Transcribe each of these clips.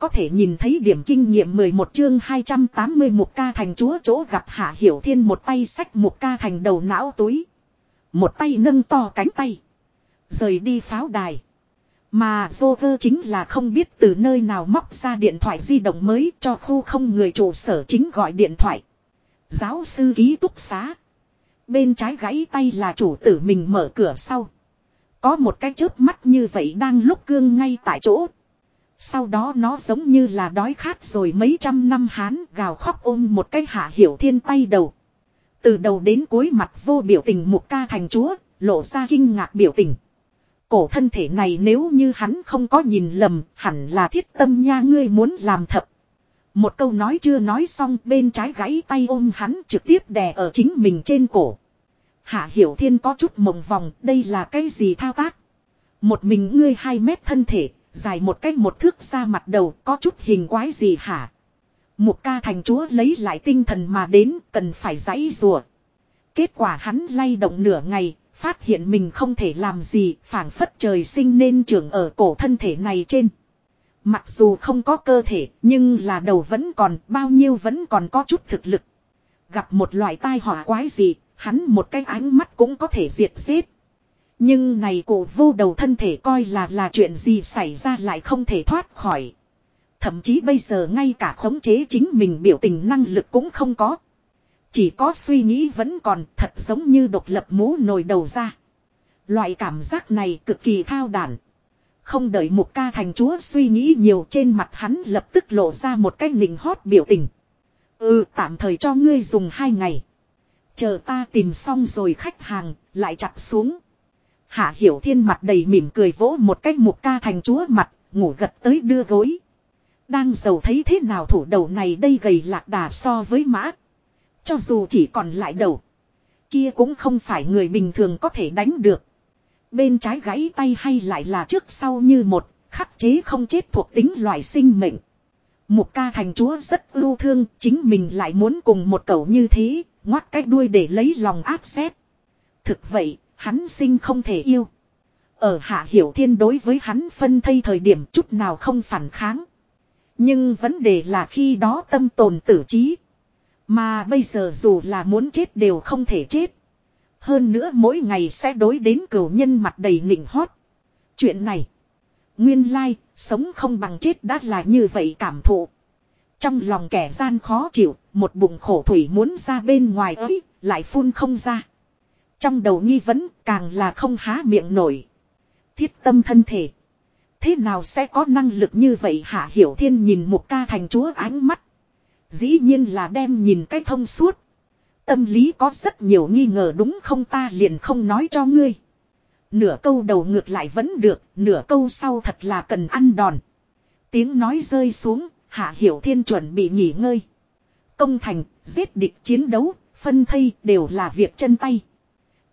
có thể nhìn thấy điểm kinh nghiệm 11 chương 280 một ca thành chúa chỗ gặp Hạ Hiểu Thiên một tay sách một ca thành đầu não túi. Một tay nâng to cánh tay. Rời đi pháo đài. Mà Joker chính là không biết từ nơi nào móc ra điện thoại di động mới cho khu không người trụ sở chính gọi điện thoại. Giáo sư ký túc xá. Bên trái gãy tay là chủ tử mình mở cửa sau. Có một cái chớp mắt như vậy đang lúc cương ngay tại chỗ. Sau đó nó giống như là đói khát rồi mấy trăm năm hán gào khóc ôm một cái hạ hiểu thiên tay đầu. Từ đầu đến cuối mặt vô biểu tình một ca thành chúa, lộ ra kinh ngạc biểu tình. Cổ thân thể này nếu như hắn không có nhìn lầm, hẳn là thiết tâm nha ngươi muốn làm thập. Một câu nói chưa nói xong bên trái gãy tay ôm hắn trực tiếp đè ở chính mình trên cổ. Hạ Hiểu Thiên có chút mộng vòng, đây là cái gì thao tác? Một mình ngươi hai mét thân thể, dài một cách một thước ra mặt đầu, có chút hình quái gì hả? Một ca thành chúa lấy lại tinh thần mà đến, cần phải giãy rùa. Kết quả hắn lay động nửa ngày, phát hiện mình không thể làm gì, phảng phất trời sinh nên trưởng ở cổ thân thể này trên. Mặc dù không có cơ thể, nhưng là đầu vẫn còn, bao nhiêu vẫn còn có chút thực lực. Gặp một loại tai họa quái gì, hắn một cái ánh mắt cũng có thể diệt giết. Nhưng này cổ vô đầu thân thể coi là là chuyện gì xảy ra lại không thể thoát khỏi. Thậm chí bây giờ ngay cả khống chế chính mình biểu tình năng lực cũng không có. Chỉ có suy nghĩ vẫn còn thật giống như độc lập mũ nồi đầu ra. Loại cảm giác này cực kỳ thao đản. Không đợi một ca thành chúa suy nghĩ nhiều trên mặt hắn lập tức lộ ra một cái nịnh hót biểu tình. Ừ tạm thời cho ngươi dùng hai ngày. Chờ ta tìm xong rồi khách hàng, lại chặt xuống. Hạ Hiểu Thiên mặt đầy mỉm cười vỗ một cách mục ca thành chúa mặt, ngủ gật tới đưa gối. Đang giàu thấy thế nào thủ đầu này đây gầy lạc đà so với mã. Cho dù chỉ còn lại đầu. Kia cũng không phải người bình thường có thể đánh được. Bên trái gãy tay hay lại là trước sau như một, khắc chế không chết thuộc tính loài sinh mệnh. mục ca thành chúa rất ưu thương, chính mình lại muốn cùng một cậu như thế, ngoắt cái đuôi để lấy lòng áp xét. Thực vậy, hắn sinh không thể yêu. Ở hạ hiểu thiên đối với hắn phân thây thời điểm chút nào không phản kháng. Nhưng vấn đề là khi đó tâm tồn tử trí. Mà bây giờ dù là muốn chết đều không thể chết. Hơn nữa mỗi ngày sẽ đối đến cửu nhân mặt đầy nịnh hót. Chuyện này. Nguyên lai, sống không bằng chết đã là như vậy cảm thụ. Trong lòng kẻ gian khó chịu, một bụng khổ thủy muốn ra bên ngoài ấy, lại phun không ra. Trong đầu nghi vấn, càng là không há miệng nổi. Thiết tâm thân thể. Thế nào sẽ có năng lực như vậy hạ hiểu thiên nhìn một ca thành chúa ánh mắt. Dĩ nhiên là đem nhìn cái thông suốt. Tâm lý có rất nhiều nghi ngờ đúng không ta liền không nói cho ngươi. Nửa câu đầu ngược lại vẫn được, nửa câu sau thật là cần ăn đòn. Tiếng nói rơi xuống, Hạ Hiểu Thiên chuẩn bị nghỉ ngơi. Công thành, giết địch chiến đấu, phân thây đều là việc chân tay.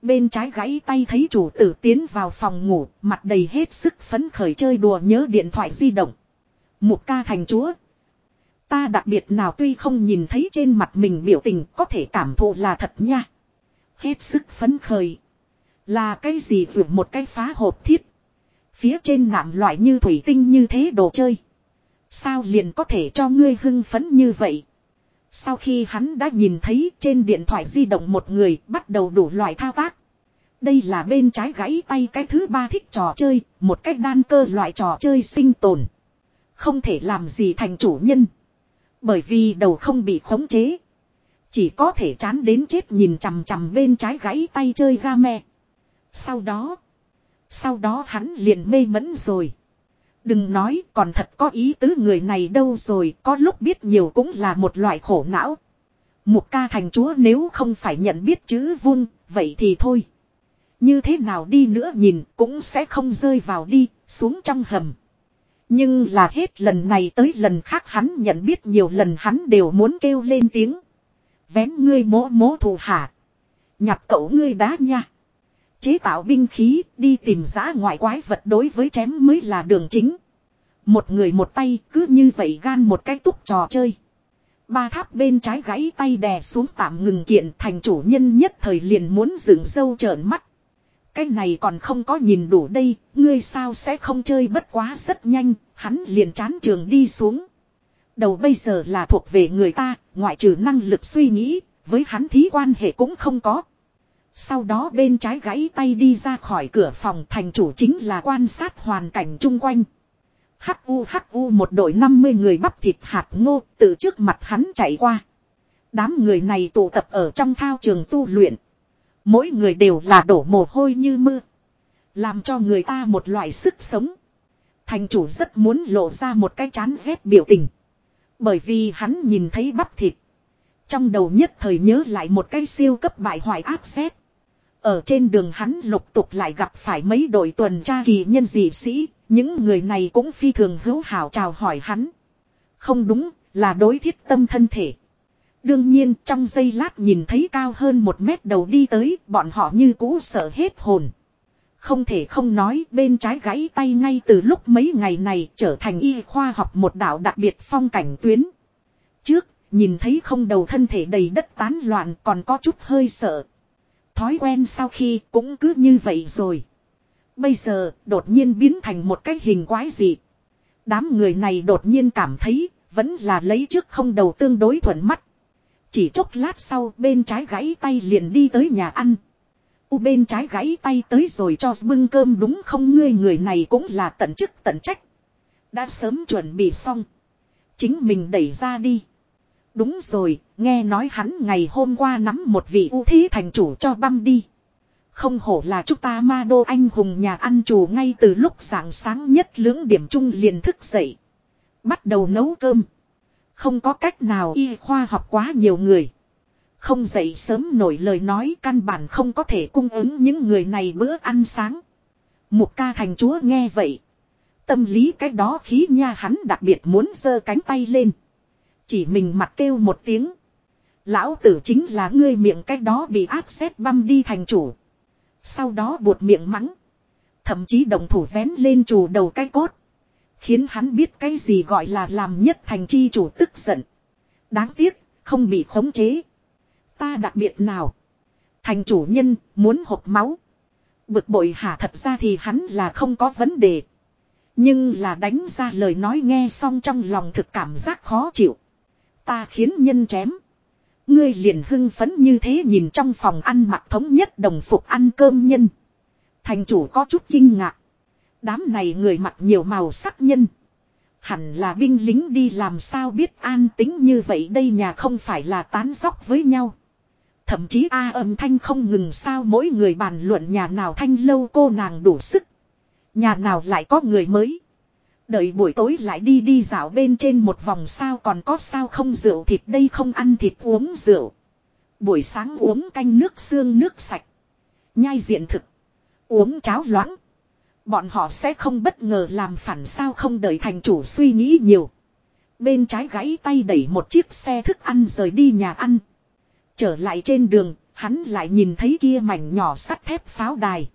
Bên trái gãy tay thấy chủ tử tiến vào phòng ngủ, mặt đầy hết sức phấn khởi chơi đùa nhớ điện thoại di động. Một ca thành chúa. Ta đặc biệt nào tuy không nhìn thấy trên mặt mình biểu tình có thể cảm thụ là thật nha. Hết sức phấn khởi. Là cái gì vừa một cái phá hộp thiết. Phía trên nạm loại như thủy tinh như thế đồ chơi. Sao liền có thể cho ngươi hưng phấn như vậy? Sau khi hắn đã nhìn thấy trên điện thoại di động một người bắt đầu đủ loại thao tác. Đây là bên trái gãy tay cái thứ ba thích trò chơi, một cách đan cơ loại trò chơi sinh tồn. Không thể làm gì thành chủ nhân. Bởi vì đầu không bị khống chế. Chỉ có thể chán đến chết nhìn chằm chằm bên trái gãy tay chơi game. Sau đó. Sau đó hắn liền mê mẫn rồi. Đừng nói còn thật có ý tứ người này đâu rồi có lúc biết nhiều cũng là một loại khổ não. Một ca thành chúa nếu không phải nhận biết chữ vun, vậy thì thôi. Như thế nào đi nữa nhìn cũng sẽ không rơi vào đi, xuống trong hầm. Nhưng là hết lần này tới lần khác hắn nhận biết nhiều lần hắn đều muốn kêu lên tiếng. Vén ngươi mố mố thù hạ. Nhặt cậu ngươi đá nha. Chế tạo binh khí đi tìm giá ngoại quái vật đối với chém mới là đường chính. Một người một tay cứ như vậy gan một cái túc trò chơi. Ba tháp bên trái gãy tay đè xuống tạm ngừng kiện thành chủ nhân nhất thời liền muốn dựng dâu trợn mắt. Cái này còn không có nhìn đủ đây, ngươi sao sẽ không chơi bất quá rất nhanh, hắn liền chán trường đi xuống. Đầu bây giờ là thuộc về người ta, ngoại trừ năng lực suy nghĩ, với hắn thí quan hệ cũng không có. Sau đó bên trái gãy tay đi ra khỏi cửa phòng thành chủ chính là quan sát hoàn cảnh chung quanh. Hắc u hắc u một đội 50 người bắp thịt hạt ngô từ trước mặt hắn chạy qua. Đám người này tụ tập ở trong thao trường tu luyện. Mỗi người đều là đổ mồ hôi như mưa. Làm cho người ta một loại sức sống. Thành chủ rất muốn lộ ra một cái chán ghét biểu tình. Bởi vì hắn nhìn thấy bắp thịt. Trong đầu nhất thời nhớ lại một cái siêu cấp bại hoại áp xét. Ở trên đường hắn lục tục lại gặp phải mấy đội tuần tra kỳ nhân dị sĩ, những người này cũng phi thường hữu hảo chào hỏi hắn. Không đúng, là đối thiết tâm thân thể. Đương nhiên trong giây lát nhìn thấy cao hơn một mét đầu đi tới, bọn họ như cũ sợ hết hồn. Không thể không nói bên trái gãy tay ngay từ lúc mấy ngày này trở thành y khoa học một đạo đặc biệt phong cảnh tuyến. Trước, nhìn thấy không đầu thân thể đầy đất tán loạn còn có chút hơi sợ. Thói quen sau khi cũng cứ như vậy rồi. Bây giờ đột nhiên biến thành một cái hình quái gì. Đám người này đột nhiên cảm thấy vẫn là lấy trước không đầu tương đối thuận mắt. Chỉ chốc lát sau bên trái gãy tay liền đi tới nhà ăn. U bên trái gãy tay tới rồi cho bưng cơm đúng không ngươi người này cũng là tận chức tận trách. Đã sớm chuẩn bị xong. Chính mình đẩy ra đi. Đúng rồi, nghe nói hắn ngày hôm qua nắm một vị ưu thế thành chủ cho băm đi. Không hổ là chúng ta ma đô anh hùng nhà ăn chủ ngay từ lúc sáng sáng nhất lưỡng điểm chung liền thức dậy. Bắt đầu nấu cơm. Không có cách nào y khoa học quá nhiều người. Không dậy sớm nổi lời nói căn bản không có thể cung ứng những người này bữa ăn sáng. Một ca thành chúa nghe vậy. Tâm lý cái đó khí nha hắn đặc biệt muốn giơ cánh tay lên. Chỉ mình mặt kêu một tiếng. Lão tử chính là ngươi miệng cái đó bị áp xét băm đi thành chủ. Sau đó buột miệng mắng. Thậm chí đồng thủ vén lên chủ đầu cái cốt. Khiến hắn biết cái gì gọi là làm nhất thành chi chủ tức giận. Đáng tiếc, không bị khống chế. Ta đặc biệt nào? Thành chủ nhân, muốn hộp máu. Bực bội hả thật ra thì hắn là không có vấn đề. Nhưng là đánh ra lời nói nghe xong trong lòng thực cảm giác khó chịu. Ta khiến nhân chém. Ngươi liền hưng phấn như thế nhìn trong phòng ăn mặc thống nhất đồng phục ăn cơm nhân. Thành chủ có chút kinh ngạc. Đám này người mặc nhiều màu sắc nhân. Hẳn là binh lính đi làm sao biết an tính như vậy đây nhà không phải là tán dóc với nhau. Thậm chí A âm thanh không ngừng sao mỗi người bàn luận nhà nào thanh lâu cô nàng đủ sức. Nhà nào lại có người mới. Đợi buổi tối lại đi đi dạo bên trên một vòng sao còn có sao không rượu thịt đây không ăn thịt uống rượu. Buổi sáng uống canh nước xương nước sạch. Nhai diện thực. Uống cháo loãng. Bọn họ sẽ không bất ngờ làm phản sao không đợi thành chủ suy nghĩ nhiều. Bên trái gãy tay đẩy một chiếc xe thức ăn rời đi nhà ăn. Trở lại trên đường, hắn lại nhìn thấy kia mảnh nhỏ sắt thép pháo đài.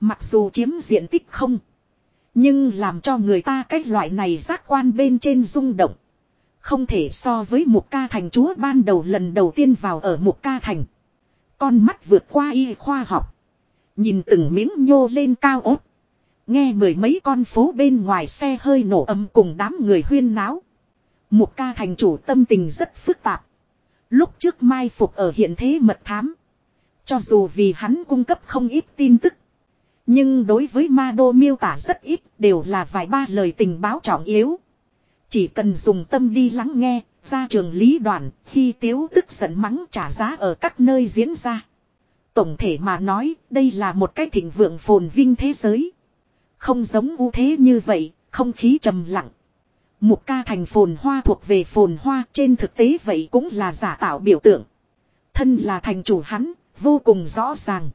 Mặc dù chiếm diện tích không. Nhưng làm cho người ta cái loại này giác quan bên trên rung động. Không thể so với một ca thành chúa ban đầu lần đầu tiên vào ở một ca thành. Con mắt vượt qua y khoa học. Nhìn từng miếng nhô lên cao ốt. Nghe mười mấy con phố bên ngoài xe hơi nổ âm cùng đám người huyên náo. Một ca thành chủ tâm tình rất phức tạp. Lúc trước mai phục ở hiện thế mật thám. Cho dù vì hắn cung cấp không ít tin tức. Nhưng đối với ma đô miêu tả rất ít đều là vài ba lời tình báo trọng yếu. Chỉ cần dùng tâm đi lắng nghe, ra trường lý đoàn, khi tiếu tức giận mắng trả giá ở các nơi diễn ra. Tổng thể mà nói, đây là một cái thịnh vượng phồn vinh thế giới. Không giống ưu thế như vậy, không khí trầm lặng. Một ca thành phồn hoa thuộc về phồn hoa trên thực tế vậy cũng là giả tạo biểu tượng. Thân là thành chủ hắn, vô cùng rõ ràng.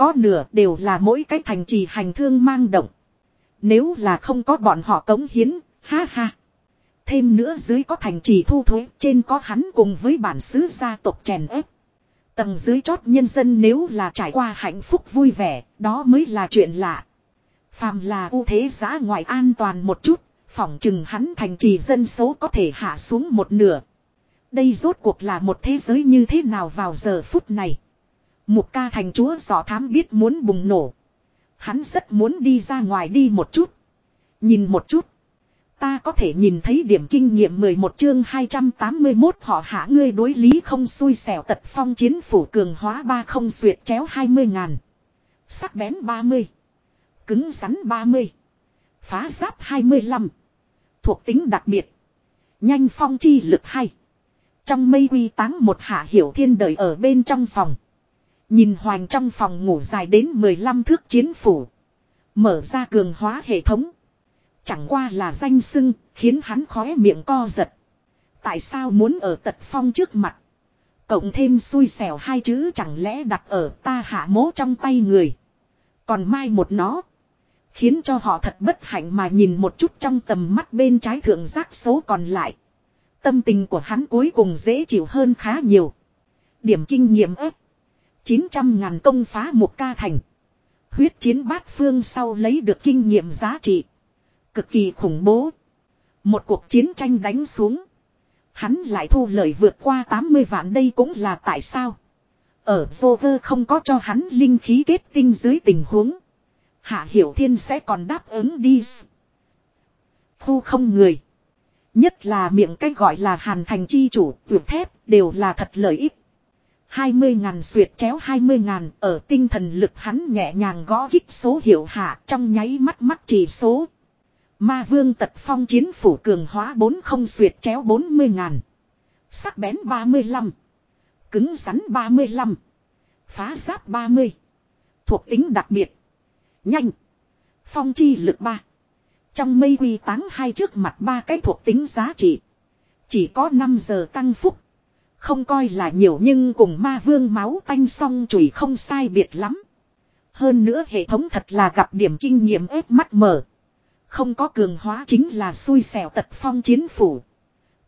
Có nửa đều là mỗi cái thành trì hành thương mang động. Nếu là không có bọn họ cống hiến, ha ha. Thêm nữa dưới có thành trì thu thuế, trên có hắn cùng với bản xứ gia tộc chèn ép. Tầng dưới chót nhân dân nếu là trải qua hạnh phúc vui vẻ, đó mới là chuyện lạ. Phàm là ưu thế giã ngoài an toàn một chút, phỏng chừng hắn thành trì dân số có thể hạ xuống một nửa. Đây rốt cuộc là một thế giới như thế nào vào giờ phút này. Mục ca thành chúa giỏ thám biết muốn bùng nổ. Hắn rất muốn đi ra ngoài đi một chút. Nhìn một chút. Ta có thể nhìn thấy điểm kinh nghiệm 11 chương 281 họ hạ ngươi đối lý không xui xẻo tật phong chiến phủ cường hóa ba không xuyệt chéo 20 ngàn. Sắc bén 30. Cứng rắn 30. Phá giáp 25. Thuộc tính đặc biệt. Nhanh phong chi lực hay. Trong mây quy táng một hạ hiểu thiên đời ở bên trong phòng. Nhìn hoành trong phòng ngủ dài đến 15 thước chiến phủ. Mở ra cường hóa hệ thống. Chẳng qua là danh sưng, khiến hắn khóe miệng co giật. Tại sao muốn ở tật phong trước mặt? Cộng thêm xui xẻo hai chữ chẳng lẽ đặt ở ta hạ mố trong tay người. Còn mai một nó. Khiến cho họ thật bất hạnh mà nhìn một chút trong tầm mắt bên trái thượng giác xấu còn lại. Tâm tình của hắn cuối cùng dễ chịu hơn khá nhiều. Điểm kinh nghiệm ếp. 900 ngàn công phá một ca thành. Huyết chiến bát phương sau lấy được kinh nghiệm giá trị. Cực kỳ khủng bố. Một cuộc chiến tranh đánh xuống. Hắn lại thu lời vượt qua 80 vạn đây cũng là tại sao. Ở Joker không có cho hắn linh khí kết tinh dưới tình huống. Hạ Hiểu Thiên sẽ còn đáp ứng đi. Khu không người. Nhất là miệng cách gọi là hàn thành chi chủ, vượt thép, đều là thật lợi ích. 20 ngàn suyệt chéo 20 ngàn, ở tinh thần lực hắn nhẹ nhàng gõ kích số hiệu hạ, trong nháy mắt mắt chỉ số. Ma vương tật phong chiến phủ cường hóa 40 suyệt chéo 40 ngàn. Sắc bén 35. Cứng rắn 35. Phá giáp 30. Thuộc tính đặc biệt. Nhanh. Phong chi lực 3. Trong mây quy táng hai trước mặt ba cái thuộc tính giá trị. Chỉ có 5 giờ tăng phúc. Không coi là nhiều nhưng cùng ma vương máu tanh song chùi không sai biệt lắm. Hơn nữa hệ thống thật là gặp điểm kinh nghiệm ép mắt mở. Không có cường hóa chính là xui xẻo tật phong chiến phủ.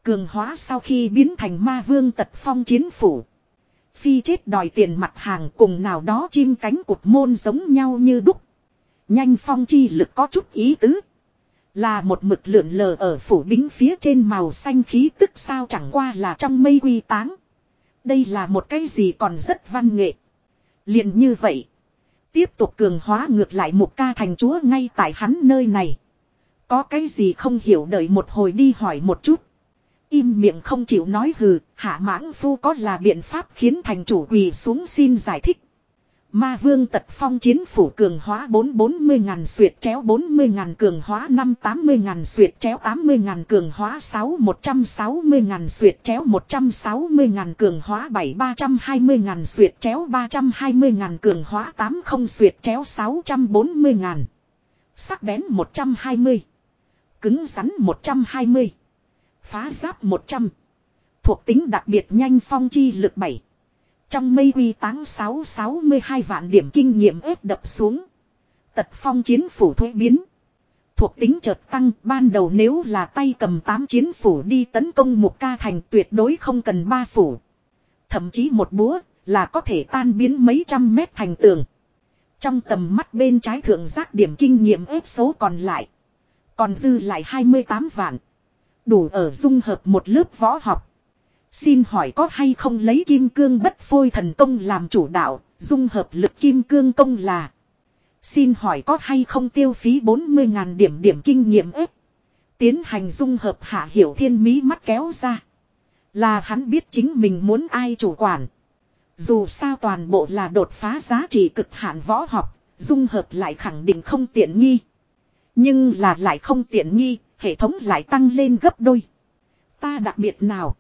Cường hóa sau khi biến thành ma vương tật phong chiến phủ. Phi chết đòi tiền mặt hàng cùng nào đó chim cánh cụt môn giống nhau như đúc. Nhanh phong chi lực có chút ý tứ. Là một mực lượn lờ ở phủ bính phía trên màu xanh khí tức sao chẳng qua là trong mây quy táng. Đây là một cái gì còn rất văn nghệ. liền như vậy. Tiếp tục cường hóa ngược lại một ca thành chúa ngay tại hắn nơi này. Có cái gì không hiểu đợi một hồi đi hỏi một chút. Im miệng không chịu nói hừ, hạ mãng phu có là biện pháp khiến thành chủ quỳ xuống xin giải thích. Ma vương tật phong chiến phủ cường hóa 440 ngàn suyệt chéo 40 ngàn cường hóa 580 ngàn suyệt chéo 80 ngàn cường hóa 6 160 ngàn suyệt chéo 160 ngàn cường hóa 7 320 ngàn suyệt chéo 320 ngàn cường hóa 80 suyệt chéo 640 ngàn. Sắc bén 120. Cứng rắn 120. Phá giáp 100. Thuộc tính đặc biệt nhanh phong chi lực 7. Trong mây quy táng 662 vạn điểm kinh nghiệm ép đập xuống. Tật phong chiến phủ thuế biến. Thuộc tính chợt tăng, ban đầu nếu là tay cầm 8 chiến phủ đi tấn công một ca thành tuyệt đối không cần 3 phủ. Thậm chí một búa là có thể tan biến mấy trăm mét thành tường. Trong tầm mắt bên trái thượng giác điểm kinh nghiệm ép số còn lại. Còn dư lại 28 vạn. Đủ ở dung hợp một lớp võ học. Xin hỏi có hay không lấy kim cương bất phôi thần công làm chủ đạo, dung hợp lực kim cương công là. Xin hỏi có hay không tiêu phí 40.000 điểm điểm kinh nghiệm ếp. Tiến hành dung hợp hạ hiểu thiên mỹ mắt kéo ra. Là hắn biết chính mình muốn ai chủ quản. Dù sao toàn bộ là đột phá giá trị cực hạn võ học, dung hợp lại khẳng định không tiện nghi. Nhưng là lại không tiện nghi, hệ thống lại tăng lên gấp đôi. Ta đặc biệt nào?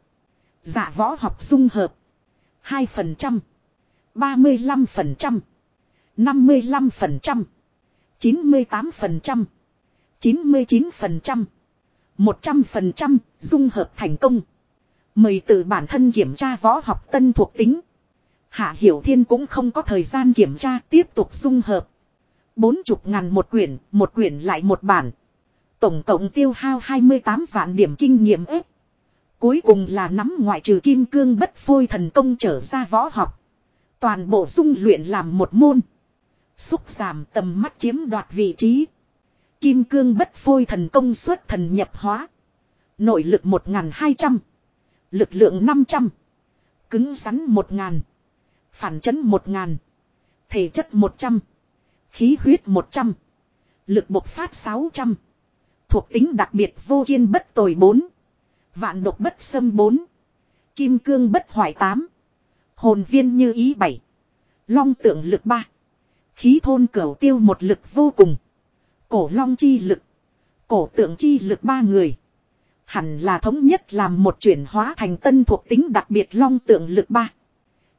Dạ võ học dung hợp. 2%. 35%. 55%. 98%. 99%. 100% dung hợp thành công. Mời tự bản thân kiểm tra võ học tân thuộc tính. Hạ Hiểu Thiên cũng không có thời gian kiểm tra tiếp tục dung hợp. Bốn chục ngàn một quyển, một quyển lại một bản. Tổng cộng tiêu hao 28 vạn điểm kinh nghiệm ếp. Cuối cùng là nắm ngoại trừ kim cương bất phôi thần công trở ra võ học. Toàn bộ dung luyện làm một môn. Xúc giảm tầm mắt chiếm đoạt vị trí. Kim cương bất phôi thần công xuất thần nhập hóa. Nội lực 1.200. Lực lượng 500. Cứng rắn 1.000. Phản chấn 1.000. Thể chất 100. Khí huyết 100. Lực bộc phát 600. Thuộc tính đặc biệt vô kiên bất tồi 4. Vạn độc bất xâm 4. Kim cương bất hoại 8. Hồn viên như ý 7. Long tượng lực 3. Khí thôn cửu tiêu một lực vô cùng. Cổ long chi lực. Cổ tượng chi lực ba người. Hẳn là thống nhất làm một chuyển hóa thành tân thuộc tính đặc biệt long tượng lực ba.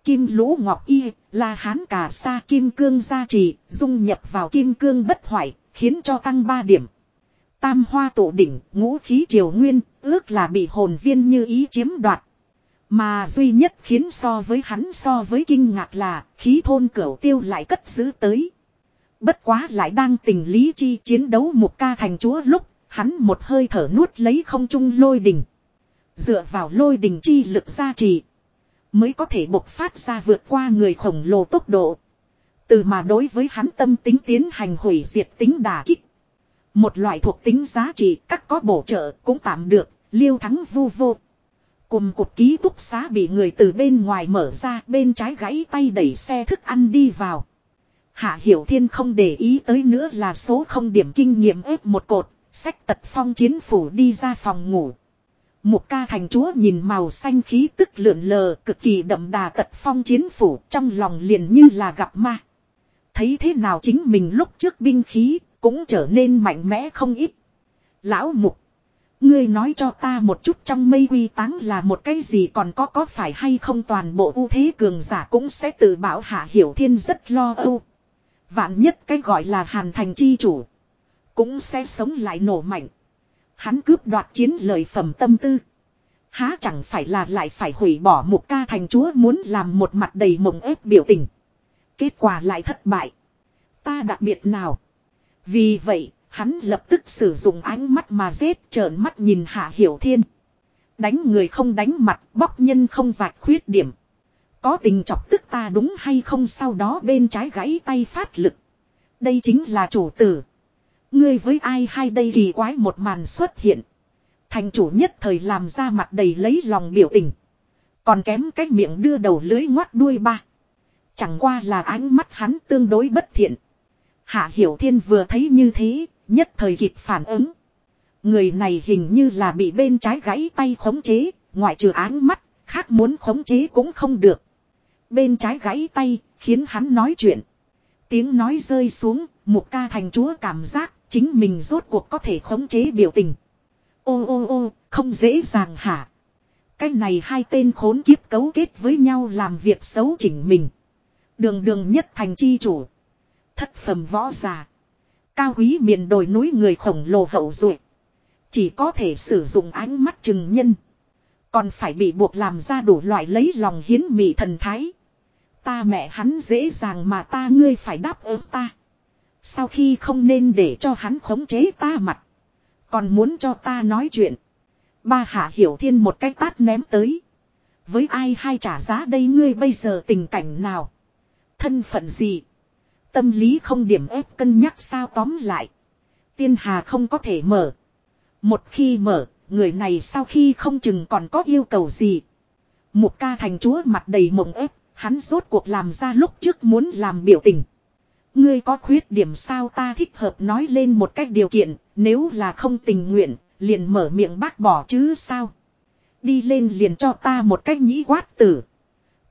Kim lũ ngọc y, là hán cả sa kim cương gia trì, dung nhập vào kim cương bất hoại, khiến cho tăng 3 điểm. Tam hoa tổ đỉnh, ngũ khí triều nguyên, ước là bị hồn viên như ý chiếm đoạt. Mà duy nhất khiến so với hắn so với kinh ngạc là khí thôn cửu tiêu lại cất giữ tới. Bất quá lại đang tình lý chi chiến đấu một ca thành chúa lúc hắn một hơi thở nuốt lấy không trung lôi đỉnh Dựa vào lôi đỉnh chi lực gia trì. Mới có thể bộc phát ra vượt qua người khổng lồ tốc độ. Từ mà đối với hắn tâm tính tiến hành hủy diệt tính đà kích. Một loại thuộc tính giá trị các có bổ trợ cũng tạm được, liêu thắng vu vô. Cùng cục ký túc xá bị người từ bên ngoài mở ra bên trái gãy tay đẩy xe thức ăn đi vào. Hạ Hiểu Thiên không để ý tới nữa là số không điểm kinh nghiệm ép một cột, sách tật phong chiến phủ đi ra phòng ngủ. Một ca thành chúa nhìn màu xanh khí tức lượn lờ cực kỳ đậm đà tật phong chiến phủ trong lòng liền như là gặp ma. Thấy thế nào chính mình lúc trước binh khí cũng trở nên mạnh mẽ không ít. Lão mục. Ngươi nói cho ta một chút trong mây quy táng là một cái gì còn có có phải hay không toàn bộ ưu thế cường giả cũng sẽ tự bảo hạ hiểu thiên rất lo âu. Vạn nhất cái gọi là hàn thành chi chủ. Cũng sẽ sống lại nổ mạnh. Hắn cướp đoạt chiến lợi phẩm tâm tư. Há chẳng phải là lại phải hủy bỏ một ca thành chúa muốn làm một mặt đầy mộng ép biểu tình. Kết quả lại thất bại. Ta đặc biệt nào. Vì vậy, hắn lập tức sử dụng ánh mắt mà giết trợn mắt nhìn Hạ Hiểu Thiên. Đánh người không đánh mặt, bóc nhân không vạch khuyết điểm. Có tình chọc tức ta đúng hay không sau đó bên trái gãy tay phát lực. Đây chính là chủ tử. Ngươi với ai hay đây kỳ quái một màn xuất hiện. Thành chủ nhất thời làm ra mặt đầy lấy lòng biểu tình. Còn kém cách miệng đưa đầu lưới ngoắt đuôi ba. Chẳng qua là ánh mắt hắn tương đối bất thiện. Hạ Hiểu Thiên vừa thấy như thế, nhất thời kịp phản ứng. Người này hình như là bị bên trái gãy tay khống chế, ngoại trừ áng mắt, khác muốn khống chế cũng không được. Bên trái gãy tay, khiến hắn nói chuyện. Tiếng nói rơi xuống, một ca thành chúa cảm giác chính mình rốt cuộc có thể khống chế biểu tình. Ô ô ô, không dễ dàng hả? Cái này hai tên khốn kiếp cấu kết với nhau làm việc xấu chỉnh mình. Đường đường nhất thành chi chủ. Thất phẩm võ giả. Cao quý miền đồi núi người khổng lồ hậu duệ Chỉ có thể sử dụng ánh mắt chừng nhân. Còn phải bị buộc làm ra đủ loại lấy lòng hiến mị thần thái. Ta mẹ hắn dễ dàng mà ta ngươi phải đáp ứng ta. Sau khi không nên để cho hắn khống chế ta mặt. Còn muốn cho ta nói chuyện. Ba hạ hiểu thiên một cái tát ném tới. Với ai hay trả giá đây ngươi bây giờ tình cảnh nào? Thân phận gì? Tâm lý không điểm ép cân nhắc sao tóm lại. Tiên hà không có thể mở. Một khi mở, người này sau khi không chừng còn có yêu cầu gì. Một ca thành chúa mặt đầy mộng ép, hắn rốt cuộc làm ra lúc trước muốn làm biểu tình. Ngươi có khuyết điểm sao ta thích hợp nói lên một cách điều kiện, nếu là không tình nguyện, liền mở miệng bác bỏ chứ sao. Đi lên liền cho ta một cách nhĩ quát tử.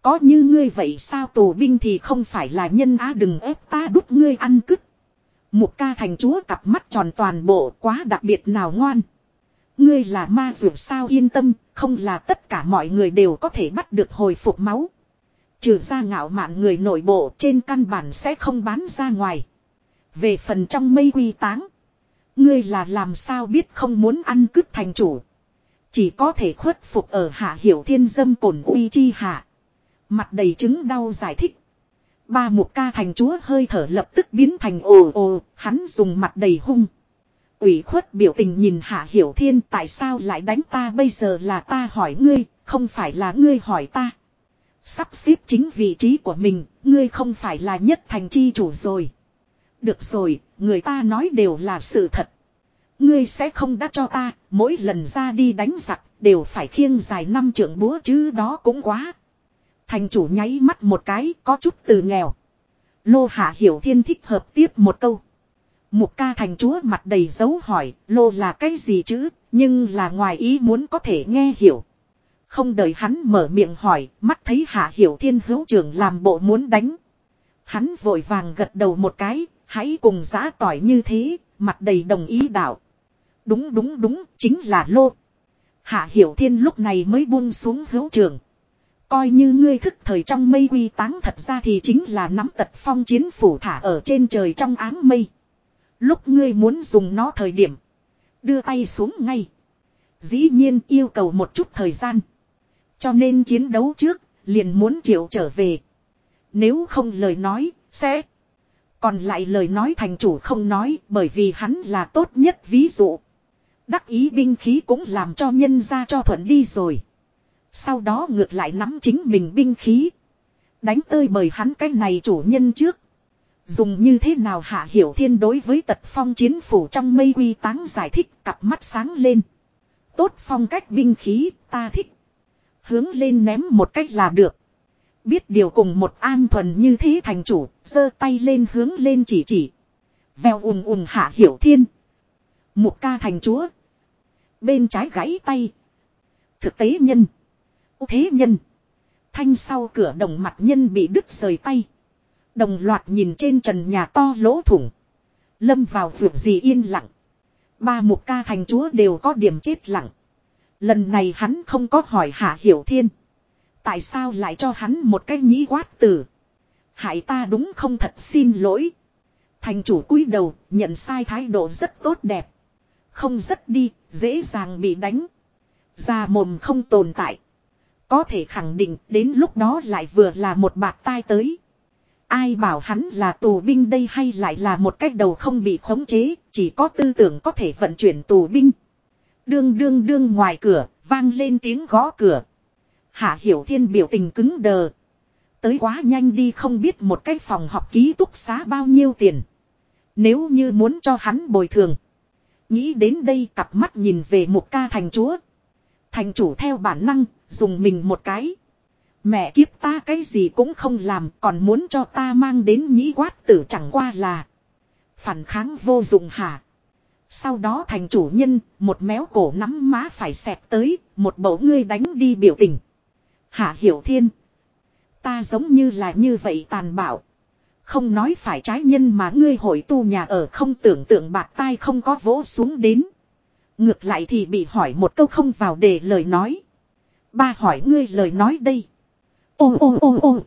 Có như ngươi vậy sao tù binh thì không phải là nhân á đừng ép ta đút ngươi ăn cứt. Một ca thành chúa cặp mắt tròn toàn bộ quá đặc biệt nào ngoan. Ngươi là ma dược sao yên tâm, không là tất cả mọi người đều có thể bắt được hồi phục máu. Trừ ra ngạo mạn người nội bộ trên căn bản sẽ không bán ra ngoài. Về phần trong mây quy táng. Ngươi là làm sao biết không muốn ăn cứt thành chủ. Chỉ có thể khuất phục ở hạ hiểu thiên dâm cổn uy chi hạ. Mặt đầy chứng đau giải thích. Ba mục ca thành chúa hơi thở lập tức biến thành ồ ồ, hắn dùng mặt đầy hung. ủy khuất biểu tình nhìn hạ hiểu thiên tại sao lại đánh ta bây giờ là ta hỏi ngươi, không phải là ngươi hỏi ta. Sắp xếp chính vị trí của mình, ngươi không phải là nhất thành chi chủ rồi. Được rồi, người ta nói đều là sự thật. Ngươi sẽ không đã cho ta, mỗi lần ra đi đánh giặc, đều phải khiêng dài năm trượng búa chứ đó cũng quá. Thành chủ nháy mắt một cái, có chút từ nghèo. Lô hạ hiểu thiên thích hợp tiếp một câu. Mục ca thành chúa mặt đầy dấu hỏi, lô là cái gì chứ, nhưng là ngoài ý muốn có thể nghe hiểu. Không đợi hắn mở miệng hỏi, mắt thấy hạ hiểu thiên hữu trưởng làm bộ muốn đánh. Hắn vội vàng gật đầu một cái, hãy cùng giã tỏi như thế, mặt đầy đồng ý đạo. Đúng đúng đúng, chính là lô. Hạ hiểu thiên lúc này mới buông xuống hữu trường. Coi như ngươi thức thời trong mây quy táng thật ra thì chính là nắm tật phong chiến phủ thả ở trên trời trong áng mây. Lúc ngươi muốn dùng nó thời điểm. Đưa tay xuống ngay. Dĩ nhiên yêu cầu một chút thời gian. Cho nên chiến đấu trước, liền muốn triệu trở về. Nếu không lời nói, sẽ. Còn lại lời nói thành chủ không nói bởi vì hắn là tốt nhất ví dụ. Đắc ý binh khí cũng làm cho nhân ra cho thuận đi rồi. Sau đó ngược lại nắm chính mình binh khí. Đánh tơi bởi hắn cái này chủ nhân trước. Dùng như thế nào hạ hiểu thiên đối với tật phong chiến phủ trong mây quy táng giải thích cặp mắt sáng lên. Tốt phong cách binh khí ta thích. Hướng lên ném một cách là được. Biết điều cùng một an thuần như thế thành chủ, giơ tay lên hướng lên chỉ chỉ. Vèo ùm ùm hạ hiểu thiên. Một ca thành chúa. Bên trái gãy tay. Thực tế nhân ưu thế nhân. Thanh sau cửa đồng mặt nhân bị đứt rời tay. Đồng loạt nhìn trên trần nhà to lỗ thủng. Lâm vào vượt gì yên lặng. Ba một ca thành chúa đều có điểm chết lặng. Lần này hắn không có hỏi Hạ Hiểu Thiên. Tại sao lại cho hắn một cái nhĩ quát tử. Hại ta đúng không thật xin lỗi. Thành chủ cúi đầu nhận sai thái độ rất tốt đẹp. Không rất đi, dễ dàng bị đánh. Già mồm không tồn tại. Có thể khẳng định đến lúc đó lại vừa là một bạt tai tới. Ai bảo hắn là tù binh đây hay lại là một cách đầu không bị khống chế, chỉ có tư tưởng có thể vận chuyển tù binh. Đương đương đương ngoài cửa, vang lên tiếng gõ cửa. Hạ Hiểu Thiên biểu tình cứng đờ. Tới quá nhanh đi không biết một cái phòng học ký túc xá bao nhiêu tiền. Nếu như muốn cho hắn bồi thường. Nghĩ đến đây cặp mắt nhìn về một ca thành chúa. Thành chủ theo bản năng, dùng mình một cái. Mẹ kiếp ta cái gì cũng không làm còn muốn cho ta mang đến nhĩ quát tử chẳng qua là. Phản kháng vô dụng hả. Sau đó thành chủ nhân, một méo cổ nắm má phải xẹp tới, một bầu ngươi đánh đi biểu tình. Hạ hiểu thiên. Ta giống như là như vậy tàn bạo. Không nói phải trái nhân mà ngươi hội tu nhà ở không tưởng tượng bạc tai không có vỗ xuống đến. Ngược lại thì bị hỏi một câu không vào để lời nói. Ba hỏi ngươi lời nói đây. Ôm ôm ôm ôm.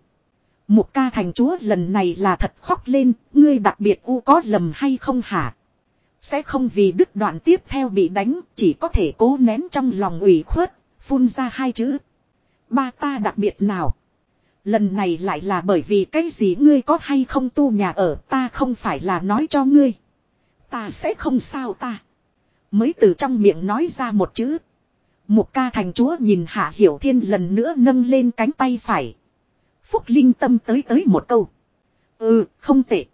Một ca thành chúa lần này là thật khóc lên, ngươi đặc biệt u có lầm hay không hả? Sẽ không vì đứt đoạn tiếp theo bị đánh, chỉ có thể cố nén trong lòng ủy khuất, phun ra hai chữ. Ba ta đặc biệt nào? Lần này lại là bởi vì cái gì ngươi có hay không tu nhà ở ta không phải là nói cho ngươi. Ta sẽ không sao ta. Mới từ trong miệng nói ra một chữ. Một ca thành chúa nhìn Hạ Hiểu Thiên lần nữa nâng lên cánh tay phải. Phúc Linh tâm tới tới một câu. Ừ, không tệ.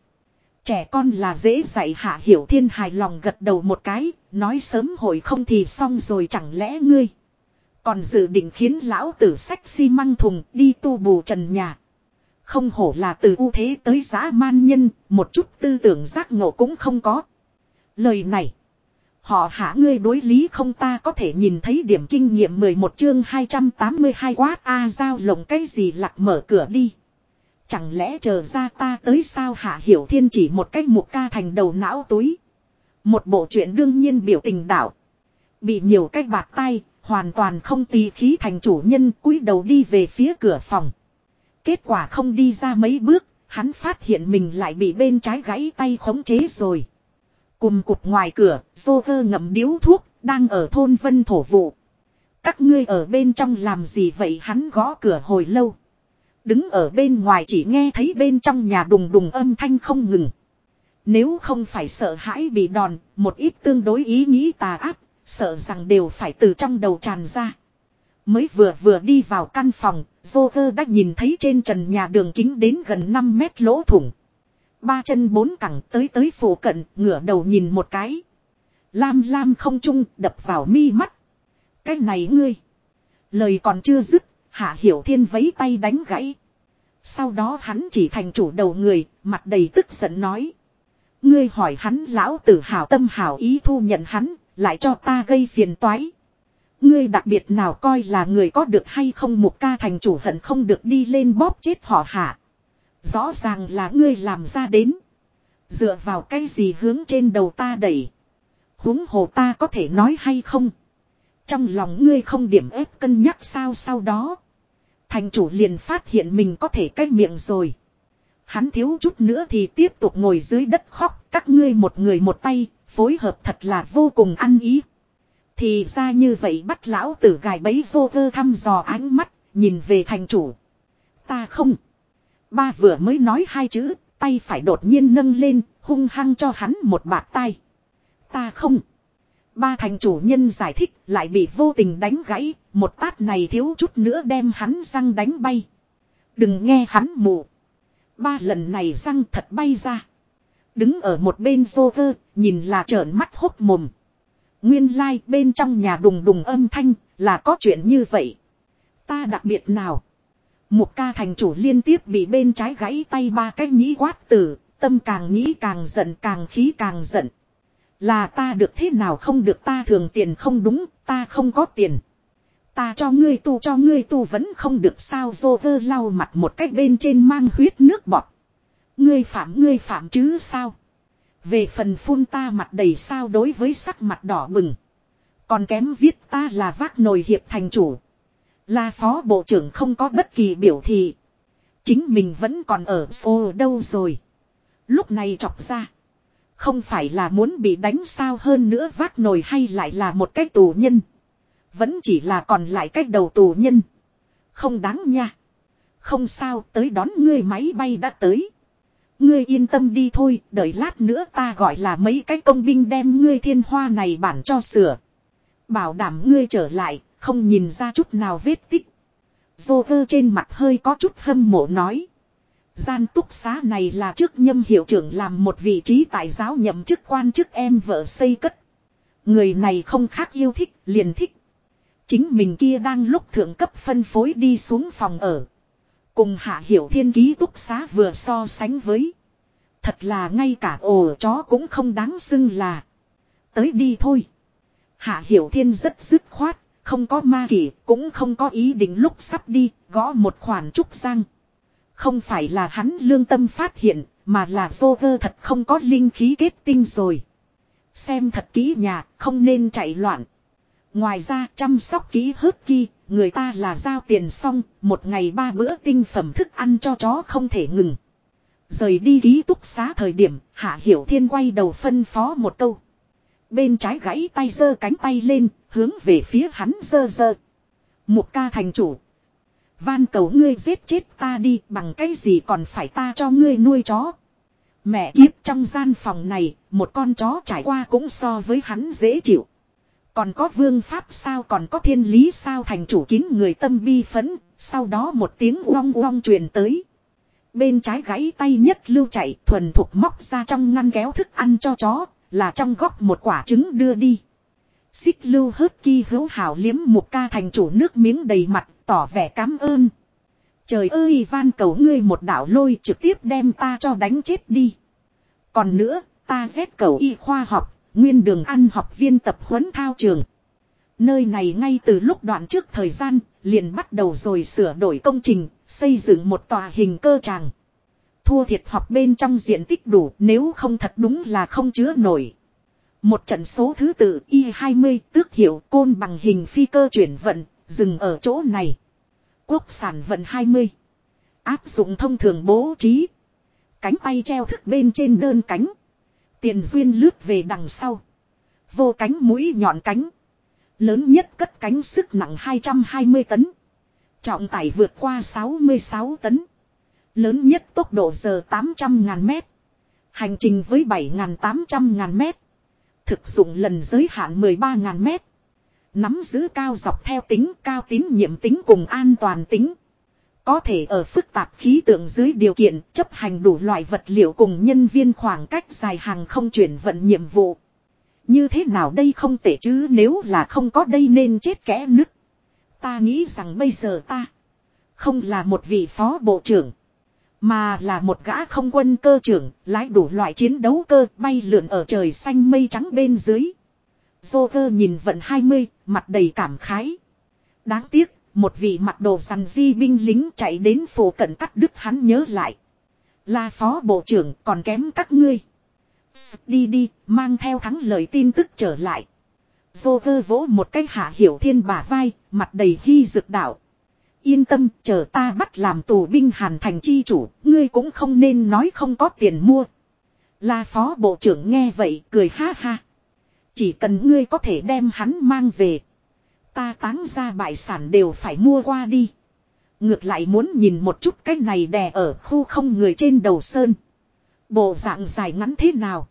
Trẻ con là dễ dạy Hạ Hiểu Thiên hài lòng gật đầu một cái, nói sớm hồi không thì xong rồi chẳng lẽ ngươi. Còn dự định khiến lão tử sách xi măng thùng đi tu bù trần nhà. Không hổ là từ ưu thế tới giá man nhân, một chút tư tưởng giác ngộ cũng không có. Lời này. Họ hạ ngươi đối lý không ta có thể nhìn thấy điểm kinh nghiệm 11 chương 282 quát A giao lồng cái gì lạc mở cửa đi. Chẳng lẽ chờ ra ta tới sao hạ hiểu thiên chỉ một cách một ca thành đầu não túi. Một bộ chuyện đương nhiên biểu tình đảo. Bị nhiều cách bạc tay, hoàn toàn không tì khí thành chủ nhân cúi đầu đi về phía cửa phòng. Kết quả không đi ra mấy bước, hắn phát hiện mình lại bị bên trái gãy tay khống chế rồi. Cùng cục ngoài cửa, dô cơ ngậm điếu thuốc, đang ở thôn vân thổ vụ. Các ngươi ở bên trong làm gì vậy hắn gõ cửa hồi lâu. Đứng ở bên ngoài chỉ nghe thấy bên trong nhà đùng đùng âm thanh không ngừng. Nếu không phải sợ hãi bị đòn, một ít tương đối ý nghĩ tà ác, sợ rằng đều phải từ trong đầu tràn ra. Mới vừa vừa đi vào căn phòng, Joker đã nhìn thấy trên trần nhà đường kính đến gần 5 mét lỗ thủng. Ba chân bốn cẳng tới tới phủ cận, ngửa đầu nhìn một cái. Lam lam không trung, đập vào mi mắt. Cái này ngươi. Lời còn chưa dứt, Hạ Hiểu Thiên vấy tay đánh gãy. Sau đó hắn chỉ thành chủ đầu người, mặt đầy tức giận nói. Ngươi hỏi hắn lão tử hảo tâm hảo ý thu nhận hắn, lại cho ta gây phiền toái. Ngươi đặc biệt nào coi là người có được hay không một ca thành chủ hận không được đi lên bóp chết họ hạ. Rõ ràng là ngươi làm ra đến. Dựa vào cái gì hướng trên đầu ta đẩy. huống hồ ta có thể nói hay không. Trong lòng ngươi không điểm ép cân nhắc sao sau đó. Thành chủ liền phát hiện mình có thể cái miệng rồi. Hắn thiếu chút nữa thì tiếp tục ngồi dưới đất khóc. Các ngươi một người một tay, phối hợp thật là vô cùng ăn ý. Thì ra như vậy bắt lão tử gài bấy vô cơ thăm dò ánh mắt, nhìn về thành chủ. Ta không. Ba vừa mới nói hai chữ, tay phải đột nhiên nâng lên, hung hăng cho hắn một bạt tay. Ta không. Ba thành chủ nhân giải thích lại bị vô tình đánh gãy, một tát này thiếu chút nữa đem hắn răng đánh bay. Đừng nghe hắn mù. Ba lần này răng thật bay ra. Đứng ở một bên vô cơ, nhìn là trợn mắt hốt mồm. Nguyên lai like bên trong nhà đùng đùng âm thanh là có chuyện như vậy. Ta đặc biệt nào. Một ca thành chủ liên tiếp bị bên trái gãy tay ba cái nhĩ quát tử, tâm càng nghĩ càng giận càng khí càng giận. Là ta được thế nào không được ta thường tiền không đúng, ta không có tiền. Ta cho ngươi tu cho ngươi tu vẫn không được sao vô vơ lau mặt một cách bên trên mang huyết nước bọt. Ngươi phạm ngươi phạm chứ sao. Về phần phun ta mặt đầy sao đối với sắc mặt đỏ bừng. Còn kém viết ta là vác nồi hiệp thành chủ. Là phó bộ trưởng không có bất kỳ biểu thị. Chính mình vẫn còn ở ô đâu rồi. Lúc này chọc ra. Không phải là muốn bị đánh sao hơn nữa vác nồi hay lại là một cái tù nhân. Vẫn chỉ là còn lại cách đầu tù nhân. Không đáng nha. Không sao tới đón ngươi máy bay đã tới. Ngươi yên tâm đi thôi, đợi lát nữa ta gọi là mấy cái công binh đem ngươi thiên hoa này bản cho sửa. Bảo đảm ngươi trở lại, không nhìn ra chút nào vết tích. Dô vơ trên mặt hơi có chút hâm mộ nói. Gian túc xá này là trước nhâm hiệu trưởng làm một vị trí tại giáo nhậm chức quan chức em vợ xây cất. Người này không khác yêu thích, liền thích. Chính mình kia đang lúc thượng cấp phân phối đi xuống phòng ở. Cùng hạ hiểu thiên ký túc xá vừa so sánh với. Thật là ngay cả ồ chó cũng không đáng xưng là. Tới đi thôi. Hạ hiểu thiên rất dứt khoát, không có ma kỷ, cũng không có ý định lúc sắp đi, gõ một khoản trúc sang. Không phải là hắn lương tâm phát hiện, mà là vô vơ thật không có linh khí kết tinh rồi. Xem thật kỹ nhà, không nên chạy loạn. Ngoài ra chăm sóc ký hớt kỳ, người ta là giao tiền xong, một ngày ba bữa tinh phẩm thức ăn cho chó không thể ngừng. Rời đi ký túc xá thời điểm, Hạ Hiểu Thiên quay đầu phân phó một câu. Bên trái gãy tay giơ cánh tay lên, hướng về phía hắn giơ giơ. Một ca thành chủ. Van cầu ngươi giết chết ta đi bằng cái gì còn phải ta cho ngươi nuôi chó. Mẹ kiếp trong gian phòng này, một con chó trải qua cũng so với hắn dễ chịu. Còn có vương pháp sao còn có thiên lý sao thành chủ kín người tâm bi phấn, sau đó một tiếng uong uong truyền tới. Bên trái gãy tay nhất lưu chạy thuần thục móc ra trong ngăn kéo thức ăn cho chó, là trong góc một quả trứng đưa đi. Xích lưu hớt ki hữu hảo liếm một ca thành chủ nước miếng đầy mặt, tỏ vẻ cảm ơn. Trời ơi van cầu ngươi một đạo lôi trực tiếp đem ta cho đánh chết đi. Còn nữa, ta rét cầu y khoa học, nguyên đường ăn học viên tập huấn thao trường. Nơi này ngay từ lúc đoạn trước thời gian, liền bắt đầu rồi sửa đổi công trình, xây dựng một tòa hình cơ tràng. Thua thiệt học bên trong diện tích đủ nếu không thật đúng là không chứa nổi. Một trận số thứ tự Y20 tước hiệu côn bằng hình phi cơ chuyển vận, dừng ở chỗ này. Quốc sản vận 20. Áp dụng thông thường bố trí. Cánh tay treo thức bên trên đơn cánh. Tiền duyên lướt về đằng sau. Vô cánh mũi nhọn cánh. Lớn nhất cất cánh sức nặng 220 tấn. Trọng tải vượt qua 66 tấn. Lớn nhất tốc độ giờ 800 ngàn mét. Hành trình với 7.800 ngàn mét. Thực dụng lần giới hạn 13 ngàn mét. Nắm giữ cao dọc theo tính, cao tín nhiệm tính cùng an toàn tính. Có thể ở phức tạp khí tượng dưới điều kiện chấp hành đủ loại vật liệu cùng nhân viên khoảng cách dài hàng không chuyển vận nhiệm vụ. Như thế nào đây không tệ chứ, nếu là không có đây nên chết kẽ nứt. Ta nghĩ rằng bây giờ ta không là một vị phó bộ trưởng. Mà là một gã không quân cơ trưởng, lái đủ loại chiến đấu cơ bay lượn ở trời xanh mây trắng bên dưới. Joker nhìn vận 20, mặt đầy cảm khái. Đáng tiếc, một vị mặt đồ săn di binh lính chạy đến phố cận cắt đứt hắn nhớ lại. Là phó bộ trưởng còn kém các ngươi. Đi đi, mang theo thắng lời tin tức trở lại. Joker vỗ một cái hạ hiểu thiên bả vai, mặt đầy hy dực đạo. Yên tâm, chờ ta bắt làm tù binh hàn thành chi chủ, ngươi cũng không nên nói không có tiền mua. la phó bộ trưởng nghe vậy, cười ha ha. Chỉ cần ngươi có thể đem hắn mang về. Ta táng ra bại sản đều phải mua qua đi. Ngược lại muốn nhìn một chút cái này đè ở khu không người trên đầu sơn. Bộ dạng dài ngắn thế nào.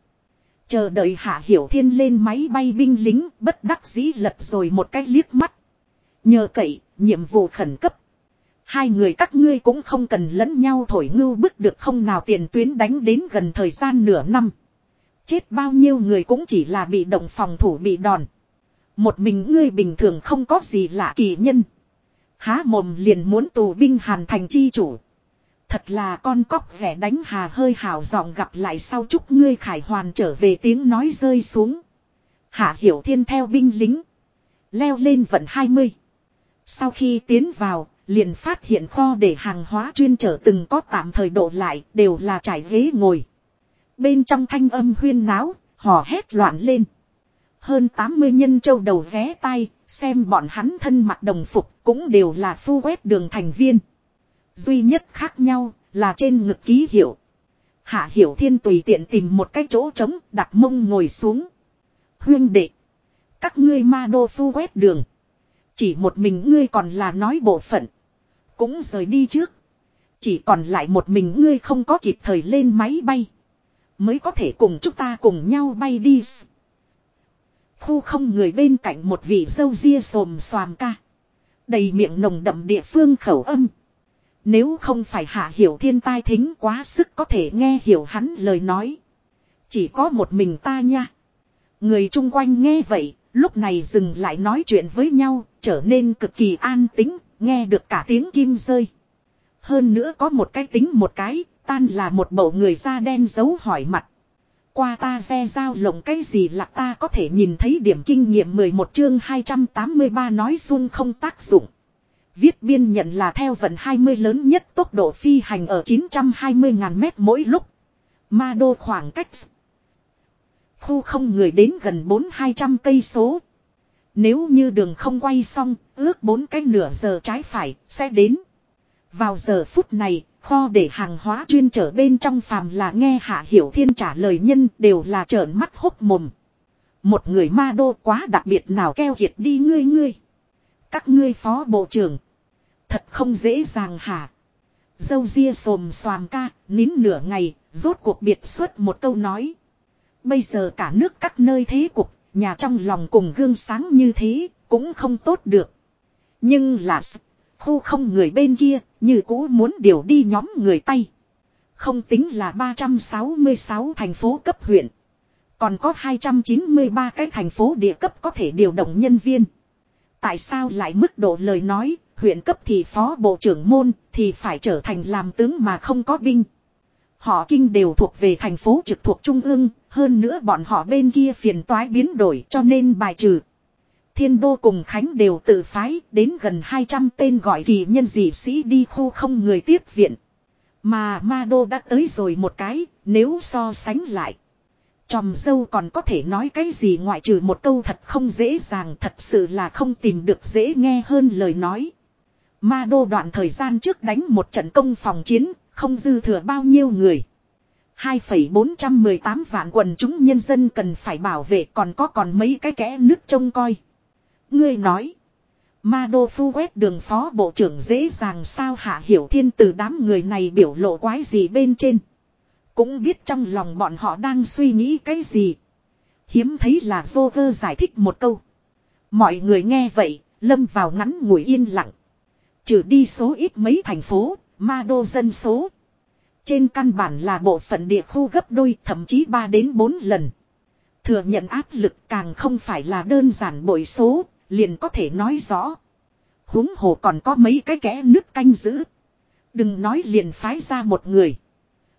Chờ đợi hạ hiểu thiên lên máy bay binh lính bất đắc dĩ lật rồi một cái liếc mắt. Nhờ cậy, nhiệm vụ khẩn cấp. Hai người các ngươi cũng không cần lẫn nhau thổi ngưu bức được không nào tiền tuyến đánh đến gần thời gian nửa năm. Chết bao nhiêu người cũng chỉ là bị động phòng thủ bị đòn. Một mình ngươi bình thường không có gì lạ kỳ nhân. Há mồm liền muốn tù binh hàn thành chi chủ. Thật là con cóc vẻ đánh hà hơi hào giọng gặp lại sau chúc ngươi khải hoàn trở về tiếng nói rơi xuống. Hạ hiểu thiên theo binh lính. Leo lên vận 20. Sau khi tiến vào, liền phát hiện kho để hàng hóa chuyên trở từng có tạm thời độ lại đều là trải ghế ngồi. Bên trong thanh âm huyên náo, hò hét loạn lên. Hơn 80 nhân châu đầu vé tay, xem bọn hắn thân mặc đồng phục cũng đều là phu quét đường thành viên. Duy nhất khác nhau là trên ngực ký hiệu. Hạ Hiểu Thiên tùy tiện tìm một cái chỗ trống đặt mông ngồi xuống. Huyên đệ. Các ngươi ma đô phu quét đường. Chỉ một mình ngươi còn là nói bộ phận. Cũng rời đi trước. Chỉ còn lại một mình ngươi không có kịp thời lên máy bay. Mới có thể cùng chúng ta cùng nhau bay đi. Khu không người bên cạnh một vị dâu ria xồm xoàm ca. Đầy miệng nồng đậm địa phương khẩu âm. Nếu không phải hạ hiểu thiên tai thính quá sức có thể nghe hiểu hắn lời nói. Chỉ có một mình ta nha. Người chung quanh nghe vậy, lúc này dừng lại nói chuyện với nhau, trở nên cực kỳ an tĩnh, nghe được cả tiếng kim rơi. Hơn nữa có một cái tính một cái, tan là một bộ người da đen giấu hỏi mặt. Qua ta ve giao lộng cái gì là ta có thể nhìn thấy điểm kinh nghiệm 11 chương 283 nói xuân không tác dụng. Viết biên nhận là theo vận 20 lớn nhất tốc độ phi hành ở 920.000 mét mỗi lúc. Ma đô khoảng cách. Khu không người đến gần 4-200 cây số. Nếu như đường không quay xong, ước bốn cái nửa giờ trái phải, sẽ đến. Vào giờ phút này, kho để hàng hóa chuyên trở bên trong phàm là nghe Hạ Hiểu Thiên trả lời nhân đều là trợn mắt hốc mồm. Một người ma đô quá đặc biệt nào keo kiệt đi ngươi ngươi. Các ngươi phó bộ trưởng. Thật không dễ dàng hả. Dâu ria xồm xoàm ca, nín nửa ngày, rốt cuộc biệt xuất một câu nói. Bây giờ cả nước các nơi thế cục, nhà trong lòng cùng gương sáng như thế, cũng không tốt được. Nhưng là khu không người bên kia, như cũ muốn điều đi nhóm người tay. Không tính là 366 thành phố cấp huyện. Còn có 293 cái thành phố địa cấp có thể điều động nhân viên. Tại sao lại mức độ lời nói, huyện cấp thì phó bộ trưởng môn thì phải trở thành làm tướng mà không có binh. Họ kinh đều thuộc về thành phố trực thuộc trung ương, hơn nữa bọn họ bên kia phiền toái biến đổi cho nên bài trừ. Thiên đô cùng Khánh đều tự phái đến gần 200 tên gọi kỳ nhân dị sĩ đi khu không người tiếp viện. Mà ma đô đã tới rồi một cái, nếu so sánh lại. Chòm dâu còn có thể nói cái gì ngoại trừ một câu thật không dễ dàng thật sự là không tìm được dễ nghe hơn lời nói. Ma đô đoạn thời gian trước đánh một trận công phòng chiến, không dư thừa bao nhiêu người. 2,418 vạn quần chúng nhân dân cần phải bảo vệ còn có còn mấy cái kẽ nước trông coi. Ngươi nói. Ma đô phu quét đường phó bộ trưởng dễ dàng sao hạ hiểu thiên từ đám người này biểu lộ quái gì bên trên. Cũng biết trong lòng bọn họ đang suy nghĩ cái gì. Hiếm thấy là vô cơ giải thích một câu. Mọi người nghe vậy, lâm vào ngắn ngủi yên lặng. Trừ đi số ít mấy thành phố, ma đô dân số. Trên căn bản là bộ phận địa khu gấp đôi thậm chí 3 đến 4 lần. Thừa nhận áp lực càng không phải là đơn giản bội số, liền có thể nói rõ. huống hồ còn có mấy cái kẽ nước canh giữ. Đừng nói liền phái ra một người.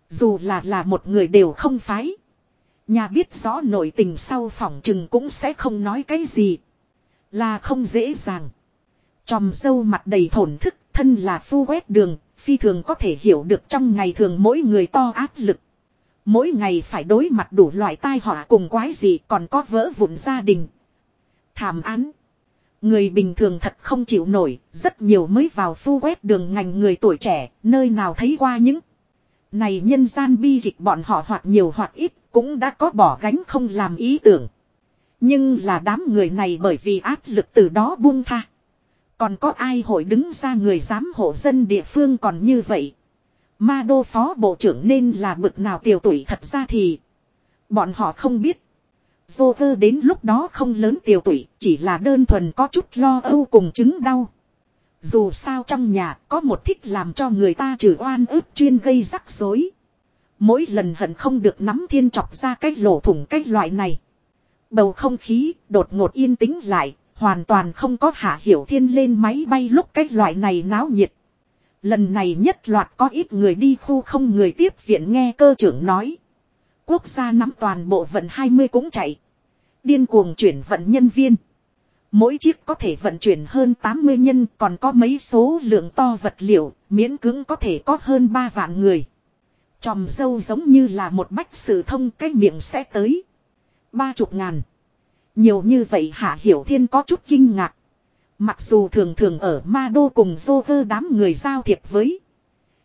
Dù là là một người đều không phái. Nhà biết rõ nội tình sau phỏng chừng cũng sẽ không nói cái gì. Là không dễ dàng. Chòm dâu mặt đầy thổn thức, thân là phu quét đường, phi thường có thể hiểu được trong ngày thường mỗi người to áp lực. Mỗi ngày phải đối mặt đủ loại tai họa cùng quái gì còn có vỡ vụn gia đình. Thảm án. Người bình thường thật không chịu nổi, rất nhiều mới vào phu quét đường ngành người tuổi trẻ, nơi nào thấy qua những này nhân gian bi kịch bọn họ hoặc nhiều hoặc ít cũng đã có bỏ gánh không làm ý tưởng. Nhưng là đám người này bởi vì áp lực từ đó buông tha. Còn có ai hội đứng ra người dám hộ dân địa phương còn như vậy. Ma đô phó bộ trưởng nên là bực nào tiểu tuổi thật ra thì. Bọn họ không biết. Joker đến lúc đó không lớn tiểu tuổi, chỉ là đơn thuần có chút lo âu cùng chứng đau. Dù sao trong nhà có một thích làm cho người ta trừ oan ức chuyên gây rắc rối. Mỗi lần hận không được nắm thiên chọc ra cái lỗ thủng cái loại này. Bầu không khí đột ngột yên tĩnh lại, hoàn toàn không có hạ hiểu thiên lên máy bay lúc cái loại này náo nhiệt. Lần này nhất loạt có ít người đi khu không người tiếp viện nghe cơ trưởng nói. Quốc gia nắm toàn bộ vận 20 cũng chạy. Điên cuồng chuyển vận nhân viên. Mỗi chiếc có thể vận chuyển hơn 80 nhân còn có mấy số lượng to vật liệu, miễn cưỡng có thể có hơn 3 vạn người. Chòm dâu giống như là một bách sự thông cái miệng sẽ tới. Ba chục ngàn. Nhiều như vậy Hạ Hiểu Thiên có chút kinh ngạc. Mặc dù thường thường ở Ma Đô cùng vô cơ đám người giao thiệp với.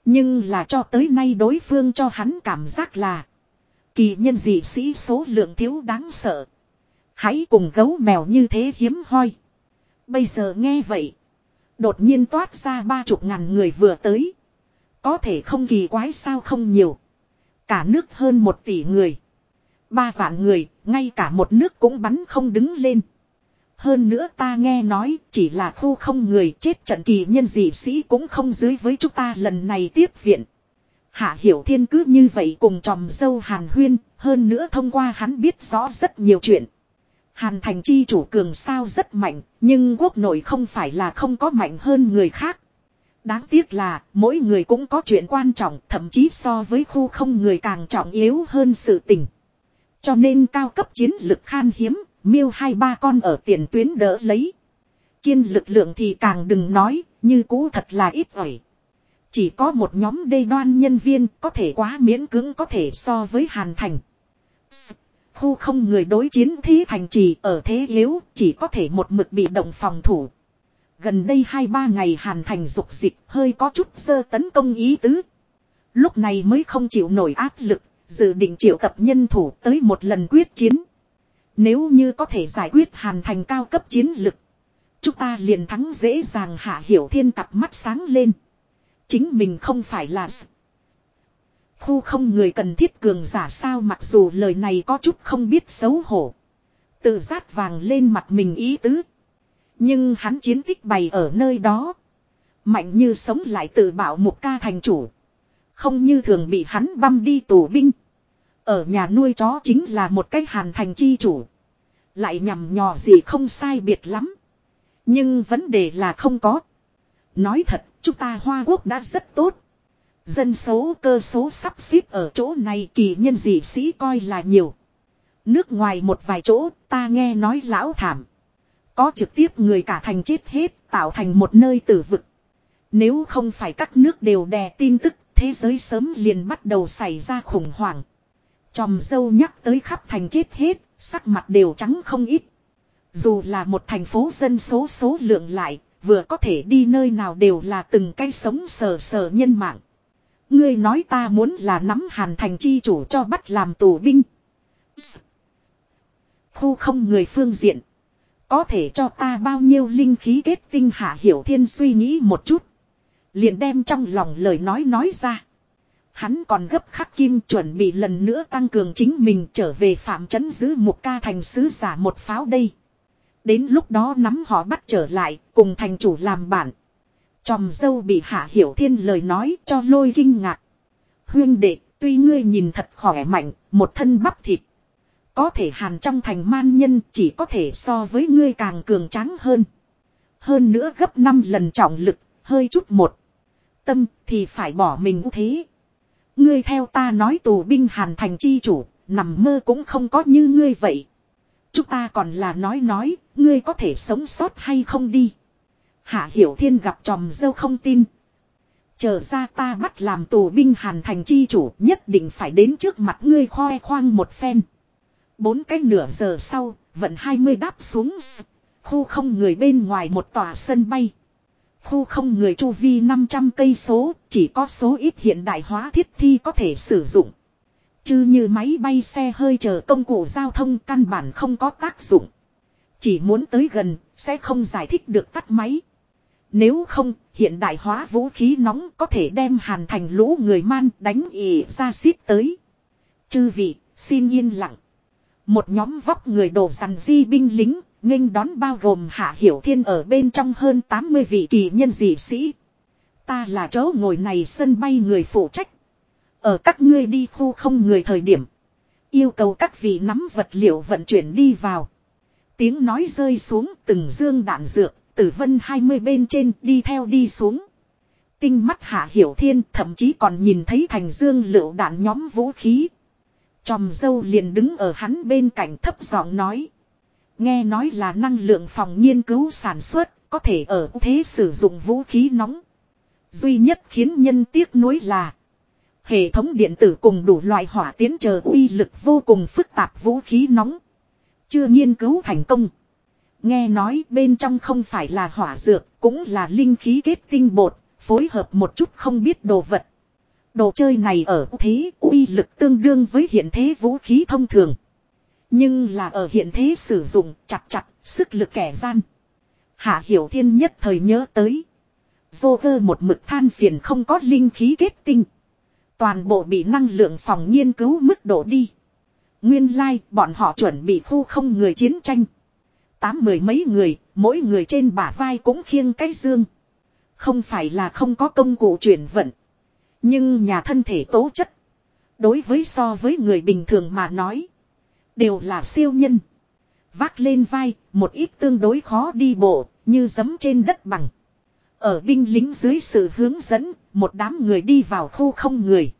Nhưng là cho tới nay đối phương cho hắn cảm giác là. Kỳ nhân dị sĩ số lượng thiếu đáng sợ. Hãy cùng gấu mèo như thế hiếm hoi. Bây giờ nghe vậy. Đột nhiên toát ra ba chục ngàn người vừa tới. Có thể không kỳ quái sao không nhiều. Cả nước hơn một tỷ người. Ba vạn người, ngay cả một nước cũng bắn không đứng lên. Hơn nữa ta nghe nói chỉ là khu không người chết trận kỳ nhân dị sĩ cũng không dưới với chúng ta lần này tiếp viện. Hạ Hiểu Thiên cứ như vậy cùng tròm dâu Hàn Huyên, hơn nữa thông qua hắn biết rõ rất nhiều chuyện. Hàn thành chi chủ cường sao rất mạnh, nhưng quốc nội không phải là không có mạnh hơn người khác. Đáng tiếc là mỗi người cũng có chuyện quan trọng, thậm chí so với khu không người càng trọng yếu hơn sự tình. Cho nên cao cấp chiến lực khan hiếm, miêu hai ba con ở tiền tuyến đỡ lấy. Kiên lực lượng thì càng đừng nói, như cũ thật là ít ỏi. Chỉ có một nhóm đê đoan nhân viên có thể quá miễn cưỡng có thể so với Hàn Thành. Khu không người đối chiến thế thành trì ở thế yếu, chỉ có thể một mực bị động phòng thủ. Gần đây hai ba ngày Hàn Thành dục dịch hơi có chút sơ tấn công ý tứ. Lúc này mới không chịu nổi áp lực, dự định triệu tập nhân thủ tới một lần quyết chiến. Nếu như có thể giải quyết Hàn Thành cao cấp chiến lực. Chúng ta liền thắng dễ dàng hạ hiểu thiên cặp mắt sáng lên. Chính mình không phải là Khu không người cần thiết cường giả sao mặc dù lời này có chút không biết xấu hổ. Tự rát vàng lên mặt mình ý tứ. Nhưng hắn chiến tích bày ở nơi đó. Mạnh như sống lại tự bảo một ca thành chủ. Không như thường bị hắn băm đi tù binh. Ở nhà nuôi chó chính là một cái hàn thành chi chủ. Lại nhằm nhò gì không sai biệt lắm. Nhưng vấn đề là không có. Nói thật, chúng ta Hoa Quốc đã rất tốt. Dân số cơ số sắp xếp ở chỗ này kỳ nhân dị sĩ coi là nhiều. Nước ngoài một vài chỗ ta nghe nói lão thảm. Có trực tiếp người cả thành chết hết tạo thành một nơi tử vực. Nếu không phải các nước đều đè tin tức thế giới sớm liền bắt đầu xảy ra khủng hoảng. Chòm dâu nhắc tới khắp thành chết hết, sắc mặt đều trắng không ít. Dù là một thành phố dân số số lượng lại, vừa có thể đi nơi nào đều là từng cây sống sờ sờ nhân mạng. Ngươi nói ta muốn là nắm hàn thành chi chủ cho bắt làm tù binh. Khu không người phương diện. Có thể cho ta bao nhiêu linh khí kết tinh hạ hiểu thiên suy nghĩ một chút. Liền đem trong lòng lời nói nói ra. Hắn còn gấp khắc kim chuẩn bị lần nữa tăng cường chính mình trở về phạm trấn giữ một ca thành sứ giả một pháo đây. Đến lúc đó nắm họ bắt trở lại cùng thành chủ làm bản. Chòm dâu bị hạ hiểu thiên lời nói cho lôi kinh ngạc. Huyên đệ, tuy ngươi nhìn thật khỏe mạnh, một thân bắp thịt. Có thể hàn trong thành man nhân chỉ có thể so với ngươi càng cường tráng hơn. Hơn nữa gấp 5 lần trọng lực, hơi chút một tâm thì phải bỏ mình thế. Ngươi theo ta nói tù binh hàn thành chi chủ, nằm mơ cũng không có như ngươi vậy. Chúng ta còn là nói nói, ngươi có thể sống sót hay không đi. Hạ Hiểu Thiên gặp tròm dâu không tin. Chờ ra ta bắt làm tù binh hàn thành chi chủ nhất định phải đến trước mặt ngươi khoe khoang một phen. Bốn cái nửa giờ sau, vận 20 đáp xuống khu không người bên ngoài một tòa sân bay. Khu không người chu vi 500 cây số, chỉ có số ít hiện đại hóa thiết thi có thể sử dụng. Chứ như máy bay xe hơi chờ công cụ giao thông căn bản không có tác dụng. Chỉ muốn tới gần, sẽ không giải thích được tắt máy. Nếu không, hiện đại hóa vũ khí nóng có thể đem hàn thành lũ người man đánh ỉ ra xít tới. Chư vị, xin yên lặng. Một nhóm vóc người đổ sàn di binh lính, nghênh đón bao gồm Hạ Hiểu Thiên ở bên trong hơn 80 vị kỳ nhân dị sĩ. Ta là chỗ ngồi này sân bay người phụ trách. Ở các ngươi đi khu không người thời điểm. Yêu cầu các vị nắm vật liệu vận chuyển đi vào. Tiếng nói rơi xuống từng dương đạn dược, tử vân 20 bên trên đi theo đi xuống. Tinh mắt hạ hiểu thiên thậm chí còn nhìn thấy thành dương lựu đạn nhóm vũ khí. Chòm dâu liền đứng ở hắn bên cạnh thấp giọng nói. Nghe nói là năng lượng phòng nghiên cứu sản xuất, có thể ở thế sử dụng vũ khí nóng. Duy nhất khiến nhân tiếc nuối là Hệ thống điện tử cùng đủ loại hỏa tiến chờ uy lực vô cùng phức tạp vũ khí nóng. Chưa nghiên cứu thành công. Nghe nói bên trong không phải là hỏa dược, cũng là linh khí kết tinh bột, phối hợp một chút không biết đồ vật. Đồ chơi này ở thế uy lực tương đương với hiện thế vũ khí thông thường. Nhưng là ở hiện thế sử dụng chặt chặt sức lực kẻ gian. Hạ Hiểu Thiên nhất thời nhớ tới. Vô cơ một mực than phiền không có linh khí kết tinh. Toàn bộ bị năng lượng phòng nghiên cứu mức độ đi. Nguyên lai like, bọn họ chuẩn bị khu không người chiến tranh. Tám mười mấy người, mỗi người trên bả vai cũng khiêng cái dương. Không phải là không có công cụ chuyển vận. Nhưng nhà thân thể tố chất. Đối với so với người bình thường mà nói. Đều là siêu nhân. Vác lên vai, một ít tương đối khó đi bộ, như giấm trên đất bằng. Ở binh lính dưới sự hướng dẫn, một đám người đi vào khu không người.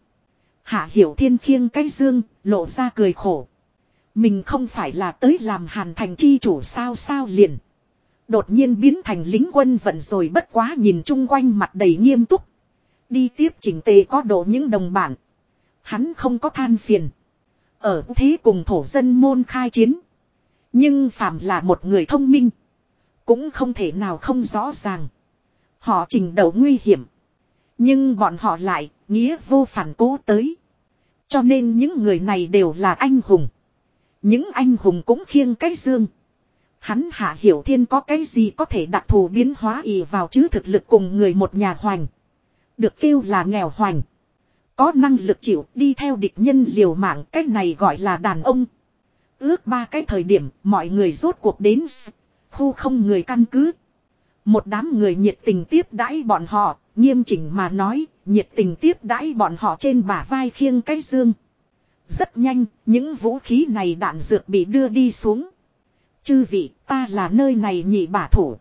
Hạ Hiểu Thiên khiêng cái dương, lộ ra cười khổ. Mình không phải là tới làm hàn thành chi chủ sao sao liền. Đột nhiên biến thành lính quân vận rồi bất quá nhìn chung quanh mặt đầy nghiêm túc. Đi tiếp chỉnh tề có độ những đồng bản. Hắn không có than phiền. Ở thế cùng thổ dân môn khai chiến. Nhưng phạm là một người thông minh. Cũng không thể nào không rõ ràng. Họ trình đầu nguy hiểm. Nhưng bọn họ lại, nghĩa vô phản cố tới. Cho nên những người này đều là anh hùng. Những anh hùng cũng khiêng cái dương. Hắn hạ hiểu thiên có cái gì có thể đặc thù biến hóa ì vào chứ thực lực cùng người một nhà hoành. Được kêu là nghèo hoành. Có năng lực chịu đi theo địch nhân liều mạng cái này gọi là đàn ông. Ước ba cái thời điểm mọi người rốt cuộc đến khu không người căn cứ. Một đám người nhiệt tình tiếp đãi bọn họ, nghiêm chỉnh mà nói, nhiệt tình tiếp đãi bọn họ trên bả vai khiêng cái dương. Rất nhanh, những vũ khí này đạn dược bị đưa đi xuống. Chư vị, ta là nơi này nhị bả thủ.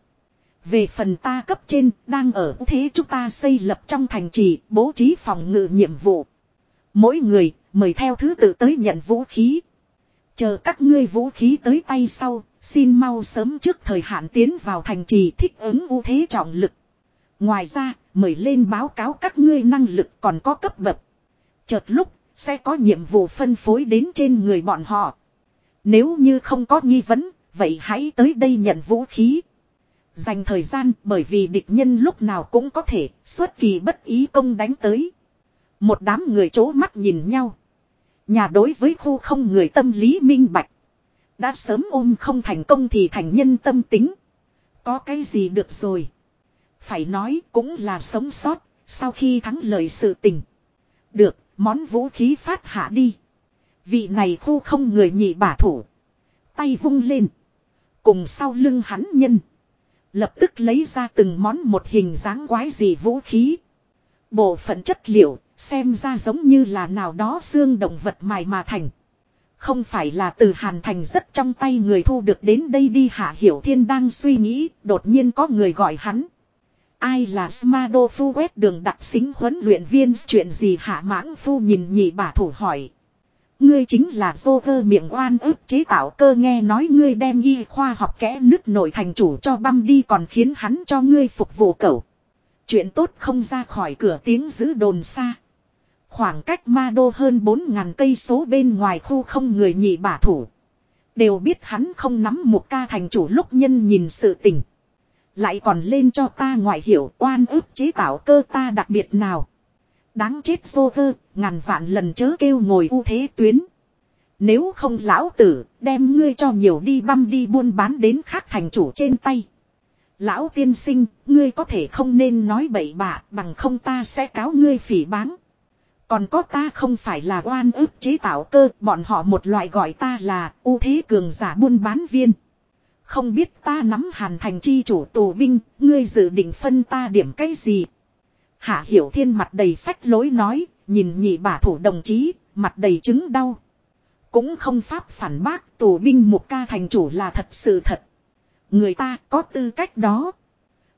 Về phần ta cấp trên, đang ở thế chúng ta xây lập trong thành trì, bố trí phòng ngự nhiệm vụ. Mỗi người, mời theo thứ tự tới nhận vũ khí. Chờ các ngươi vũ khí tới tay sau, xin mau sớm trước thời hạn tiến vào thành trì thích ứng ưu thế trọng lực. Ngoài ra, mời lên báo cáo các ngươi năng lực còn có cấp bậc. Chợt lúc, sẽ có nhiệm vụ phân phối đến trên người bọn họ. Nếu như không có nghi vấn, vậy hãy tới đây nhận vũ khí. Dành thời gian bởi vì địch nhân lúc nào cũng có thể xuất kỳ bất ý công đánh tới. Một đám người chố mắt nhìn nhau. Nhà đối với khu không người tâm lý minh bạch. Đã sớm ôm không thành công thì thành nhân tâm tính. Có cái gì được rồi. Phải nói cũng là sống sót, sau khi thắng lợi sự tình. Được, món vũ khí phát hạ đi. Vị này khu không người nhị bả thủ. Tay vung lên. Cùng sau lưng hắn nhân. Lập tức lấy ra từng món một hình dáng quái gì vũ khí. Bộ phận chất liệu, xem ra giống như là nào đó xương động vật mài mà thành. Không phải là từ hàn thành rất trong tay người thu được đến đây đi hạ hiểu thiên đang suy nghĩ, đột nhiên có người gọi hắn. Ai là Smado Phu quét đường đặc xính huấn luyện viên chuyện gì hạ mãng phu nhìn nhị bà thủ hỏi. Ngươi chính là Joker miệng oan ức chế tạo cơ nghe nói ngươi đem y khoa học kẽ nứt nổi thành chủ cho băm đi còn khiến hắn cho ngươi phục vụ cậu. Chuyện tốt không ra khỏi cửa tiếng giữ đồn xa. Khoảng cách ma đô hơn 4.000 cây số bên ngoài khu không người nhị bả thủ. Đều biết hắn không nắm một ca thành chủ lúc nhân nhìn sự tình. Lại còn lên cho ta ngoại hiểu oan ức chế tạo cơ ta đặc biệt nào. Đáng chết vô cơ, ngàn vạn lần chớ kêu ngồi u thế tuyến. Nếu không lão tử, đem ngươi cho nhiều đi băm đi buôn bán đến khác thành chủ trên tay. Lão tiên sinh, ngươi có thể không nên nói bậy bạ, bằng không ta sẽ cáo ngươi phỉ báng. Còn có ta không phải là oan ức chế tạo cơ, bọn họ một loại gọi ta là ưu thế cường giả buôn bán viên. Không biết ta nắm hàn thành chi chủ tù binh, ngươi dự định phân ta điểm cái gì. Hạ hiểu thiên mặt đầy phách lối nói, nhìn nhị bả thủ đồng chí, mặt đầy chứng đau. Cũng không pháp phản bác tù binh một ca thành chủ là thật sự thật. Người ta có tư cách đó.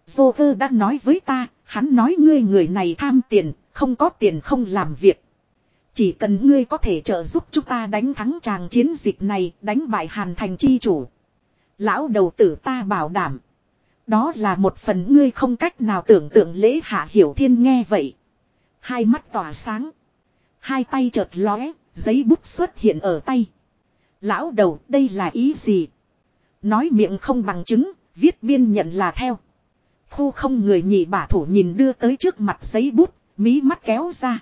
Dô vơ đã nói với ta, hắn nói ngươi người này tham tiền, không có tiền không làm việc. Chỉ cần ngươi có thể trợ giúp chúng ta đánh thắng tràng chiến dịch này, đánh bại hàn thành chi chủ. Lão đầu tử ta bảo đảm. Đó là một phần ngươi không cách nào tưởng tượng lễ hạ hiểu thiên nghe vậy. Hai mắt tỏa sáng. Hai tay chợt lóe, giấy bút xuất hiện ở tay. Lão đầu đây là ý gì? Nói miệng không bằng chứng, viết biên nhận là theo. Khu không người nhị bả thủ nhìn đưa tới trước mặt giấy bút, mí mắt kéo ra.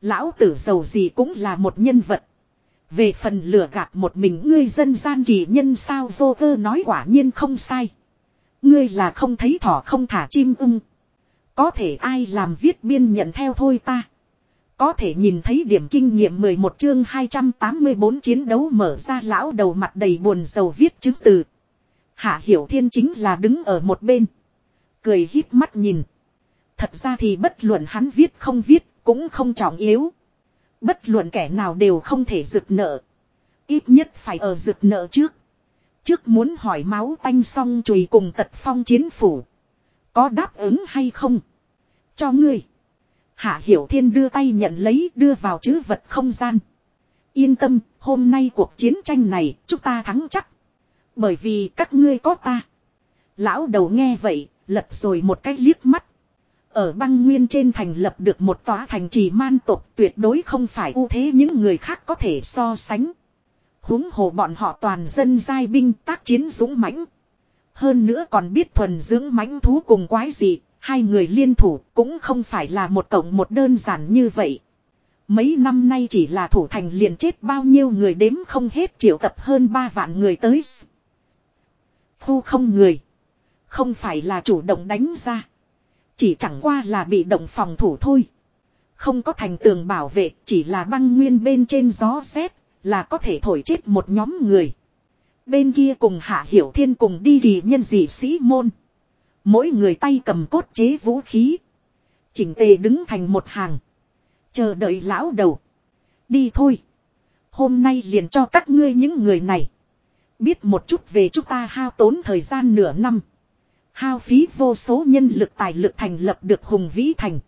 Lão tử giàu gì cũng là một nhân vật. Về phần lừa gạt một mình ngươi dân gian kỳ nhân sao vô cơ nói quả nhiên không sai. Ngươi là không thấy thỏ không thả chim ưng. Có thể ai làm viết biên nhận theo thôi ta. Có thể nhìn thấy điểm kinh nghiệm 11 chương 284 chiến đấu mở ra lão đầu mặt đầy buồn sầu viết chứng từ. Hạ Hiểu Thiên chính là đứng ở một bên. Cười híp mắt nhìn. Thật ra thì bất luận hắn viết không viết cũng không trọng yếu. Bất luận kẻ nào đều không thể rực nợ. Ít nhất phải ở rực nợ trước. Trước muốn hỏi máu tanh xong chùy cùng tật phong chiến phủ. Có đáp ứng hay không? Cho ngươi. Hạ Hiểu Thiên đưa tay nhận lấy đưa vào chữ vật không gian. Yên tâm, hôm nay cuộc chiến tranh này chúng ta thắng chắc. Bởi vì các ngươi có ta. Lão đầu nghe vậy, lật rồi một cái liếc mắt. Ở băng nguyên trên thành lập được một tòa thành trì man tộc tuyệt đối không phải ưu thế những người khác có thể so sánh huống hồ bọn họ toàn dân giai binh tác chiến dũng mãnh. Hơn nữa còn biết thuần dưỡng mãnh thú cùng quái gì, hai người liên thủ cũng không phải là một cộng một đơn giản như vậy. Mấy năm nay chỉ là thủ thành liền chết bao nhiêu người đếm không hết triệu tập hơn ba vạn người tới. Khu không người. Không phải là chủ động đánh ra. Chỉ chẳng qua là bị động phòng thủ thôi. Không có thành tường bảo vệ, chỉ là băng nguyên bên trên gió xét, là có thể thổi chết một nhóm người. Bên kia cùng hạ hiểu thiên cùng đi kỳ nhân dị sĩ môn. Mỗi người tay cầm cốt chế vũ khí. Chỉnh tề đứng thành một hàng. Chờ đợi lão đầu. Đi thôi. Hôm nay liền cho các ngươi những người này. Biết một chút về chúng ta hao tốn thời gian nửa năm. Hao phí vô số nhân lực tài lực thành lập được hùng vĩ thành.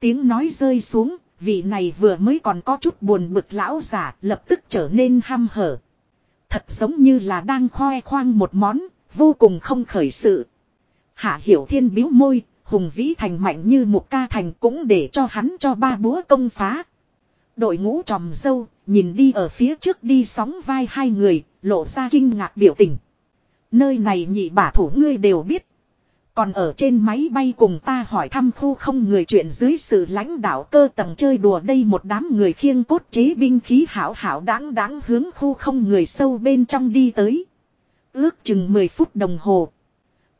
Tiếng nói rơi xuống, vị này vừa mới còn có chút buồn bực lão giả lập tức trở nên ham hở. Thật giống như là đang khoe khoang một món, vô cùng không khởi sự. Hạ hiểu thiên biếu môi, hùng vĩ thành mạnh như một ca thành cũng để cho hắn cho ba búa công phá. Đội ngũ tròm dâu, nhìn đi ở phía trước đi sóng vai hai người, lộ ra kinh ngạc biểu tình. Nơi này nhị bả thủ ngươi đều biết. Còn ở trên máy bay cùng ta hỏi thăm khu không người chuyện dưới sự lãnh đạo cơ tầng chơi đùa đây một đám người khiêng cốt chế binh khí hảo hảo đáng đáng hướng khu không người sâu bên trong đi tới. Ước chừng 10 phút đồng hồ.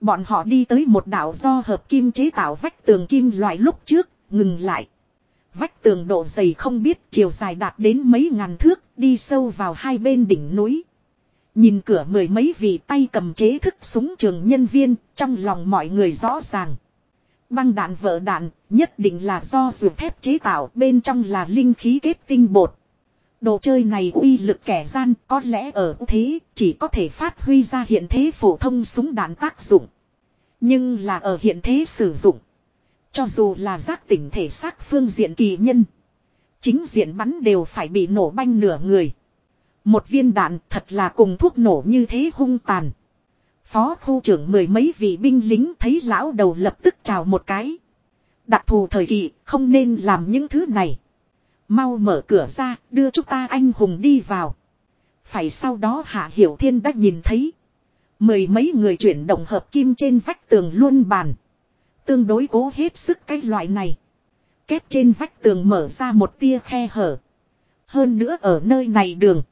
Bọn họ đi tới một đảo do hợp kim chế tạo vách tường kim loại lúc trước, ngừng lại. Vách tường độ dày không biết chiều dài đạt đến mấy ngàn thước, đi sâu vào hai bên đỉnh núi. Nhìn cửa mười mấy vị tay cầm chế thức súng trường nhân viên, trong lòng mọi người rõ ràng. Băng đạn vỡ đạn, nhất định là do ruột thép chế tạo, bên trong là linh khí kết tinh bột. Đồ chơi này uy lực kẻ gian có lẽ ở thế chỉ có thể phát huy ra hiện thế phổ thông súng đạn tác dụng. Nhưng là ở hiện thế sử dụng. Cho dù là giác tỉnh thể xác phương diện kỳ nhân. Chính diện bắn đều phải bị nổ banh nửa người. Một viên đạn thật là cùng thuốc nổ như thế hung tàn. Phó khu trưởng mười mấy vị binh lính thấy lão đầu lập tức chào một cái. Đặc thù thời kỳ, không nên làm những thứ này. Mau mở cửa ra, đưa chúng ta anh hùng đi vào. Phải sau đó Hạ Hiểu Thiên đã nhìn thấy. Mười mấy người chuyển động hợp kim trên vách tường luôn bàn. Tương đối cố hết sức cái loại này. Kép trên vách tường mở ra một tia khe hở. Hơn nữa ở nơi này đường.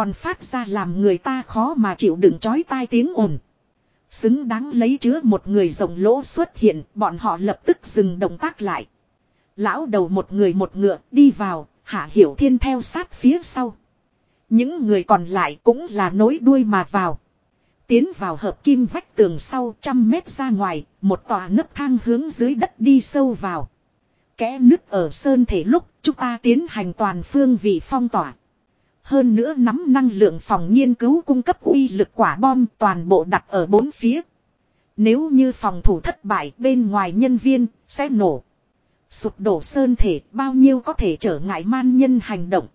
Còn phát ra làm người ta khó mà chịu đựng chói tai tiếng ồn. Xứng đáng lấy chứa một người rồng lỗ xuất hiện, bọn họ lập tức dừng động tác lại. Lão đầu một người một ngựa đi vào, hạ hiểu thiên theo sát phía sau. Những người còn lại cũng là nối đuôi mà vào. Tiến vào hợp kim vách tường sau trăm mét ra ngoài, một tòa nấc thang hướng dưới đất đi sâu vào. Kẽ nứt ở sơn thể lúc chúng ta tiến hành toàn phương vị phong tỏa. Hơn nữa nắm năng lượng phòng nghiên cứu cung cấp uy lực quả bom toàn bộ đặt ở bốn phía. Nếu như phòng thủ thất bại bên ngoài nhân viên sẽ nổ. Sụp đổ sơn thể bao nhiêu có thể trở ngại man nhân hành động.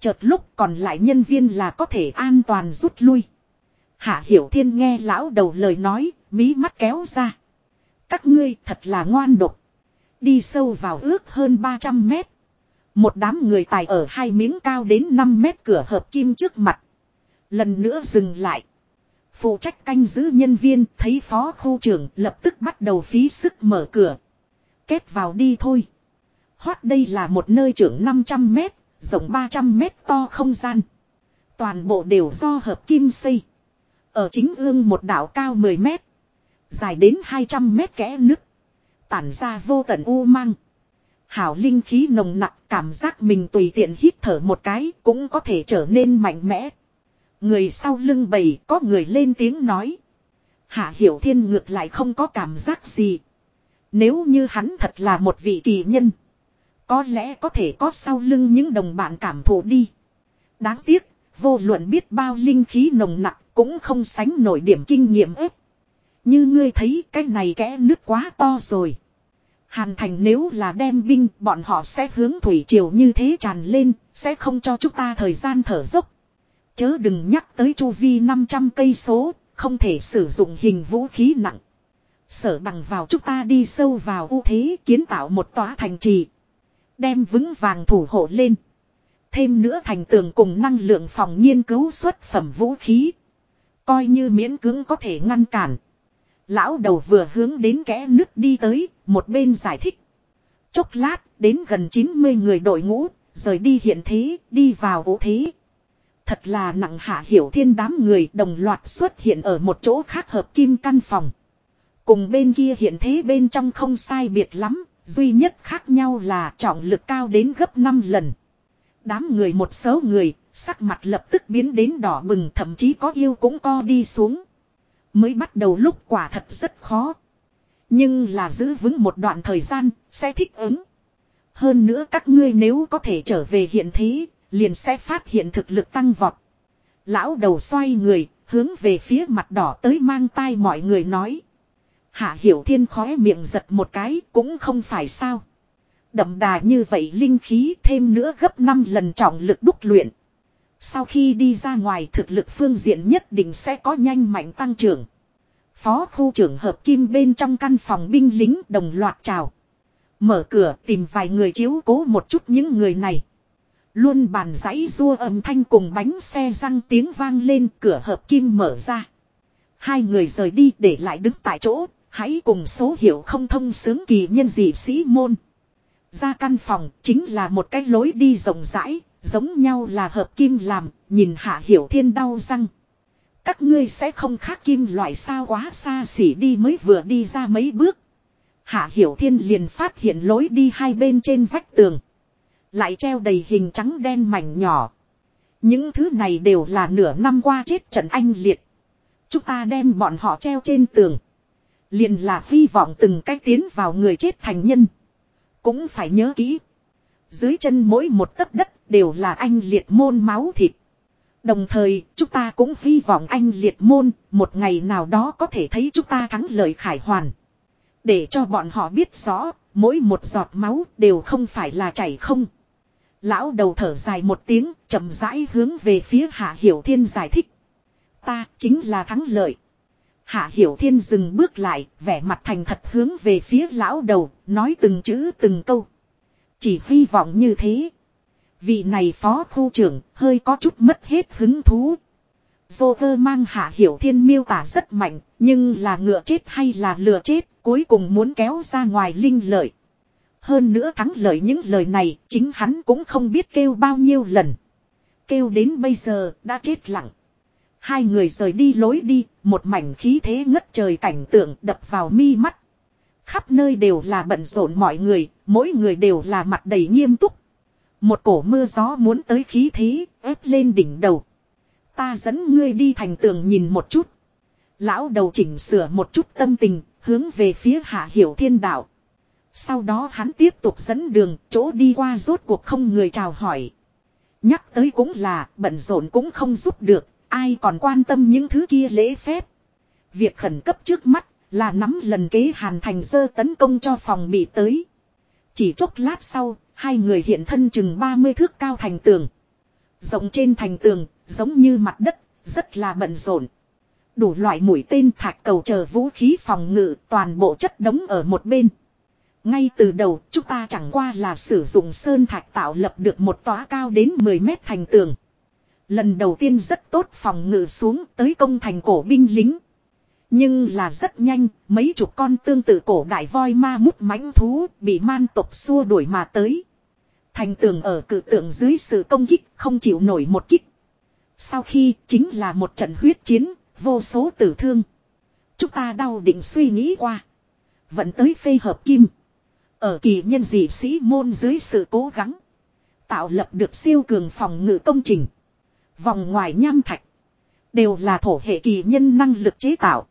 Chợt lúc còn lại nhân viên là có thể an toàn rút lui. Hạ Hiểu Thiên nghe lão đầu lời nói, mí mắt kéo ra. Các ngươi thật là ngoan độc. Đi sâu vào ước hơn 300 mét. Một đám người tài ở hai miếng cao đến 5 mét cửa hợp kim trước mặt. Lần nữa dừng lại. Phụ trách canh giữ nhân viên thấy phó khu trưởng lập tức bắt đầu phí sức mở cửa. Kết vào đi thôi. Hoát đây là một nơi trưởng 500 mét, rộng 300 mét to không gian. Toàn bộ đều do hợp kim xây. Ở chính ương một đảo cao 10 mét. Dài đến 200 mét kẽ nước. Tản ra vô tận u mang. Hảo linh khí nồng nặc, cảm giác mình tùy tiện hít thở một cái cũng có thể trở nên mạnh mẽ. Người sau lưng bầy có người lên tiếng nói. Hạ Hiểu Thiên ngược lại không có cảm giác gì. Nếu như hắn thật là một vị kỳ nhân. Có lẽ có thể có sau lưng những đồng bạn cảm thụ đi. Đáng tiếc, vô luận biết bao linh khí nồng nặc cũng không sánh nổi điểm kinh nghiệm ếp. Như ngươi thấy cái này kẽ nước quá to rồi. Hàn thành nếu là đem binh bọn họ sẽ hướng thủy triều như thế tràn lên, sẽ không cho chúng ta thời gian thở dốc. Chớ đừng nhắc tới chu vi 500 cây số, không thể sử dụng hình vũ khí nặng. Sở bằng vào chúng ta đi sâu vào ưu thế kiến tạo một tòa thành trì. Đem vững vàng thủ hộ lên. Thêm nữa thành tường cùng năng lượng phòng nghiên cứu xuất phẩm vũ khí. Coi như miễn cưỡng có thể ngăn cản. Lão đầu vừa hướng đến kẽ nước đi tới, một bên giải thích. Chốc lát, đến gần 90 người đội ngũ, rời đi hiện thế, đi vào vũ thế. Thật là nặng hạ hiểu thiên đám người đồng loạt xuất hiện ở một chỗ khác hợp kim căn phòng. Cùng bên kia hiện thế bên trong không sai biệt lắm, duy nhất khác nhau là trọng lực cao đến gấp 5 lần. Đám người một số người, sắc mặt lập tức biến đến đỏ bừng thậm chí có yêu cũng co đi xuống. Mới bắt đầu lúc quả thật rất khó. Nhưng là giữ vững một đoạn thời gian, sẽ thích ứng. Hơn nữa các ngươi nếu có thể trở về hiện thế, liền sẽ phát hiện thực lực tăng vọt. Lão đầu xoay người, hướng về phía mặt đỏ tới mang tai mọi người nói. Hạ hiểu thiên khóe miệng giật một cái cũng không phải sao. Đậm đà như vậy linh khí thêm nữa gấp 5 lần trọng lực đúc luyện. Sau khi đi ra ngoài thực lực phương diện nhất định sẽ có nhanh mạnh tăng trưởng. Phó khu trưởng hợp kim bên trong căn phòng binh lính đồng loạt chào. Mở cửa tìm vài người chiếu cố một chút những người này. Luôn bàn giấy rua âm thanh cùng bánh xe răng tiếng vang lên cửa hợp kim mở ra. Hai người rời đi để lại đứng tại chỗ, hãy cùng số hiệu không thông sướng kỳ nhân dị sĩ môn. Ra căn phòng chính là một cái lối đi rộng rãi, giống nhau là hợp kim làm, nhìn hạ hiểu thiên đau răng. Các ngươi sẽ không khác kim loại sao quá xa xỉ đi mới vừa đi ra mấy bước. Hạ hiểu thiên liền phát hiện lối đi hai bên trên vách tường. Lại treo đầy hình trắng đen mảnh nhỏ. Những thứ này đều là nửa năm qua chết trận anh liệt. Chúng ta đem bọn họ treo trên tường. Liền là hy vọng từng cách tiến vào người chết thành nhân. Cũng phải nhớ kỹ. Dưới chân mỗi một tấc đất đều là anh liệt môn máu thịt. Đồng thời, chúng ta cũng hy vọng anh liệt môn, một ngày nào đó có thể thấy chúng ta thắng lợi khải hoàn. Để cho bọn họ biết rõ, mỗi một giọt máu đều không phải là chảy không. Lão đầu thở dài một tiếng, chậm rãi hướng về phía Hạ Hiểu Thiên giải thích. Ta chính là thắng lợi. Hạ Hiểu Thiên dừng bước lại, vẻ mặt thành thật hướng về phía lão đầu, nói từng chữ từng câu. Chỉ hy vọng như thế. Vị này phó khu trưởng hơi có chút mất hết hứng thú. Dô cơ mang Hạ Hiểu Thiên miêu tả rất mạnh, nhưng là ngựa chết hay là lừa chết, cuối cùng muốn kéo ra ngoài linh lợi. Hơn nữa thắng lợi những lời này, chính hắn cũng không biết kêu bao nhiêu lần. Kêu đến bây giờ, đã chết lặng. Hai người rời đi lối đi, một mảnh khí thế ngất trời cảnh tượng đập vào mi mắt. Khắp nơi đều là bận rộn mọi người, mỗi người đều là mặt đầy nghiêm túc. Một cổ mưa gió muốn tới khí thế, ép lên đỉnh đầu. Ta dẫn ngươi đi thành tường nhìn một chút. Lão đầu chỉnh sửa một chút tâm tình, hướng về phía hạ hiểu thiên đạo. Sau đó hắn tiếp tục dẫn đường, chỗ đi qua rốt cuộc không người chào hỏi. Nhắc tới cũng là, bận rộn cũng không giúp được, ai còn quan tâm những thứ kia lễ phép. Việc khẩn cấp trước mắt, là nắm lần kế hàn thành dơ tấn công cho phòng bị tới. Chỉ chốc lát sau, hai người hiện thân chừng 30 thước cao thành tường. Rộng trên thành tường, giống như mặt đất, rất là bận rộn. Đủ loại mũi tên thạch cầu chờ vũ khí phòng ngự toàn bộ chất đống ở một bên. Ngay từ đầu chúng ta chẳng qua là sử dụng sơn thạch tạo lập được một tòa cao đến 10 mét thành tường. Lần đầu tiên rất tốt phòng ngự xuống tới công thành cổ binh lính. Nhưng là rất nhanh, mấy chục con tương tự cổ đại voi ma mút mãnh thú bị man tộc xua đuổi mà tới. Thành tường ở cự tượng dưới sự công kích không chịu nổi một kích. Sau khi chính là một trận huyết chiến, vô số tử thương. Chúng ta đau định suy nghĩ qua. Vẫn tới phê hợp kim. Ở kỳ nhân dị sĩ môn dưới sự cố gắng. Tạo lập được siêu cường phòng ngự công trình. Vòng ngoài nham thạch. Đều là thổ hệ kỳ nhân năng lực chế tạo.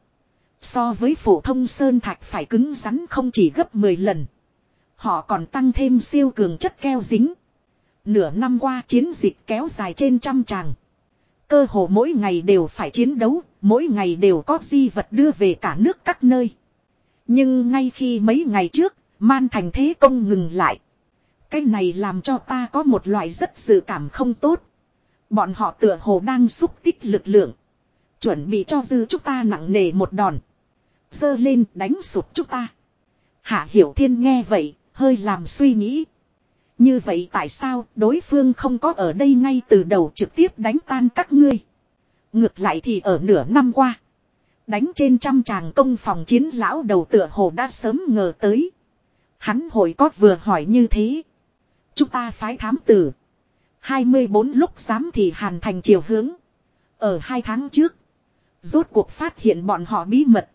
So với phổ thông sơn thạch phải cứng rắn không chỉ gấp 10 lần. Họ còn tăng thêm siêu cường chất keo dính. Nửa năm qua chiến dịch kéo dài trên trăm tràng. Cơ hồ mỗi ngày đều phải chiến đấu, mỗi ngày đều có di vật đưa về cả nước các nơi. Nhưng ngay khi mấy ngày trước, man thành thế công ngừng lại. Cái này làm cho ta có một loại rất dự cảm không tốt. Bọn họ tựa hồ đang xúc tích lực lượng. Chuẩn bị cho dư chúng ta nặng nề một đòn. Dơ lên đánh sụp chúng ta. Hạ Hiểu Thiên nghe vậy, hơi làm suy nghĩ. Như vậy tại sao đối phương không có ở đây ngay từ đầu trực tiếp đánh tan các ngươi. Ngược lại thì ở nửa năm qua. Đánh trên trăm tràng công phòng chiến lão đầu tựa hồ đã sớm ngờ tới. Hắn hồi có vừa hỏi như thế. Chúng ta phái thám tử. 24 lúc dám thì hàn thành chiều hướng. Ở hai tháng trước. Rốt cuộc phát hiện bọn họ bí mật.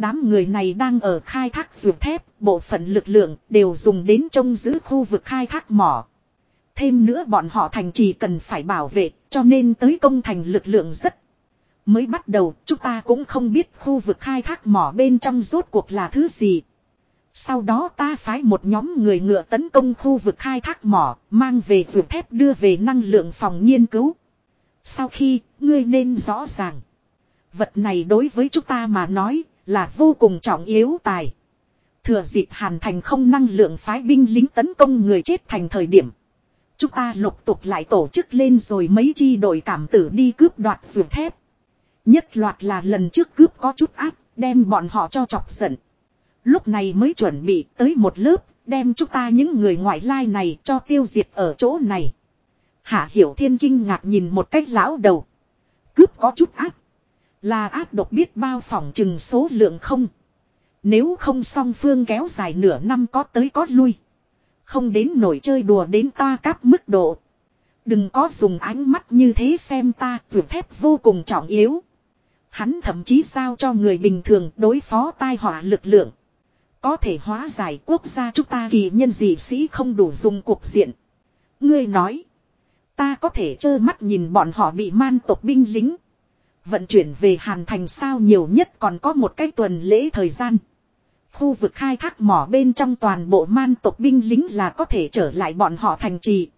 Đám người này đang ở khai thác ruột thép, bộ phận lực lượng đều dùng đến trông giữ khu vực khai thác mỏ. Thêm nữa bọn họ thành trì cần phải bảo vệ, cho nên tới công thành lực lượng rất. Mới bắt đầu, chúng ta cũng không biết khu vực khai thác mỏ bên trong rốt cuộc là thứ gì. Sau đó ta phái một nhóm người ngựa tấn công khu vực khai thác mỏ, mang về ruột thép đưa về năng lượng phòng nghiên cứu. Sau khi, ngươi nên rõ ràng. Vật này đối với chúng ta mà nói, là vô cùng trọng yếu tài. Thừa dịp hàn thành không năng lượng phái binh lính tấn công người chết thành thời điểm. Chúng ta lục tục lại tổ chức lên rồi mấy chi đội cảm tử đi cướp đoạt dược thép. Nhất loạt là lần trước cướp có chút áp, đem bọn họ cho chọc giận. Lúc này mới chuẩn bị tới một lớp, đem chúng ta những người ngoại lai này cho tiêu diệt ở chỗ này. Hạ Hiểu Thiên kinh ngạc nhìn một cách lão đầu. Cướp có chút áp. Là áp độc biết bao phòng chừng số lượng không. Nếu không song phương kéo dài nửa năm có tới có lui. Không đến nổi chơi đùa đến ta cáp mức độ. Đừng có dùng ánh mắt như thế xem ta vượt thép vô cùng trọng yếu. Hắn thậm chí sao cho người bình thường đối phó tai họa lực lượng. Có thể hóa giải quốc gia chúng ta kỳ nhân dị sĩ không đủ dùng cuộc diện. Ngươi nói. Ta có thể trơ mắt nhìn bọn họ bị man tộc binh lính. Vận chuyển về Hàn Thành sao nhiều nhất còn có một cái tuần lễ thời gian. Khu vực khai thác mỏ bên trong toàn bộ man tộc binh lính là có thể trở lại bọn họ thành trì.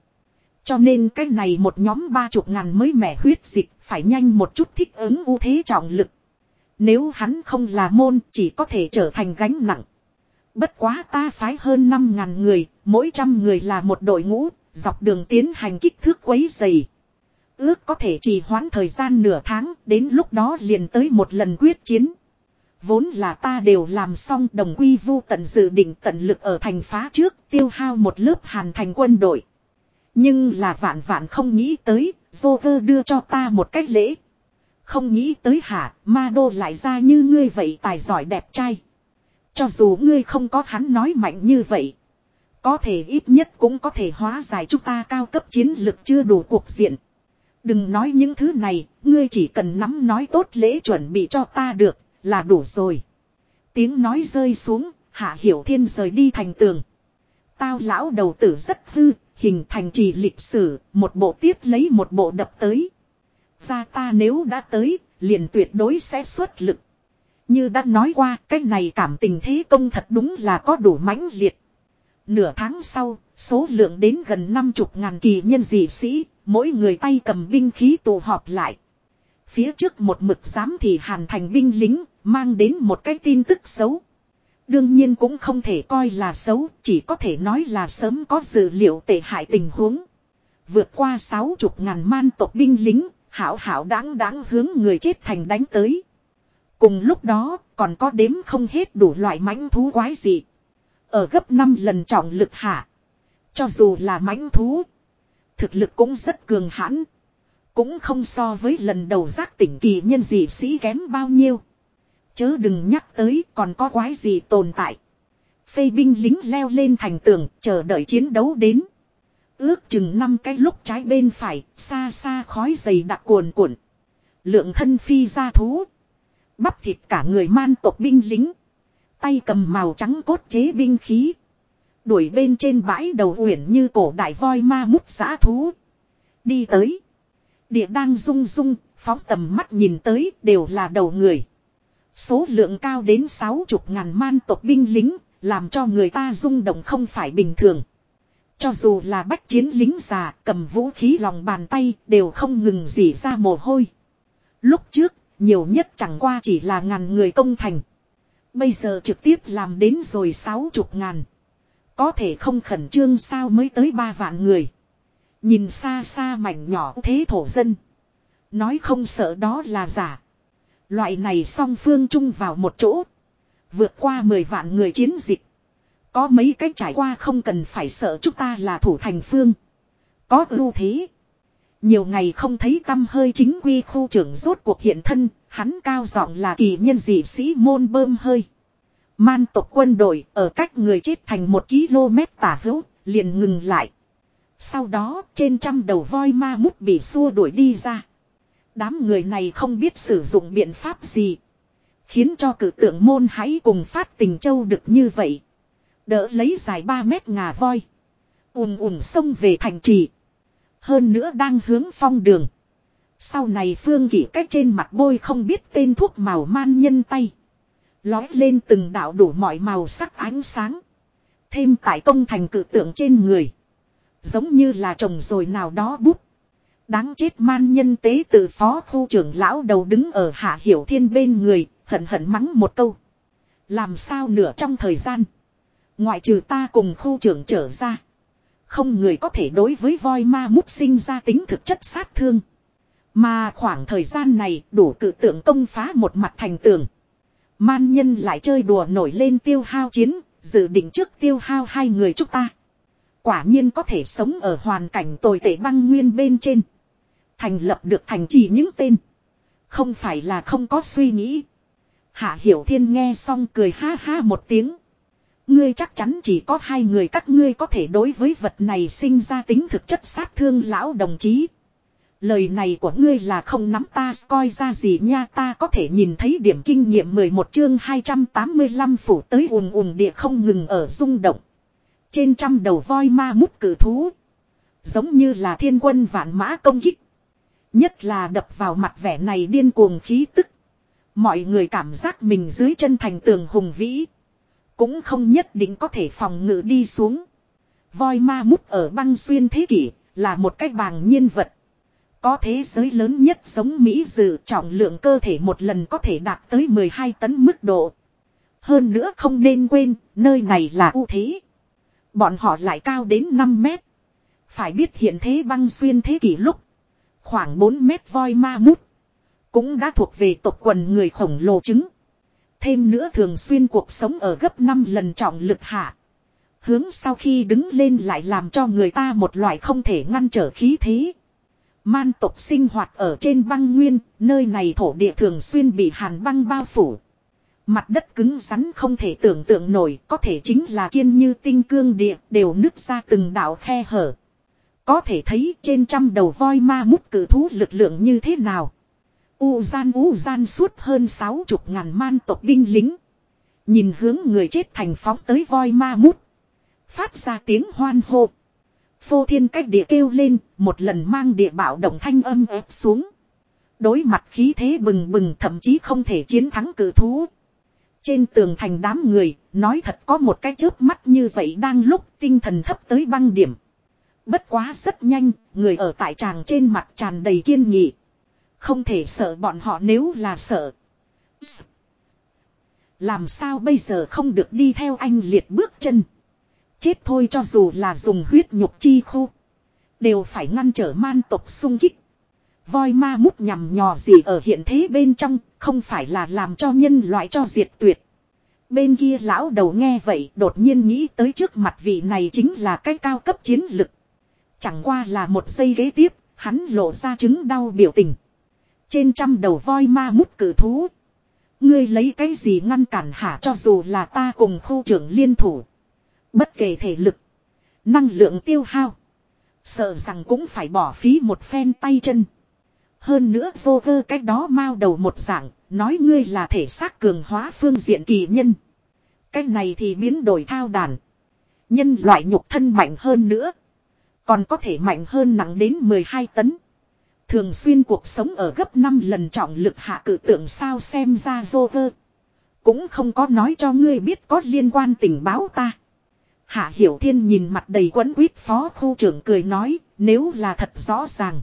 Cho nên cái này một nhóm ba chục ngàn mới mẻ huyết dịch phải nhanh một chút thích ứng ưu thế trọng lực. Nếu hắn không là môn chỉ có thể trở thành gánh nặng. Bất quá ta phái hơn 5 ngàn người, mỗi trăm người là một đội ngũ, dọc đường tiến hành kích thước quấy dày. Ước có thể trì hoãn thời gian nửa tháng, đến lúc đó liền tới một lần quyết chiến. Vốn là ta đều làm xong đồng quy vu tận dự định tận lực ở thành phá trước tiêu hao một lớp hàn thành quân đội. Nhưng là vạn vạn không nghĩ tới, Joker đưa cho ta một cách lễ. Không nghĩ tới hả, ma đô lại ra như ngươi vậy tài giỏi đẹp trai. Cho dù ngươi không có hắn nói mạnh như vậy. Có thể ít nhất cũng có thể hóa giải chúng ta cao cấp chiến lực chưa đủ cuộc diện. Đừng nói những thứ này, ngươi chỉ cần nắm nói tốt lễ chuẩn bị cho ta được, là đủ rồi. Tiếng nói rơi xuống, hạ hiểu thiên rời đi thành tường. Tao lão đầu tử rất hư, hình thành trì lịch sử, một bộ tiếp lấy một bộ đập tới. Ra ta nếu đã tới, liền tuyệt đối sẽ xuất lực. Như đã nói qua, cái này cảm tình thế công thật đúng là có đủ mãnh liệt. Nửa tháng sau, số lượng đến gần năm chục ngàn kỳ nhân dị sĩ, mỗi người tay cầm binh khí tụ họp lại. Phía trước một mực giám thì hàn thành binh lính, mang đến một cái tin tức xấu. Đương nhiên cũng không thể coi là xấu, chỉ có thể nói là sớm có dữ liệu tệ hại tình huống. Vượt qua sáu chục ngàn man tộc binh lính, hảo hảo đáng đáng hướng người chết thành đánh tới. Cùng lúc đó, còn có đếm không hết đủ loại mãnh thú quái gì. Ở gấp 5 lần trọng lực hạ. Cho dù là mãnh thú, thực lực cũng rất cường hãn. Cũng không so với lần đầu giác tỉnh kỳ nhân dị sĩ kém bao nhiêu. Chớ đừng nhắc tới còn có quái gì tồn tại. Phê binh lính leo lên thành tường, chờ đợi chiến đấu đến. Ước chừng năm cái lúc trái bên phải, xa xa khói dày đặc cuồn cuộn. Lượng thân phi ra thú. Bắp thịt cả người man tộc binh lính. Tay cầm màu trắng cốt chế binh khí. Đuổi bên trên bãi đầu uyển như cổ đại voi ma mút giã thú. Đi tới. Địa đang rung rung, phóng tầm mắt nhìn tới đều là đầu người. Số lượng cao đến sáu chục ngàn man tộc binh lính, làm cho người ta rung động không phải bình thường. Cho dù là bách chiến lính già, cầm vũ khí lòng bàn tay, đều không ngừng dỉ ra mồ hôi. Lúc trước, nhiều nhất chẳng qua chỉ là ngàn người công thành. Bây giờ trực tiếp làm đến rồi sáu chục ngàn. Có thể không khẩn trương sao mới tới ba vạn người. Nhìn xa xa mảnh nhỏ thế thổ dân. Nói không sợ đó là giả. Loại này song phương chung vào một chỗ. Vượt qua 10 vạn người chiến dịch. Có mấy cách trải qua không cần phải sợ chúng ta là thủ thành phương. Có ưu thế. Nhiều ngày không thấy tâm hơi chính quy khu trưởng rốt cuộc hiện thân, hắn cao giọng là kỳ nhân dị sĩ môn bơm hơi. Man tộc quân đội ở cách người chết thành một km tả hữu, liền ngừng lại. Sau đó trên trăm đầu voi ma mút bị xua đuổi đi ra. Đám người này không biết sử dụng biện pháp gì. Khiến cho cử tượng môn hãy cùng phát tình châu được như vậy. Đỡ lấy dài 3 mét ngà voi. ùn ùn xông về thành trì. Hơn nữa đang hướng phong đường. Sau này phương kỷ cách trên mặt bôi không biết tên thuốc màu man nhân tay. Lói lên từng đạo đủ mọi màu sắc ánh sáng. Thêm tại công thành cự tượng trên người. Giống như là trồng rồi nào đó bút. Đáng chết man nhân tế từ phó khu trưởng lão đầu đứng ở hạ hiểu thiên bên người, hận hận mắng một câu. Làm sao nửa trong thời gian. Ngoại trừ ta cùng khu trưởng trở ra. Không người có thể đối với voi ma mút sinh ra tính thực chất sát thương. Mà khoảng thời gian này đủ cự tượng công phá một mặt thành tường. Man nhân lại chơi đùa nổi lên tiêu hao chiến, dự định trước tiêu hao hai người chúng ta. Quả nhiên có thể sống ở hoàn cảnh tồi tệ băng nguyên bên trên. Thành lập được thành trì những tên. Không phải là không có suy nghĩ. Hạ Hiểu Thiên nghe xong cười ha ha một tiếng. Ngươi chắc chắn chỉ có hai người các ngươi có thể đối với vật này sinh ra tính thực chất sát thương lão đồng chí. Lời này của ngươi là không nắm ta coi ra gì nha ta có thể nhìn thấy điểm kinh nghiệm 11 chương 285 phủ tới ùm ùm địa không ngừng ở rung động. Trên trăm đầu voi ma mút cử thú. Giống như là thiên quân vạn mã công kích. Nhất là đập vào mặt vẻ này điên cuồng khí tức. Mọi người cảm giác mình dưới chân thành tường hùng vĩ. Cũng không nhất định có thể phòng ngự đi xuống. Voi ma mút ở băng xuyên thế kỷ, là một cách bàng nhiên vật. Có thế giới lớn nhất giống Mỹ dự trọng lượng cơ thể một lần có thể đạt tới 12 tấn mức độ. Hơn nữa không nên quên, nơi này là ưu thế. Bọn họ lại cao đến 5 mét. Phải biết hiện thế băng xuyên thế kỷ lúc. Khoảng 4 mét voi ma mút. Cũng đã thuộc về tộc quần người khổng lồ trứng. Thêm nữa thường xuyên cuộc sống ở gấp 5 lần trọng lực hạ. Hướng sau khi đứng lên lại làm cho người ta một loại không thể ngăn trở khí thế. Man tộc sinh hoạt ở trên băng nguyên, nơi này thổ địa thường xuyên bị hàn băng bao phủ. Mặt đất cứng rắn không thể tưởng tượng nổi, có thể chính là kiên như tinh cương địa, đều nứt ra từng đạo khe hở. Có thể thấy trên trăm đầu voi ma mút cử thú lực lượng như thế nào. U gian u gian suốt hơn sáu chục ngàn man tộc binh lính. Nhìn hướng người chết thành phóng tới voi ma mút. Phát ra tiếng hoan hộp. Phô thiên cách địa kêu lên, một lần mang địa bảo động thanh âm ép xuống. Đối mặt khí thế bừng bừng thậm chí không thể chiến thắng cử thú. Trên tường thành đám người, nói thật có một cái chớp mắt như vậy đang lúc tinh thần thấp tới băng điểm. Bất quá rất nhanh, người ở tại tràng trên mặt tràn đầy kiên nghị. Không thể sợ bọn họ nếu là sợ. Làm sao bây giờ không được đi theo anh liệt bước chân. Chết thôi cho dù là dùng huyết nhục chi khu. Đều phải ngăn trở man tộc sung kích. Voi ma mút nhằm nhò gì ở hiện thế bên trong, không phải là làm cho nhân loại cho diệt tuyệt. Bên kia lão đầu nghe vậy đột nhiên nghĩ tới trước mặt vị này chính là cái cao cấp chiến lực. Chẳng qua là một giây ghế tiếp, hắn lộ ra chứng đau biểu tình. Trên trăm đầu voi ma mút cử thú. Ngươi lấy cái gì ngăn cản hả cho dù là ta cùng khu trưởng liên thủ. Bất kể thể lực. Năng lượng tiêu hao. Sợ rằng cũng phải bỏ phí một phen tay chân. Hơn nữa vô cơ cách đó mau đầu một dạng. Nói ngươi là thể xác cường hóa phương diện kỳ nhân. Cách này thì biến đổi thao đàn. Nhân loại nhục thân mạnh hơn nữa. Còn có thể mạnh hơn nặng đến 12 tấn. Thường xuyên cuộc sống ở gấp 5 lần trọng lực hạ cử tượng sao xem ra vô cơ. Cũng không có nói cho ngươi biết có liên quan tình báo ta. Hạ Hiểu Thiên nhìn mặt đầy quấn quýt phó khu trưởng cười nói, nếu là thật rõ ràng.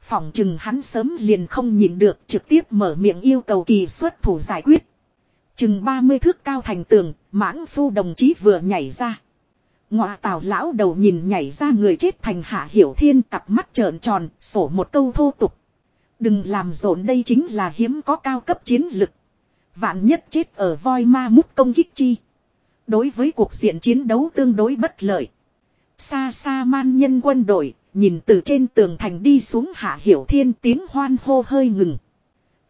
Phỏng chừng hắn sớm liền không nhìn được trực tiếp mở miệng yêu cầu kỳ xuất thủ giải quyết. Chừng 30 thước cao thành tường, mãng phu đồng chí vừa nhảy ra. Ngọa tào lão đầu nhìn nhảy ra người chết thành hạ hiểu thiên cặp mắt trợn tròn, sổ một câu thô tục. Đừng làm rộn đây chính là hiếm có cao cấp chiến lực. Vạn nhất chết ở voi ma mút công kích chi. Đối với cuộc diện chiến đấu tương đối bất lợi. Xa xa man nhân quân đội, nhìn từ trên tường thành đi xuống hạ hiểu thiên tiếng hoan hô hơi ngừng.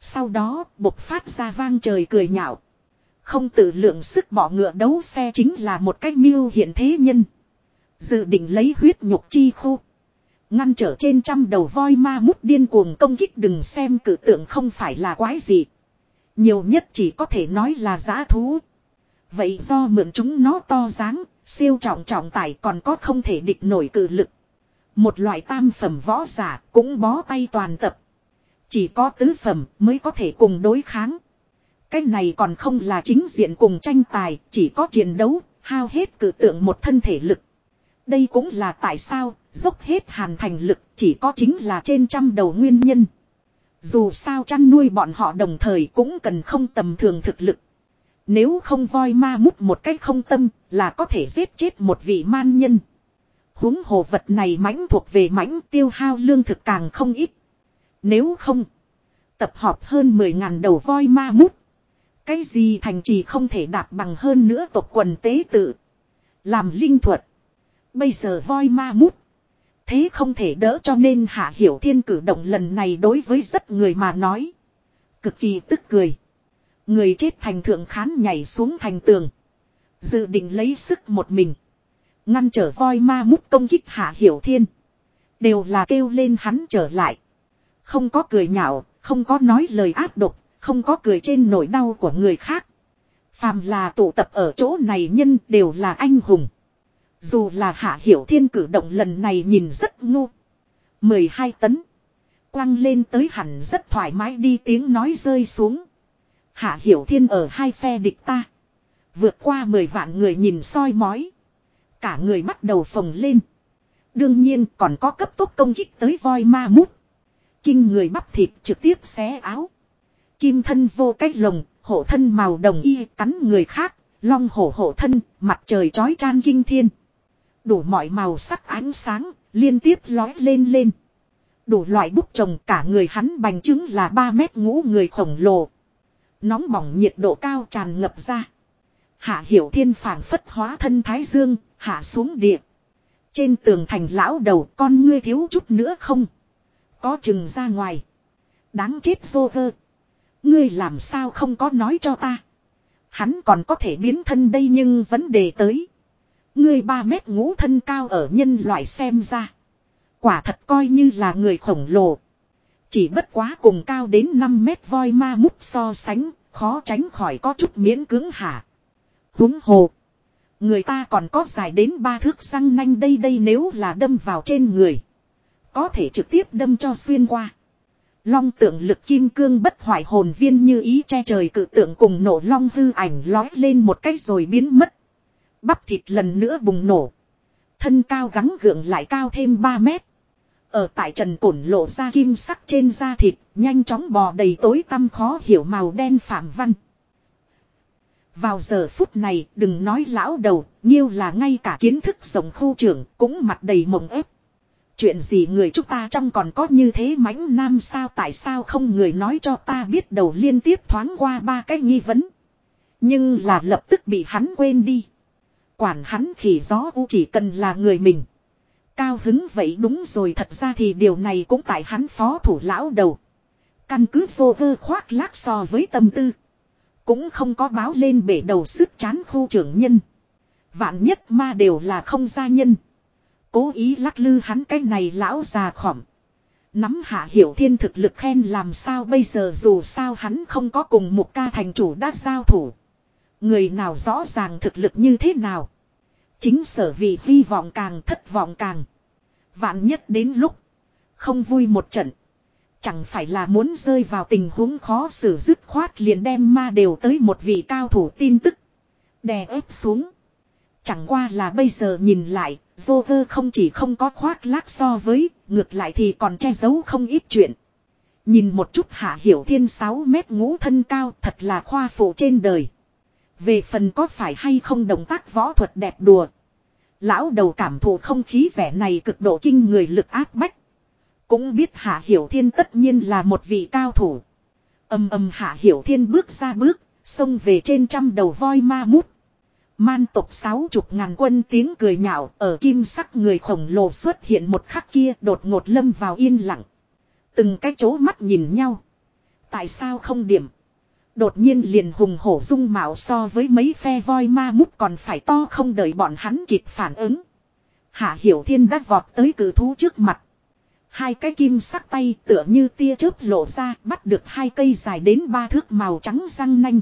Sau đó, bộc phát ra vang trời cười nhạo. Không tự lượng sức bỏ ngựa đấu xe chính là một cách miêu hiện thế nhân. Dự định lấy huyết nhục chi khu. Ngăn trở trên trăm đầu voi ma mút điên cuồng công kích đừng xem cử tượng không phải là quái gì. Nhiều nhất chỉ có thể nói là giã thú. Vậy do mượn chúng nó to dáng, siêu trọng trọng tải còn có không thể địch nổi cử lực. Một loại tam phẩm võ giả cũng bó tay toàn tập. Chỉ có tứ phẩm mới có thể cùng đối kháng. Cái này còn không là chính diện cùng tranh tài, chỉ có chiến đấu, hao hết cử tượng một thân thể lực. Đây cũng là tại sao, dốc hết hàn thành lực chỉ có chính là trên trăm đầu nguyên nhân. Dù sao chăn nuôi bọn họ đồng thời cũng cần không tầm thường thực lực. Nếu không voi ma mút một cách không tâm là có thể giết chết một vị man nhân. huống hồ vật này mãnh thuộc về mãnh tiêu hao lương thực càng không ít. Nếu không, tập hợp hơn 10.000 đầu voi ma mút. Cái gì thành trì không thể đạp bằng hơn nữa tộc quần tế tự. Làm linh thuật. Bây giờ voi ma mút. Thế không thể đỡ cho nên hạ hiểu thiên cử động lần này đối với rất người mà nói. Cực kỳ tức cười. Người chết thành thượng khán nhảy xuống thành tường. Dự định lấy sức một mình. Ngăn trở voi ma mút công kích hạ hiểu thiên. Đều là kêu lên hắn trở lại. Không có cười nhạo, không có nói lời ác độc, không có cười trên nỗi đau của người khác. Phàm là tụ tập ở chỗ này nhân đều là anh hùng. Dù là hạ hiểu thiên cử động lần này nhìn rất ngu. 12 tấn. Quăng lên tới hẳn rất thoải mái đi tiếng nói rơi xuống. Hạ hiểu thiên ở hai phe địch ta. Vượt qua 10 vạn người nhìn soi mói. Cả người bắt đầu phồng lên. Đương nhiên còn có cấp tốc công kích tới voi ma mút. Kinh người bắp thịt trực tiếp xé áo. Kim thân vô cách lồng, hổ thân màu đồng y cắn người khác, long hổ hổ thân, mặt trời chói chan kinh thiên. Đủ mọi màu sắc ánh sáng, liên tiếp lói lên lên. Đủ loại bút trồng cả người hắn bành trứng là 3 mét ngũ người khổng lồ. Nóng bỏng nhiệt độ cao tràn ngập ra. Hạ hiểu thiên phản phất hóa thân thái dương, hạ xuống địa. Trên tường thành lão đầu con ngươi thiếu chút nữa không. Có chừng ra ngoài. Đáng chết vô vơ. Ngươi làm sao không có nói cho ta. Hắn còn có thể biến thân đây nhưng vấn đề tới. Ngươi ba mét ngũ thân cao ở nhân loại xem ra. Quả thật coi như là người khổng lồ. Chỉ bất quá cùng cao đến 5 mét voi ma mút so sánh, khó tránh khỏi có chút miễn cứng hả. Húng hồ. Người ta còn có dài đến ba thước răng nanh đây đây nếu là đâm vào trên người. Có thể trực tiếp đâm cho xuyên qua. Long tượng lực kim cương bất hoại hồn viên như ý che trời cự tượng cùng nổ long hư ảnh lói lên một cái rồi biến mất. Bắp thịt lần nữa bùng nổ. Thân cao gắng gượng lại cao thêm 3 mét. Ở tại trần cổn lộ ra kim sắc trên da thịt, nhanh chóng bò đầy tối tăm khó hiểu màu đen phạm văn. Vào giờ phút này, đừng nói lão đầu, nhiêu là ngay cả kiến thức rộng khu trưởng, cũng mặt đầy mộng ép. Chuyện gì người chúng ta trong còn có như thế mãnh nam sao tại sao không người nói cho ta biết đầu liên tiếp thoáng qua ba cái nghi vấn. Nhưng là lập tức bị hắn quên đi. Quản hắn khỉ gió u chỉ cần là người mình. Cao hứng vậy đúng rồi, thật ra thì điều này cũng tại hắn phó thủ lão đầu. Căn cứ vô vơ khoác lác so với tâm tư. Cũng không có báo lên bể đầu sức chán khu trưởng nhân. Vạn nhất ma đều là không gia nhân. Cố ý lắc lư hắn cái này lão già khỏm. Nắm hạ hiểu thiên thực lực khen làm sao bây giờ dù sao hắn không có cùng một ca thành chủ đã giao thủ. Người nào rõ ràng thực lực như thế nào. Chính sở vì hy vọng càng thất vọng càng. Vạn nhất đến lúc. Không vui một trận. Chẳng phải là muốn rơi vào tình huống khó xử dứt khoát liền đem ma đều tới một vị cao thủ tin tức. Đè ép xuống. Chẳng qua là bây giờ nhìn lại, vô vơ không chỉ không có khoác lác so với, ngược lại thì còn che giấu không ít chuyện. Nhìn một chút hạ hiểu thiên 6 mét ngũ thân cao thật là khoa phụ trên đời. Về phần có phải hay không động tác võ thuật đẹp đùa. Lão đầu cảm thụ không khí vẻ này cực độ kinh người lực áp bách. Cũng biết Hạ Hiểu Thiên tất nhiên là một vị cao thủ. Âm âm Hạ Hiểu Thiên bước ra bước, xông về trên trăm đầu voi ma mút. Man tộc sáu chục ngàn quân tiếng cười nhạo ở kim sắc người khổng lồ xuất hiện một khắc kia đột ngột lâm vào yên lặng. Từng cái chố mắt nhìn nhau. Tại sao không điểm? Đột nhiên liền hùng hổ dung mạo so với mấy phe voi ma mút còn phải to không đợi bọn hắn kịp phản ứng. Hạ Hiểu Thiên đã vọt tới cử thú trước mặt. Hai cái kim sắc tay tựa như tia chớp lộ ra bắt được hai cây dài đến ba thước màu trắng răng nanh.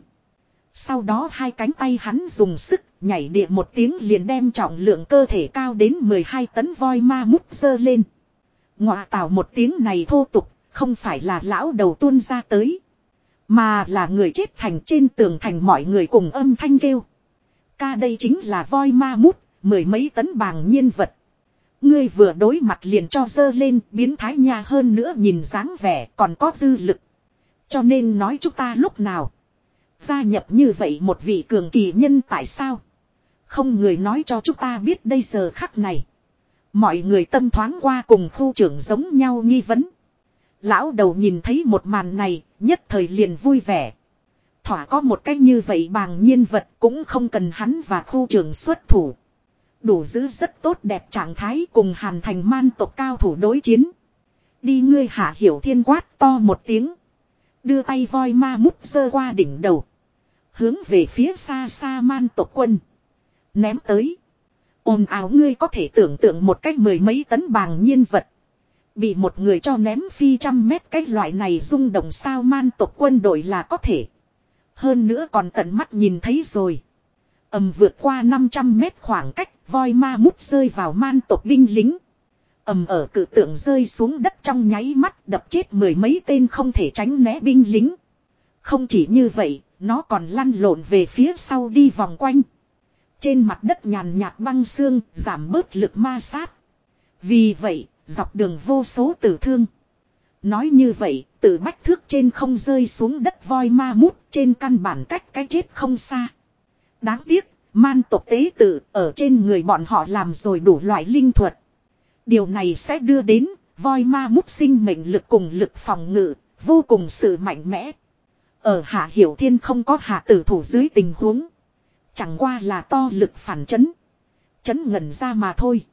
Sau đó hai cánh tay hắn dùng sức nhảy địa một tiếng liền đem trọng lượng cơ thể cao đến 12 tấn voi ma mút dơ lên. Ngọa tạo một tiếng này thô tục, không phải là lão đầu tuôn ra tới. Mà là người chết thành trên tường thành mọi người cùng âm thanh kêu. Ca đây chính là voi ma mút, mười mấy tấn bàng nhiên vật. Ngươi vừa đối mặt liền cho dơ lên, biến thái nha hơn nữa nhìn dáng vẻ còn có dư lực. Cho nên nói chúng ta lúc nào. Gia nhập như vậy một vị cường kỳ nhân tại sao? Không người nói cho chúng ta biết đây giờ khắc này. Mọi người tâm thoáng qua cùng khu trưởng giống nhau nghi vấn. Lão đầu nhìn thấy một màn này, nhất thời liền vui vẻ. Thỏa có một cách như vậy bàng nhiên vật cũng không cần hắn và khu trưởng xuất thủ. Đủ giữ rất tốt đẹp trạng thái cùng hàn thành man tộc cao thủ đối chiến. Đi ngươi hạ hiểu thiên quát to một tiếng. Đưa tay voi ma mút sơ qua đỉnh đầu. Hướng về phía xa xa man tộc quân. Ném tới. ồn áo ngươi có thể tưởng tượng một cách mười mấy tấn bàng nhiên vật. Bị một người cho ném phi trăm mét cái loại này rung động sao man tộc quân đội là có thể. Hơn nữa còn tận mắt nhìn thấy rồi. ầm vượt qua 500 mét khoảng cách, voi ma mút rơi vào man tộc binh lính. ầm ở cự tượng rơi xuống đất trong nháy mắt đập chết mười mấy tên không thể tránh né binh lính. Không chỉ như vậy, nó còn lăn lộn về phía sau đi vòng quanh. Trên mặt đất nhàn nhạt băng xương, giảm bớt lực ma sát. Vì vậy, dọc đường vô số tử thương. Nói như vậy, từ bách thước trên không rơi xuống đất voi ma mút trên căn bản cách cái chết không xa. Đáng tiếc, man tộc tế tự ở trên người bọn họ làm rồi đủ loại linh thuật. Điều này sẽ đưa đến voi ma mút sinh mệnh lực cùng lực phòng ngự, vô cùng sự mạnh mẽ. Ở hạ hiểu thiên không có hạ tử thủ dưới tình huống. Chẳng qua là to lực phản chấn. Chấn ngẩn ra mà thôi.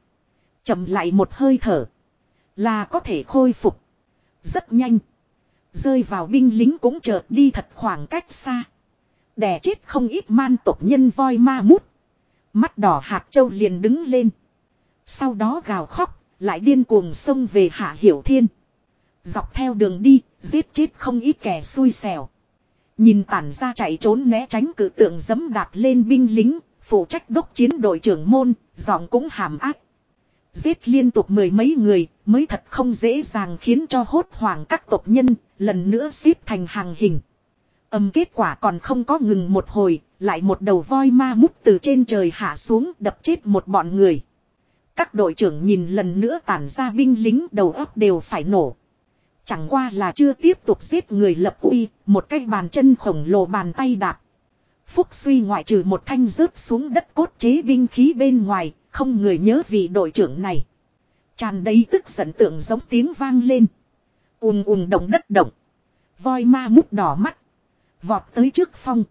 chậm lại một hơi thở. Là có thể khôi phục. Rất nhanh. Rơi vào binh lính cũng chợt đi thật khoảng cách xa. Đẻ chết không ít man tộc nhân voi ma mút. Mắt đỏ hạt châu liền đứng lên. Sau đó gào khóc, lại điên cuồng xông về hạ hiểu thiên. Dọc theo đường đi, giết chết không ít kẻ xui xẻo. Nhìn tản ra chạy trốn né tránh cử tượng dấm đạp lên binh lính, phụ trách đốc chiến đội trưởng môn, giọng cũng hàm ác. Giết liên tục mười mấy người, mới thật không dễ dàng khiến cho hốt hoảng các tộc nhân, lần nữa xếp thành hàng hình. Âm kết quả còn không có ngừng một hồi, lại một đầu voi ma mút từ trên trời hạ xuống đập chết một bọn người. Các đội trưởng nhìn lần nữa tản ra binh lính đầu óc đều phải nổ. Chẳng qua là chưa tiếp tục giết người lập uy, một cái bàn chân khổng lồ bàn tay đạp. Phúc suy ngoại trừ một thanh rớt xuống đất cốt chế binh khí bên ngoài, không người nhớ vị đội trưởng này. Tràn đầy tức giận tượng giống tiếng vang lên. ùm ùm động đất động. Voi ma mút đỏ mắt. Vọt tới trước phong.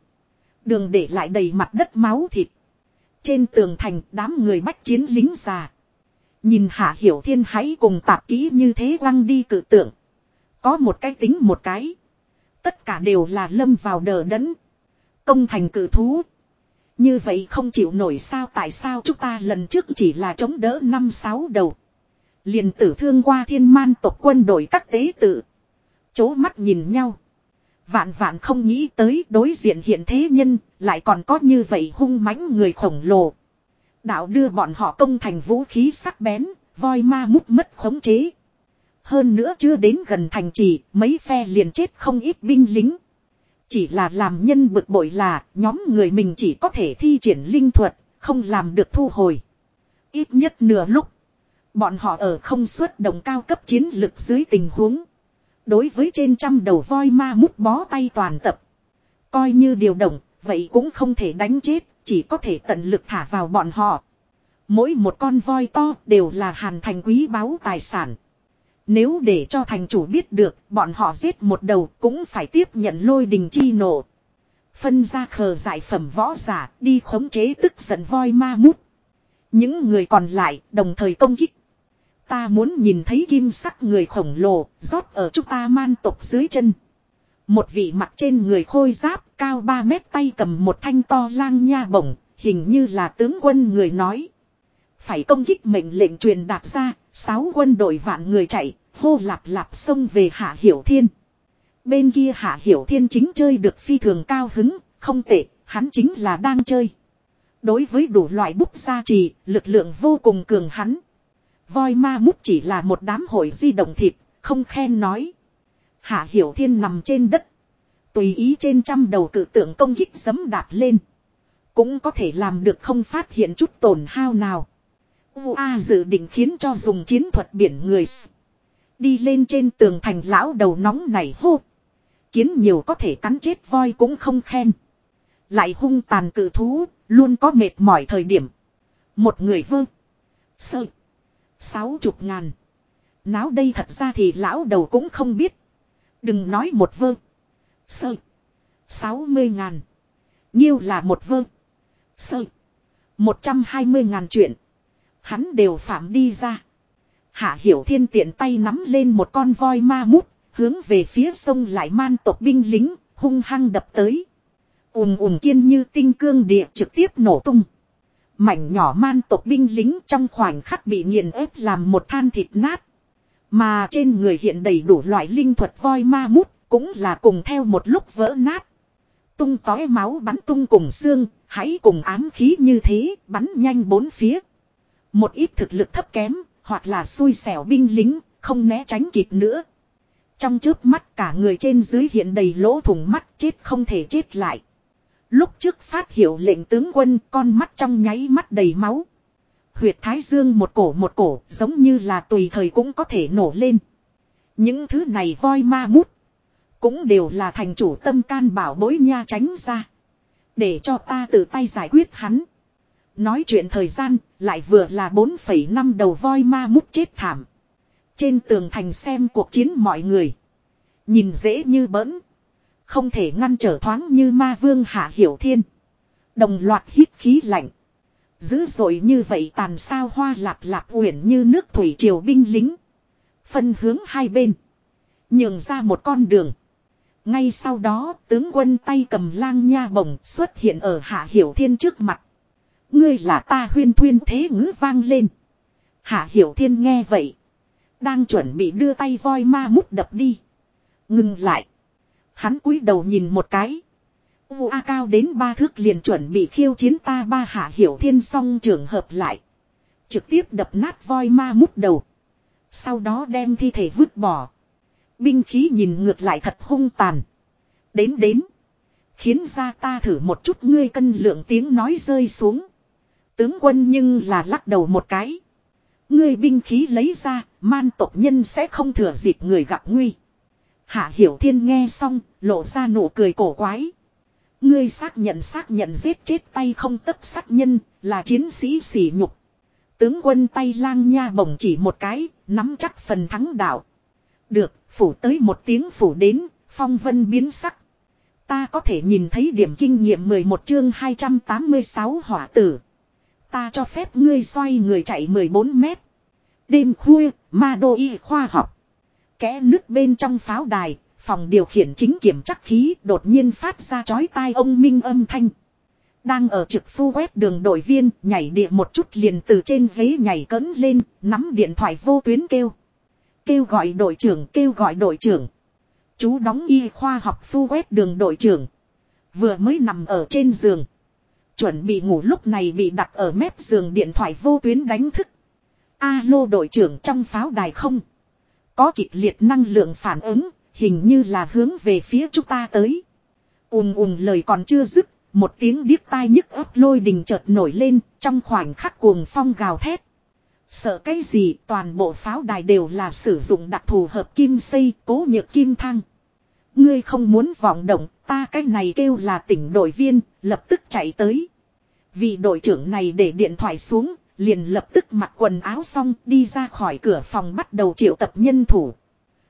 Đường để lại đầy mặt đất máu thịt. Trên tường thành, đám người bách chiến lính già. Nhìn hạ hiểu thiên hãy cùng tạp kỹ như thế lăng đi cử tượng. Có một cái tính một cái. Tất cả đều là lâm vào đờ đẫn. Công thành cử thú. Như vậy không chịu nổi sao tại sao chúng ta lần trước chỉ là chống đỡ năm sáu đầu. Liền tử thương qua thiên man tộc quân đội các tế tự. Chố mắt nhìn nhau. Vạn vạn không nghĩ tới đối diện hiện thế nhân, lại còn có như vậy hung mãnh người khổng lồ. Đạo đưa bọn họ công thành vũ khí sắc bén, voi ma mút mất khống chế. Hơn nữa chưa đến gần thành trì, mấy phe liền chết không ít binh lính. Chỉ là làm nhân bực bội là nhóm người mình chỉ có thể thi triển linh thuật, không làm được thu hồi. Ít nhất nửa lúc, bọn họ ở không xuất động cao cấp chiến lực dưới tình huống. Đối với trên trăm đầu voi ma mút bó tay toàn tập. Coi như điều động, vậy cũng không thể đánh chết, chỉ có thể tận lực thả vào bọn họ. Mỗi một con voi to đều là hàn thành quý báu tài sản. Nếu để cho thành chủ biết được, bọn họ giết một đầu cũng phải tiếp nhận lôi đình chi nổ. Phân ra khờ giải phẩm võ giả, đi khống chế tức giận voi ma mút. Những người còn lại đồng thời công kích. Ta muốn nhìn thấy kim sắc người khổng lồ, rót ở chúng ta man tộc dưới chân. Một vị mặt trên người khôi giáp, cao 3 mét tay cầm một thanh to lang nha bổng, hình như là tướng quân người nói. Phải công kích mệnh lệnh truyền đạt ra, sáu quân đội vạn người chạy, hô lạp lạp xông về Hạ Hiểu Thiên. Bên kia Hạ Hiểu Thiên chính chơi được phi thường cao hứng, không tệ, hắn chính là đang chơi. Đối với đủ loại bút gia trì, lực lượng vô cùng cường hắn. Voi ma mút chỉ là một đám hội di động thịt, không khen nói. Hạ Hiểu Thiên nằm trên đất. Tùy ý trên trăm đầu cử tượng công kích sấm đạp lên. Cũng có thể làm được không phát hiện chút tổn hao nào. UA dự định khiến cho dùng chiến thuật biển người. Đi lên trên tường thành lão đầu nóng này hô. Kiến nhiều có thể cắn chết voi cũng không khen. Lại hung tàn cự thú, luôn có mệt mỏi thời điểm. Một người vơ. Sơ. Sáu chục ngàn. Náo đây thật ra thì lão đầu cũng không biết. Đừng nói một vơ. Sơ. Sáu mươi ngàn. Nhiêu là một vơ. Sơ. Một trăm hai mươi ngàn chuyện. Hắn đều phạm đi ra. Hạ Hiểu Thiên tiện tay nắm lên một con voi ma mút, hướng về phía sông lại man tộc binh lính, hung hăng đập tới. ùm ùm kiên như tinh cương địa trực tiếp nổ tung. Mảnh nhỏ man tộc binh lính trong khoảnh khắc bị nghiền ép làm một than thịt nát. Mà trên người hiện đầy đủ loại linh thuật voi ma mút, cũng là cùng theo một lúc vỡ nát. Tung tói máu bắn tung cùng xương, hãy cùng ám khí như thế, bắn nhanh bốn phía. Một ít thực lực thấp kém, hoặc là xui xẻo binh lính, không né tránh kịp nữa. Trong trước mắt cả người trên dưới hiện đầy lỗ thủng mắt chết không thể chết lại. Lúc trước phát hiệu lệnh tướng quân con mắt trong nháy mắt đầy máu. huyệt thái dương một cổ một cổ giống như là tùy thời cũng có thể nổ lên. Những thứ này voi ma mút. Cũng đều là thành chủ tâm can bảo bối nha tránh ra. Để cho ta tự tay giải quyết hắn. Nói chuyện thời gian lại vừa là 4,5 đầu voi ma mút chết thảm. Trên tường thành xem cuộc chiến mọi người. Nhìn dễ như bỡn. Không thể ngăn trở thoáng như ma vương hạ hiểu thiên. Đồng loạt hít khí lạnh. Dữ dội như vậy tàn sao hoa lạp lạp uyển như nước thủy triều binh lính. Phân hướng hai bên. Nhường ra một con đường. Ngay sau đó tướng quân tay cầm lang nha bồng xuất hiện ở hạ hiểu thiên trước mặt. Ngươi là ta huyên thuyên thế ngữ vang lên. Hạ hiểu thiên nghe vậy. Đang chuẩn bị đưa tay voi ma mút đập đi. Ngừng lại. Hắn cúi đầu nhìn một cái. U A cao đến ba thước liền chuẩn bị khiêu chiến ta ba hạ hiểu thiên song trường hợp lại. Trực tiếp đập nát voi ma mút đầu. Sau đó đem thi thể vứt bỏ. Binh khí nhìn ngược lại thật hung tàn. Đến đến. Khiến ra ta thử một chút ngươi cân lượng tiếng nói rơi xuống. Tướng quân nhưng là lắc đầu một cái. Ngươi binh khí lấy ra, man tộc nhân sẽ không thừa dịp người gặp nguy. Hạ Hiểu Thiên nghe xong, lộ ra nụ cười cổ quái. Ngươi xác nhận xác nhận giết chết tay không tất sát nhân, là chiến sĩ sỉ nhục. Tướng quân tay lang nha bổng chỉ một cái, nắm chắc phần thắng đạo. Được, phủ tới một tiếng phủ đến, phong vân biến sắc. Ta có thể nhìn thấy điểm kinh nghiệm 11 chương 286 hỏa tử. Ta cho phép ngươi xoay người chạy 14 mét. Đêm khuya, ma đô y khoa học. Kẽ nước bên trong pháo đài, phòng điều khiển chính kiểm chắc khí đột nhiên phát ra chói tai ông minh âm thanh. Đang ở trực phu quét đường đội viên, nhảy địa một chút liền từ trên ghế nhảy cấn lên, nắm điện thoại vô tuyến kêu. Kêu gọi đội trưởng, kêu gọi đội trưởng. Chú đóng y khoa học phu quét đường đội trưởng. Vừa mới nằm ở trên giường. Chuẩn bị ngủ lúc này bị đặt ở mép giường điện thoại vô tuyến đánh thức. Alo đội trưởng trong pháo đài không. Có kịch liệt năng lượng phản ứng, hình như là hướng về phía chúng ta tới. ùm ùm lời còn chưa dứt, một tiếng điếc tai nhức ấp lôi đình chợt nổi lên, trong khoảnh khắc cuồng phong gào thét. Sợ cái gì toàn bộ pháo đài đều là sử dụng đặc thù hợp kim xây cố nhược kim thang. Ngươi không muốn vọng động, ta cái này kêu là tỉnh đội viên, lập tức chạy tới. Vị đội trưởng này để điện thoại xuống, liền lập tức mặc quần áo xong đi ra khỏi cửa phòng bắt đầu triệu tập nhân thủ.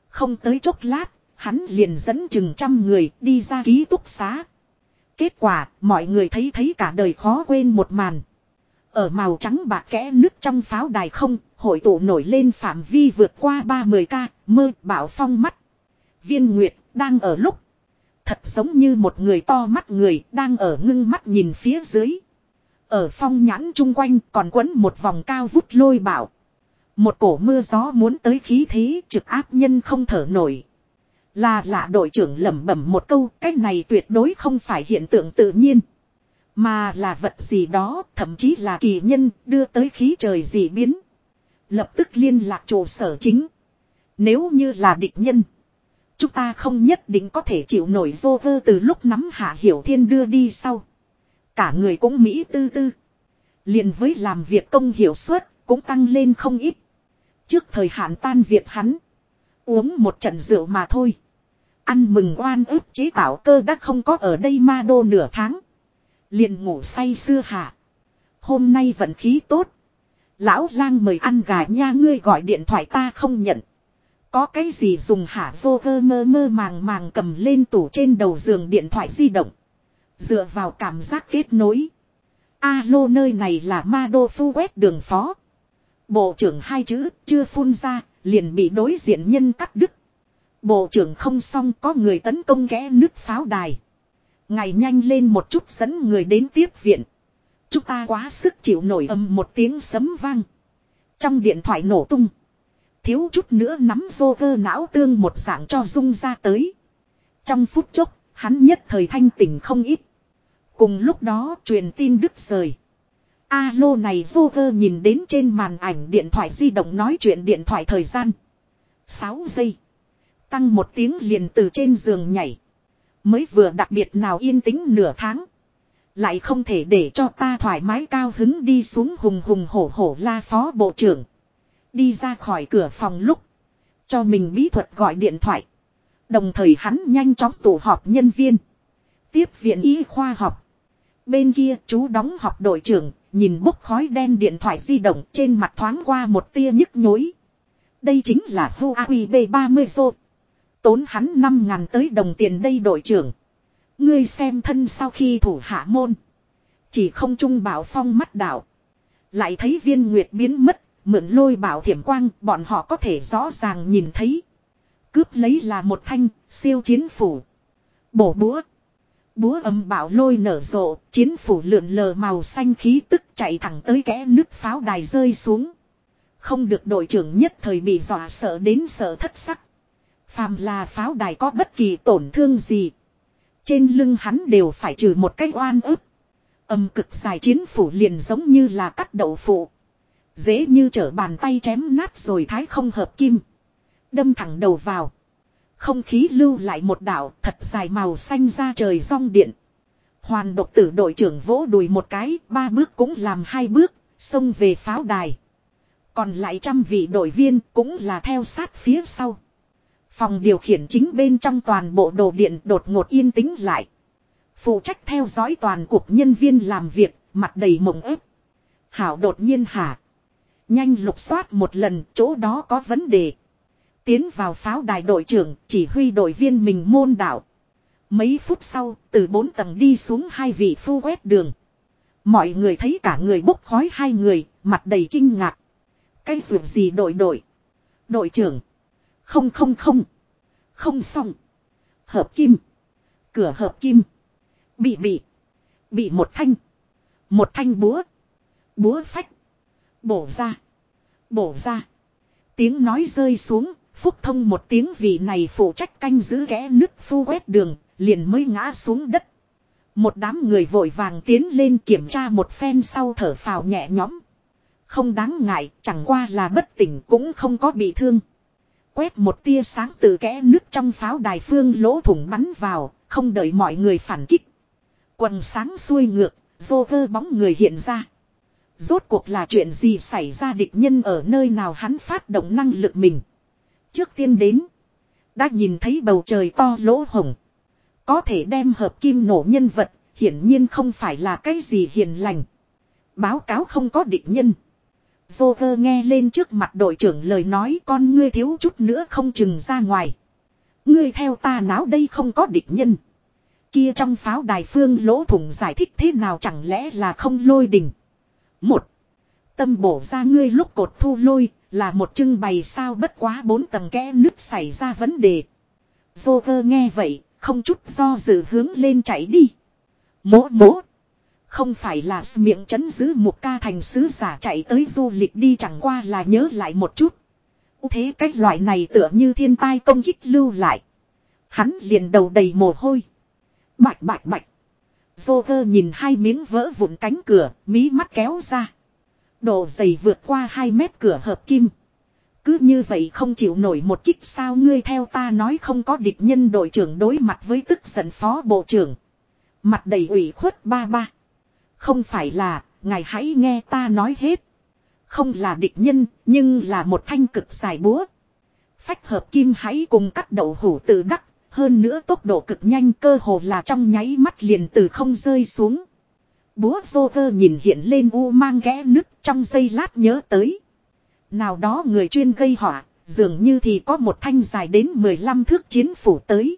Không tới chốc lát, hắn liền dẫn chừng trăm người đi ra ký túc xá. Kết quả, mọi người thấy thấy cả đời khó quên một màn. Ở màu trắng bạc kẽ nước trong pháo đài không, hội tụ nổi lên phạm vi vượt qua 30 ca, mơ bảo phong mắt. Viên Nguyệt, đang ở lúc. Thật giống như một người to mắt người, đang ở ngưng mắt nhìn phía dưới. Ở phong nhãn chung quanh còn quấn một vòng cao vút lôi bảo. Một cổ mưa gió muốn tới khí thế trực áp nhân không thở nổi. Là lạ đội trưởng lẩm bẩm một câu, cái này tuyệt đối không phải hiện tượng tự nhiên. Mà là vật gì đó, thậm chí là kỳ nhân, đưa tới khí trời gì biến. Lập tức liên lạc trụ sở chính. Nếu như là địch nhân, chúng ta không nhất định có thể chịu nổi vô vơ từ lúc nắm hạ hiểu thiên đưa đi sau. Cả người cũng Mỹ tư tư. liền với làm việc công hiệu suất, cũng tăng lên không ít. Trước thời hạn tan việc hắn. Uống một trận rượu mà thôi. Ăn mừng oan ức chế tạo cơ đã không có ở đây ma đô nửa tháng. Liền ngủ say xưa hạ. Hôm nay vận khí tốt. Lão lang mời ăn gà nha ngươi gọi điện thoại ta không nhận. Có cái gì dùng hả vô vơ mơ mơ màng màng cầm lên tủ trên đầu giường điện thoại di động. Dựa vào cảm giác kết nối. Alo nơi này là ma đô phu quét đường phó. Bộ trưởng hai chữ chưa phun ra, liền bị đối diện nhân cắt đứt. Bộ trưởng không xong có người tấn công ghé nước pháo đài. Ngày nhanh lên một chút dẫn người đến tiếp viện. Chúng ta quá sức chịu nổi âm một tiếng sấm vang. Trong điện thoại nổ tung. Thiếu chút nữa nắm vô cơ não tương một dạng cho dung ra tới. Trong phút chốc, hắn nhất thời thanh tỉnh không ít. Cùng lúc đó truyền tin đứt rời. Alo này vô cơ nhìn đến trên màn ảnh điện thoại di động nói chuyện điện thoại thời gian. 6 giây. Tăng một tiếng liền từ trên giường nhảy. Mới vừa đặc biệt nào yên tĩnh nửa tháng. Lại không thể để cho ta thoải mái cao hứng đi xuống hùng hùng hổ hổ la phó bộ trưởng. Đi ra khỏi cửa phòng lúc. Cho mình bí thuật gọi điện thoại. Đồng thời hắn nhanh chóng tụ họp nhân viên. Tiếp viện y khoa học. Bên kia chú đóng học đội trưởng, nhìn bốc khói đen điện thoại di động trên mặt thoáng qua một tia nhức nhối. Đây chính là Huawei B30 Zo. Tốn hắn 5 ngàn tới đồng tiền đây đội trưởng. Ngươi xem thân sau khi thủ hạ môn. Chỉ không trung bảo phong mắt đảo. Lại thấy viên nguyệt biến mất, mượn lôi bảo thiểm quang, bọn họ có thể rõ ràng nhìn thấy. Cướp lấy là một thanh, siêu chiến phủ. Bổ búa. Búa âm bảo lôi nở rộ, chiến phủ lượn lờ màu xanh khí tức chạy thẳng tới kẽ nước pháo đài rơi xuống. Không được đội trưởng nhất thời bị dọa sợ đến sợ thất sắc. Phàm là pháo đài có bất kỳ tổn thương gì. Trên lưng hắn đều phải trừ một cái oan ức. Âm cực dài chiến phủ liền giống như là cắt đậu phụ. Dễ như trở bàn tay chém nát rồi thái không hợp kim. Đâm thẳng đầu vào. Không khí lưu lại một đảo thật dài màu xanh ra trời rong điện. Hoàn độc tử đội trưởng vỗ đùi một cái, ba bước cũng làm hai bước, xông về pháo đài. Còn lại trăm vị đội viên cũng là theo sát phía sau. Phòng điều khiển chính bên trong toàn bộ đồ điện đột ngột yên tĩnh lại. Phụ trách theo dõi toàn cục nhân viên làm việc, mặt đầy mộng ép. Hảo đột nhiên hả. Nhanh lục soát một lần, chỗ đó có vấn đề. Tiến vào pháo đài đội trưởng, chỉ huy đội viên mình môn đảo. Mấy phút sau, từ bốn tầng đi xuống hai vị phu quét đường. Mọi người thấy cả người bốc khói hai người, mặt đầy kinh ngạc. Cái ruột gì đội đội. Đội trưởng. Không không không. Không xong. Hợp kim. Cửa hợp kim. Bị bị. Bị một thanh. Một thanh búa. Búa phách. Bổ ra. Bổ ra. Tiếng nói rơi xuống. Phúc thông một tiếng vị này phụ trách canh giữ kẽ nước phu quét đường. Liền mới ngã xuống đất. Một đám người vội vàng tiến lên kiểm tra một phen sau thở phào nhẹ nhõm. Không đáng ngại, chẳng qua là bất tỉnh cũng không có bị thương. Quét một tia sáng từ kẽ nước trong pháo đài phương lỗ thủng bắn vào, không đợi mọi người phản kích. Quần sáng xuôi ngược, vô cơ bóng người hiện ra. Rốt cuộc là chuyện gì xảy ra địch nhân ở nơi nào hắn phát động năng lực mình. Trước tiên đến, đã nhìn thấy bầu trời to lỗ hồng. Có thể đem hợp kim nổ nhân vật, hiển nhiên không phải là cái gì hiền lành. Báo cáo không có địch nhân. Joker nghe lên trước mặt đội trưởng lời nói con ngươi thiếu chút nữa không chừng ra ngoài. Ngươi theo ta náo đây không có địch nhân. Kia trong pháo đài phương lỗ thủng giải thích thế nào chẳng lẽ là không lôi đình. Một. Tâm bổ ra ngươi lúc cột thu lôi là một trưng bày sao bất quá bốn tầng kẽ nước xảy ra vấn đề. Joker nghe vậy, không chút do dự hướng lên chạy đi. Mố mố. Không phải là miệng chấn giữ một ca thành sứ giả chạy tới du lịch đi chẳng qua là nhớ lại một chút. Thế cách loại này tựa như thiên tai công kích lưu lại. Hắn liền đầu đầy mồ hôi. Bạch bạch bạch. Joker nhìn hai miếng vỡ vụn cánh cửa, mí mắt kéo ra. Độ dày vượt qua 2 mét cửa hợp kim. Cứ như vậy không chịu nổi một kích sao ngươi theo ta nói không có địch nhân đội trưởng đối mặt với tức giận phó bộ trưởng. Mặt đầy ủy khuất ba ba. Không phải là, ngài hãy nghe ta nói hết. Không là địch nhân, nhưng là một thanh cực dài búa. Phách hợp kim hãy cùng cắt đậu hủ tự đắc, hơn nữa tốc độ cực nhanh cơ hồ là trong nháy mắt liền từ không rơi xuống. Búa Joker nhìn hiện lên u mang ghé nứt trong giây lát nhớ tới. Nào đó người chuyên gây họa, dường như thì có một thanh dài đến 15 thước chiến phủ tới.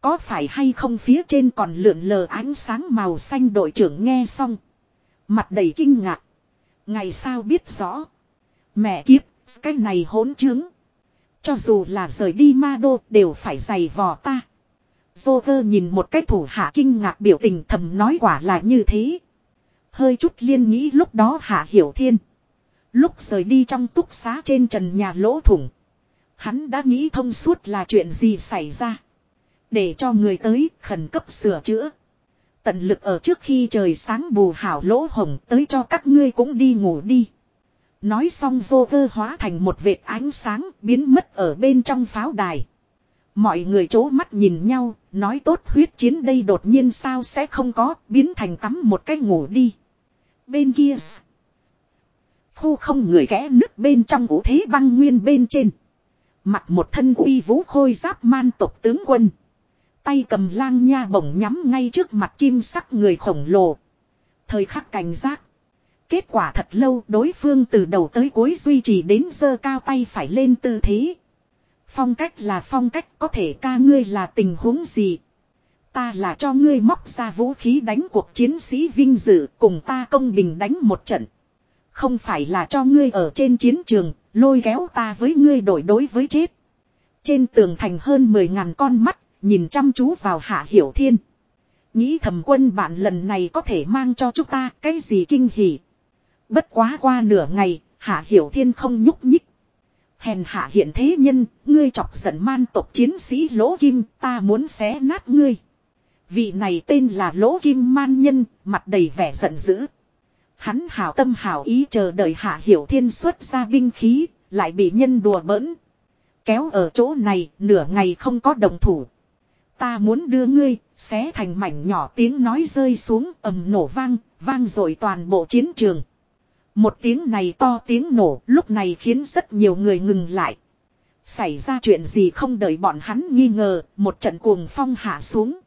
Có phải hay không phía trên còn lượn lờ ánh sáng màu xanh đội trưởng nghe xong. Mặt đầy kinh ngạc. Ngày sao biết rõ. Mẹ kiếp, cái này hỗn trướng. Cho dù là rời đi ma đô, đều phải giày vò ta. Joker nhìn một cái thủ hạ kinh ngạc biểu tình thầm nói quả là như thế. Hơi chút liên nghĩ lúc đó hạ hiểu thiên. Lúc rời đi trong túc xá trên trần nhà lỗ thủng. Hắn đã nghĩ thông suốt là chuyện gì xảy ra. Để cho người tới khẩn cấp sửa chữa. Tận lực ở trước khi trời sáng bù hảo lỗ hồng tới cho các ngươi cũng đi ngủ đi. Nói xong vô cơ hóa thành một vệt ánh sáng biến mất ở bên trong pháo đài. Mọi người chố mắt nhìn nhau, nói tốt huyết chiến đây đột nhiên sao sẽ không có, biến thành tắm một cái ngủ đi. Bên kia, khu không người kẽ nước bên trong vũ thế băng nguyên bên trên. Mặt một thân uy vũ khôi giáp man tộc tướng quân. Tay cầm lang nha bổng nhắm ngay trước mặt kim sắc người khổng lồ. Thời khắc cảnh giác. Kết quả thật lâu đối phương từ đầu tới cuối duy trì đến giơ cao tay phải lên tư thế. Phong cách là phong cách có thể ca ngươi là tình huống gì. Ta là cho ngươi móc ra vũ khí đánh cuộc chiến sĩ vinh dự cùng ta công bình đánh một trận. Không phải là cho ngươi ở trên chiến trường, lôi kéo ta với ngươi đổi đối với chết. Trên tường thành hơn 10 ngàn con mắt, nhìn chăm chú vào hạ hiểu thiên. Nghĩ thầm quân bạn lần này có thể mang cho chúng ta cái gì kinh hỉ. Bất quá qua nửa ngày, hạ hiểu thiên không nhúc nhích. Hèn hạ hiện thế nhân, ngươi chọc giận man tộc chiến sĩ lỗ kim, ta muốn xé nát ngươi. Vị này tên là lỗ kim man nhân, mặt đầy vẻ giận dữ. Hắn hảo tâm hảo ý chờ đợi hạ hiểu thiên xuất ra binh khí, lại bị nhân đùa bỡn. Kéo ở chỗ này, nửa ngày không có đồng thủ. Ta muốn đưa ngươi, xé thành mảnh nhỏ tiếng nói rơi xuống ầm nổ vang, vang rồi toàn bộ chiến trường. Một tiếng này to tiếng nổ lúc này khiến rất nhiều người ngừng lại. Xảy ra chuyện gì không đợi bọn hắn nghi ngờ, một trận cuồng phong hạ xuống.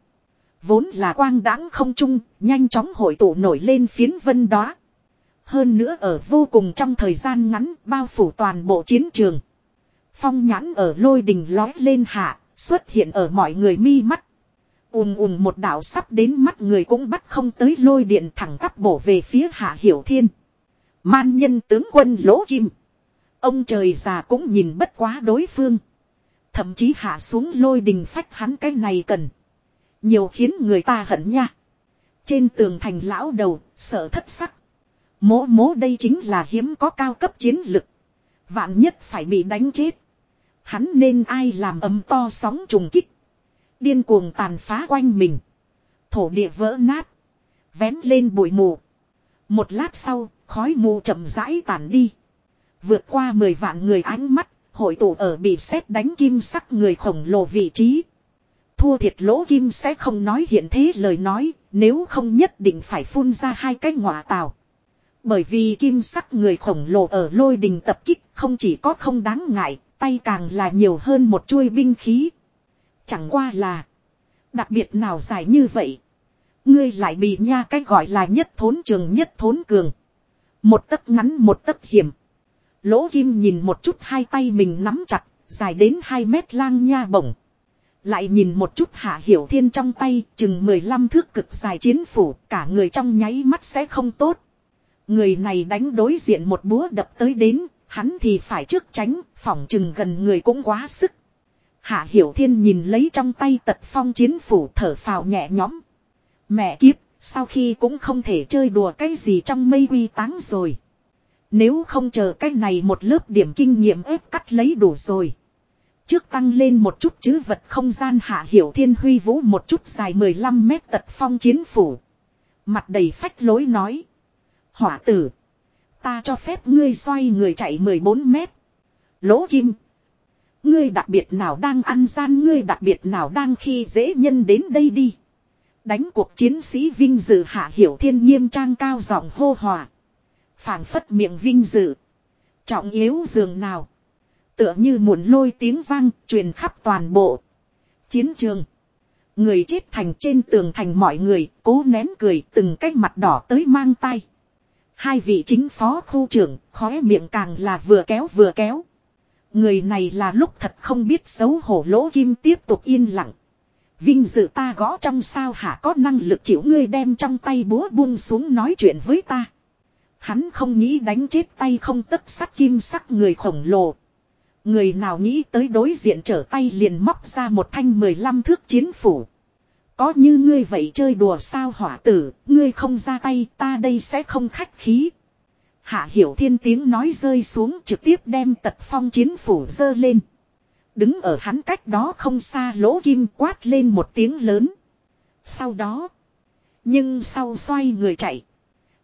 Vốn là quang đãng không trung, nhanh chóng hội tụ nổi lên phiến vân đó. Hơn nữa ở vô cùng trong thời gian ngắn bao phủ toàn bộ chiến trường. Phong nhãn ở lôi đình lói lên hạ, xuất hiện ở mọi người mi mắt. ùm ùm một đạo sắp đến mắt người cũng bắt không tới lôi điện thẳng tắp bổ về phía hạ hiểu thiên. Man nhân tướng quân lỗ kim. Ông trời già cũng nhìn bất quá đối phương. Thậm chí hạ xuống lôi đình phách hắn cái này cần. Nhiều khiến người ta hận nha. Trên tường thành lão đầu, sợ thất sắc. Mố mố đây chính là hiếm có cao cấp chiến lực. Vạn nhất phải bị đánh chết. Hắn nên ai làm ấm to sóng trùng kích. Điên cuồng tàn phá quanh mình. Thổ địa vỡ nát. Vén lên bụi mù. Một lát sau, khói mù chậm rãi tàn đi. Vượt qua 10 vạn người ánh mắt, hội tụ ở bị xét đánh kim sắc người khổng lồ vị trí. Thua thiệt lỗ kim sẽ không nói hiện thế lời nói, nếu không nhất định phải phun ra hai cái ngọa tàu. Bởi vì kim sắc người khổng lồ ở lôi đình tập kích không chỉ có không đáng ngại, tay càng là nhiều hơn một chuôi binh khí. Chẳng qua là đặc biệt nào dài như vậy. Ngươi lại bị nha cách gọi là nhất thốn trường nhất thốn cường. Một tấc ngắn một tấc hiểm. Lỗ kim nhìn một chút hai tay mình nắm chặt, dài đến hai mét lang nha bổng. Lại nhìn một chút hạ hiểu thiên trong tay, chừng 15 thước cực dài chiến phủ, cả người trong nháy mắt sẽ không tốt. Người này đánh đối diện một búa đập tới đến, hắn thì phải trước tránh, phỏng chừng gần người cũng quá sức. Hạ Hiểu Thiên nhìn lấy trong tay tật phong chiến phủ thở phào nhẹ nhõm. Mẹ kiếp, sau khi cũng không thể chơi đùa cái gì trong mây quy táng rồi. Nếu không chờ cái này một lớp điểm kinh nghiệm ép cắt lấy đủ rồi. Trước tăng lên một chút chứ vật không gian hạ hiểu thiên huy vũ một chút dài 15 mét tật phong chiến phủ. Mặt đầy phách lối nói. Hỏa tử. Ta cho phép ngươi xoay người chạy 14 mét. Lỗ kim. Ngươi đặc biệt nào đang ăn gian, ngươi đặc biệt nào đang khi dễ nhân đến đây đi. Đánh cuộc chiến sĩ vinh dự hạ hiểu thiên nghiêm trang cao giọng hô hòa. phảng phất miệng vinh dự. Trọng yếu dường nào. Tựa như muộn lôi tiếng vang truyền khắp toàn bộ. Chiến trường. Người chết thành trên tường thành mọi người, cố nén cười, từng cách mặt đỏ tới mang tay. Hai vị chính phó khu trưởng, khóe miệng càng là vừa kéo vừa kéo. Người này là lúc thật không biết xấu hổ lỗ kim tiếp tục yên lặng. Vinh dự ta gõ trong sao hả có năng lực chịu ngươi đem trong tay búa buông xuống nói chuyện với ta. Hắn không nghĩ đánh chết tay không tất sắt kim sắc người khổng lồ. Người nào nghĩ tới đối diện trở tay liền móc ra một thanh 15 thước chiến phủ. Có như ngươi vậy chơi đùa sao hỏa tử, ngươi không ra tay ta đây sẽ không khách khí. Hạ hiểu thiên tiếng nói rơi xuống trực tiếp đem tật phong chiến phủ dơ lên. Đứng ở hắn cách đó không xa lỗ kim quát lên một tiếng lớn. Sau đó. Nhưng sau xoay người chạy.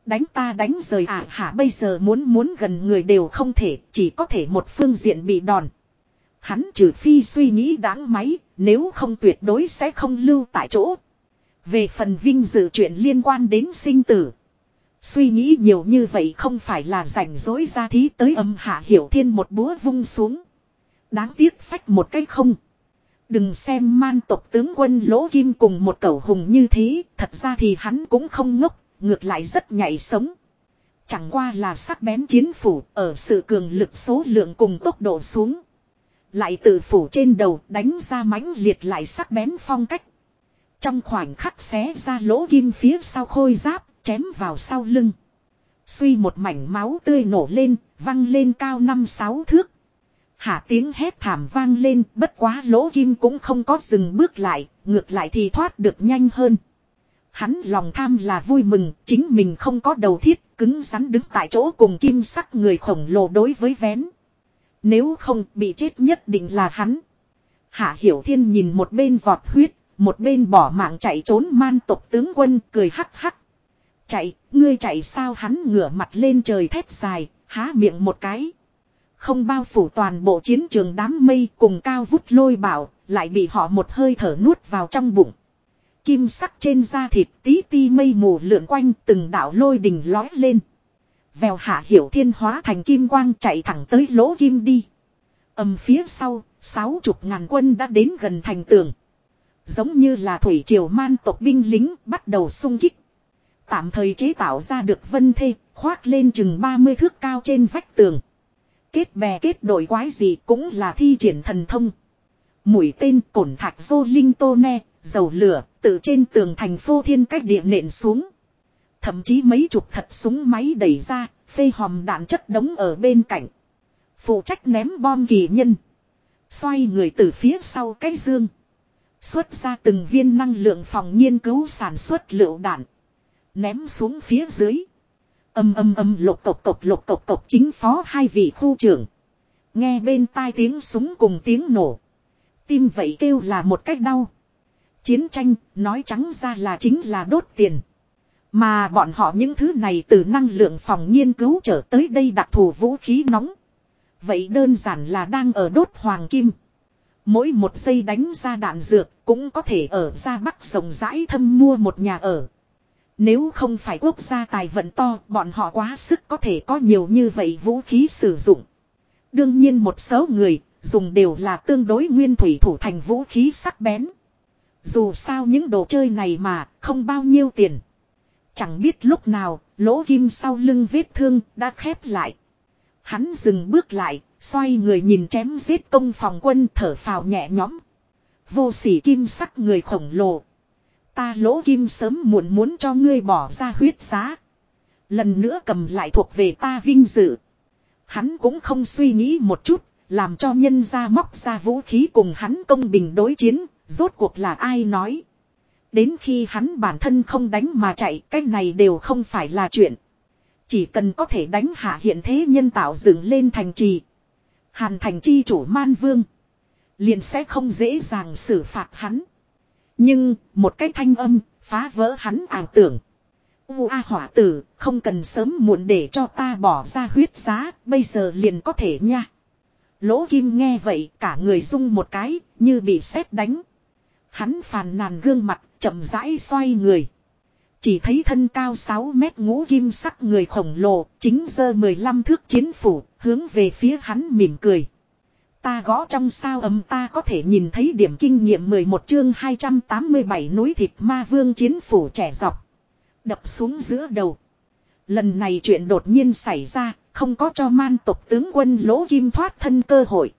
Đánh ta đánh rời à hả bây giờ muốn muốn gần người đều không thể, chỉ có thể một phương diện bị đòn. Hắn trừ phi suy nghĩ đáng máy, nếu không tuyệt đối sẽ không lưu tại chỗ. Về phần vinh dự chuyện liên quan đến sinh tử. Suy nghĩ nhiều như vậy không phải là rảnh rỗi ra thí tới âm hạ hiểu thiên một búa vung xuống. Đáng tiếc phách một cái không. Đừng xem man tộc tướng quân lỗ kim cùng một cẩu hùng như thế, thật ra thì hắn cũng không ngốc, ngược lại rất nhạy sống. Chẳng qua là sắc bén chiến phủ ở sự cường lực số lượng cùng tốc độ xuống. Lại tự phủ trên đầu đánh ra mãnh liệt lại sắc bén phong cách. Trong khoảnh khắc xé ra lỗ kim phía sau khôi giáp, chém vào sau lưng. Suy một mảnh máu tươi nổ lên, văng lên cao năm sáu thước. Hạ tiếng hét thảm vang lên, bất quá lỗ kim cũng không có dừng bước lại, ngược lại thì thoát được nhanh hơn. Hắn lòng tham là vui mừng, chính mình không có đầu thiết, cứng rắn đứng tại chỗ cùng kim sắc người khổng lồ đối với vén. Nếu không bị chết nhất định là hắn. Hạ Hiểu Thiên nhìn một bên vọt huyết, một bên bỏ mạng chạy trốn man tộc tướng quân cười hắc hắc. Chạy, ngươi chạy sao hắn ngửa mặt lên trời thét dài, há miệng một cái. Không bao phủ toàn bộ chiến trường đám mây cùng cao vút lôi bảo, lại bị họ một hơi thở nuốt vào trong bụng. Kim sắc trên da thịt tí ti mây mù lượn quanh từng đạo lôi đình lói lên. Vèo hạ hiểu thiên hóa thành kim quang chạy thẳng tới lỗ kim đi. ầm phía sau, sáu chục ngàn quân đã đến gần thành tường. Giống như là thủy triều man tộc binh lính bắt đầu sung kích. Tạm thời chế tạo ra được vân thê, khoác lên chừng 30 thước cao trên vách tường. Kết bè kết đội quái gì cũng là thi triển thần thông. Mũi tên cổn thạch vô linh tô ne, dầu lửa, tự trên tường thành phô thiên cách địa nện xuống. Thậm chí mấy chục thật súng máy đẩy ra, phê hòm đạn chất đống ở bên cạnh. Phụ trách ném bom kỳ nhân. Xoay người từ phía sau cái dương. Xuất ra từng viên năng lượng phòng nghiên cứu sản xuất lựu đạn. Ném xuống phía dưới. Âm âm âm lục cộc cộc lục cộc cộc chính phó hai vị khu trưởng. Nghe bên tai tiếng súng cùng tiếng nổ. Tim vậy kêu là một cách đau. Chiến tranh, nói trắng ra là chính là đốt tiền. Mà bọn họ những thứ này từ năng lượng phòng nghiên cứu trở tới đây đặc thù vũ khí nóng. Vậy đơn giản là đang ở đốt hoàng kim. Mỗi một giây đánh ra đạn dược cũng có thể ở ra bắc rộng rãi thâm mua một nhà ở. Nếu không phải quốc gia tài vận to, bọn họ quá sức có thể có nhiều như vậy vũ khí sử dụng. Đương nhiên một số người, dùng đều là tương đối nguyên thủy thủ thành vũ khí sắc bén. Dù sao những đồ chơi này mà, không bao nhiêu tiền. Chẳng biết lúc nào, lỗ kim sau lưng vết thương đã khép lại. Hắn dừng bước lại, xoay người nhìn chém giết công phòng quân thở phào nhẹ nhõm. Vô sỉ kim sắc người khổng lồ. Ta lỗ kim sớm muộn muốn cho ngươi bỏ ra huyết giá. Lần nữa cầm lại thuộc về ta vinh dự. Hắn cũng không suy nghĩ một chút, làm cho nhân ra móc ra vũ khí cùng hắn công bình đối chiến, rốt cuộc là ai nói. Đến khi hắn bản thân không đánh mà chạy, cái này đều không phải là chuyện. Chỉ cần có thể đánh hạ hiện thế nhân tạo dựng lên thành trì. Hàn thành chi chủ man vương. Liền sẽ không dễ dàng xử phạt hắn. Nhưng, một cái thanh âm, phá vỡ hắn ảo tưởng. U A hỏa tử, không cần sớm muộn để cho ta bỏ ra huyết giá, bây giờ liền có thể nha. Lỗ kim nghe vậy, cả người rung một cái, như bị sét đánh. Hắn phàn nàn gương mặt, chậm rãi xoay người. Chỉ thấy thân cao 6 mét ngũ kim sắc người khổng lồ, chính dơ 15 thước chiến phủ, hướng về phía hắn mỉm cười. Ta gõ trong sao ấm ta có thể nhìn thấy điểm kinh nghiệm 11 chương 287 núi thịt ma vương chiến phủ trẻ dọc. Đập xuống giữa đầu. Lần này chuyện đột nhiên xảy ra, không có cho man tộc tướng quân lỗ kim thoát thân cơ hội.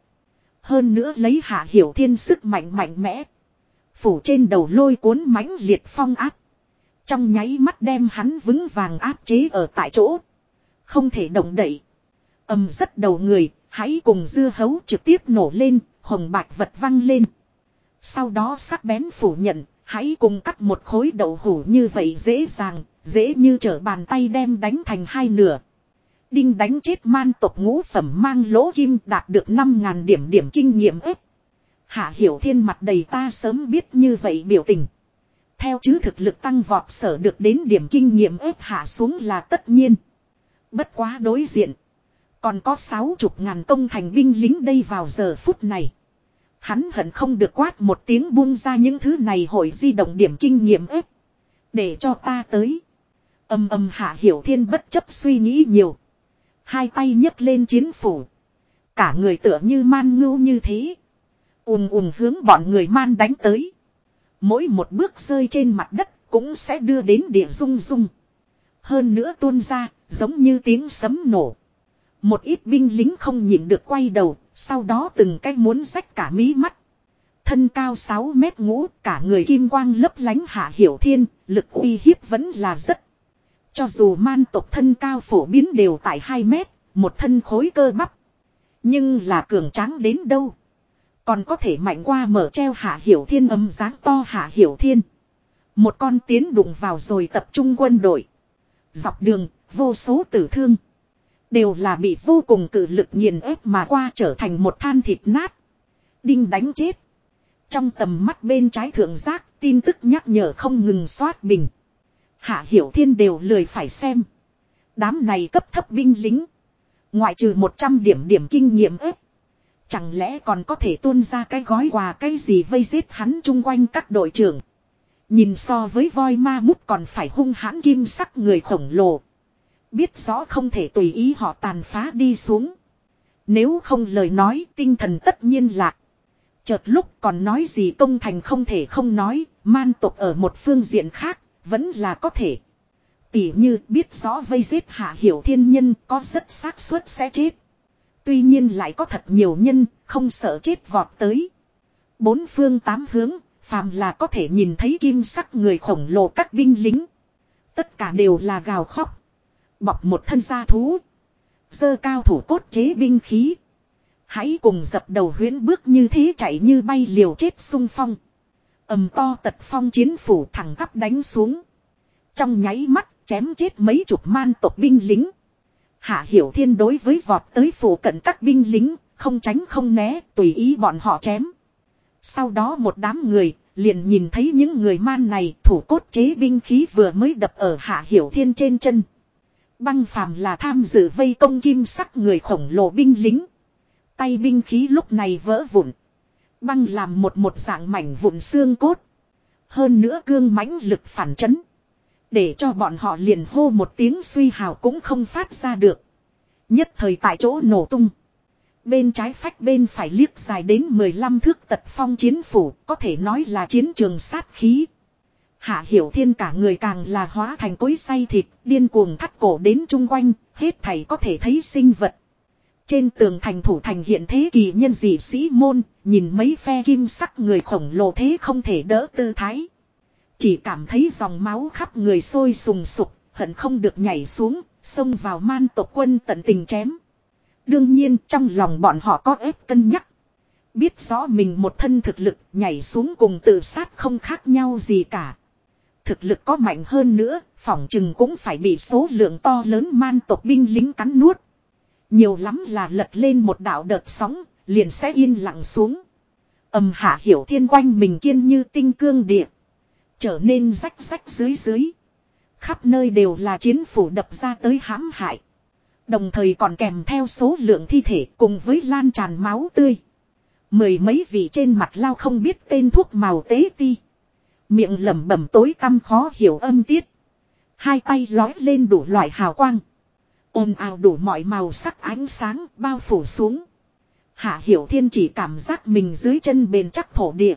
Hơn nữa lấy hạ hiểu thiên sức mạnh mạnh mẽ. Phủ trên đầu lôi cuốn mãnh liệt phong áp. Trong nháy mắt đem hắn vững vàng áp chế ở tại chỗ. Không thể động đậy. Âm rất đầu người, hãy cùng dưa hấu trực tiếp nổ lên, hồng bạch vật văng lên. Sau đó sắc bén phủ nhận, hãy cùng cắt một khối đậu hủ như vậy dễ dàng, dễ như trở bàn tay đem đánh thành hai nửa. Đinh đánh chết man tộc ngũ phẩm mang lỗ kim đạt được 5.000 điểm điểm kinh nghiệm ếp. Hạ hiểu thiên mặt đầy ta sớm biết như vậy biểu tình. Theo chứ thực lực tăng vọt sở được đến điểm kinh nghiệm ếp hạ xuống là tất nhiên. Bất quá đối diện. Còn có sáu chục ngàn công thành binh lính đây vào giờ phút này. Hắn hận không được quát một tiếng buông ra những thứ này hội di động điểm kinh nghiệm ếp. Để cho ta tới. Âm âm hạ hiểu thiên bất chấp suy nghĩ nhiều. Hai tay nhấc lên chiến phủ. Cả người tựa như man ngưu như thế. ùm ùm hướng bọn người man đánh tới. Mỗi một bước rơi trên mặt đất cũng sẽ đưa đến địa rung rung. Hơn nữa tuôn ra, giống như tiếng sấm nổ. Một ít binh lính không nhịn được quay đầu, sau đó từng cái muốn rách cả mí mắt. Thân cao 6 mét ngũ, cả người kim quang lấp lánh hạ hiểu thiên, lực uy hiếp vẫn là rất. Cho dù man tộc thân cao phổ biến đều tại 2 mét, một thân khối cơ bắp. Nhưng là cường tráng đến đâu. Còn có thể mạnh qua mở treo hạ hiểu thiên âm dáng to hạ hiểu thiên. Một con tiến đụng vào rồi tập trung quân đội. Dọc đường, vô số tử thương. Đều là bị vô cùng cử lực nghiền ép mà qua trở thành một than thịt nát. Đinh đánh chết. Trong tầm mắt bên trái thượng giác, tin tức nhắc nhở không ngừng xoát bình. Hạ Hiểu Thiên đều lười phải xem. Đám này cấp thấp binh lính. Ngoại trừ 100 điểm điểm kinh nghiệm ếp. Chẳng lẽ còn có thể tuôn ra cái gói quà cái gì vây giết hắn chung quanh các đội trưởng. Nhìn so với voi ma mút còn phải hung hãn kim sắc người khổng lồ. Biết rõ không thể tùy ý họ tàn phá đi xuống. Nếu không lời nói tinh thần tất nhiên lạc. Chợt lúc còn nói gì công thành không thể không nói, man tộc ở một phương diện khác, vẫn là có thể. Tỉ như biết rõ vây giết hạ hiểu thiên nhân có rất xác suất sẽ chết. Tuy nhiên lại có thật nhiều nhân, không sợ chết vọt tới. Bốn phương tám hướng, phàm là có thể nhìn thấy kim sắc người khổng lồ các binh lính. Tất cả đều là gào khóc. Bọc một thân gia thú. Dơ cao thủ cốt chế binh khí. Hãy cùng dập đầu huyễn bước như thế chạy như bay liều chết sung phong. ầm to tật phong chiến phủ thẳng tắp đánh xuống. Trong nháy mắt chém chết mấy chục man tộc binh lính. Hạ hiểu thiên đối với vọt tới phủ cận các binh lính, không tránh không né, tùy ý bọn họ chém. Sau đó một đám người, liền nhìn thấy những người man này thủ cốt chế binh khí vừa mới đập ở hạ hiểu thiên trên chân. Băng phàm là tham dự vây công kim sắc người khổng lồ binh lính. Tay binh khí lúc này vỡ vụn. Băng làm một một dạng mảnh vụn xương cốt. Hơn nữa cương mãnh lực phản chấn. Để cho bọn họ liền hô một tiếng suy hào cũng không phát ra được. Nhất thời tại chỗ nổ tung. Bên trái phách bên phải liếc dài đến 15 thước tật phong chiến phủ, có thể nói là chiến trường sát khí. Hạ hiểu thiên cả người càng là hóa thành cối say thịt, điên cuồng thắt cổ đến chung quanh, hết thảy có thể thấy sinh vật. Trên tường thành thủ thành hiện thế kỳ nhân dị sĩ môn, nhìn mấy phe kim sắc người khổng lồ thế không thể đỡ tư thái. Chỉ cảm thấy dòng máu khắp người sôi sùng sục, hận không được nhảy xuống, xông vào man tộc quân tận tình chém. Đương nhiên trong lòng bọn họ có ép cân nhắc. Biết rõ mình một thân thực lực nhảy xuống cùng tự sát không khác nhau gì cả. Thực lực có mạnh hơn nữa, phỏng chừng cũng phải bị số lượng to lớn man tộc binh lính cắn nuốt. Nhiều lắm là lật lên một đạo đợt sóng, liền sẽ yên lặng xuống. Âm hạ hiểu thiên quanh mình kiên như tinh cương địa. Trở nên rách rách dưới dưới. Khắp nơi đều là chiến phủ đập ra tới hãm hại. Đồng thời còn kèm theo số lượng thi thể cùng với lan tràn máu tươi. Mười mấy vị trên mặt lao không biết tên thuốc màu tế ti. Miệng lẩm bẩm tối tăm khó hiểu âm tiết. Hai tay lói lên đủ loại hào quang ồn ào đủ mọi màu sắc ánh sáng bao phủ xuống. Hạ Hiểu Thiên chỉ cảm giác mình dưới chân bền chắc thổ địa.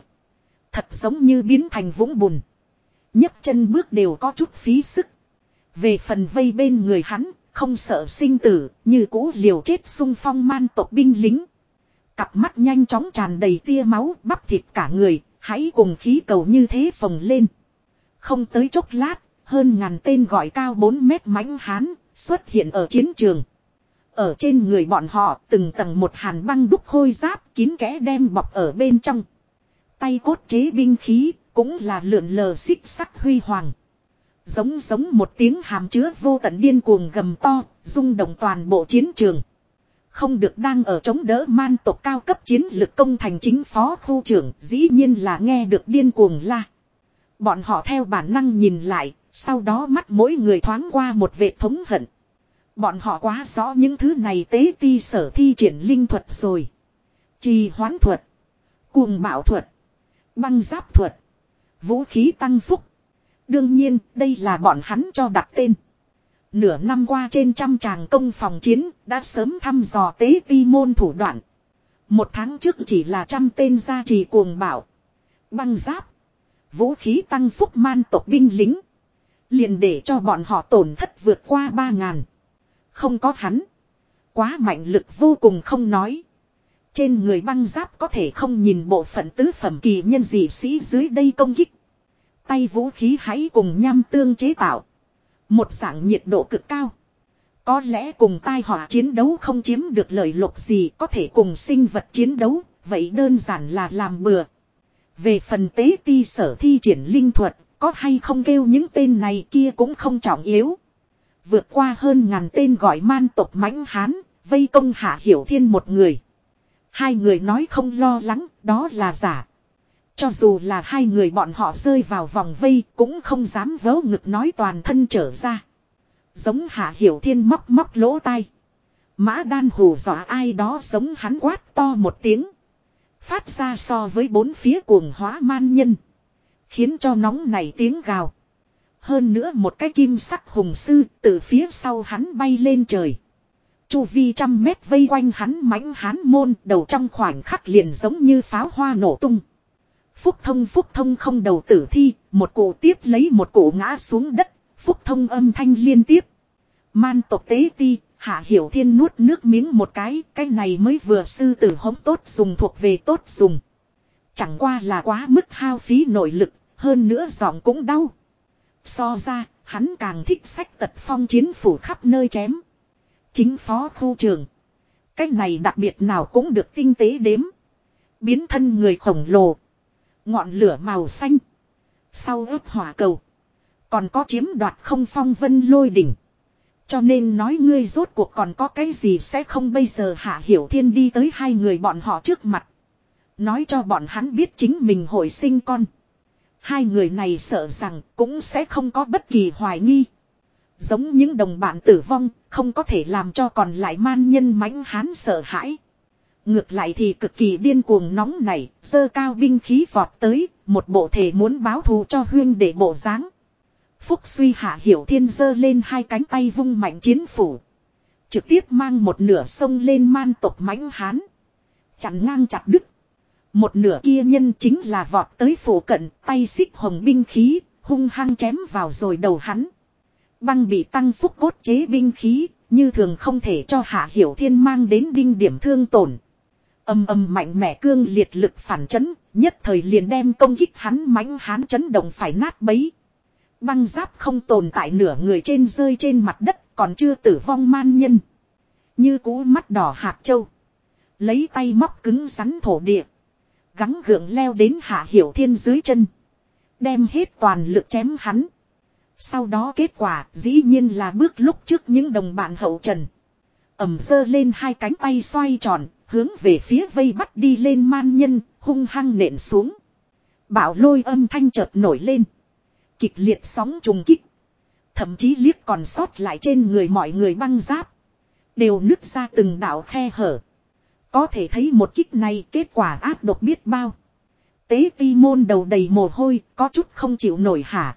Thật giống như biến thành vũng bùn. nhấc chân bước đều có chút phí sức. Về phần vây bên người hắn, không sợ sinh tử, như cũ liều chết sung phong man tộc binh lính. Cặp mắt nhanh chóng tràn đầy tia máu, bắp thịt cả người, hãy cùng khí cầu như thế phồng lên. Không tới chốc lát, hơn ngàn tên gọi cao 4 mét mãnh hán, xuất hiện ở chiến trường. Ở trên người bọn họ từng tầng một hàn băng đúc khôi giáp kín kẽ đem bọc ở bên trong. Tay cốt chế binh khí cũng là lượn lờ xích sắc huy hoàng. Giống giống một tiếng hàm chứa vô tận điên cuồng gầm to, rung động toàn bộ chiến trường. Không được đang ở chống đỡ man tộc cao cấp chiến lực công thành chính phó khu trưởng dĩ nhiên là nghe được điên cuồng la. Bọn họ theo bản năng nhìn lại, sau đó mắt mỗi người thoáng qua một vệ thống hận. Bọn họ quá rõ những thứ này tế ti sở thi triển linh thuật rồi. Trì hoán thuật. Cuồng bạo thuật. Băng giáp thuật. Vũ khí tăng phúc. Đương nhiên, đây là bọn hắn cho đặt tên. Nửa năm qua trên trăm tràng công phòng chiến, đã sớm thăm dò tế ti môn thủ đoạn. Một tháng trước chỉ là trăm tên gia trì cuồng bạo. Băng giáp. Vũ khí tăng phúc man tộc binh lính. Liền để cho bọn họ tổn thất vượt qua ba ngàn. Không có hắn. Quá mạnh lực vô cùng không nói. Trên người băng giáp có thể không nhìn bộ phận tứ phẩm kỳ nhân dị sĩ dưới đây công kích. Tay vũ khí hãy cùng nham tương chế tạo. Một dạng nhiệt độ cực cao. Có lẽ cùng tai họa chiến đấu không chiếm được lợi lộc gì có thể cùng sinh vật chiến đấu, vậy đơn giản là làm bừa. Về phần tế ti sở thi triển linh thuật, có hay không kêu những tên này kia cũng không trọng yếu. Vượt qua hơn ngàn tên gọi man tộc mãnh hán, vây công hạ hiểu thiên một người. Hai người nói không lo lắng, đó là giả. Cho dù là hai người bọn họ rơi vào vòng vây cũng không dám vớ ngực nói toàn thân trở ra. Giống hạ hiểu thiên móc móc lỗ tai. Mã đan hù dọa ai đó giống hắn quát to một tiếng. Phát ra so với bốn phía cuồng hóa man nhân. Khiến cho nóng này tiếng gào. Hơn nữa một cái kim sắc hùng sư từ phía sau hắn bay lên trời. Chu vi trăm mét vây quanh hắn mãnh hán môn đầu trong khoảnh khắc liền giống như pháo hoa nổ tung. Phúc thông phúc thông không đầu tử thi, một cụ tiếp lấy một cụ ngã xuống đất, phúc thông âm thanh liên tiếp. Man tộc tế ti, hạ hiểu thiên nuốt nước miếng một cái, cái này mới vừa sư tử hống tốt dùng thuộc về tốt dùng. Chẳng qua là quá mức hao phí nội lực, hơn nữa giọng cũng đau. So ra, hắn càng thích sách tật phong chiến phủ khắp nơi chém. Chính phó khu trường. Cái này đặc biệt nào cũng được tinh tế đếm. Biến thân người khổng lồ. Ngọn lửa màu xanh. Sau ướp hỏa cầu. Còn có chiếm đoạt không phong vân lôi đỉnh. Cho nên nói ngươi rốt cuộc còn có cái gì sẽ không bây giờ hạ hiểu thiên đi tới hai người bọn họ trước mặt. Nói cho bọn hắn biết chính mình hồi sinh con. Hai người này sợ rằng cũng sẽ không có bất kỳ hoài nghi. Giống những đồng bạn tử vong, không có thể làm cho còn lại man nhân mãnh hán sợ hãi. Ngược lại thì cực kỳ điên cuồng nóng này, dơ cao binh khí vọt tới, một bộ thể muốn báo thù cho huyên để bộ dáng. Phúc suy hạ hiểu thiên dơ lên hai cánh tay vung mạnh chiến phủ. Trực tiếp mang một nửa sông lên man tộc mãnh hán. Chặn ngang chặt đứt. Một nửa kia nhân chính là vọt tới phủ cận, tay xích hồng binh khí, hung hăng chém vào rồi đầu hắn. Băng bị tăng phúc cốt chế binh khí, như thường không thể cho Hạ Hiểu Thiên mang đến đinh điểm thương tổn. Âm âm mạnh mẽ cương liệt lực phản chấn, nhất thời liền đem công kích hắn mãnh hán chấn động phải nát bấy. Băng giáp không tồn tại nửa người trên rơi trên mặt đất, còn chưa tử vong man nhân. Như cú mắt đỏ hạt châu. Lấy tay móc cứng rắn thổ địa. Gắng gượng leo đến hạ hiểu thiên dưới chân. Đem hết toàn lực chém hắn. Sau đó kết quả dĩ nhiên là bước lúc trước những đồng bạn hậu trần. ầm dơ lên hai cánh tay xoay tròn, hướng về phía vây bắt đi lên man nhân, hung hăng nện xuống. Bảo lôi âm thanh chợt nổi lên. Kịch liệt sóng trùng kích. Thậm chí liếc còn sót lại trên người mọi người băng giáp. Đều nứt ra từng đạo khe hở. Có thể thấy một kích này kết quả áp độc biết bao. Tế ti môn đầu đầy mồ hôi, có chút không chịu nổi hả.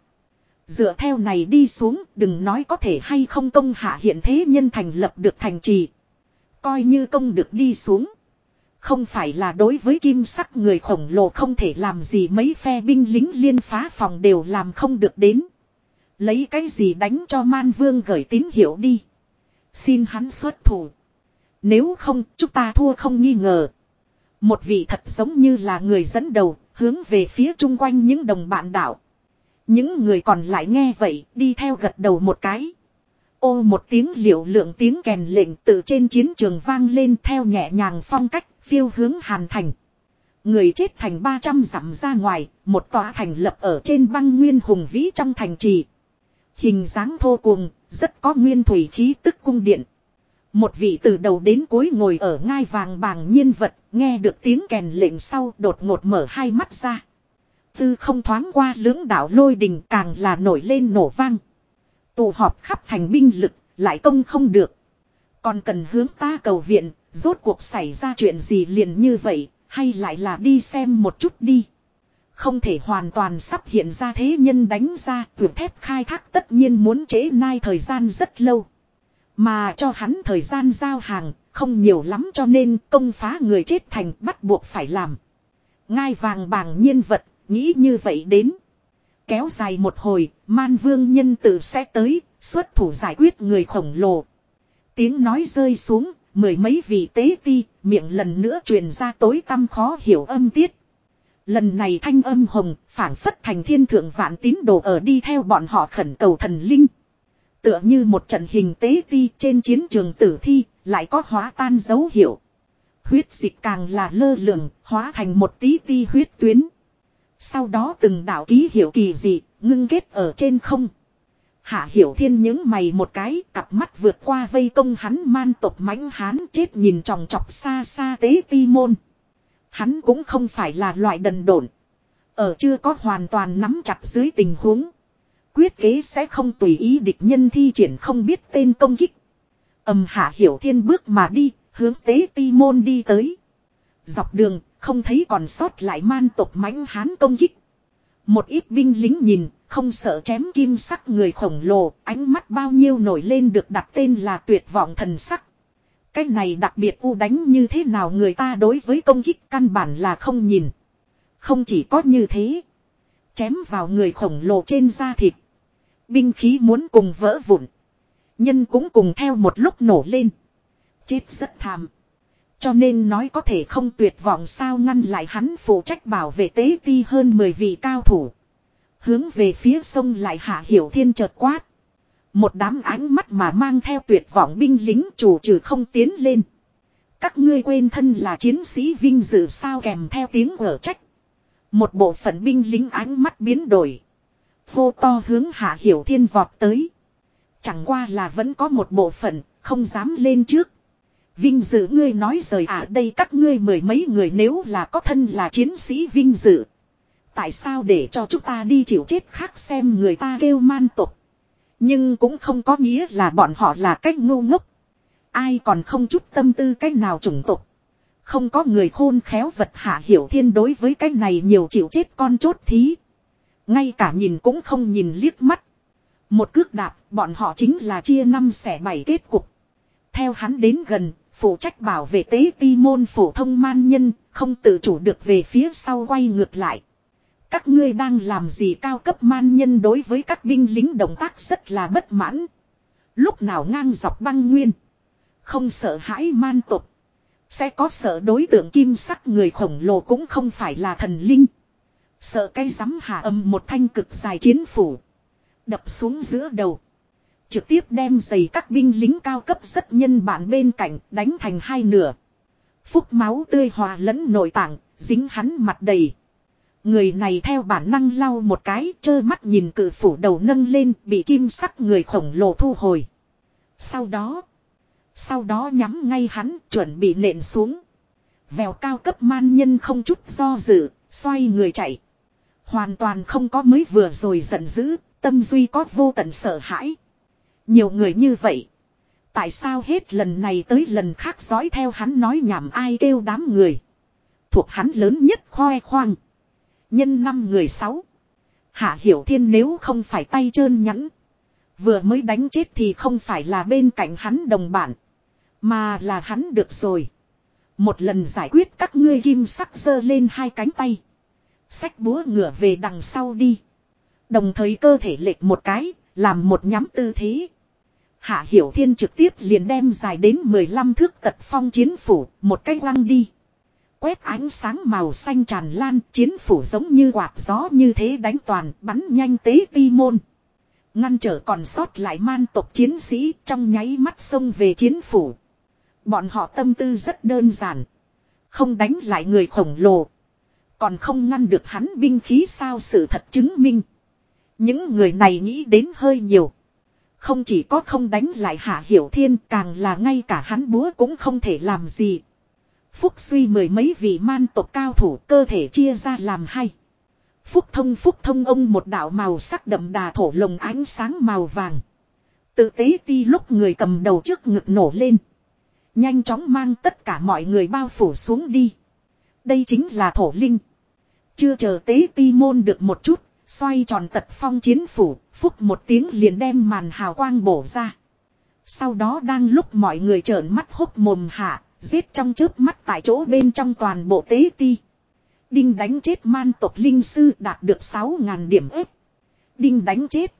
Dựa theo này đi xuống, đừng nói có thể hay không công hạ hiện thế nhân thành lập được thành trì. Coi như công được đi xuống. Không phải là đối với kim sắc người khổng lồ không thể làm gì mấy phe binh lính liên phá phòng đều làm không được đến. Lấy cái gì đánh cho man vương gửi tín hiệu đi. Xin hắn xuất thủ. Nếu không, chúng ta thua không nghi ngờ. Một vị thật giống như là người dẫn đầu, hướng về phía chung quanh những đồng bạn đảo. Những người còn lại nghe vậy, đi theo gật đầu một cái. Ô một tiếng liệu lượng tiếng kèn lệnh từ trên chiến trường vang lên theo nhẹ nhàng phong cách, phiêu hướng hàn thành. Người chết thành 300 dặm ra ngoài, một tòa thành lập ở trên băng nguyên hùng vĩ trong thành trì. Hình dáng thô cuồng, rất có nguyên thủy khí tức cung điện. Một vị từ đầu đến cuối ngồi ở ngai vàng bàng nhiên vật, nghe được tiếng kèn lệnh sau đột ngột mở hai mắt ra. Tư không thoáng qua lưỡng đạo lôi đình càng là nổi lên nổ vang. Tụ họp khắp thành binh lực, lại công không được. Còn cần hướng ta cầu viện, rốt cuộc xảy ra chuyện gì liền như vậy, hay lại là đi xem một chút đi. Không thể hoàn toàn sắp hiện ra thế nhân đánh ra, tuyệt thép khai thác tất nhiên muốn chế nai thời gian rất lâu. Mà cho hắn thời gian giao hàng, không nhiều lắm cho nên công phá người chết thành bắt buộc phải làm. Ngai vàng bàng nhiên vật, nghĩ như vậy đến. Kéo dài một hồi, man vương nhân tử sẽ tới, xuất thủ giải quyết người khổng lồ. Tiếng nói rơi xuống, mười mấy vị tế ti, miệng lần nữa truyền ra tối tăm khó hiểu âm tiết. Lần này thanh âm hồng, phản phất thành thiên thượng vạn tín đồ ở đi theo bọn họ khẩn cầu thần linh. Tựa như một trận hình tế ti trên chiến trường tử thi, lại có hóa tan dấu hiệu. Huyết dịch càng là lơ lửng, hóa thành một tí ti huyết tuyến. Sau đó từng đạo ký hiệu kỳ dị, ngưng kết ở trên không. Hạ hiểu thiên những mày một cái, cặp mắt vượt qua vây công hắn man tộc mãnh hán chết nhìn tròng trọc xa xa tế ti môn. Hắn cũng không phải là loại đần độn. Ở chưa có hoàn toàn nắm chặt dưới tình huống. Quyết kế sẽ không tùy ý địch nhân thi triển không biết tên công kích. Âm hạ hiểu thiên bước mà đi, hướng tế ti môn đi tới. Dọc đường, không thấy còn sót lại man tộc mãnh hán công kích. Một ít binh lính nhìn, không sợ chém kim sắc người khổng lồ, ánh mắt bao nhiêu nổi lên được đặt tên là tuyệt vọng thần sắc. Cái này đặc biệt u đánh như thế nào người ta đối với công kích căn bản là không nhìn. Không chỉ có như thế. Chém vào người khổng lồ trên da thịt. Binh khí muốn cùng vỡ vụn. Nhân cũng cùng theo một lúc nổ lên. Chết rất thảm. Cho nên nói có thể không tuyệt vọng sao ngăn lại hắn phụ trách bảo vệ tế ti hơn 10 vị cao thủ. Hướng về phía sông lại hạ hiểu thiên chợt quát. Một đám ánh mắt mà mang theo tuyệt vọng binh lính chủ trừ không tiến lên. Các ngươi quên thân là chiến sĩ vinh dự sao kèm theo tiếng ở trách. Một bộ phận binh lính ánh mắt biến đổi. Vô to hướng hạ hiểu thiên vọt tới. Chẳng qua là vẫn có một bộ phận, không dám lên trước. Vinh dự ngươi nói rời à đây các ngươi mười mấy người nếu là có thân là chiến sĩ vinh dự. Tại sao để cho chúng ta đi chịu chết khác xem người ta kêu man tục. Nhưng cũng không có nghĩa là bọn họ là cách ngu ngốc. Ai còn không chút tâm tư cách nào chủng tục. Không có người khôn khéo vật hạ hiểu thiên đối với cái này nhiều chịu chết con chốt thí. Ngay cả nhìn cũng không nhìn liếc mắt. Một cước đạp, bọn họ chính là chia năm xẻ bảy kết cục. Theo hắn đến gần, phụ trách bảo vệ tế ti môn phổ thông man nhân, không tự chủ được về phía sau quay ngược lại. Các ngươi đang làm gì cao cấp man nhân đối với các binh lính động tác rất là bất mãn. Lúc nào ngang dọc băng nguyên. Không sợ hãi man tục. Sẽ có sợ đối tượng kim sắc người khổng lồ cũng không phải là thần linh. Sợ cây rắm hạ âm một thanh cực dài chiến phủ. Đập xuống giữa đầu. Trực tiếp đem giày các binh lính cao cấp rất nhân bản bên cạnh đánh thành hai nửa. Phúc máu tươi hòa lẫn nội tạng, dính hắn mặt đầy. Người này theo bản năng lau một cái, trơ mắt nhìn cự phủ đầu nâng lên, bị kim sắc người khổng lồ thu hồi. Sau đó, sau đó nhắm ngay hắn, chuẩn bị nện xuống. Vèo cao cấp man nhân không chút do dự, xoay người chạy. Hoàn toàn không có mới vừa rồi giận dữ, tâm duy có vô tận sợ hãi. Nhiều người như vậy. Tại sao hết lần này tới lần khác dõi theo hắn nói nhảm ai kêu đám người. Thuộc hắn lớn nhất khoe khoang. Nhân năm người sáu. Hạ Hiểu Thiên nếu không phải tay trơn nhẵn. Vừa mới đánh chết thì không phải là bên cạnh hắn đồng bản. Mà là hắn được rồi. Một lần giải quyết các ngươi kim sắc dơ lên hai cánh tay. Xách búa ngửa về đằng sau đi. Đồng thời cơ thể lệch một cái, làm một nhắm tư thế. Hạ Hiểu Thiên trực tiếp liền đem dài đến 15 thước tật phong chiến phủ, một cái lăng đi. Quét ánh sáng màu xanh tràn lan, chiến phủ giống như quạt gió như thế đánh toàn, bắn nhanh tế ti môn. Ngăn trở còn sót lại man tộc chiến sĩ trong nháy mắt xông về chiến phủ. Bọn họ tâm tư rất đơn giản. Không đánh lại người khổng lồ. Còn không ngăn được hắn binh khí sao sự thật chứng minh. Những người này nghĩ đến hơi nhiều. Không chỉ có không đánh lại Hạ Hiểu Thiên càng là ngay cả hắn búa cũng không thể làm gì. Phúc suy mười mấy vị man tộc cao thủ cơ thể chia ra làm hai. Phúc thông phúc thông ông một đạo màu sắc đậm đà thổ lồng ánh sáng màu vàng. Tự tế ti lúc người cầm đầu trước ngực nổ lên. Nhanh chóng mang tất cả mọi người bao phủ xuống đi. Đây chính là thổ linh. Chưa chờ tế ti môn được một chút, xoay tròn tật phong chiến phủ, phúc một tiếng liền đem màn hào quang bổ ra. Sau đó đang lúc mọi người trợn mắt hốc mồm hạ, giết trong chớp mắt tại chỗ bên trong toàn bộ tế ti. Đinh đánh chết man tộc linh sư đạt được 6.000 điểm ếp. Đinh đánh chết.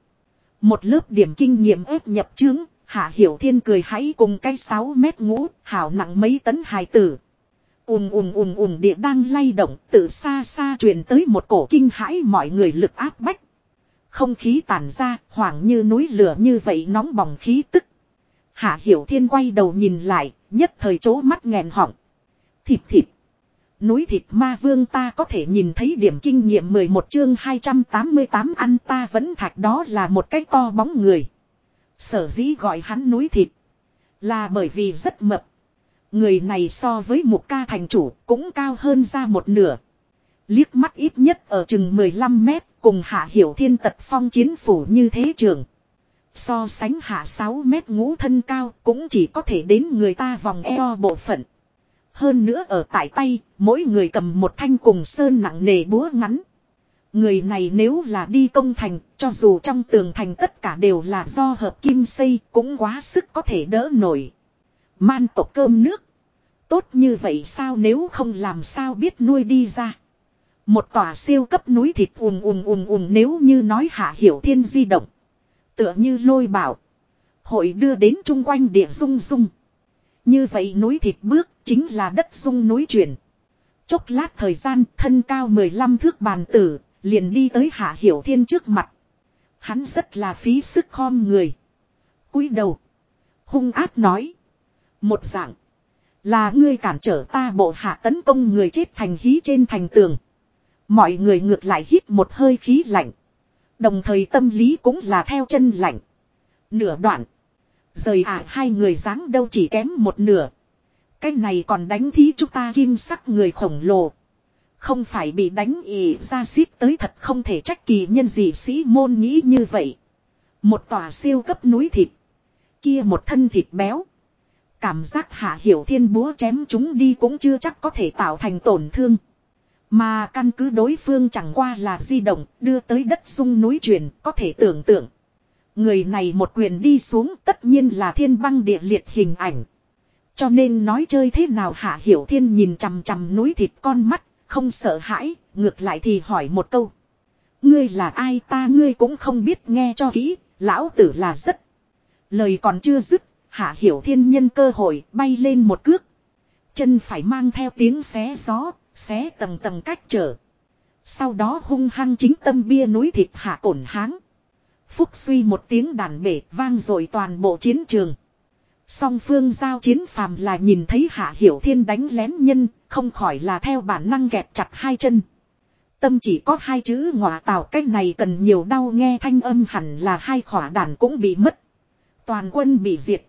Một lớp điểm kinh nghiệm ếp nhập chứng, Hạ Hiểu Thiên cười hãy cùng cái 6 mét ngũ, hảo nặng mấy tấn hài tử. Ùm ùm ùm ùm địa đang lay động, từ xa xa truyền tới một cổ kinh hãi mọi người lực áp bách. Không khí tàn ra, hoảng như núi lửa như vậy nóng bỏng khí tức. Hạ Hiểu Thiên quay đầu nhìn lại, nhất thời chỗ mắt nghẹn họng. Thịt thịt. Núi thịt ma vương ta có thể nhìn thấy điểm kinh nghiệm 11 chương 288 ăn ta vẫn thạch đó là một cái to bóng người. Sở dĩ gọi hắn núi thịt. Là bởi vì rất mập. Người này so với một ca thành chủ cũng cao hơn ra một nửa. Liếc mắt ít nhất ở chừng 15 mét cùng hạ hiểu thiên tật phong chiến phủ như thế trường. So sánh hạ 6 mét ngũ thân cao cũng chỉ có thể đến người ta vòng eo bộ phận. Hơn nữa ở tại tay, mỗi người cầm một thanh cùng sơn nặng nề búa ngắn. Người này nếu là đi công thành, cho dù trong tường thành tất cả đều là do hợp kim xây, cũng quá sức có thể đỡ nổi. Man tộc cơm nước. Tốt như vậy sao nếu không làm sao biết nuôi đi ra. Một tòa siêu cấp núi thịt ùm ùm ùm ùm nếu như nói hạ hiểu thiên di động. Tựa như lôi bảo. Hội đưa đến chung quanh địa rung rung. Như vậy núi thịt bước chính là đất rung núi chuyển. Chốc lát thời gian, thân cao 15 thước bàn tử, liền đi tới hạ hiểu thiên trước mặt. Hắn rất là phí sức khom người. cúi đầu. Hung áp nói. Một dạng. Là ngươi cản trở ta bộ hạ tấn công người chết thành hí trên thành tường. Mọi người ngược lại hít một hơi khí lạnh. Đồng thời tâm lý cũng là theo chân lạnh. Nửa đoạn. Rời ả hai người dáng đâu chỉ kém một nửa. Cái này còn đánh thí chúng ta kim sắc người khổng lồ. Không phải bị đánh ỉ ra xít tới thật không thể trách kỳ nhân gì sĩ môn nghĩ như vậy. Một tòa siêu cấp núi thịt. Kia một thân thịt béo. Cảm giác hạ hiểu thiên búa chém chúng đi cũng chưa chắc có thể tạo thành tổn thương. Mà căn cứ đối phương chẳng qua là di động đưa tới đất sung núi chuyển có thể tưởng tượng. Người này một quyền đi xuống tất nhiên là thiên băng địa liệt hình ảnh. Cho nên nói chơi thế nào hạ hiểu thiên nhìn chằm chằm núi thịt con mắt, không sợ hãi, ngược lại thì hỏi một câu. Ngươi là ai ta ngươi cũng không biết nghe cho kỹ, lão tử là rất. Lời còn chưa dứt, hạ hiểu thiên nhân cơ hội bay lên một cước. Chân phải mang theo tiếng xé gió, xé tầng tầng cách trở. Sau đó hung hăng chính tâm bia núi thịt hạ cổn háng. Phúc suy một tiếng đàn bể vang rồi toàn bộ chiến trường. Song phương giao chiến phàm là nhìn thấy hạ hiểu thiên đánh lén nhân, không khỏi là theo bản năng kẹp chặt hai chân. Tâm chỉ có hai chữ ngọa tào cách này cần nhiều đau nghe thanh âm hẳn là hai khỏa đàn cũng bị mất. Toàn quân bị diệt.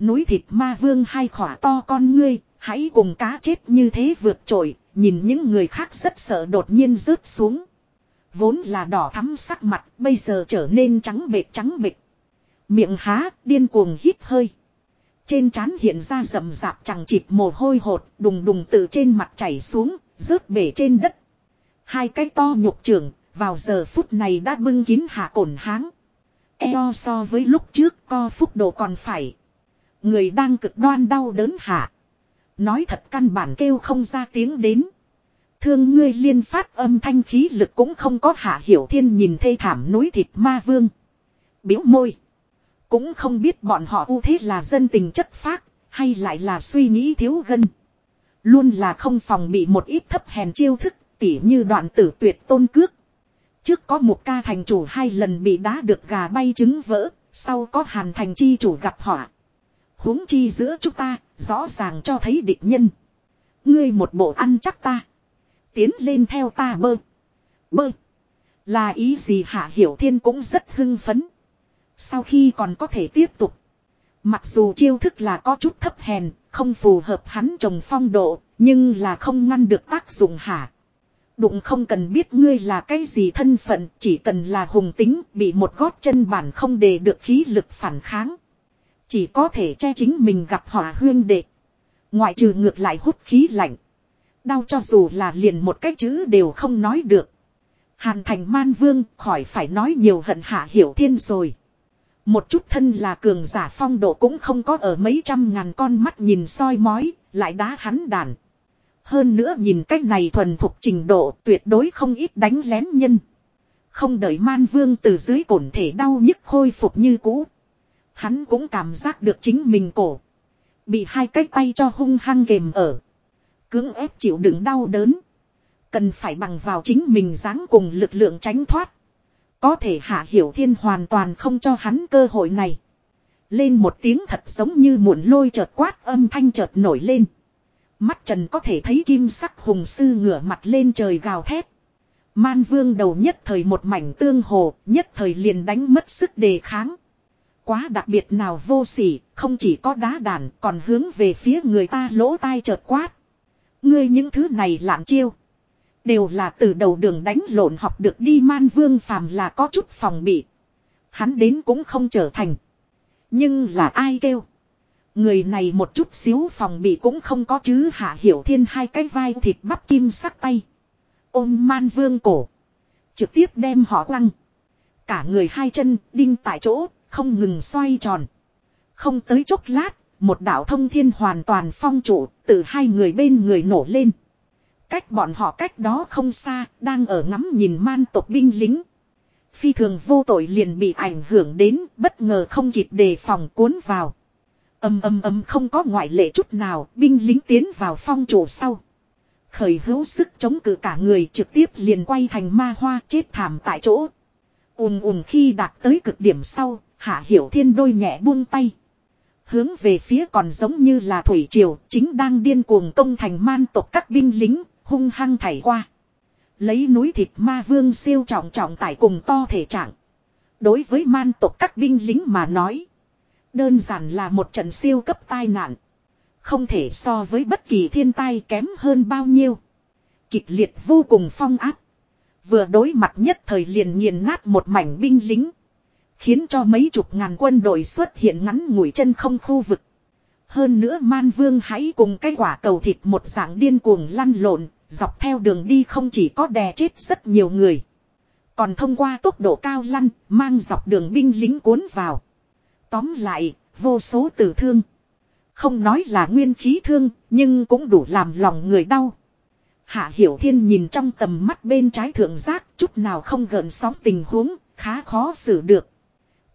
Núi thịt ma vương hai khỏa to con ngươi, hãy cùng cá chết như thế vượt trội, nhìn những người khác rất sợ đột nhiên rớt xuống. Vốn là đỏ thắm sắc mặt, bây giờ trở nên trắng bệt trắng bệt. Miệng há, điên cuồng hít hơi. Trên trán hiện ra rậm rạp chẳng chịt mồ hôi hột, đùng đùng từ trên mặt chảy xuống, rớt bể trên đất. Hai cái to nhục trưởng, vào giờ phút này đã bưng kín hạ cổn háng. Eo so với lúc trước co phúc độ còn phải. Người đang cực đoan đau đớn hạ. Nói thật căn bản kêu không ra tiếng đến. Thương ngươi liên phát âm thanh khí lực cũng không có hạ hiểu thiên nhìn thê thảm núi thịt ma vương. Biếu môi. Cũng không biết bọn họ ưu thế là dân tình chất phác, hay lại là suy nghĩ thiếu gân. Luôn là không phòng bị một ít thấp hèn chiêu thức, tỉ như đoạn tử tuyệt tôn cước. Trước có một ca thành chủ hai lần bị đá được gà bay trứng vỡ, sau có hàn thành chi chủ gặp họa huống chi giữa chúng ta, rõ ràng cho thấy địch nhân. Ngươi một bộ ăn chắc ta. Tiến lên theo ta bơ. Bơ. Là ý gì hạ hiểu thiên cũng rất hưng phấn. Sau khi còn có thể tiếp tục. Mặc dù chiêu thức là có chút thấp hèn, không phù hợp hắn trồng phong độ, nhưng là không ngăn được tác dụng hả. Đụng không cần biết ngươi là cái gì thân phận, chỉ cần là hùng tính, bị một gót chân bản không để được khí lực phản kháng. Chỉ có thể che chính mình gặp hỏa huyên đệ. Ngoại trừ ngược lại hút khí lạnh. Đau cho dù là liền một cái chữ đều không nói được. Hàn thành man vương khỏi phải nói nhiều hận hạ hiểu thiên rồi. Một chút thân là cường giả phong độ cũng không có ở mấy trăm ngàn con mắt nhìn soi mói, lại đá hắn đàn. Hơn nữa nhìn cách này thuần thục trình độ tuyệt đối không ít đánh lén nhân. Không đợi man vương từ dưới cổn thể đau nhức khôi phục như cũ. Hắn cũng cảm giác được chính mình cổ. Bị hai cái tay cho hung hăng kềm ở. Cưỡng ép chịu đựng đau đớn. Cần phải bằng vào chính mình dáng cùng lực lượng tránh thoát. Có thể hạ hiểu thiên hoàn toàn không cho hắn cơ hội này. Lên một tiếng thật giống như muộn lôi chợt quát âm thanh chợt nổi lên. Mắt trần có thể thấy kim sắc hùng sư ngửa mặt lên trời gào thét. Man vương đầu nhất thời một mảnh tương hồ, nhất thời liền đánh mất sức đề kháng. Quá đặc biệt nào vô sỉ, không chỉ có đá đàn còn hướng về phía người ta lỗ tai chợt quát. Ngươi những thứ này lạn chiêu. Đều là từ đầu đường đánh lộn học được đi man vương phàm là có chút phòng bị. Hắn đến cũng không trở thành. Nhưng là ai kêu. Người này một chút xíu phòng bị cũng không có chứ hạ hiểu thiên hai cái vai thịt bắp kim sắc tay. Ôm man vương cổ. Trực tiếp đem họ quăng. Cả người hai chân đinh tại chỗ không ngừng xoay tròn. Không tới chốc lát, một đạo thông thiên hoàn toàn phong trụ từ hai người bên người nổ lên. Cách bọn họ cách đó không xa, đang ở ngắm nhìn man tộc binh lính. Phi thường vô tội liền bị ảnh hưởng đến, bất ngờ không kịp đề phòng cuốn vào. Âm âm âm không có ngoại lệ chút nào, binh lính tiến vào phong trụ sau. Khởi hữu sức chống cự cả người trực tiếp liền quay thành ma hoa chết thảm tại chỗ. ùm ùm khi đạt tới cực điểm sau, hạ hiểu thiên đôi nhẹ buông tay. Hướng về phía còn giống như là thủy triều, chính đang điên cuồng công thành man tộc các binh lính, hung hăng thảy qua. Lấy núi thịt ma vương siêu trọng trọng tải cùng to thể trạng. Đối với man tộc các binh lính mà nói. Đơn giản là một trận siêu cấp tai nạn. Không thể so với bất kỳ thiên tai kém hơn bao nhiêu. Kịch liệt vô cùng phong áp. Vừa đối mặt nhất thời liền nghiền nát một mảnh binh lính. Khiến cho mấy chục ngàn quân đội xuất hiện ngắn ngủi chân không khu vực. Hơn nữa man vương hãy cùng cái quả cầu thịt một dạng điên cuồng lăn lộn, dọc theo đường đi không chỉ có đè chết rất nhiều người. Còn thông qua tốc độ cao lăn, mang dọc đường binh lính cuốn vào. Tóm lại, vô số tử thương. Không nói là nguyên khí thương, nhưng cũng đủ làm lòng người đau. Hạ Hiểu Thiên nhìn trong tầm mắt bên trái thượng giác, chút nào không gợn sóng tình huống, khá khó xử được.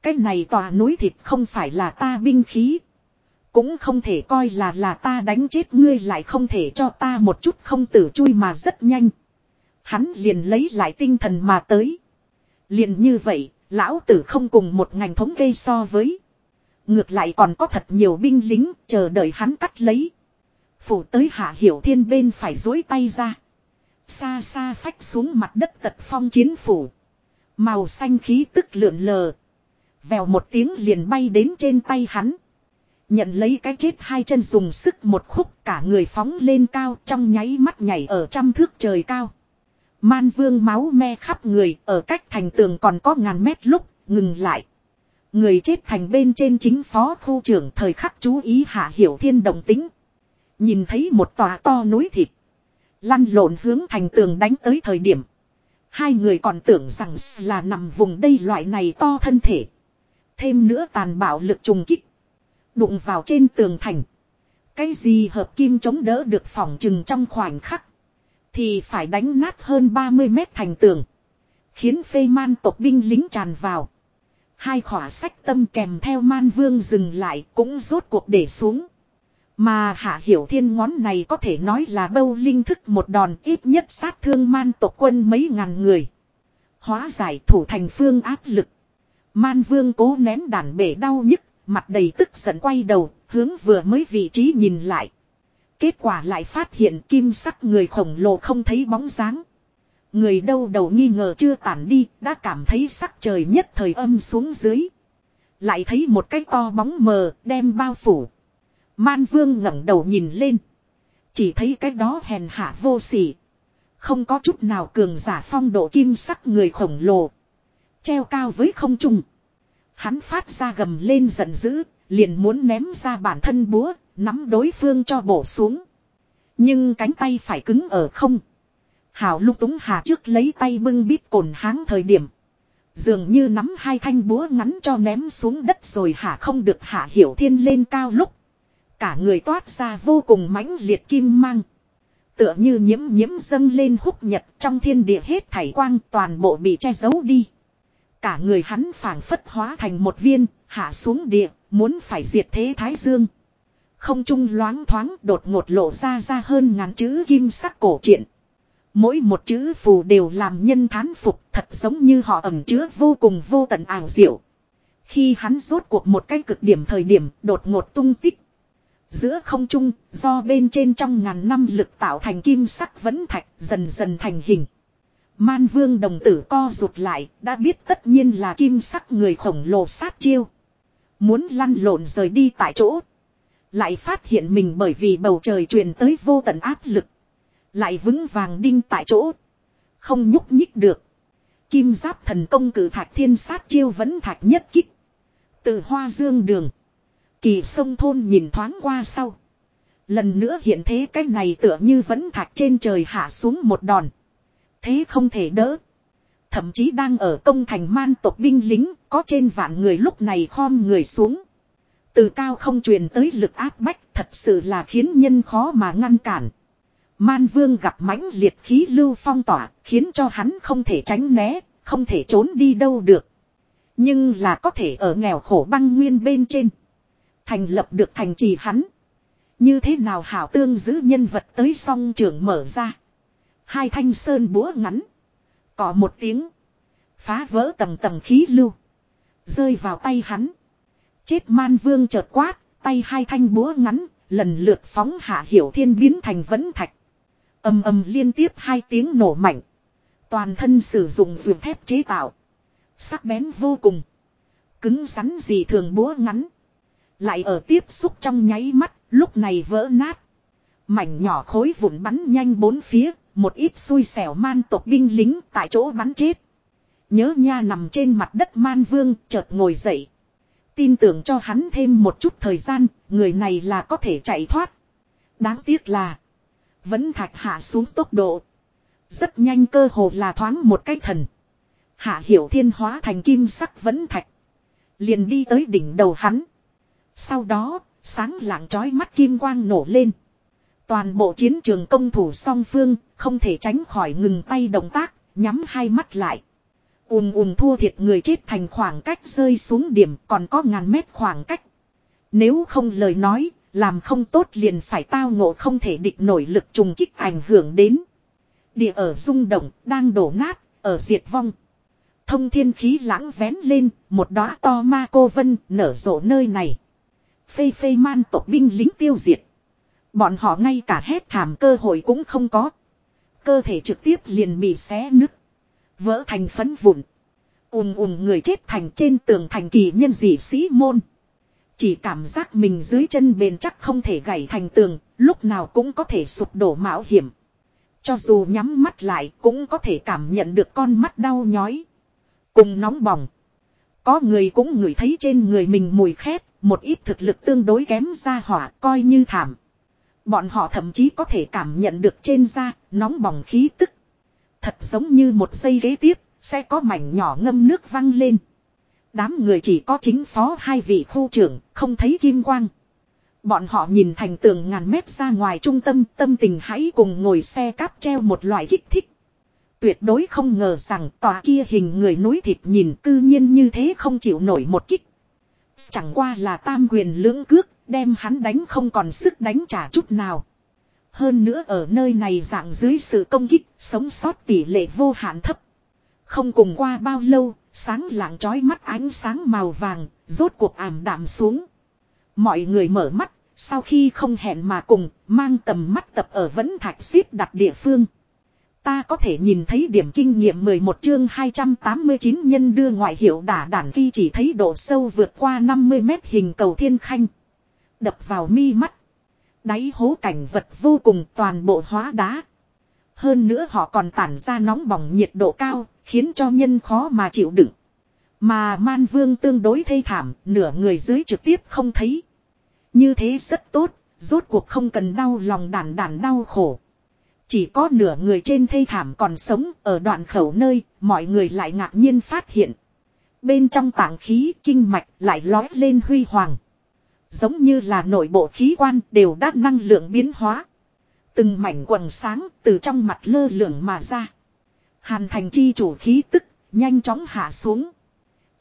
Cái này tòa núi thịt không phải là ta binh khí. Cũng không thể coi là là ta đánh chết ngươi lại không thể cho ta một chút không tử chui mà rất nhanh. Hắn liền lấy lại tinh thần mà tới. Liền như vậy, lão tử không cùng một ngành thống kê so với. Ngược lại còn có thật nhiều binh lính chờ đợi hắn cắt lấy. Phủ tới hạ hiểu thiên bên phải dối tay ra. Xa xa phách xuống mặt đất tật phong chiến phủ. Màu xanh khí tức lượn lờ. Vèo một tiếng liền bay đến trên tay hắn. Nhận lấy cái chết hai chân dùng sức một khúc cả người phóng lên cao trong nháy mắt nhảy ở trăm thước trời cao. Man vương máu me khắp người ở cách thành tường còn có ngàn mét lúc ngừng lại. Người chết thành bên trên chính phó khu trưởng thời khắc chú ý hạ hiểu thiên đồng tính. Nhìn thấy một tòa to núi thịt. Lăn lộn hướng thành tường đánh tới thời điểm. Hai người còn tưởng rằng là nằm vùng đây loại này to thân thể. Thêm nữa tàn bạo lực trùng kích. Đụng vào trên tường thành. Cái gì hợp kim chống đỡ được phòng chừng trong khoảnh khắc. Thì phải đánh nát hơn 30 mét thành tường. Khiến phê man tộc binh lính tràn vào. Hai khỏa sách tâm kèm theo man vương dừng lại cũng rốt cuộc để xuống. Mà hạ hiểu thiên ngón này có thể nói là bâu linh thức một đòn ít nhất sát thương man tộc quân mấy ngàn người. Hóa giải thủ thành phương áp lực. Man vương cố nén đàn bể đau nhức, mặt đầy tức giận quay đầu, hướng vừa mới vị trí nhìn lại. Kết quả lại phát hiện kim sắc người khổng lồ không thấy bóng dáng. Người đâu đầu nghi ngờ chưa tản đi, đã cảm thấy sắc trời nhất thời âm xuống dưới. Lại thấy một cái to bóng mờ, đem bao phủ. Man vương ngẩng đầu nhìn lên. Chỉ thấy cái đó hèn hạ vô sỉ. Không có chút nào cường giả phong độ kim sắc người khổng lồ. Treo cao với không trung. Hắn phát ra gầm lên giận dữ, liền muốn ném ra bản thân búa, nắm đối phương cho bổ xuống. Nhưng cánh tay phải cứng ở không. Hảo lúc túng hà trước lấy tay bưng bít cồn háng thời điểm. Dường như nắm hai thanh búa ngắn cho ném xuống đất rồi hả không được hạ hiểu thiên lên cao lúc. Cả người toát ra vô cùng mãnh liệt kim mang. Tựa như nhiễm nhiễm dâng lên húc nhật trong thiên địa hết thảy quang toàn bộ bị che giấu đi. Cả người hắn phảng phất hóa thành một viên, hạ xuống địa, muốn phải diệt thế thái dương. Không trung loáng thoáng đột ngột lộ ra ra hơn ngàn chữ kim sắc cổ truyện. Mỗi một chữ phù đều làm nhân thán phục thật giống như họ ẩm chứa vô cùng vô tận ảo diệu. Khi hắn rốt cuộc một cái cực điểm thời điểm đột ngột tung tích. Giữa không trung, do bên trên trong ngàn năm lực tạo thành kim sắc vẫn thạch dần dần thành hình. Man vương đồng tử co rụt lại, đã biết tất nhiên là kim sắc người khổng lồ sát chiêu. Muốn lăn lộn rời đi tại chỗ. Lại phát hiện mình bởi vì bầu trời truyền tới vô tận áp lực. Lại vững vàng đinh tại chỗ. Không nhúc nhích được. Kim giáp thần công cử thạch thiên sát chiêu vẫn thạch nhất kích. Từ hoa dương đường. Kỳ sông thôn nhìn thoáng qua sau. Lần nữa hiện thế cái này tựa như vẫn thạch trên trời hạ xuống một đòn. Thế không thể đỡ. Thậm chí đang ở công thành man tộc binh lính có trên vạn người lúc này khom người xuống. Từ cao không truyền tới lực áp bách thật sự là khiến nhân khó mà ngăn cản. Man vương gặp mãnh liệt khí lưu phong tỏa khiến cho hắn không thể tránh né, không thể trốn đi đâu được. Nhưng là có thể ở nghèo khổ băng nguyên bên trên. Thành lập được thành trì hắn. Như thế nào hảo tương giữ nhân vật tới song trường mở ra. Hai thanh sơn búa ngắn. Có một tiếng. Phá vỡ tầng tầng khí lưu. Rơi vào tay hắn. Chết man vương chợt quát. Tay hai thanh búa ngắn. Lần lượt phóng hạ hiểu thiên biến thành vẫn thạch. ầm ầm liên tiếp hai tiếng nổ mạnh. Toàn thân sử dụng vườn thép chế tạo. Sắc bén vô cùng. Cứng rắn gì thường búa ngắn. Lại ở tiếp xúc trong nháy mắt, lúc này vỡ nát. Mảnh nhỏ khối vụn bắn nhanh bốn phía, một ít xui xẻo man tộc binh lính tại chỗ bắn chết. Nhớ nha nằm trên mặt đất man vương chợt ngồi dậy. Tin tưởng cho hắn thêm một chút thời gian, người này là có thể chạy thoát. Đáng tiếc là, vẫn thạch hạ xuống tốc độ. Rất nhanh cơ hồ là thoáng một cái thần. Hạ hiểu thiên hóa thành kim sắc vẫn thạch. Liền đi tới đỉnh đầu hắn. Sau đó, sáng lạng trói mắt kim quang nổ lên. Toàn bộ chiến trường công thủ song phương, không thể tránh khỏi ngừng tay động tác, nhắm hai mắt lại. Ùm ùm thua thiệt người chết thành khoảng cách rơi xuống điểm còn có ngàn mét khoảng cách. Nếu không lời nói, làm không tốt liền phải tao ngộ không thể địch nổi lực trùng kích ảnh hưởng đến. Địa ở rung động, đang đổ nát, ở diệt vong. Thông thiên khí lãng vén lên, một đóa to ma cô vân nở rộ nơi này. Phê phê man tộc binh lính tiêu diệt. Bọn họ ngay cả hét thảm cơ hội cũng không có. Cơ thể trực tiếp liền bị xé nứt. Vỡ thành phấn vụn. ùm ùm người chết thành trên tường thành kỳ nhân dị sĩ môn. Chỉ cảm giác mình dưới chân bền chắc không thể gãy thành tường, lúc nào cũng có thể sụp đổ mạo hiểm. Cho dù nhắm mắt lại cũng có thể cảm nhận được con mắt đau nhói. Cùng nóng bỏng. Có người cũng ngửi thấy trên người mình mùi khét, một ít thực lực tương đối kém ra hỏa coi như thảm. Bọn họ thậm chí có thể cảm nhận được trên da, nóng bỏng khí tức. Thật giống như một giây ghế tiếp, sẽ có mảnh nhỏ ngâm nước văng lên. Đám người chỉ có chính phó hai vị khu trưởng, không thấy kim quang. Bọn họ nhìn thành tường ngàn mét ra ngoài trung tâm, tâm tình hãy cùng ngồi xe cáp treo một loại kích thích. Tuyệt đối không ngờ rằng tòa kia hình người núi thịt nhìn cư nhiên như thế không chịu nổi một kích. Chẳng qua là tam quyền lưỡng cước, đem hắn đánh không còn sức đánh trả chút nào. Hơn nữa ở nơi này dạng dưới sự công kích, sống sót tỷ lệ vô hạn thấp. Không cùng qua bao lâu, sáng lạng trói mắt ánh sáng màu vàng, rốt cuộc ảm đạm xuống. Mọi người mở mắt, sau khi không hẹn mà cùng, mang tầm mắt tập ở vẫn thạch xếp đặt địa phương. Ta có thể nhìn thấy điểm kinh nghiệm 11 chương 289 nhân đưa ngoại hiệu đả đản khi chỉ thấy độ sâu vượt qua 50 mét hình cầu thiên khanh. Đập vào mi mắt. Đáy hố cảnh vật vô cùng toàn bộ hóa đá. Hơn nữa họ còn tản ra nóng bỏng nhiệt độ cao, khiến cho nhân khó mà chịu đựng. Mà man vương tương đối thê thảm, nửa người dưới trực tiếp không thấy. Như thế rất tốt, rốt cuộc không cần đau lòng đàn đàn đau khổ. Chỉ có nửa người trên thê thảm còn sống ở đoạn khẩu nơi, mọi người lại ngạc nhiên phát hiện. Bên trong tảng khí kinh mạch lại lói lên huy hoàng. Giống như là nội bộ khí quan đều đã năng lượng biến hóa. Từng mảnh quần sáng từ trong mặt lơ lửng mà ra. Hàn thành chi chủ khí tức, nhanh chóng hạ xuống.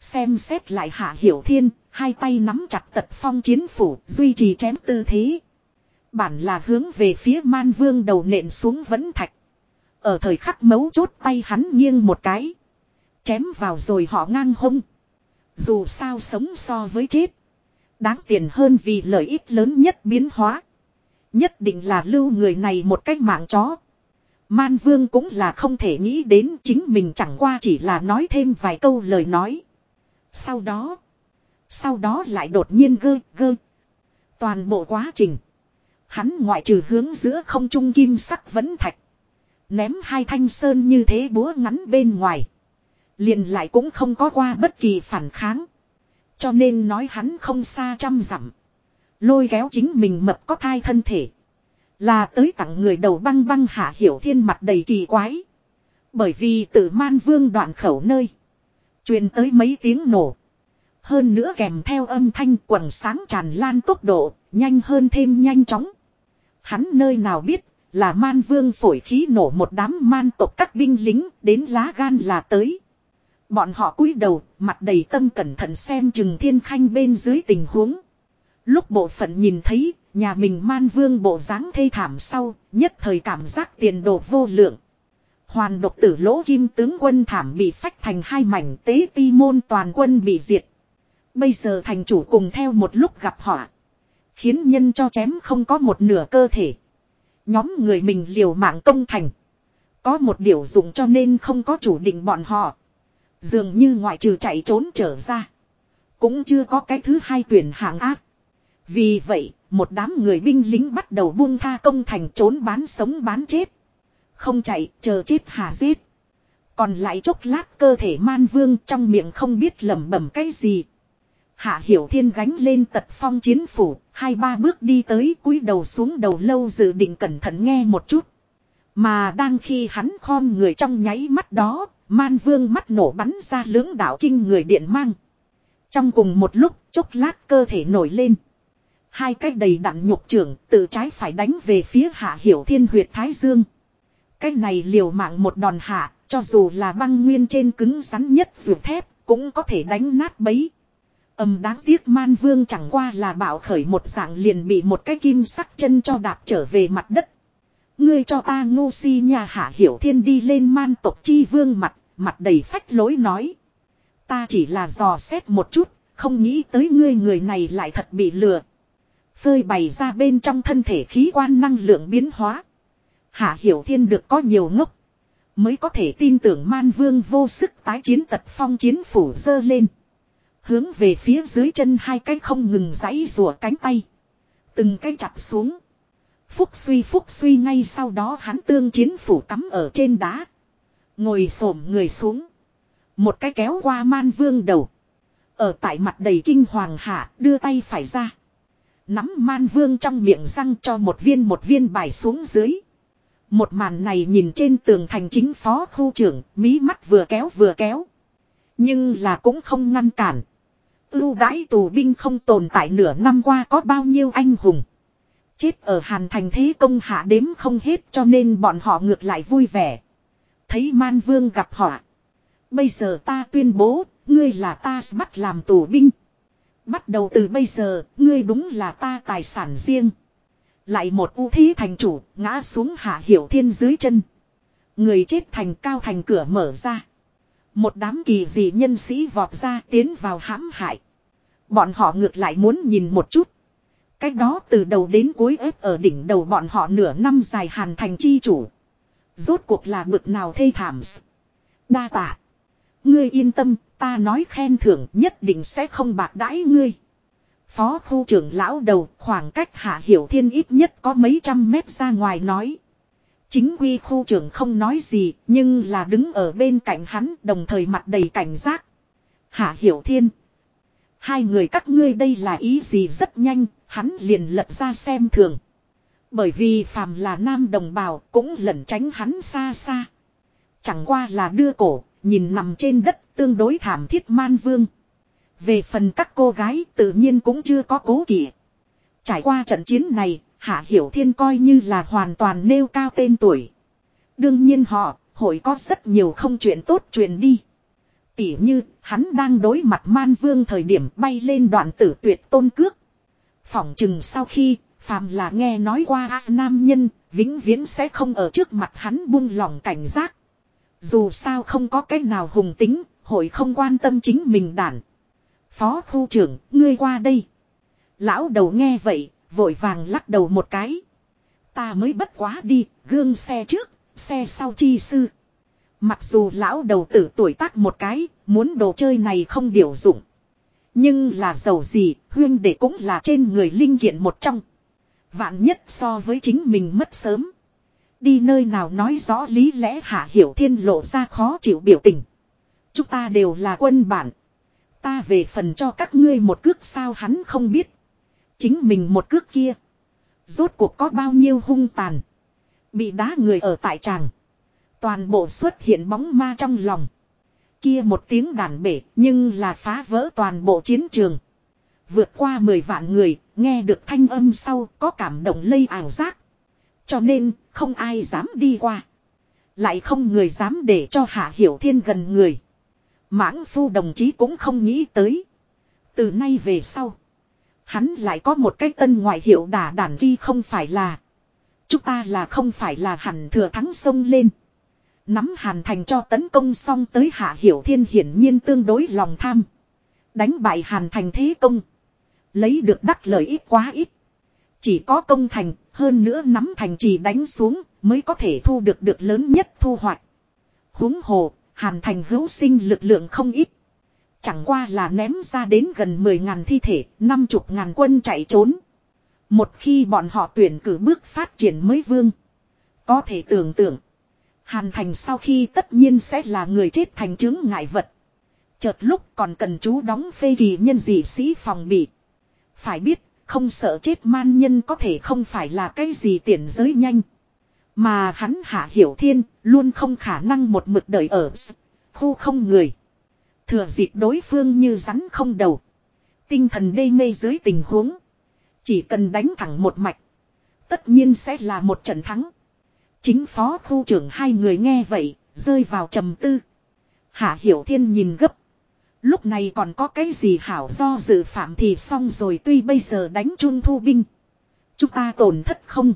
Xem xét lại hạ hiểu thiên, hai tay nắm chặt tật phong chiến phủ, duy trì chém tư thế. Bản là hướng về phía man vương đầu nện xuống vẫn thạch. Ở thời khắc mấu chốt tay hắn nghiêng một cái. Chém vào rồi họ ngang hông. Dù sao sống so với chết. Đáng tiền hơn vì lợi ích lớn nhất biến hóa. Nhất định là lưu người này một cách mạng chó. Man vương cũng là không thể nghĩ đến chính mình chẳng qua chỉ là nói thêm vài câu lời nói. Sau đó. Sau đó lại đột nhiên gơ gơ. Toàn bộ quá trình. Hắn ngoại trừ hướng giữa không trung kim sắc vẫn thạch. Ném hai thanh sơn như thế búa ngắn bên ngoài. Liền lại cũng không có qua bất kỳ phản kháng. Cho nên nói hắn không xa trăm dặm. Lôi kéo chính mình mập có thai thân thể. Là tới tặng người đầu băng băng hạ hiểu thiên mặt đầy kỳ quái. Bởi vì từ man vương đoạn khẩu nơi. truyền tới mấy tiếng nổ. Hơn nữa kèm theo âm thanh quần sáng tràn lan tốc độ, nhanh hơn thêm nhanh chóng. Hắn nơi nào biết, là man vương phổi khí nổ một đám man tộc các binh lính, đến lá gan là tới. Bọn họ cúi đầu, mặt đầy tâm cẩn thận xem chừng thiên khanh bên dưới tình huống. Lúc bộ phận nhìn thấy, nhà mình man vương bộ dáng thê thảm sau, nhất thời cảm giác tiền đồ vô lượng. Hoàn độc tử lỗ kim tướng quân thảm bị phách thành hai mảnh tế ti môn toàn quân bị diệt. Bây giờ thành chủ cùng theo một lúc gặp họa. Khiến nhân cho chém không có một nửa cơ thể. Nhóm người mình liều mạng công thành. Có một điều dụng cho nên không có chủ định bọn họ. Dường như ngoại trừ chạy trốn trở ra. Cũng chưa có cái thứ hai tuyển hạng ác. Vì vậy, một đám người binh lính bắt đầu buông tha công thành trốn bán sống bán chết. Không chạy, chờ chết hà giết. Còn lại chốc lát cơ thể man vương trong miệng không biết lẩm bẩm cái gì. Hạ Hiểu Thiên gánh lên tật phong chiến phủ, hai ba bước đi tới cúi đầu xuống đầu lâu dự định cẩn thận nghe một chút. Mà đang khi hắn khom người trong nháy mắt đó, man vương mắt nổ bắn ra lưỡng đạo kinh người điện mang. Trong cùng một lúc, chốc lát cơ thể nổi lên. Hai cái đầy đặn nhục trưởng từ trái phải đánh về phía hạ hiểu thiên huyệt thái dương. Cái này liều mạng một đòn hạ, cho dù là băng nguyên trên cứng rắn nhất ruột thép, cũng có thể đánh nát bấy. Âm đáng tiếc man vương chẳng qua là bảo khởi một dạng liền bị một cái kim sắc chân cho đạp trở về mặt đất. Ngươi cho ta ngu si nhà hạ hiểu thiên đi lên man tộc chi vương mặt, mặt đầy phách lối nói. Ta chỉ là dò xét một chút, không nghĩ tới ngươi người này lại thật bị lừa. Phơi bày ra bên trong thân thể khí quan năng lượng biến hóa. Hạ hiểu thiên được có nhiều ngốc. Mới có thể tin tưởng man vương vô sức tái chiến tật phong chiến phủ dơ lên. Hướng về phía dưới chân hai cái không ngừng giãy rùa cánh tay. Từng cái chặt xuống. Phúc suy phúc suy ngay sau đó hắn tương chiến phủ cắm ở trên đá. Ngồi xổm người xuống. Một cái kéo qua man vương đầu. Ở tại mặt đầy kinh hoàng hạ đưa tay phải ra. Nắm man vương trong miệng răng cho một viên một viên bài xuống dưới. Một màn này nhìn trên tường thành chính phó khu trưởng, mí mắt vừa kéo vừa kéo. Nhưng là cũng không ngăn cản. Ưu đãi tù binh không tồn tại nửa năm qua có bao nhiêu anh hùng. Chết ở hàn thành thế công hạ đếm không hết cho nên bọn họ ngược lại vui vẻ. Thấy man vương gặp họ. Bây giờ ta tuyên bố, ngươi là ta bắt làm tù binh. Bắt đầu từ bây giờ, ngươi đúng là ta tài sản riêng. Lại một u thí thành chủ, ngã xuống hạ hiểu thiên dưới chân. Người chết thành cao thành cửa mở ra. Một đám kỳ dị nhân sĩ vọt ra tiến vào hãm hại. Bọn họ ngược lại muốn nhìn một chút. Cách đó từ đầu đến cuối ép ở đỉnh đầu bọn họ nửa năm dài hàn thành chi chủ. Rốt cuộc là bực nào thê thảm. Đa tạ. Ngươi yên tâm, ta nói khen thưởng nhất định sẽ không bạc đãi ngươi. Phó khu trưởng lão đầu khoảng cách hạ hiểu thiên ít nhất có mấy trăm mét ra ngoài nói. Chính quy khu trưởng không nói gì, nhưng là đứng ở bên cạnh hắn đồng thời mặt đầy cảnh giác. Hạ Hiểu Thiên. Hai người các ngươi đây là ý gì rất nhanh, hắn liền lật ra xem thường. Bởi vì phàm là nam đồng bào cũng lẩn tránh hắn xa xa. Chẳng qua là đưa cổ, nhìn nằm trên đất tương đối thảm thiết man vương. Về phần các cô gái tự nhiên cũng chưa có cố kỵ. Trải qua trận chiến này, Hạ Hiểu Thiên coi như là hoàn toàn nêu cao tên tuổi. Đương nhiên họ, hội có rất nhiều không chuyện tốt truyền đi. Tỉ như, hắn đang đối mặt man vương thời điểm bay lên đoạn tử tuyệt tôn cước. Phỏng chừng sau khi, phàm là nghe nói qua nam nhân, vĩnh viễn sẽ không ở trước mặt hắn buông lỏng cảnh giác. Dù sao không có cái nào hùng tính, hội không quan tâm chính mình đản. Phó khu trưởng, ngươi qua đây. Lão đầu nghe vậy, vội vàng lắc đầu một cái. Ta mới bất quá đi, gương xe trước, xe sau chi sư. Mặc dù lão đầu tử tuổi tác một cái, muốn đồ chơi này không điều dụng. Nhưng là giàu gì, huyên để cũng là trên người linh kiện một trong. Vạn nhất so với chính mình mất sớm. Đi nơi nào nói rõ lý lẽ hạ hiểu thiên lộ ra khó chịu biểu tình. Chúng ta đều là quân bản. Ta về phần cho các ngươi một cước sao hắn không biết. Chính mình một cước kia. Rốt cuộc có bao nhiêu hung tàn. Bị đá người ở tại tràng. Toàn bộ xuất hiện bóng ma trong lòng. Kia một tiếng đàn bể nhưng là phá vỡ toàn bộ chiến trường. Vượt qua 10 vạn người, nghe được thanh âm sau có cảm động lây ảo giác. Cho nên, không ai dám đi qua. Lại không người dám để cho Hạ Hiểu Thiên gần người. Mãng phu đồng chí cũng không nghĩ tới. Từ nay về sau. Hắn lại có một cái tân ngoại hiệu đả đàn ghi không phải là. Chúng ta là không phải là hẳn thừa thắng sông lên. Nắm hàn thành cho tấn công xong tới hạ hiểu thiên hiển nhiên tương đối lòng tham. Đánh bại hàn thành thế công. Lấy được đắc lợi ích quá ít. Chỉ có công thành, hơn nữa nắm thành trì đánh xuống, mới có thể thu được được lớn nhất thu hoạch. huống hồ, hàn thành hữu sinh lực lượng không ít. Chẳng qua là ném ra đến gần 10.000 thi thể, 50 ngàn quân chạy trốn. Một khi bọn họ tuyển cử bước phát triển mới vương. Có thể tưởng tượng. Hàn thành sau khi tất nhiên sẽ là người chết thành chứng ngại vật. Chợt lúc còn cần chú đóng phê kỳ nhân dị sĩ phòng bị. Phải biết, không sợ chết man nhân có thể không phải là cái gì tiền giới nhanh. Mà hắn hạ hiểu thiên, luôn không khả năng một mực đợi ở khu không người. Thừa dịp đối phương như rắn không đầu. Tinh thần đê mê dưới tình huống. Chỉ cần đánh thẳng một mạch. Tất nhiên sẽ là một trận thắng. Chính phó khu trưởng hai người nghe vậy, rơi vào trầm tư. Hạ Hiểu Thiên nhìn gấp. Lúc này còn có cái gì hảo do dự phạm thì xong rồi tuy bây giờ đánh chun thu binh. Chúng ta tổn thất không?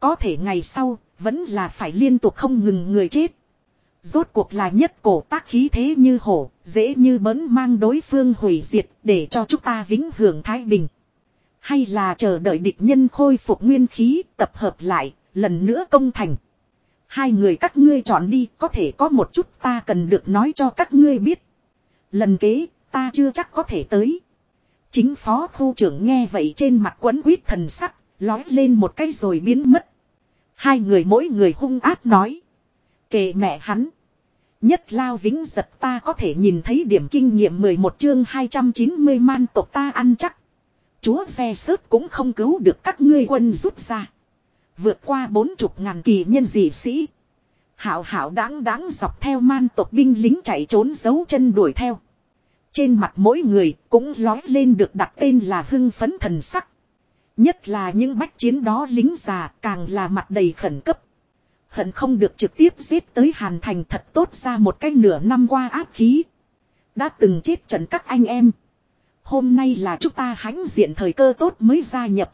Có thể ngày sau, vẫn là phải liên tục không ngừng người chết. Rốt cuộc là nhất cổ tác khí thế như hổ, dễ như bấn mang đối phương hủy diệt để cho chúng ta vĩnh hưởng thái bình. Hay là chờ đợi địch nhân khôi phục nguyên khí, tập hợp lại, lần nữa công thành. Hai người các ngươi chọn đi, có thể có một chút ta cần được nói cho các ngươi biết. Lần kế, ta chưa chắc có thể tới. Chính phó khu trưởng nghe vậy trên mặt quấn quýt thần sắc, lói lên một cái rồi biến mất. Hai người mỗi người hung ác nói. Kệ mẹ hắn. Nhất lao vĩnh giật ta có thể nhìn thấy điểm kinh nghiệm 11 chương 290 man tộc ta ăn chắc. Chúa xe sớt cũng không cứu được các ngươi quân rút ra. Vượt qua bốn chục ngàn kỳ nhân dị sĩ. Hảo hảo đáng đáng dọc theo man tộc binh lính chạy trốn giấu chân đuổi theo. Trên mặt mỗi người cũng lói lên được đặt tên là hưng phấn thần sắc. Nhất là những bách chiến đó lính già càng là mặt đầy khẩn cấp. Hận không được trực tiếp giết tới Hàn Thành thật tốt ra một cái nửa năm qua áp khí. Đã từng chết trận các anh em. Hôm nay là chúng ta hãnh diện thời cơ tốt mới gia nhập.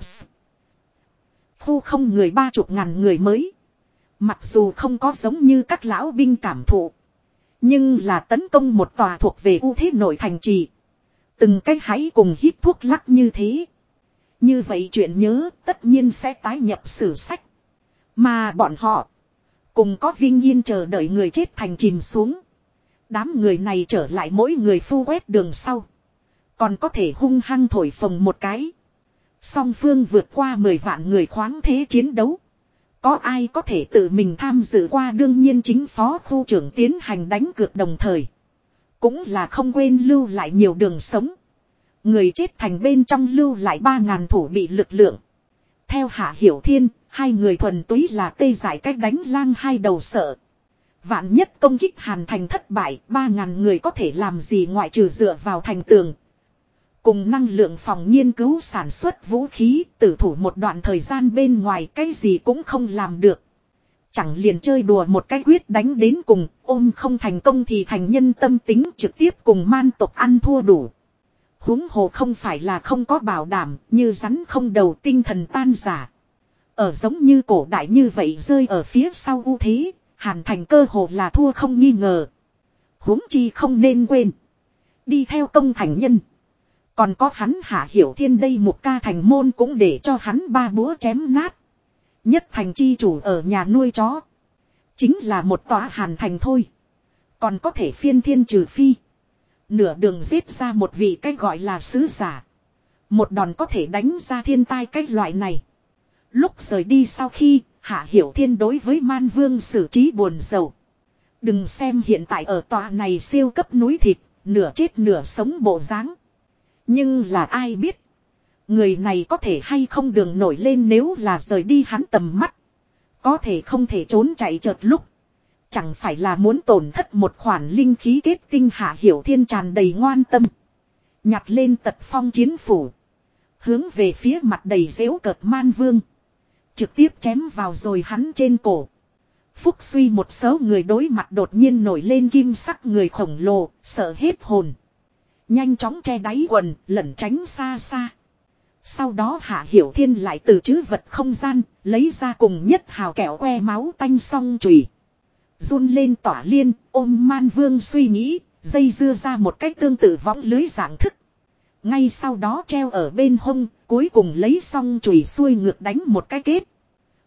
Khu không người ba chục ngàn người mới. Mặc dù không có giống như các lão binh cảm thụ. Nhưng là tấn công một tòa thuộc về ưu thế nội thành trì. Từng cái hãy cùng hít thuốc lắc như thế. Như vậy chuyện nhớ tất nhiên sẽ tái nhập sử sách. Mà bọn họ Cùng có vinh yên chờ đợi người chết thành chìm xuống. Đám người này trở lại mỗi người phu quét đường sau. Còn có thể hung hăng thổi phồng một cái. Song phương vượt qua 10 vạn người khoáng thế chiến đấu. Có ai có thể tự mình tham dự qua đương nhiên chính phó khu trưởng tiến hành đánh cược đồng thời. Cũng là không quên lưu lại nhiều đường sống. Người chết thành bên trong lưu lại ba ngàn thủ bị lực lượng. Theo Hạ Hiểu Thiên, hai người thuần túy là tê giải cách đánh lang hai đầu sợ. Vạn nhất công kích hàn thành thất bại, ba ngàn người có thể làm gì ngoại trừ dựa vào thành tường. Cùng năng lượng phòng nghiên cứu sản xuất vũ khí, tử thủ một đoạn thời gian bên ngoài cái gì cũng không làm được. Chẳng liền chơi đùa một cái quyết đánh đến cùng, ôm không thành công thì thành nhân tâm tính trực tiếp cùng man tộc ăn thua đủ huống hồ không phải là không có bảo đảm, như rắn không đầu tinh thần tan giả. Ở giống như cổ đại như vậy rơi ở phía sau ưu thế, hàn thành cơ hồ là thua không nghi ngờ. huống chi không nên quên. Đi theo công thành nhân. Còn có hắn hạ hiểu thiên đây một ca thành môn cũng để cho hắn ba búa chém nát. Nhất thành chi chủ ở nhà nuôi chó. Chính là một tòa hàn thành thôi. Còn có thể phiên thiên trừ phi. Nửa đường giết ra một vị cách gọi là sứ giả. Một đòn có thể đánh ra thiên tai cách loại này. Lúc rời đi sau khi, Hạ Hiểu Thiên đối với Man Vương xử trí buồn rầu. Đừng xem hiện tại ở tòa này siêu cấp núi thịt, nửa chết nửa sống bộ dáng. Nhưng là ai biết. Người này có thể hay không đường nổi lên nếu là rời đi hắn tầm mắt. Có thể không thể trốn chạy chợt lúc. Chẳng phải là muốn tổn thất một khoản linh khí kết tinh hạ hiểu thiên tràn đầy ngoan tâm. Nhặt lên tật phong chiến phủ. Hướng về phía mặt đầy dễu cợt man vương. Trực tiếp chém vào rồi hắn trên cổ. Phúc suy một số người đối mặt đột nhiên nổi lên kim sắc người khổng lồ, sợ hết hồn. Nhanh chóng che đáy quần, lẩn tránh xa xa. Sau đó Hạ Hiểu Thiên lại từ chữ vật không gian, lấy ra cùng nhất hào kẹo que máu tanh song chùy Run lên tỏa liên, ôm man vương suy nghĩ, dây dưa ra một cách tương tự võng lưới dạng thức. Ngay sau đó treo ở bên hông, cuối cùng lấy xong chùy xuôi ngược đánh một cái kết.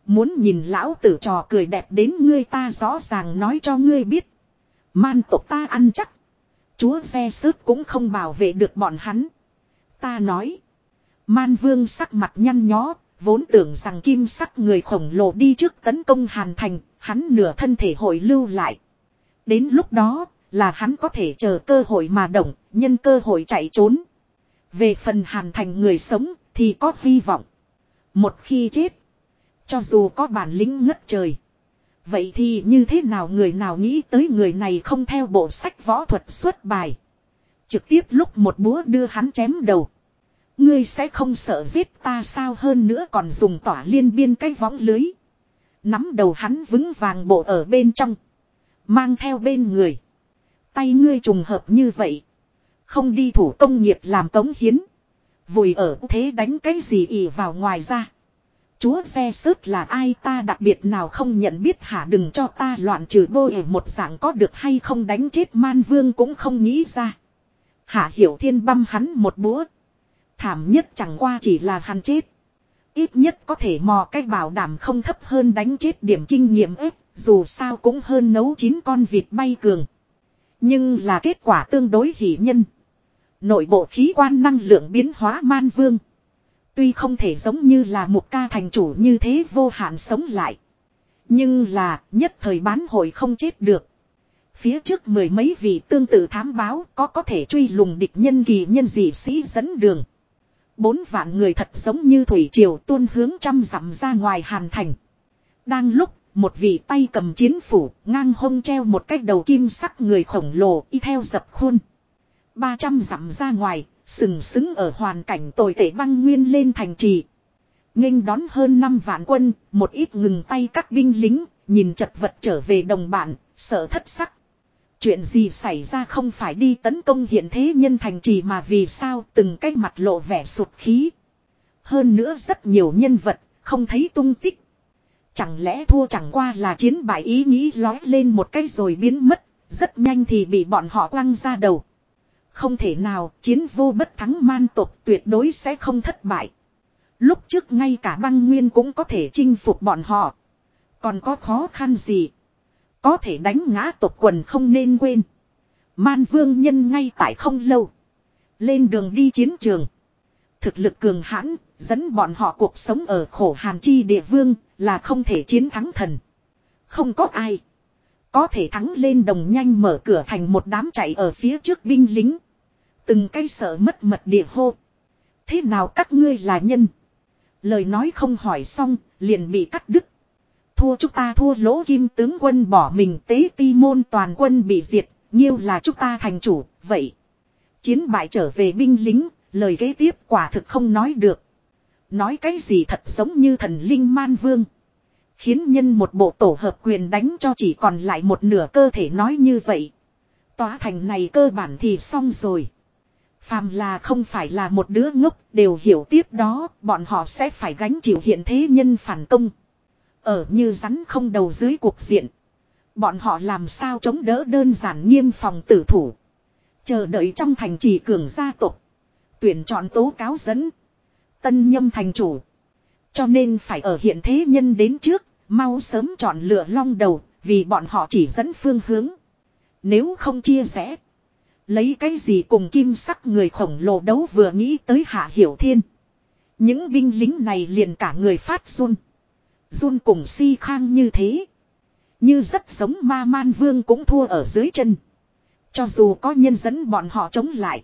Muốn nhìn lão tử trò cười đẹp đến ngươi ta rõ ràng nói cho ngươi biết. Man tộc ta ăn chắc. Chúa xe sớt cũng không bảo vệ được bọn hắn. Ta nói. Man vương sắc mặt nhăn nhó, vốn tưởng rằng kim sắc người khổng lồ đi trước tấn công hàn thành, hắn nửa thân thể hội lưu lại. Đến lúc đó, là hắn có thể chờ cơ hội mà động, nhân cơ hội chạy trốn. Về phần hàn thành người sống, thì có hy vọng. Một khi chết, cho dù có bản lĩnh ngất trời. Vậy thì như thế nào người nào nghĩ tới người này không theo bộ sách võ thuật xuất bài. Trực tiếp lúc một búa đưa hắn chém đầu. Ngươi sẽ không sợ giết ta sao hơn nữa còn dùng tỏa liên biên cái võng lưới. Nắm đầu hắn vững vàng bộ ở bên trong. Mang theo bên người. Tay ngươi trùng hợp như vậy. Không đi thủ công nghiệp làm cống hiến. Vùi ở thế đánh cái gì ỉ vào ngoài ra. Chúa xe sớt là ai ta đặc biệt nào không nhận biết hả đừng cho ta loạn trừ bôi ở một dạng có được hay không đánh chết man vương cũng không nghĩ ra. Hạ hiểu thiên băm hắn một búa. Thảm nhất chẳng qua chỉ là hắn chết. Ít nhất có thể mò cách bảo đảm không thấp hơn đánh chết điểm kinh nghiệm ếp, dù sao cũng hơn nấu chín con vịt bay cường. Nhưng là kết quả tương đối hỷ nhân. Nội bộ khí quan năng lượng biến hóa man vương. Tuy không thể giống như là một ca thành chủ như thế vô hạn sống lại. Nhưng là nhất thời bán hội không chết được. Phía trước mười mấy vị tương tự thám báo có có thể truy lùng địch nhân kỳ nhân dị sĩ dẫn đường. Bốn vạn người thật giống như thủy triều tuôn hướng trăm dặm ra ngoài hàn thành. Đang lúc, một vị tay cầm chiến phủ, ngang hông treo một cái đầu kim sắc người khổng lồ y theo dập khuôn. ba trăm dặm ra ngoài, sừng sững ở hoàn cảnh tồi tệ băng nguyên lên thành trì. nghênh đón hơn năm vạn quân, một ít ngừng tay các binh lính, nhìn chật vật trở về đồng bạn, sợ thất sắc. Chuyện gì xảy ra không phải đi tấn công hiện thế nhân thành trì mà vì sao từng cái mặt lộ vẻ sụt khí. Hơn nữa rất nhiều nhân vật, không thấy tung tích. Chẳng lẽ thua chẳng qua là chiến bại ý nghĩ lói lên một cái rồi biến mất, rất nhanh thì bị bọn họ quăng ra đầu. Không thể nào, chiến vô bất thắng man tộc tuyệt đối sẽ không thất bại. Lúc trước ngay cả băng nguyên cũng có thể chinh phục bọn họ. Còn có khó khăn gì? Có thể đánh ngã tộc quần không nên quên. Man vương nhân ngay tại không lâu. Lên đường đi chiến trường. Thực lực cường hãn, Dẫn bọn họ cuộc sống ở khổ hàn chi địa vương là không thể chiến thắng thần. Không có ai. Có thể thắng lên đồng nhanh mở cửa thành một đám chạy ở phía trước binh lính. Từng cây sợ mất mật địa hô. Thế nào các ngươi là nhân? Lời nói không hỏi xong, liền bị cắt đứt. Thua chúng ta thua lỗ kim tướng quân bỏ mình tế ti môn toàn quân bị diệt, nhiêu là chúng ta thành chủ, vậy. Chiến bại trở về binh lính, lời kế tiếp quả thực không nói được. Nói cái gì thật giống như thần linh man vương. Khiến nhân một bộ tổ hợp quyền đánh cho chỉ còn lại một nửa cơ thể nói như vậy. Tòa thành này cơ bản thì xong rồi. Phàm là không phải là một đứa ngốc, đều hiểu tiếp đó, bọn họ sẽ phải gánh chịu hiện thế nhân phản công. Ở như rắn không đầu dưới cuộc diện. Bọn họ làm sao chống đỡ đơn giản nghiêm phòng tử thủ. Chờ đợi trong thành trì cường gia tộc, Tuyển chọn tố cáo dẫn. Tân nhâm thành chủ. Cho nên phải ở hiện thế nhân đến trước. Mau sớm chọn lựa long đầu. Vì bọn họ chỉ dẫn phương hướng. Nếu không chia sẻ, Lấy cái gì cùng kim sắc người khổng lồ đấu vừa nghĩ tới hạ hiểu thiên. Những binh lính này liền cả người phát run. Run cùng si khang như thế. Như rất giống ma man vương cũng thua ở dưới chân. Cho dù có nhân dẫn bọn họ chống lại.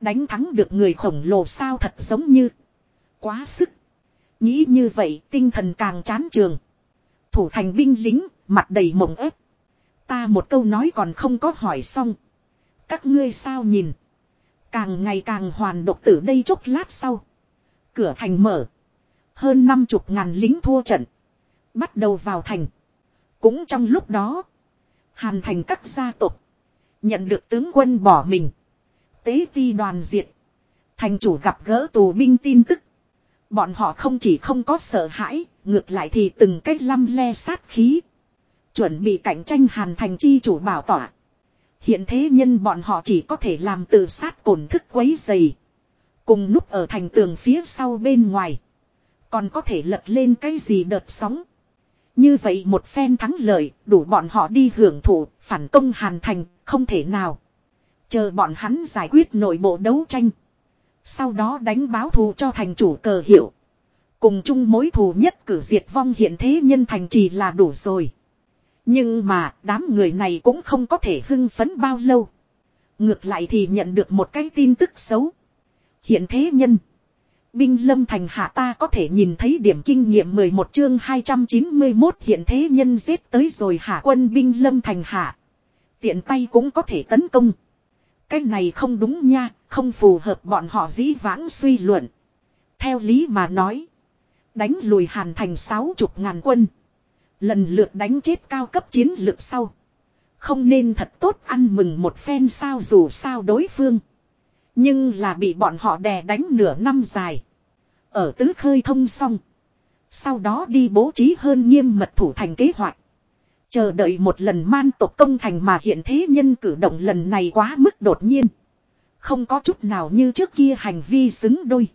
Đánh thắng được người khổng lồ sao thật giống như. Quá sức. Nghĩ như vậy, tinh thần càng chán trường. Thủ thành binh lính, mặt đầy mộng ép. Ta một câu nói còn không có hỏi xong. Các ngươi sao nhìn. Càng ngày càng hoàn độc tử đây chốc lát sau. Cửa thành mở. Hơn năm chục ngàn lính thua trận. Bắt đầu vào thành. Cũng trong lúc đó. Hàn thành các gia tộc. Nhận được tướng quân bỏ mình. Tế ti đoàn diệt. Thành chủ gặp gỡ tù binh tin tức. Bọn họ không chỉ không có sợ hãi. Ngược lại thì từng cách lăm le sát khí. Chuẩn bị cạnh tranh hàn thành chi chủ bảo tỏa. Hiện thế nhân bọn họ chỉ có thể làm tự sát cổn thức quấy dày. Cùng núp ở thành tường phía sau bên ngoài. Còn có thể lật lên cái gì đợt sóng. Như vậy một phen thắng lợi, đủ bọn họ đi hưởng thụ, phản công hàn thành, không thể nào. Chờ bọn hắn giải quyết nội bộ đấu tranh. Sau đó đánh báo thù cho thành chủ cờ hiệu. Cùng chung mối thù nhất cử diệt vong hiện thế nhân thành trì là đủ rồi. Nhưng mà, đám người này cũng không có thể hưng phấn bao lâu. Ngược lại thì nhận được một cái tin tức xấu. Hiện thế nhân. Binh lâm thành hạ ta có thể nhìn thấy điểm kinh nghiệm 11 chương 291 hiện thế nhân giết tới rồi hạ quân binh lâm thành hạ. Tiện tay cũng có thể tấn công. Cái này không đúng nha, không phù hợp bọn họ dĩ vãng suy luận. Theo lý mà nói. Đánh lùi hàn thành sáu chục ngàn quân. Lần lượt đánh chết cao cấp chiến lược sau. Không nên thật tốt ăn mừng một phen sao dù sao đối phương. Nhưng là bị bọn họ đè đánh nửa năm dài. Ở tứ khơi thông xong. Sau đó đi bố trí hơn nghiêm mật thủ thành kế hoạch. Chờ đợi một lần man tộc công thành mà hiện thế nhân cử động lần này quá mức đột nhiên. Không có chút nào như trước kia hành vi xứng đôi.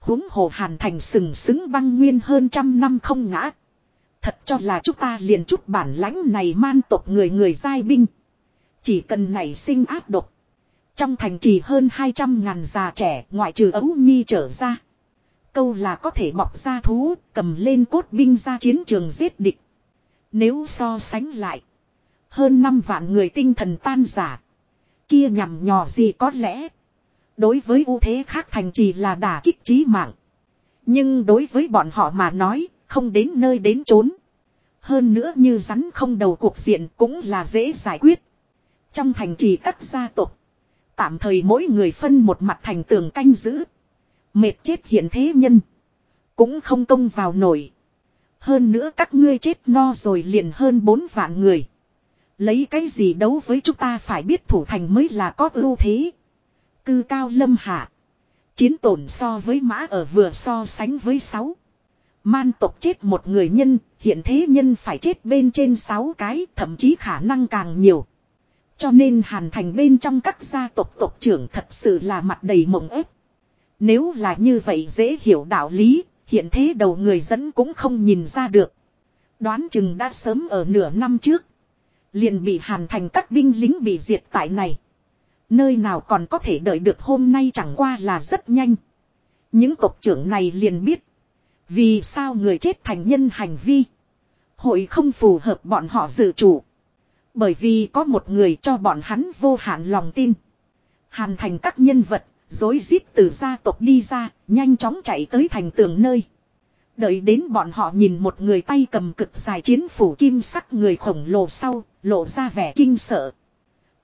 huống hồ hàn thành sừng sững băng nguyên hơn trăm năm không ngã. Thật cho là chúng ta liền chút bản lãnh này man tộc người người giai binh. Chỉ cần nảy sinh áp độc. Trong thành trì hơn 200 ngàn già trẻ ngoại trừ ấu nhi trở ra. Câu là có thể bọc ra thú, cầm lên cốt binh ra chiến trường giết địch. Nếu so sánh lại. Hơn 5 vạn người tinh thần tan giả. Kia nhằm nhò gì có lẽ. Đối với ưu thế khác thành trì là đả kích trí mạng. Nhưng đối với bọn họ mà nói, không đến nơi đến chốn. Hơn nữa như rắn không đầu cuộc diện cũng là dễ giải quyết. Trong thành trì các gia tộc Tạm thời mỗi người phân một mặt thành tường canh giữ. Mệt chết hiện thế nhân. Cũng không công vào nổi. Hơn nữa các ngươi chết no rồi liền hơn bốn vạn người. Lấy cái gì đấu với chúng ta phải biết thủ thành mới là có ưu thế. Cư cao lâm hạ. Chiến tổn so với mã ở vừa so sánh với sáu. Man tộc chết một người nhân, hiện thế nhân phải chết bên trên sáu cái, thậm chí khả năng càng nhiều. Cho nên hàn thành bên trong các gia tộc tộc trưởng thật sự là mặt đầy mộng ép. Nếu là như vậy dễ hiểu đạo lý, hiện thế đầu người dẫn cũng không nhìn ra được. Đoán chừng đã sớm ở nửa năm trước. Liền bị hàn thành các binh lính bị diệt tại này. Nơi nào còn có thể đợi được hôm nay chẳng qua là rất nhanh. Những tộc trưởng này liền biết. Vì sao người chết thành nhân hành vi. Hội không phù hợp bọn họ dự chủ. Bởi vì có một người cho bọn hắn vô hạn lòng tin. Hàn thành các nhân vật, dối rít từ gia tộc đi ra, nhanh chóng chạy tới thành tường nơi. Đợi đến bọn họ nhìn một người tay cầm cực dài chiến phủ kim sắc người khổng lồ sau, lộ ra vẻ kinh sợ.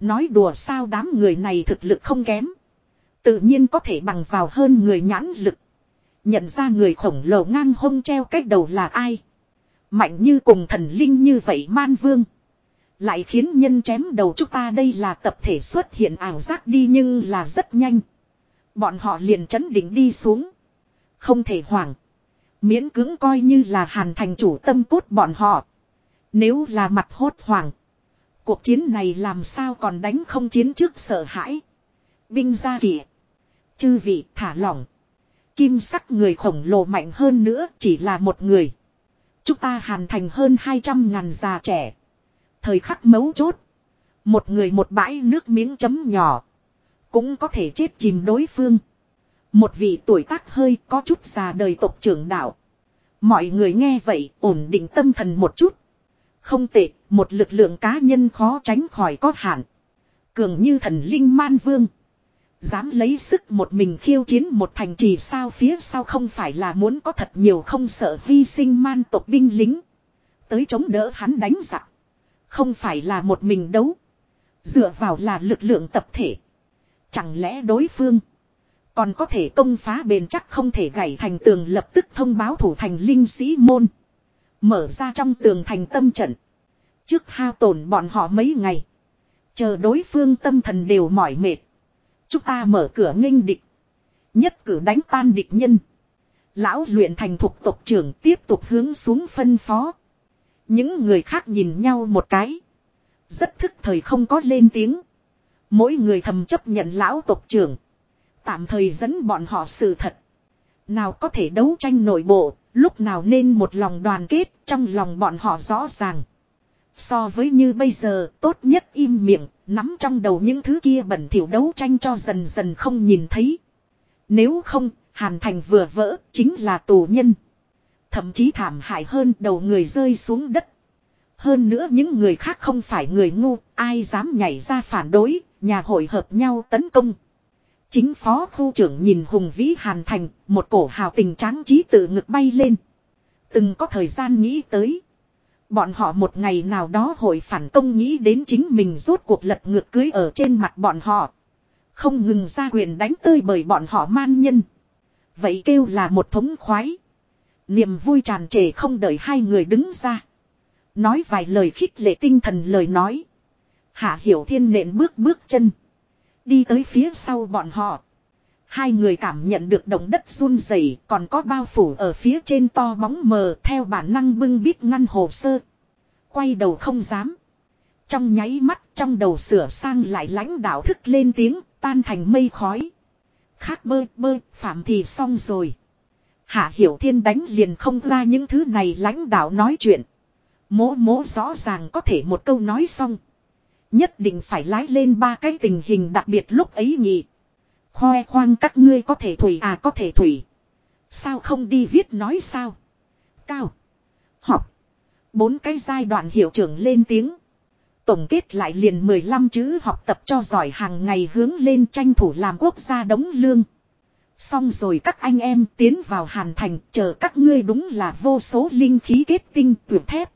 Nói đùa sao đám người này thực lực không kém. Tự nhiên có thể bằng vào hơn người nhãn lực. Nhận ra người khổng lồ ngang hông treo cách đầu là ai. Mạnh như cùng thần linh như vậy man vương. Lại khiến nhân chém đầu chúng ta đây là tập thể xuất hiện ảo giác đi nhưng là rất nhanh. Bọn họ liền chấn định đi xuống. Không thể hoảng. Miễn cứng coi như là hàn thành chủ tâm cốt bọn họ. Nếu là mặt hốt hoảng. Cuộc chiến này làm sao còn đánh không chiến trước sợ hãi. Binh ra kỷ. Chư vị thả lỏng. Kim sắc người khổng lồ mạnh hơn nữa chỉ là một người. Chúng ta hàn thành hơn 200 ngàn già trẻ. Thời khắc mấu chốt. Một người một bãi nước miếng chấm nhỏ. Cũng có thể chết chìm đối phương. Một vị tuổi tác hơi có chút già đời tộc trưởng đạo. Mọi người nghe vậy ổn định tâm thần một chút. Không tệ, một lực lượng cá nhân khó tránh khỏi có hạn. Cường như thần linh man vương. Dám lấy sức một mình khiêu chiến một thành trì sao phía sau không phải là muốn có thật nhiều không sợ hy sinh man tộc binh lính. Tới chống đỡ hắn đánh giặc. Không phải là một mình đấu. Dựa vào là lực lượng tập thể. Chẳng lẽ đối phương. Còn có thể công phá bền chắc không thể gãy thành tường lập tức thông báo thủ thành linh sĩ môn. Mở ra trong tường thành tâm trận. Trước hao tổn bọn họ mấy ngày. Chờ đối phương tâm thần đều mỏi mệt. Chúng ta mở cửa nghênh địch. Nhất cử đánh tan địch nhân. Lão luyện thành thuộc tộc trưởng tiếp tục hướng xuống phân phó. Những người khác nhìn nhau một cái. Rất thức thời không có lên tiếng. Mỗi người thầm chấp nhận lão tộc trưởng. Tạm thời dẫn bọn họ sự thật. Nào có thể đấu tranh nội bộ, lúc nào nên một lòng đoàn kết, trong lòng bọn họ rõ ràng. So với như bây giờ, tốt nhất im miệng, nắm trong đầu những thứ kia bẩn thỉu đấu tranh cho dần dần không nhìn thấy. Nếu không, Hàn Thành vừa vỡ, chính là tù nhân. Thậm chí thảm hại hơn đầu người rơi xuống đất. Hơn nữa những người khác không phải người ngu, ai dám nhảy ra phản đối, nhà hội hợp nhau tấn công. Chính phó khu trưởng nhìn hùng vĩ hàn thành, một cổ hào tình tráng trí tự ngực bay lên. Từng có thời gian nghĩ tới. Bọn họ một ngày nào đó hội phản công nghĩ đến chính mình rốt cuộc lật ngược cưới ở trên mặt bọn họ. Không ngừng ra quyền đánh tơi bởi bọn họ man nhân. Vậy kêu là một thống khoái. Niềm vui tràn trề không đợi hai người đứng ra. Nói vài lời khích lệ tinh thần lời nói. Hạ Hiểu Thiên nện bước bước chân. Đi tới phía sau bọn họ. Hai người cảm nhận được động đất run rẩy, còn có bao phủ ở phía trên to bóng mờ theo bản năng bưng bít ngăn hồ sơ. Quay đầu không dám. Trong nháy mắt trong đầu sửa sang lại lãnh đạo thức lên tiếng tan thành mây khói. Khác bơ bơ phạm thì xong rồi. Hạ Hiểu Thiên đánh liền không ra những thứ này lãnh đạo nói chuyện. Mố mố rõ ràng có thể một câu nói xong. Nhất định phải lái lên ba cái tình hình đặc biệt lúc ấy nhỉ. Khoe khoang các ngươi có thể thủy à có thể thủy. Sao không đi viết nói sao? Cao. Học. Bốn cái giai đoạn hiệu trưởng lên tiếng. Tổng kết lại liền 15 chữ học tập cho giỏi hàng ngày hướng lên tranh thủ làm quốc gia đóng lương. Xong rồi các anh em tiến vào hàn thành chờ các ngươi đúng là vô số linh khí kết tinh tuyệt thép.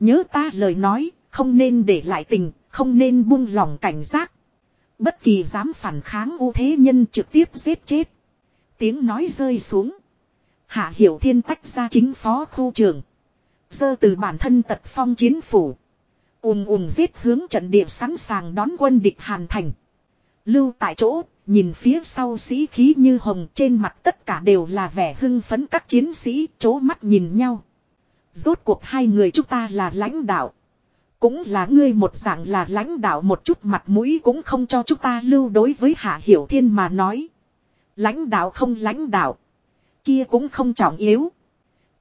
Nhớ ta lời nói, không nên để lại tình, không nên buông lỏng cảnh giác. Bất kỳ dám phản kháng ưu thế nhân trực tiếp giết chết. Tiếng nói rơi xuống. Hạ Hiểu Thiên tách ra chính phó khu trưởng. Dơ từ bản thân tật phong chiến phủ. ùm ùm giết hướng trận địa sẵn sàng đón quân địch hàn thành. Lưu tại chỗ, nhìn phía sau sĩ khí như hồng trên mặt tất cả đều là vẻ hưng phấn các chiến sĩ chố mắt nhìn nhau. Rốt cuộc hai người chúng ta là lãnh đạo. Cũng là ngươi một dạng là lãnh đạo một chút mặt mũi cũng không cho chúng ta lưu đối với Hạ Hiểu Thiên mà nói. Lãnh đạo không lãnh đạo. Kia cũng không trọng yếu.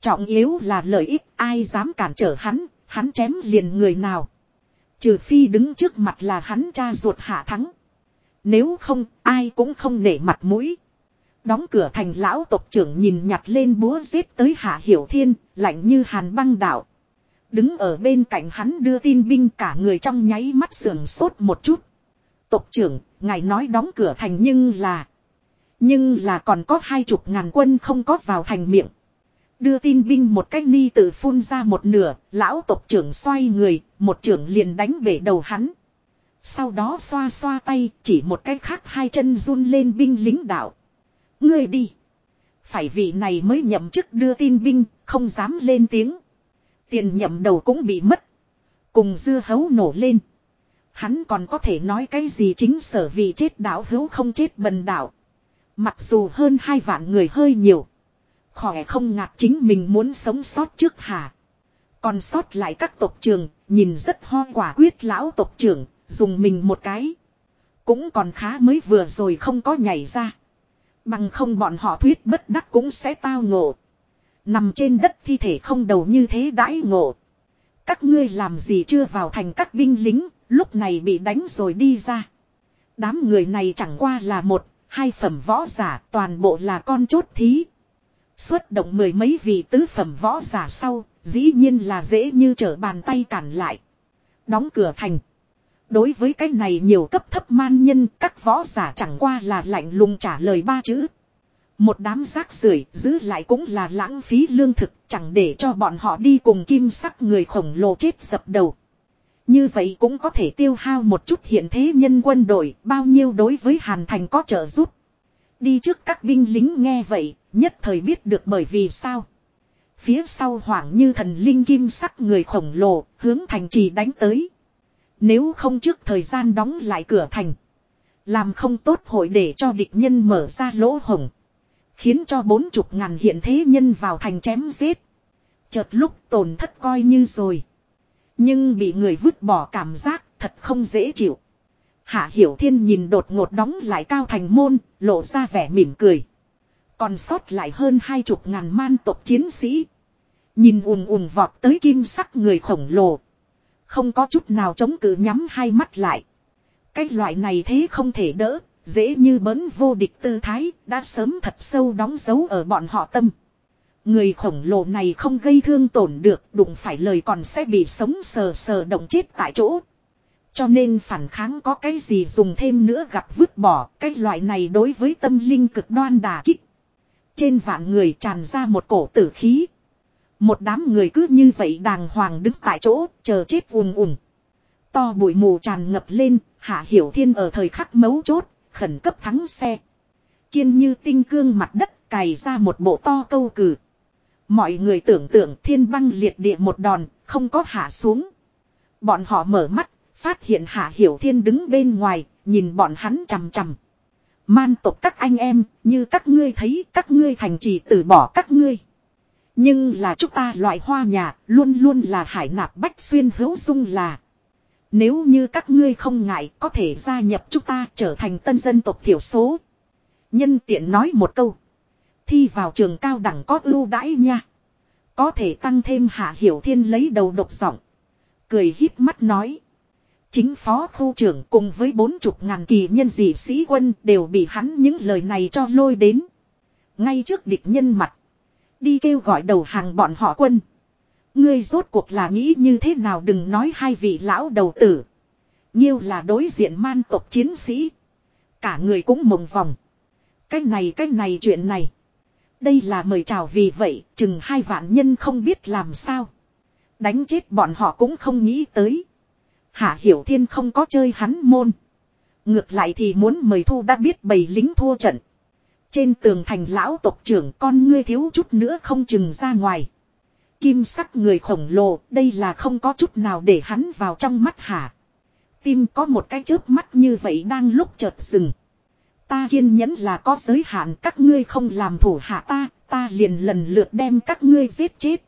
Trọng yếu là lợi ích ai dám cản trở hắn, hắn chém liền người nào. Trừ phi đứng trước mặt là hắn cha ruột hạ thắng. Nếu không, ai cũng không nể mặt mũi. Đóng cửa thành lão tộc trưởng nhìn nhặt lên búa giết tới Hạ Hiểu Thiên, lạnh như hàn băng đạo. Đứng ở bên cạnh hắn đưa tin binh cả người trong nháy mắt sườn sốt một chút. Tộc trưởng, ngài nói đóng cửa thành nhưng là... Nhưng là còn có hai chục ngàn quân không có vào thành miệng. Đưa tin binh một cách ni tự phun ra một nửa, lão tộc trưởng xoay người, một trưởng liền đánh bể đầu hắn. Sau đó xoa xoa tay, chỉ một cách khác hai chân run lên binh lính đạo. Ngươi đi. Phải vị này mới nhậm chức đưa tin binh, không dám lên tiếng. Tiền nhậm đầu cũng bị mất. Cùng dưa hấu nổ lên. Hắn còn có thể nói cái gì chính sở vì chết đảo hữu không chết bần đảo. Mặc dù hơn hai vạn người hơi nhiều. Khỏe không ngạc chính mình muốn sống sót trước hà. Còn sót lại các tộc trường, nhìn rất ho quả quyết lão tộc trưởng, dùng mình một cái. Cũng còn khá mới vừa rồi không có nhảy ra. Bằng không bọn họ thuyết bất đắc cũng sẽ tao ngộ. Nằm trên đất thi thể không đầu như thế đãi ngộ. Các ngươi làm gì chưa vào thành các binh lính, lúc này bị đánh rồi đi ra. Đám người này chẳng qua là một, hai phẩm võ giả, toàn bộ là con chốt thí. Xuất động mười mấy vị tứ phẩm võ giả sau, dĩ nhiên là dễ như trở bàn tay cản lại. Đóng cửa thành. Đối với cái này nhiều cấp thấp man nhân, các võ giả chẳng qua là lạnh lùng trả lời ba chữ. Một đám rác rưởi giữ lại cũng là lãng phí lương thực, chẳng để cho bọn họ đi cùng kim sắc người khổng lồ chết dập đầu. Như vậy cũng có thể tiêu hao một chút hiện thế nhân quân đội, bao nhiêu đối với Hàn Thành có trợ giúp. Đi trước các binh lính nghe vậy, nhất thời biết được bởi vì sao. Phía sau hoảng như thần linh kim sắc người khổng lồ, hướng thành trì đánh tới. Nếu không trước thời gian đóng lại cửa thành. Làm không tốt hội để cho địch nhân mở ra lỗ hồng. Khiến cho bốn chục ngàn hiện thế nhân vào thành chém giết. Chợt lúc tổn thất coi như rồi. Nhưng bị người vứt bỏ cảm giác thật không dễ chịu. Hạ Hiểu Thiên nhìn đột ngột đóng lại cao thành môn, lộ ra vẻ mỉm cười. Còn sót lại hơn hai chục ngàn man tộc chiến sĩ. Nhìn ùn ùn vọt tới kim sắc người khổng lồ. Không có chút nào chống cự nhắm hai mắt lại. Cái loại này thế không thể đỡ, dễ như bấn vô địch tư thái, đã sớm thật sâu đóng dấu ở bọn họ tâm. Người khổng lồ này không gây thương tổn được, đụng phải lời còn sẽ bị sống sờ sờ động chết tại chỗ. Cho nên phản kháng có cái gì dùng thêm nữa gặp vứt bỏ, cái loại này đối với tâm linh cực đoan đà kích. Trên vạn người tràn ra một cổ tử khí. Một đám người cứ như vậy đàng hoàng đứng tại chỗ, chờ chết ùn ùn. To bụi mù tràn ngập lên, Hạ Hiểu Thiên ở thời khắc mấu chốt, khẩn cấp thắng xe. Kiên như tinh cương mặt đất cày ra một bộ to câu cử. Mọi người tưởng tượng thiên băng liệt địa một đòn, không có hạ xuống. Bọn họ mở mắt, phát hiện Hạ Hiểu Thiên đứng bên ngoài, nhìn bọn hắn chằm chằm. Man tộc các anh em, như các ngươi thấy các ngươi thành trì từ bỏ các ngươi. Nhưng là chúng ta loại hoa nhà, luôn luôn là hải nạp bách xuyên hữu dung là. Nếu như các ngươi không ngại, có thể gia nhập chúng ta trở thành tân dân tộc thiểu số. Nhân tiện nói một câu. Thi vào trường cao đẳng có ưu đãi nha. Có thể tăng thêm hạ hiểu thiên lấy đầu độc giọng. Cười híp mắt nói. Chính phó khu trưởng cùng với bốn chục ngàn kỳ nhân dị sĩ quân đều bị hắn những lời này cho lôi đến. Ngay trước địch nhân mặt. Đi kêu gọi đầu hàng bọn họ quân. Ngươi rốt cuộc là nghĩ như thế nào đừng nói hai vị lão đầu tử. Nhiêu là đối diện man tộc chiến sĩ. Cả người cũng mộng vòng. Cái này cái này, chuyện này. Đây là mời chào vì vậy, chừng hai vạn nhân không biết làm sao. Đánh chết bọn họ cũng không nghĩ tới. Hạ Hiểu Thiên không có chơi hắn môn. Ngược lại thì muốn mời thu đã biết bầy lính thua trận. Trên tường thành lão tộc trưởng con ngươi thiếu chút nữa không chừng ra ngoài. Kim sắc người khổng lồ, đây là không có chút nào để hắn vào trong mắt hả. Tim có một cái chớp mắt như vậy đang lúc chợt dừng. Ta kiên nhẫn là có giới hạn các ngươi không làm thủ hạ ta, ta liền lần lượt đem các ngươi giết chết.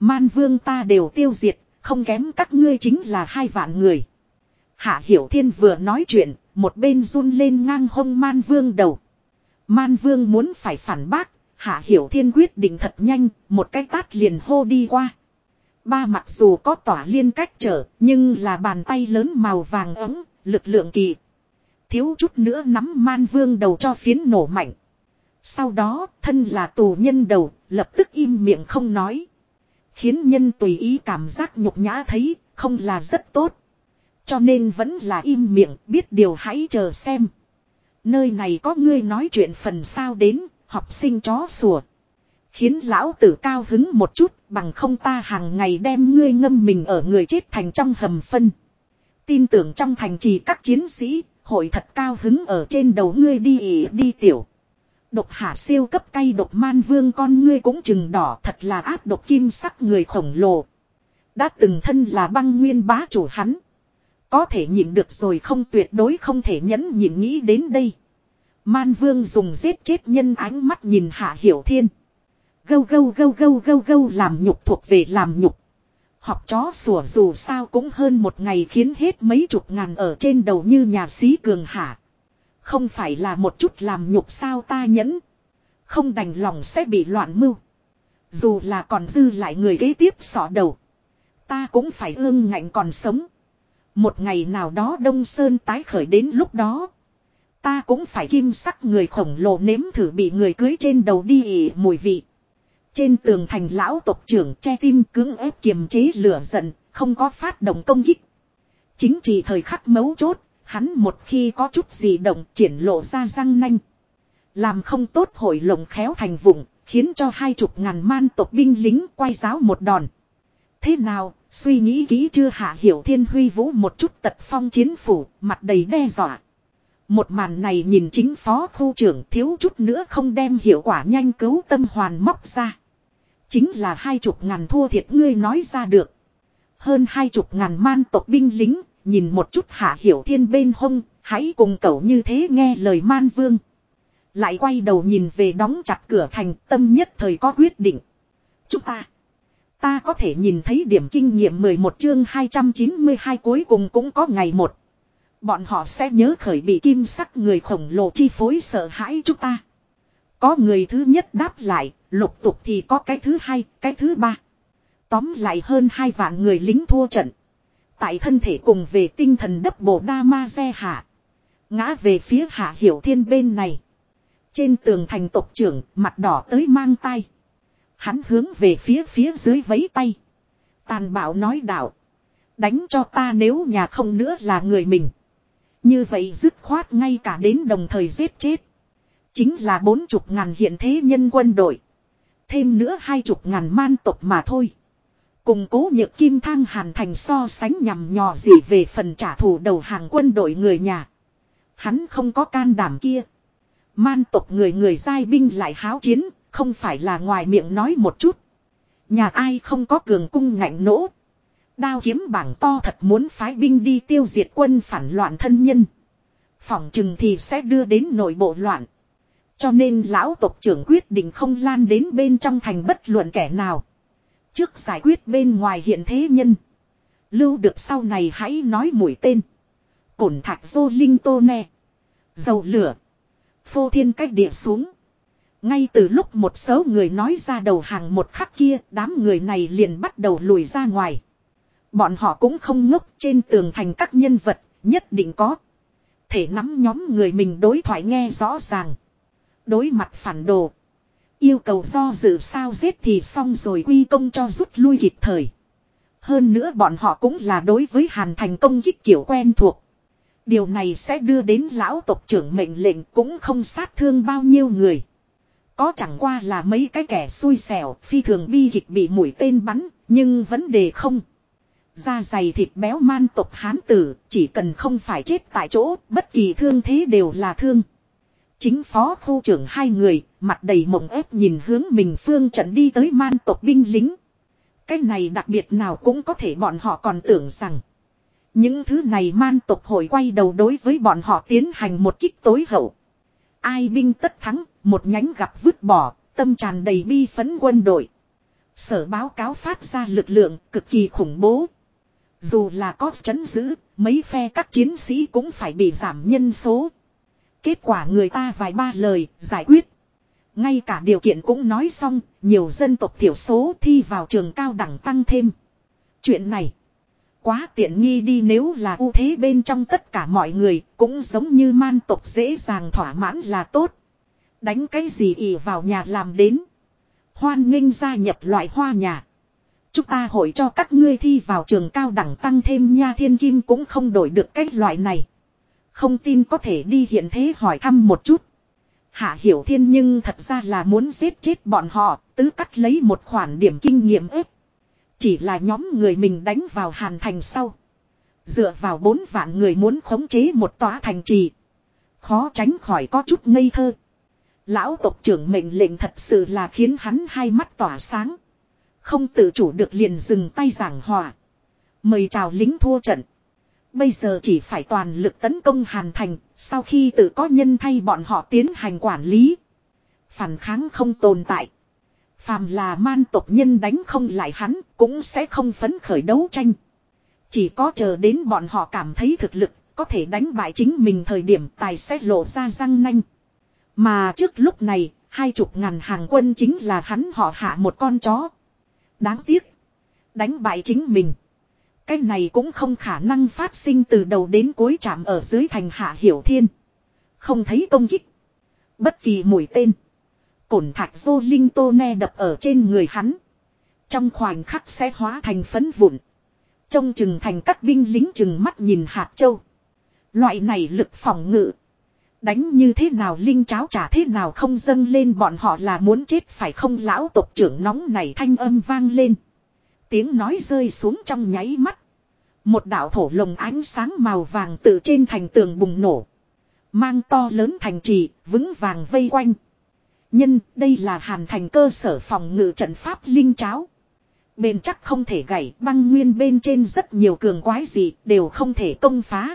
Man vương ta đều tiêu diệt, không kém các ngươi chính là hai vạn người. Hạ Hiểu Thiên vừa nói chuyện, một bên run lên ngang hông Man vương đầu. Man vương muốn phải phản bác, Hạ Hiểu Thiên quyết định thật nhanh, một cái tát liền hô đi qua. Ba mặc dù có tỏa liên cách trở, nhưng là bàn tay lớn màu vàng ấm, lực lượng kỳ. Thiếu chút nữa nắm man vương đầu cho phiến nổ mạnh. Sau đó, thân là tù nhân đầu, lập tức im miệng không nói. Khiến nhân tùy ý cảm giác nhục nhã thấy, không là rất tốt. Cho nên vẫn là im miệng, biết điều hãy chờ xem. Nơi này có ngươi nói chuyện phần sao đến, học sinh chó sủa. Khiến lão tử cao hứng một chút, bằng không ta hàng ngày đem ngươi ngâm mình ở người chết thành trong hầm phân. Tin tưởng trong thành trì các chiến sĩ, hội thật cao hứng ở trên đầu ngươi đi ỉ đi tiểu. Độc hạ siêu cấp cay độc man vương con ngươi cũng chừng đỏ thật là áp độc kim sắc người khổng lồ. Đã từng thân là băng nguyên bá chủ hắn. Có thể nhịn được rồi không tuyệt đối không thể nhẫn nhịn nghĩ đến đây. Man vương dùng giết chết nhân ánh mắt nhìn hạ hiểu thiên. Gâu gâu gâu gâu gâu gâu làm nhục thuộc về làm nhục. Học chó sủa dù sao cũng hơn một ngày khiến hết mấy chục ngàn ở trên đầu như nhà sĩ cường hạ. Không phải là một chút làm nhục sao ta nhẫn. Không đành lòng sẽ bị loạn mưu. Dù là còn dư lại người kế tiếp sọ đầu. Ta cũng phải ương ngạnh còn sống. Một ngày nào đó Đông Sơn tái khởi đến lúc đó. Ta cũng phải kim sắc người khổng lồ nếm thử bị người cưới trên đầu đi ỉ mùi vị. Trên tường thành lão tộc trưởng che tim cứng ép kiềm chế lửa giận, không có phát động công kích. Chính trị thời khắc mấu chốt, hắn một khi có chút gì động triển lộ ra răng nanh. Làm không tốt hội lồng khéo thành vùng, khiến cho hai chục ngàn man tộc binh lính quay giáo một đòn. Thế nào, suy nghĩ kỹ chưa hạ hiểu thiên huy vũ một chút tật phong chiến phủ, mặt đầy đe dọa. Một màn này nhìn chính phó khu trưởng thiếu chút nữa không đem hiệu quả nhanh cứu tâm hoàn móc ra. Chính là hai chục ngàn thua thiệt ngươi nói ra được. Hơn hai chục ngàn man tộc binh lính, nhìn một chút hạ hiểu thiên bên hông, hãy cùng cậu như thế nghe lời man vương. Lại quay đầu nhìn về đóng chặt cửa thành tâm nhất thời có quyết định. Chúng ta, ta có thể nhìn thấy điểm kinh nghiệm 11 chương 292 cuối cùng cũng có ngày một. Bọn họ sẽ nhớ khởi bị kim sắc người khổng lồ chi phối sợ hãi chúng ta. Có người thứ nhất đáp lại, lục tục thì có cái thứ hai, cái thứ ba. Tóm lại hơn hai vạn người lính thua trận. Tại thân thể cùng về tinh thần đấp bộ đa ma xe hạ. Ngã về phía hạ hiểu thiên bên này. Trên tường thành tộc trưởng, mặt đỏ tới mang tay. Hắn hướng về phía phía dưới vấy tay. Tàn bạo nói đạo. Đánh cho ta nếu nhà không nữa là người mình. Như vậy dứt khoát ngay cả đến đồng thời giết chết. Chính là bốn chục ngàn hiện thế nhân quân đội. Thêm nữa hai chục ngàn man tộc mà thôi. Cùng cố nhược kim thang hàn thành so sánh nhằm nhò gì về phần trả thù đầu hàng quân đội người nhà. Hắn không có can đảm kia. Man tộc người người giai binh lại háo chiến, không phải là ngoài miệng nói một chút. Nhà ai không có cường cung ngạnh nỗ. Đao kiếm bảng to thật muốn phái binh đi tiêu diệt quân phản loạn thân nhân. Phỏng chừng thì sẽ đưa đến nội bộ loạn. Cho nên lão tộc trưởng quyết định không lan đến bên trong thành bất luận kẻ nào. Trước giải quyết bên ngoài hiện thế nhân. Lưu được sau này hãy nói mũi tên. Cổn thạch vô linh tô nè. Dầu lửa. Phô thiên cách địa xuống. Ngay từ lúc một số người nói ra đầu hàng một khắc kia, đám người này liền bắt đầu lùi ra ngoài. Bọn họ cũng không ngốc trên tường thành các nhân vật, nhất định có. Thể nắm nhóm người mình đối thoại nghe rõ ràng. Đối mặt phản đồ. Yêu cầu do dự sao giết thì xong rồi quy công cho rút lui kịp thời. Hơn nữa bọn họ cũng là đối với hàn thành công kích kiểu quen thuộc. Điều này sẽ đưa đến lão tộc trưởng mệnh lệnh cũng không sát thương bao nhiêu người. Có chẳng qua là mấy cái kẻ xui xẻo phi thường bi kịch bị mũi tên bắn, nhưng vấn đề không. Da dày thịt béo man tộc hán tử, chỉ cần không phải chết tại chỗ, bất kỳ thương thế đều là thương. Chính phó khu trưởng hai người, mặt đầy mộng ép nhìn hướng mình phương trận đi tới man tộc binh lính. Cái này đặc biệt nào cũng có thể bọn họ còn tưởng rằng. Những thứ này man tộc hội quay đầu đối với bọn họ tiến hành một kích tối hậu. Ai binh tất thắng, một nhánh gặp vứt bỏ, tâm tràn đầy bi phấn quân đội. Sở báo cáo phát ra lực lượng cực kỳ khủng bố. Dù là có chấn giữ, mấy phe các chiến sĩ cũng phải bị giảm nhân số. Kết quả người ta vài ba lời, giải quyết. Ngay cả điều kiện cũng nói xong, nhiều dân tộc thiểu số thi vào trường cao đẳng tăng thêm. Chuyện này, quá tiện nghi đi nếu là ưu thế bên trong tất cả mọi người, cũng giống như man tộc dễ dàng thỏa mãn là tốt. Đánh cái gì ỉ vào nhà làm đến. Hoan nghênh gia nhập loại hoa nhà. Chúng ta hội cho các ngươi thi vào trường cao đẳng tăng thêm nha thiên kim cũng không đổi được cái loại này. Không tin có thể đi hiện thế hỏi thăm một chút. Hạ Hiểu Thiên nhưng thật ra là muốn giết chết bọn họ, tứ cắt lấy một khoản điểm kinh nghiệm ếp. Chỉ là nhóm người mình đánh vào hàn thành sau. Dựa vào bốn vạn người muốn khống chế một tòa thành trì. Khó tránh khỏi có chút ngây thơ. Lão tộc trưởng mệnh lệnh thật sự là khiến hắn hai mắt tỏa sáng. Không tự chủ được liền dừng tay giảng hòa. Mời chào lính thua trận. Bây giờ chỉ phải toàn lực tấn công Hàn Thành, sau khi tự có nhân thay bọn họ tiến hành quản lý. Phản kháng không tồn tại. Phàm là man tộc nhân đánh không lại hắn, cũng sẽ không phấn khởi đấu tranh. Chỉ có chờ đến bọn họ cảm thấy thực lực, có thể đánh bại chính mình thời điểm tài sẽ lộ ra răng nanh. Mà trước lúc này, hai chục ngàn hàng quân chính là hắn họ hạ một con chó. Đáng tiếc. Đánh bại chính mình. Cái này cũng không khả năng phát sinh từ đầu đến cuối chạm ở dưới thành hạ hiểu thiên. Không thấy công kích. Bất kỳ mũi tên. Cổn thạch dô linh tô ne đập ở trên người hắn. Trong khoảnh khắc sẽ hóa thành phấn vụn. Trông chừng thành các binh lính chừng mắt nhìn hạt châu. Loại này lực phòng ngự. Đánh như thế nào linh cháo trả thế nào không dâng lên bọn họ là muốn chết phải không lão tộc trưởng nóng này thanh âm vang lên. Tiếng nói rơi xuống trong nháy mắt. Một đạo thổ lồng ánh sáng màu vàng từ trên thành tường bùng nổ. Mang to lớn thành trì, vững vàng vây quanh. Nhân, đây là hàn thành cơ sở phòng ngự trận pháp linh cháo. bền chắc không thể gãy băng nguyên bên trên rất nhiều cường quái gì đều không thể công phá.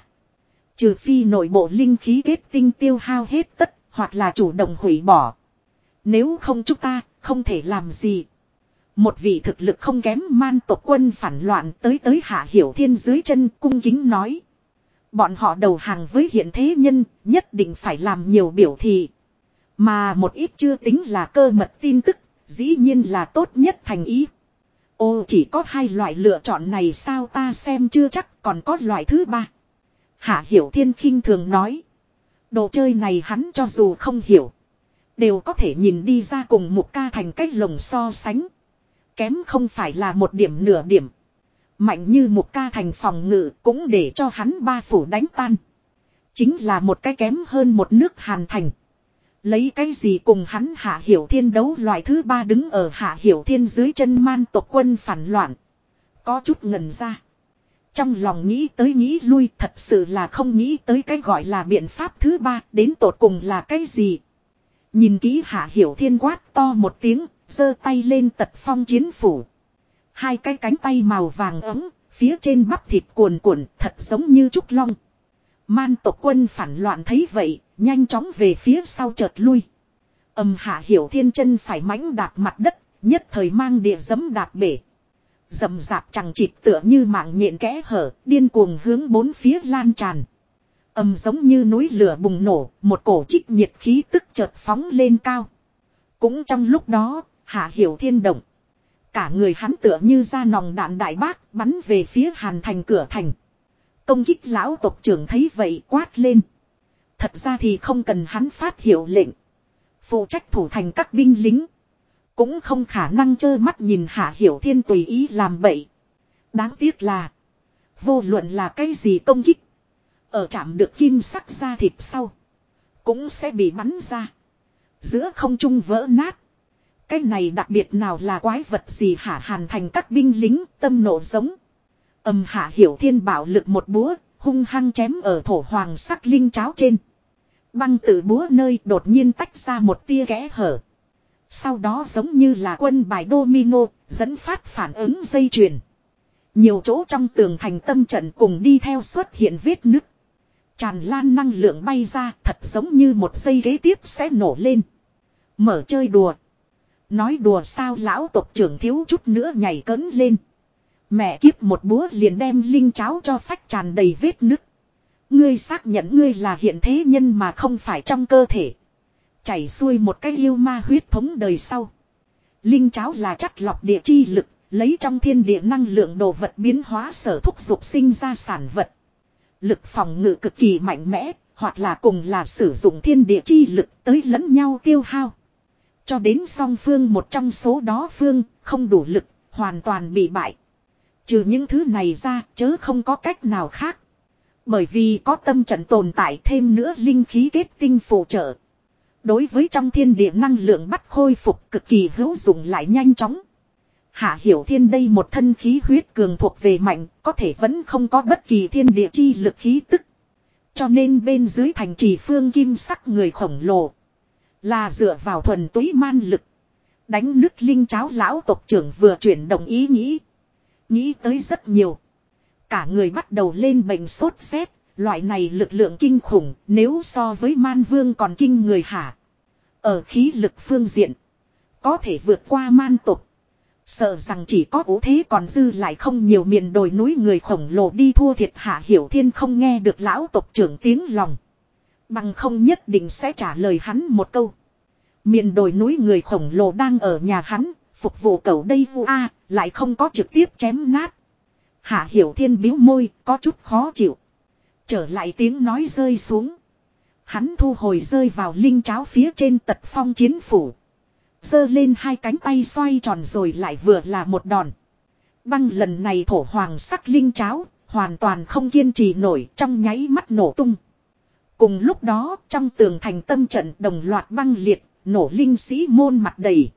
Trừ phi nội bộ linh khí kết tinh tiêu hao hết tất, hoặc là chủ động hủy bỏ. Nếu không chúng ta, không thể làm gì. Một vị thực lực không kém man tộc quân phản loạn tới tới hạ hiểu thiên dưới chân cung kính nói. Bọn họ đầu hàng với hiện thế nhân, nhất định phải làm nhiều biểu thị. Mà một ít chưa tính là cơ mật tin tức, dĩ nhiên là tốt nhất thành ý. Ô chỉ có hai loại lựa chọn này sao ta xem chưa chắc còn có loại thứ ba. Hạ Hiểu Thiên khinh thường nói. Đồ chơi này hắn cho dù không hiểu. Đều có thể nhìn đi ra cùng một ca thành cách lồng so sánh. Kém không phải là một điểm nửa điểm. Mạnh như một ca thành phòng ngự cũng để cho hắn ba phủ đánh tan. Chính là một cái kém hơn một nước hàn thành. Lấy cái gì cùng hắn hạ hiểu thiên đấu loại thứ ba đứng ở hạ hiểu thiên dưới chân man tộc quân phản loạn. Có chút ngần ra. Trong lòng nghĩ tới nghĩ lui thật sự là không nghĩ tới cái gọi là biện pháp thứ ba đến tột cùng là cái gì. Nhìn kỹ hạ hiểu thiên quát to một tiếng, giơ tay lên tật phong chiến phủ. Hai cái cánh tay màu vàng ấm, phía trên bắp thịt cuồn cuộn thật giống như trúc long. Man tộc quân phản loạn thấy vậy, nhanh chóng về phía sau chợt lui. Âm hạ hiểu thiên chân phải mãnh đạp mặt đất, nhất thời mang địa dấm đạp bể. Dầm dạp chẳng chịt tựa như mạng nhện kẽ hở, điên cuồng hướng bốn phía lan tràn. Âm giống như núi lửa bùng nổ, một cổ trích nhiệt khí tức chợt phóng lên cao. Cũng trong lúc đó, hạ hiểu thiên động. Cả người hắn tựa như ra nòng đạn đại bác bắn về phía hàn thành cửa thành. Công kích lão tộc trưởng thấy vậy quát lên. Thật ra thì không cần hắn phát hiệu lệnh. Phụ trách thủ thành các binh lính. Cũng không khả năng trơ mắt nhìn Hạ Hiểu Thiên tùy ý làm bậy. Đáng tiếc là. Vô luận là cái gì công kích. Ở chạm được kim sắc ra thịt sau. Cũng sẽ bị bắn ra. Giữa không trung vỡ nát. Cái này đặc biệt nào là quái vật gì hả hàn thành các binh lính tâm nộ giống. Âm hạ hiểu thiên bảo lực một búa, hung hăng chém ở thổ hoàng sắc linh cháo trên. Băng tự búa nơi đột nhiên tách ra một tia kẽ hở. Sau đó giống như là quân bài domino, dẫn phát phản ứng dây chuyền. Nhiều chỗ trong tường thành tâm trận cùng đi theo xuất hiện vết nứt. Tràn lan năng lượng bay ra thật giống như một dây ghế tiếp sẽ nổ lên. Mở chơi đùa. Nói đùa sao lão tộc trưởng thiếu chút nữa nhảy cấn lên. Mẹ kiếp một búa liền đem linh cháo cho phách tràn đầy vết nứt. Ngươi xác nhận ngươi là hiện thế nhân mà không phải trong cơ thể. Chảy xuôi một cái yêu ma huyết thống đời sau. Linh cháo là chất lọc địa chi lực, lấy trong thiên địa năng lượng đồ vật biến hóa sở thúc dục sinh ra sản vật. Lực phòng ngự cực kỳ mạnh mẽ, hoặc là cùng là sử dụng thiên địa chi lực tới lẫn nhau tiêu hao. Cho đến song phương một trong số đó phương không đủ lực, hoàn toàn bị bại. Trừ những thứ này ra, chớ không có cách nào khác. Bởi vì có tâm trận tồn tại thêm nữa linh khí kết tinh phụ trợ. Đối với trong thiên địa năng lượng bắt khôi phục cực kỳ hữu dụng lại nhanh chóng. Hạ Hiểu Thiên đây một thân khí huyết cường thuộc về mạnh, có thể vẫn không có bất kỳ thiên địa chi lực khí tức. Cho nên bên dưới thành trì phương kim sắc người khổng lồ. Là dựa vào thuần túy man lực. Đánh nước linh cháo lão tộc trưởng vừa chuyển động ý nghĩ. Nghĩ tới rất nhiều. Cả người bắt đầu lên bệnh sốt rét. Loại này lực lượng kinh khủng nếu so với man vương còn kinh người hả. Ở khí lực phương diện. Có thể vượt qua man tục. Sợ rằng chỉ có ố thế còn dư lại không nhiều miền đồi núi người khổng lồ đi thua thiệt hạ hiểu thiên không nghe được lão tộc trưởng tiếng lòng. Bằng không nhất định sẽ trả lời hắn một câu. Miền đồi núi người khổng lồ đang ở nhà hắn, phục vụ cầu đây vu a lại không có trực tiếp chém nát. Hạ hiểu thiên biếu môi, có chút khó chịu. Trở lại tiếng nói rơi xuống. Hắn thu hồi rơi vào linh cháo phía trên tật phong chiến phủ Dơ lên hai cánh tay xoay tròn rồi lại vừa là một đòn. Băng lần này thổ hoàng sắc linh cháo, hoàn toàn không kiên trì nổi trong nháy mắt nổ tung. Cùng lúc đó trong tường thành tâm trận đồng loạt băng liệt, nổ linh sĩ môn mặt đầy.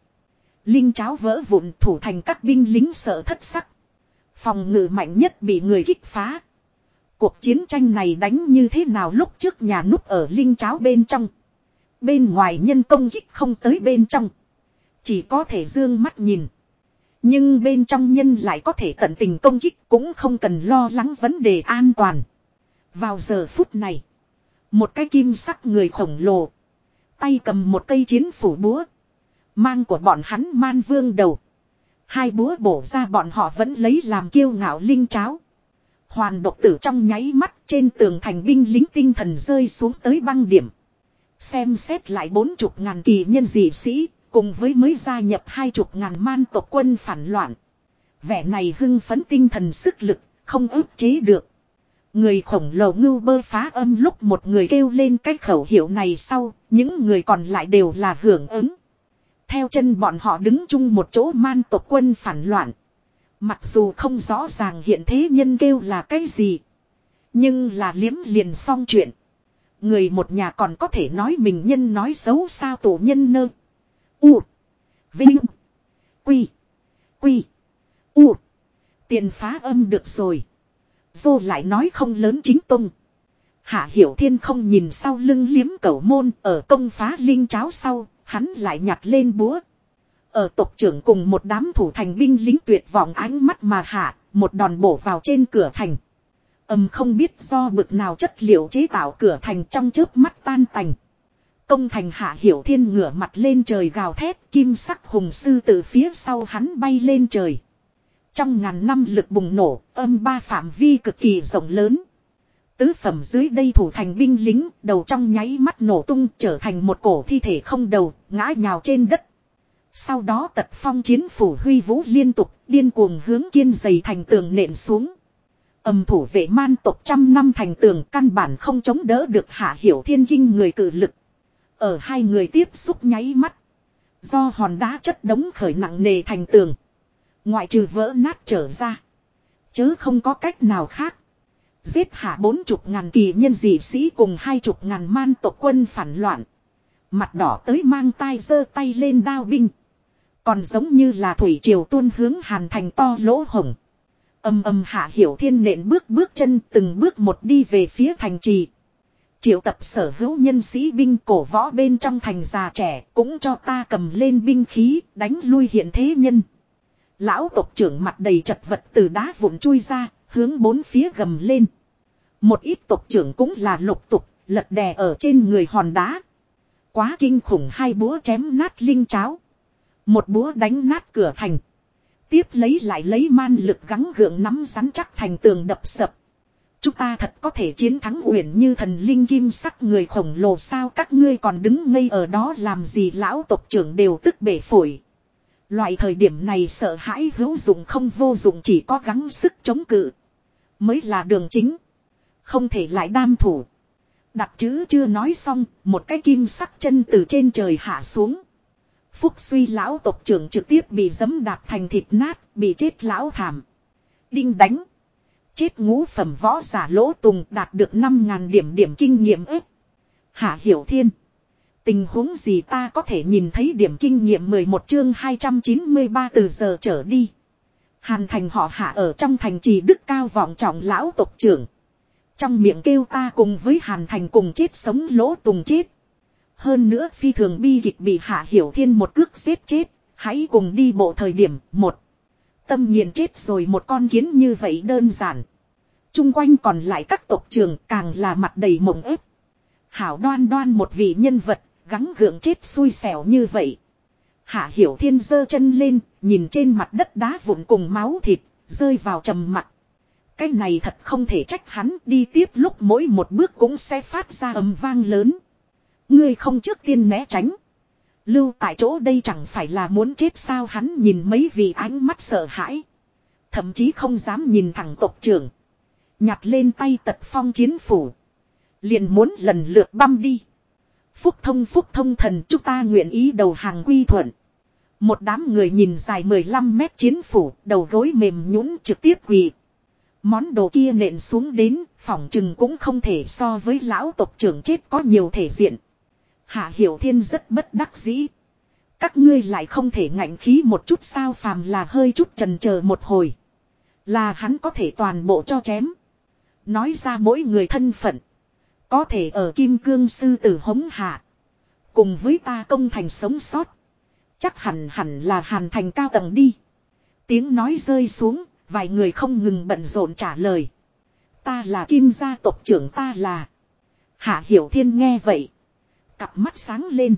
Linh cháo vỡ vụn thủ thành các binh lính sợ thất sắc. Phòng ngự mạnh nhất bị người kích phá. Cuộc chiến tranh này đánh như thế nào lúc trước nhà núp ở linh cháo bên trong. Bên ngoài nhân công kích không tới bên trong. Chỉ có thể dương mắt nhìn. Nhưng bên trong nhân lại có thể tận tình công kích cũng không cần lo lắng vấn đề an toàn. Vào giờ phút này. Một cái kim sắc người khổng lồ. Tay cầm một cây chiến phủ búa. Mang của bọn hắn man vương đầu. Hai búa bổ ra bọn họ vẫn lấy làm kiêu ngạo linh cháo. Hoàn độc tử trong nháy mắt trên tường thành binh lính tinh thần rơi xuống tới băng điểm. Xem xét lại bốn chục ngàn kỳ nhân dị sĩ, Cùng với mới gia nhập hai chục ngàn man tộc quân phản loạn. Vẻ này hưng phấn tinh thần sức lực, không ức chế được. Người khổng lồ ngưu bơ phá âm lúc một người kêu lên cái khẩu hiệu này sau, những người còn lại đều là hưởng ứng. Theo chân bọn họ đứng chung một chỗ man tộc quân phản loạn. Mặc dù không rõ ràng hiện thế nhân kêu là cái gì. Nhưng là liếm liền xong chuyện. Người một nhà còn có thể nói mình nhân nói xấu sao tổ nhân nơ. U. Vinh. Quy. Quy. U. Tiền phá âm được rồi. Dô lại nói không lớn chính tung. Hạ Hiểu Thiên không nhìn sau lưng liếm cẩu môn ở công phá linh cháo sau, hắn lại nhặt lên búa. Ở tộc trưởng cùng một đám thủ thành binh lính tuyệt vọng ánh mắt mà hạ, một đòn bổ vào trên cửa thành. Âm không biết do bực nào chất liệu chế tạo cửa thành trong chớp mắt tan tành. Công thành hạ hiểu thiên ngửa mặt lên trời gào thét kim sắc hùng sư từ phía sau hắn bay lên trời. Trong ngàn năm lực bùng nổ, âm ba phạm vi cực kỳ rộng lớn. Tứ phẩm dưới đây thủ thành binh lính, đầu trong nháy mắt nổ tung trở thành một cổ thi thể không đầu, ngã nhào trên đất. Sau đó tật phong chiến phủ huy vũ liên tục, điên cuồng hướng kiên dày thành tường nện xuống. Âm thủ vệ man tộc trăm năm thành tường căn bản không chống đỡ được hạ hiểu thiên kinh người cử lực. Ở hai người tiếp xúc nháy mắt. Do hòn đá chất đống khởi nặng nề thành tường. Ngoại trừ vỡ nát trở ra. Chớ không có cách nào khác. Giết hạ bốn chục ngàn kỳ nhân dị sĩ cùng hai chục ngàn man tộc quân phản loạn. Mặt đỏ tới mang tay giơ tay lên đao binh. Còn giống như là thủy triều tuôn hướng hàn thành to lỗ hồng. Âm âm hạ hiểu thiên nện bước bước chân từng bước một đi về phía thành trì. Triệu tập sở hữu nhân sĩ binh cổ võ bên trong thành già trẻ cũng cho ta cầm lên binh khí đánh lui hiện thế nhân. Lão tộc trưởng mặt đầy chật vật từ đá vụn chui ra, hướng bốn phía gầm lên. Một ít tộc trưởng cũng là lục tục, lật đè ở trên người hòn đá. Quá kinh khủng hai búa chém nát linh cháo. Một búa đánh nát cửa thành. Tiếp lấy lại lấy man lực gắng gượng nắm rắn chắc thành tường đập sập. Chúng ta thật có thể chiến thắng uyển như thần linh kim sắc người khổng lồ sao các ngươi còn đứng ngây ở đó làm gì lão tộc trưởng đều tức bể phổi. Loại thời điểm này sợ hãi hữu dụng không vô dụng chỉ có gắng sức chống cự. Mới là đường chính. Không thể lại đam thủ. Đặt chữ chưa nói xong, một cái kim sắc chân từ trên trời hạ xuống. Phúc suy lão tộc trưởng trực tiếp bị dấm đạp thành thịt nát, bị chết lão thảm. Đinh đánh. Chết ngũ phẩm võ giả lỗ tùng đạt được 5.000 điểm điểm kinh nghiệm ếp. Hạ hiểu thiên. Tình huống gì ta có thể nhìn thấy điểm kinh nghiệm 11 chương 293 từ giờ trở đi. Hàn thành họ hạ ở trong thành trì đức cao vọng trọng lão tộc trưởng. Trong miệng kêu ta cùng với hàn thành cùng chết sống lỗ tùng chết. Hơn nữa phi thường bi kịch bị hạ hiểu thiên một cước giết chết. Hãy cùng đi bộ thời điểm một. Tâm nhiên chết rồi một con kiến như vậy đơn giản. Trung quanh còn lại các tộc trưởng càng là mặt đầy mộng ép. Hảo đoan đoan một vị nhân vật, gắng gượng chết xui xẻo như vậy. Hạ hiểu thiên giơ chân lên, nhìn trên mặt đất đá vụn cùng máu thịt, rơi vào trầm mặt. Cái này thật không thể trách hắn đi tiếp lúc mỗi một bước cũng sẽ phát ra ầm vang lớn. Ngươi không trước tiên né tránh. Lưu tại chỗ đây chẳng phải là muốn chết sao hắn nhìn mấy vị ánh mắt sợ hãi. Thậm chí không dám nhìn thẳng tộc trưởng. Nhặt lên tay tật phong chiến phủ. Liền muốn lần lượt băm đi. Phúc thông phúc thông thần chúng ta nguyện ý đầu hàng quy thuận. Một đám người nhìn dài 15 mét chiến phủ, đầu gối mềm nhũn trực tiếp quỳ. Món đồ kia nện xuống đến, phỏng chừng cũng không thể so với lão tộc trưởng chết có nhiều thể diện. Hạ Hiểu Thiên rất bất đắc dĩ. Các ngươi lại không thể ngạnh khí một chút sao phàm là hơi chút trần chờ một hồi. Là hắn có thể toàn bộ cho chém. Nói ra mỗi người thân phận. Có thể ở Kim Cương Sư Tử hống hạ. Cùng với ta công thành sống sót. Chắc hẳn hẳn là hàn thành cao tầng đi. Tiếng nói rơi xuống, vài người không ngừng bận rộn trả lời. Ta là kim gia tộc trưởng ta là. Hạ Hiểu Thiên nghe vậy. Cặp mắt sáng lên.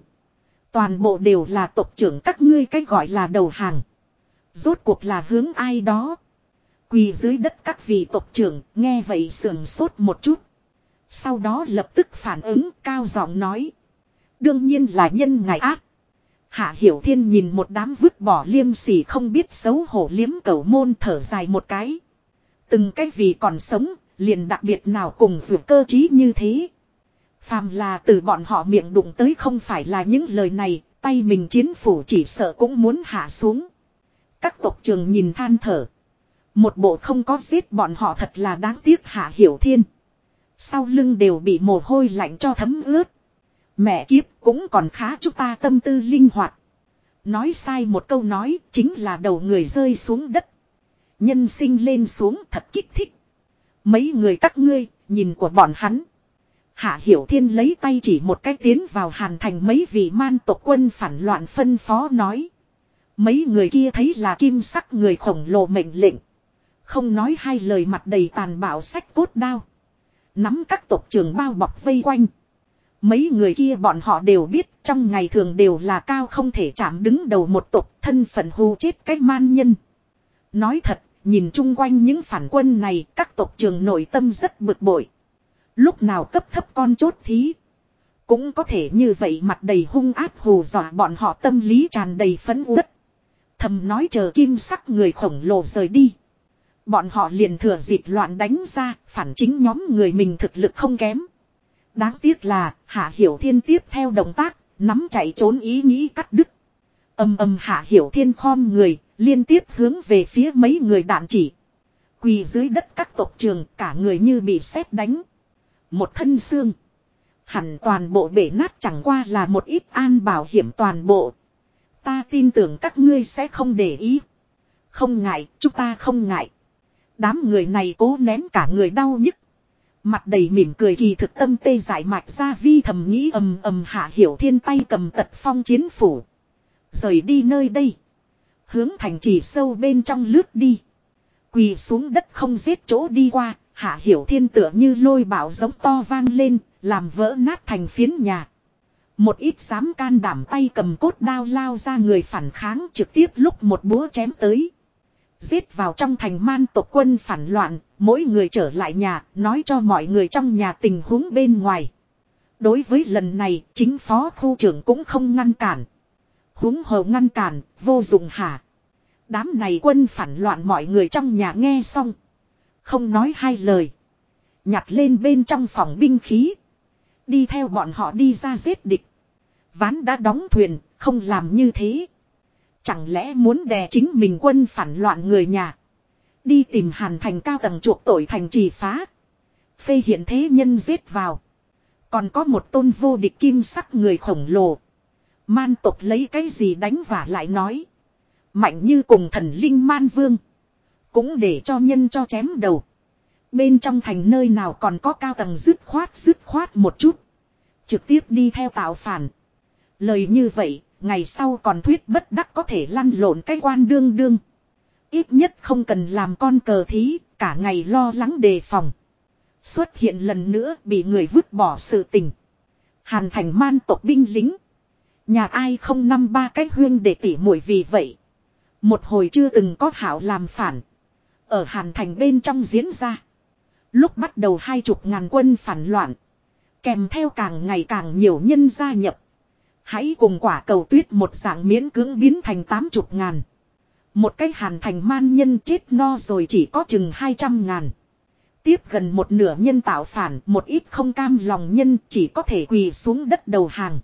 Toàn bộ đều là tộc trưởng các ngươi cách gọi là đầu hàng. Rốt cuộc là hướng ai đó. Quỳ dưới đất các vị tộc trưởng nghe vậy sườn sốt một chút. Sau đó lập tức phản ứng cao giọng nói. Đương nhiên là nhân ngài ác. Hạ Hiểu Thiên nhìn một đám vứt bỏ liêm sỉ không biết xấu hổ liếm cầu môn thở dài một cái. Từng cái vì còn sống, liền đặc biệt nào cùng dù cơ trí như thế. Phàm là từ bọn họ miệng đụng tới không phải là những lời này, tay mình chiến phủ chỉ sợ cũng muốn hạ xuống. Các tộc trường nhìn than thở. Một bộ không có giết bọn họ thật là đáng tiếc hạ hiểu thiên. Sau lưng đều bị mồ hôi lạnh cho thấm ướt. Mẹ kiếp cũng còn khá chúng ta tâm tư linh hoạt. Nói sai một câu nói chính là đầu người rơi xuống đất. Nhân sinh lên xuống thật kích thích. Mấy người các ngươi, nhìn của bọn hắn. Hạ Hiểu Thiên lấy tay chỉ một cách tiến vào hàn thành mấy vị man tộc quân phản loạn phân phó nói. Mấy người kia thấy là kim sắc người khổng lồ mệnh lệnh. Không nói hai lời mặt đầy tàn bạo sách cốt đao. Nắm các tộc trưởng bao bọc vây quanh. Mấy người kia bọn họ đều biết trong ngày thường đều là cao không thể chạm đứng đầu một tộc thân phận hù chết cái man nhân. Nói thật, nhìn chung quanh những phản quân này các tộc trưởng nội tâm rất bực bội. Lúc nào cấp thấp con chốt thí. Cũng có thể như vậy mặt đầy hung áp hù dọa bọn họ tâm lý tràn đầy phấn uất. Thầm nói chờ kim sắc người khổng lồ rời đi. Bọn họ liền thừa dịp loạn đánh ra, phản chính nhóm người mình thực lực không kém. Đáng tiếc là, Hạ Hiểu Thiên tiếp theo động tác, nắm chạy trốn ý nghĩ cắt đứt. Âm âm Hạ Hiểu Thiên khom người, liên tiếp hướng về phía mấy người đạn chỉ. Quỳ dưới đất các tộc trường, cả người như bị sét đánh. Một thân xương. Hẳn toàn bộ bể nát chẳng qua là một ít an bảo hiểm toàn bộ. Ta tin tưởng các ngươi sẽ không để ý. Không ngại, chúng ta không ngại. Đám người này cố nén cả người đau nhức. Mặt đầy mỉm cười kỳ thực tâm tê giải mạch ra vi thầm nghĩ ầm ầm hạ hiểu thiên tay cầm tật phong chiến phủ. Rời đi nơi đây. Hướng thành trì sâu bên trong lướt đi. Quỳ xuống đất không giết chỗ đi qua, hạ hiểu thiên tựa như lôi bảo giống to vang lên, làm vỡ nát thành phiến nhà. Một ít dám can đảm tay cầm cốt đao lao ra người phản kháng trực tiếp lúc một búa chém tới. Giết vào trong thành man tộc quân phản loạn, mỗi người trở lại nhà, nói cho mọi người trong nhà tình huống bên ngoài. Đối với lần này, chính phó khu trưởng cũng không ngăn cản. Húng hồ ngăn cản, vô dụng hả. Đám này quân phản loạn mọi người trong nhà nghe xong. Không nói hai lời. Nhặt lên bên trong phòng binh khí. Đi theo bọn họ đi ra giết địch. Ván đã đóng thuyền, không làm như thế. Chẳng lẽ muốn đè chính mình quân phản loạn người nhà. Đi tìm hàn thành cao tầng chuộc tội thành trì phá. Phê hiện thế nhân giết vào. Còn có một tôn vô địch kim sắc người khổng lồ. Man tộc lấy cái gì đánh và lại nói. Mạnh như cùng thần linh man vương. Cũng để cho nhân cho chém đầu. Bên trong thành nơi nào còn có cao tầng dứt khoát dứt khoát một chút. Trực tiếp đi theo tạo phản. Lời như vậy, ngày sau còn thuyết bất đắc có thể lăn lộn cái quan đương đương. Ít nhất không cần làm con cờ thí, cả ngày lo lắng đề phòng. Xuất hiện lần nữa bị người vứt bỏ sự tình. Hàn thành man tộc binh lính. Nhà ai không năm ba cái huyên để tỉ muội vì vậy. Một hồi chưa từng có hảo làm phản. Ở Hàn thành bên trong diễn ra. Lúc bắt đầu hai chục ngàn quân phản loạn. Kèm theo càng ngày càng nhiều nhân gia nhập. Hãy cùng quả cầu tuyết một dạng miễn cưỡng biến thành tám chục ngàn. Một cái hàn thành man nhân chết no rồi chỉ có chừng hai trăm ngàn. Tiếp gần một nửa nhân tạo phản, một ít không cam lòng nhân chỉ có thể quỳ xuống đất đầu hàng.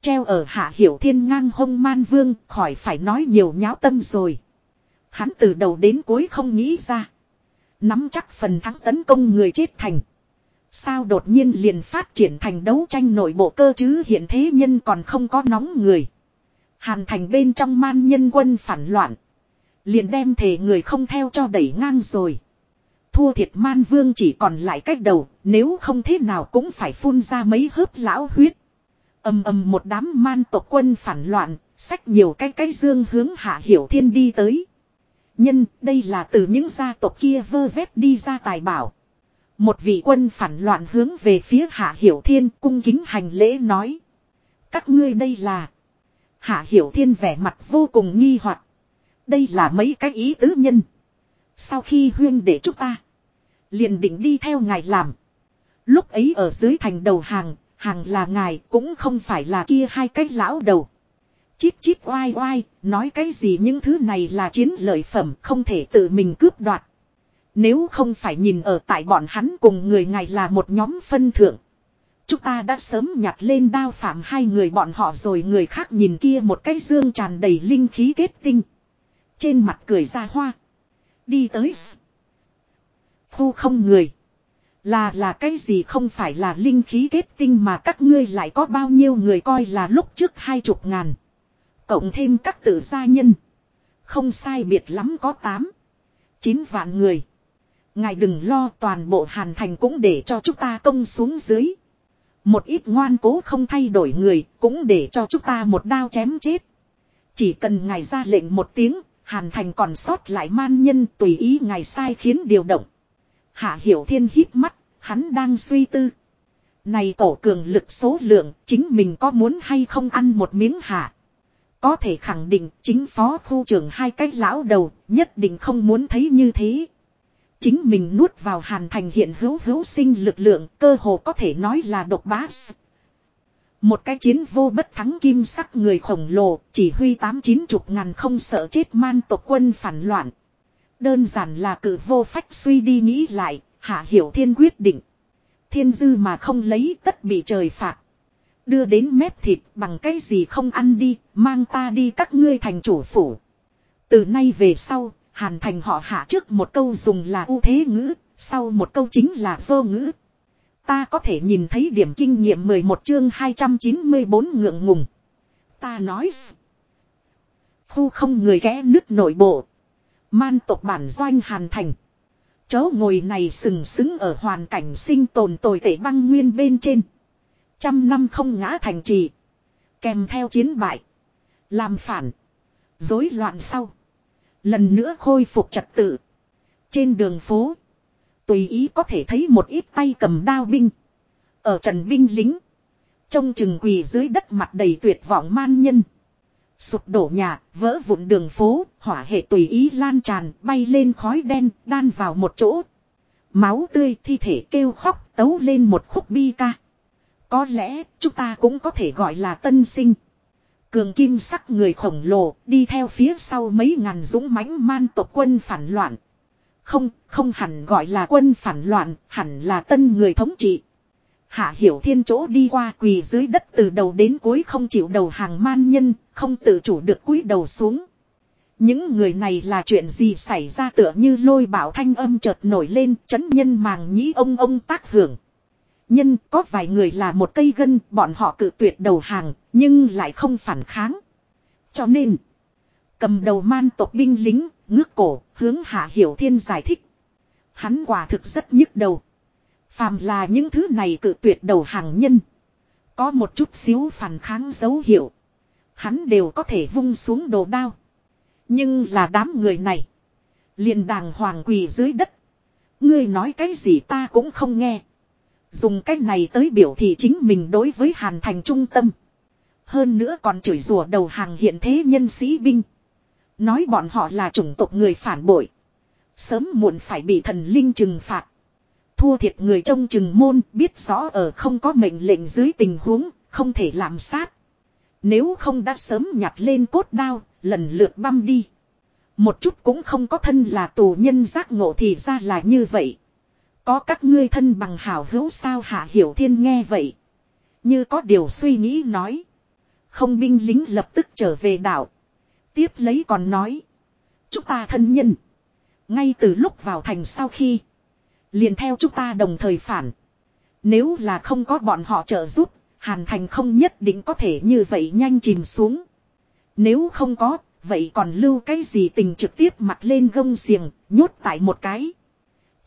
Treo ở hạ hiểu thiên ngang hông man vương, khỏi phải nói nhiều nháo tâm rồi. Hắn từ đầu đến cuối không nghĩ ra. Nắm chắc phần thắng tấn công người chết thành. Sao đột nhiên liền phát triển thành đấu tranh nội bộ cơ chứ hiện thế nhân còn không có nóng người. Hàn thành bên trong man nhân quân phản loạn. Liền đem thể người không theo cho đẩy ngang rồi. Thua thiệt man vương chỉ còn lại cách đầu, nếu không thế nào cũng phải phun ra mấy hớp lão huyết. ầm ầm một đám man tộc quân phản loạn, sách nhiều cái cái dương hướng hạ hiểu thiên đi tới. Nhân, đây là từ những gia tộc kia vơ vét đi ra tài bảo. Một vị quân phản loạn hướng về phía Hạ Hiểu Thiên cung kính hành lễ nói. Các ngươi đây là. Hạ Hiểu Thiên vẻ mặt vô cùng nghi hoặc. Đây là mấy cái ý tứ nhân. Sau khi huyên để chúng ta. Liền định đi theo ngài làm. Lúc ấy ở dưới thành đầu hàng. Hàng là ngài cũng không phải là kia hai cái lão đầu. Chít chít oai oai. Nói cái gì những thứ này là chiến lợi phẩm không thể tự mình cướp đoạt. Nếu không phải nhìn ở tại bọn hắn cùng người ngài là một nhóm phân thượng. Chúng ta đã sớm nhặt lên đao phạm hai người bọn họ rồi người khác nhìn kia một cái dương tràn đầy linh khí kết tinh. Trên mặt cười ra hoa. Đi tới. Khu không người. Là là cái gì không phải là linh khí kết tinh mà các ngươi lại có bao nhiêu người coi là lúc trước hai chục ngàn. Cộng thêm các tử gia nhân. Không sai biệt lắm có tám. Chín vạn người. Ngài đừng lo toàn bộ hàn thành cũng để cho chúng ta công xuống dưới. Một ít ngoan cố không thay đổi người cũng để cho chúng ta một đao chém chết. Chỉ cần ngài ra lệnh một tiếng, hàn thành còn sót lại man nhân tùy ý ngài sai khiến điều động. Hạ hiểu thiên hít mắt, hắn đang suy tư. Này cổ cường lực số lượng, chính mình có muốn hay không ăn một miếng hạ. Có thể khẳng định chính phó khu trưởng hai cái lão đầu, nhất định không muốn thấy như thế. Chính mình nuốt vào hàn thành hiện hữu hữu sinh lực lượng cơ hồ có thể nói là độc bá. Một cái chiến vô bất thắng kim sắc người khổng lồ chỉ huy tám chín chục ngàn không sợ chết man tộc quân phản loạn. Đơn giản là cử vô phách suy đi nghĩ lại, hạ hiểu thiên quyết định. Thiên dư mà không lấy tất bị trời phạt. Đưa đến mép thịt bằng cái gì không ăn đi, mang ta đi các ngươi thành chủ phủ. Từ nay về sau, Hàn thành họ hạ trước một câu dùng là ưu thế ngữ, sau một câu chính là vô ngữ. Ta có thể nhìn thấy điểm kinh nghiệm 11 chương 294 ngượng ngùng. Ta nói. Khu không người ghé nước nội bộ. Man tộc bản doanh hàn thành. Chó ngồi này sừng sững ở hoàn cảnh sinh tồn tồi tệ băng nguyên bên trên. Trăm năm không ngã thành trì. Kèm theo chiến bại. Làm phản. rối loạn sau. Lần nữa khôi phục trật tự. Trên đường phố. Tùy ý có thể thấy một ít tay cầm đao binh. Ở trần binh lính. Trông chừng quỳ dưới đất mặt đầy tuyệt vọng man nhân. Sụp đổ nhà, vỡ vụn đường phố, hỏa hệ tùy ý lan tràn, bay lên khói đen, đan vào một chỗ. Máu tươi thi thể kêu khóc tấu lên một khúc bi ca. Có lẽ chúng ta cũng có thể gọi là tân sinh. Cường kim sắc người khổng lồ đi theo phía sau mấy ngàn dũng mãnh man tộc quân phản loạn. Không, không hẳn gọi là quân phản loạn, hẳn là tân người thống trị. Hạ Hiểu Thiên chỗ đi qua quỳ dưới đất từ đầu đến cuối không chịu đầu hàng man nhân, không tự chủ được cúi đầu xuống. Những người này là chuyện gì xảy ra tựa như lôi bảo thanh âm chợt nổi lên chấn nhân màng nhĩ ông ông tác hưởng. Nhân có vài người là một cây gân, bọn họ cự tuyệt đầu hàng, nhưng lại không phản kháng. Cho nên, cầm đầu man tộc binh lính, ngước cổ, hướng Hạ Hiểu Thiên giải thích. Hắn quả thực rất nhức đầu. Phàm là những thứ này cự tuyệt đầu hàng nhân. Có một chút xíu phản kháng dấu hiệu. Hắn đều có thể vung xuống đồ đao. Nhưng là đám người này. liền đàng hoàng quỳ dưới đất. Ngươi nói cái gì ta cũng không nghe. Dùng cách này tới biểu thị chính mình đối với Hàn Thành trung tâm. Hơn nữa còn chửi rủa đầu hàng hiện thế nhân sĩ binh. Nói bọn họ là chủng tộc người phản bội. Sớm muộn phải bị thần linh trừng phạt. Thua thiệt người trong chừng môn biết rõ ở không có mệnh lệnh dưới tình huống, không thể làm sát. Nếu không đã sớm nhặt lên cốt đao, lần lượt băm đi. Một chút cũng không có thân là tù nhân giác ngộ thì ra là như vậy. Có các ngươi thân bằng hảo hữu sao hạ hiểu thiên nghe vậy. Như có điều suy nghĩ nói. Không binh lính lập tức trở về đảo. Tiếp lấy còn nói. Chúng ta thân nhân. Ngay từ lúc vào thành sau khi. Liền theo chúng ta đồng thời phản. Nếu là không có bọn họ trợ giúp. Hàn thành không nhất định có thể như vậy nhanh chìm xuống. Nếu không có, vậy còn lưu cái gì tình trực tiếp mặt lên gông xiềng, nhốt tại một cái.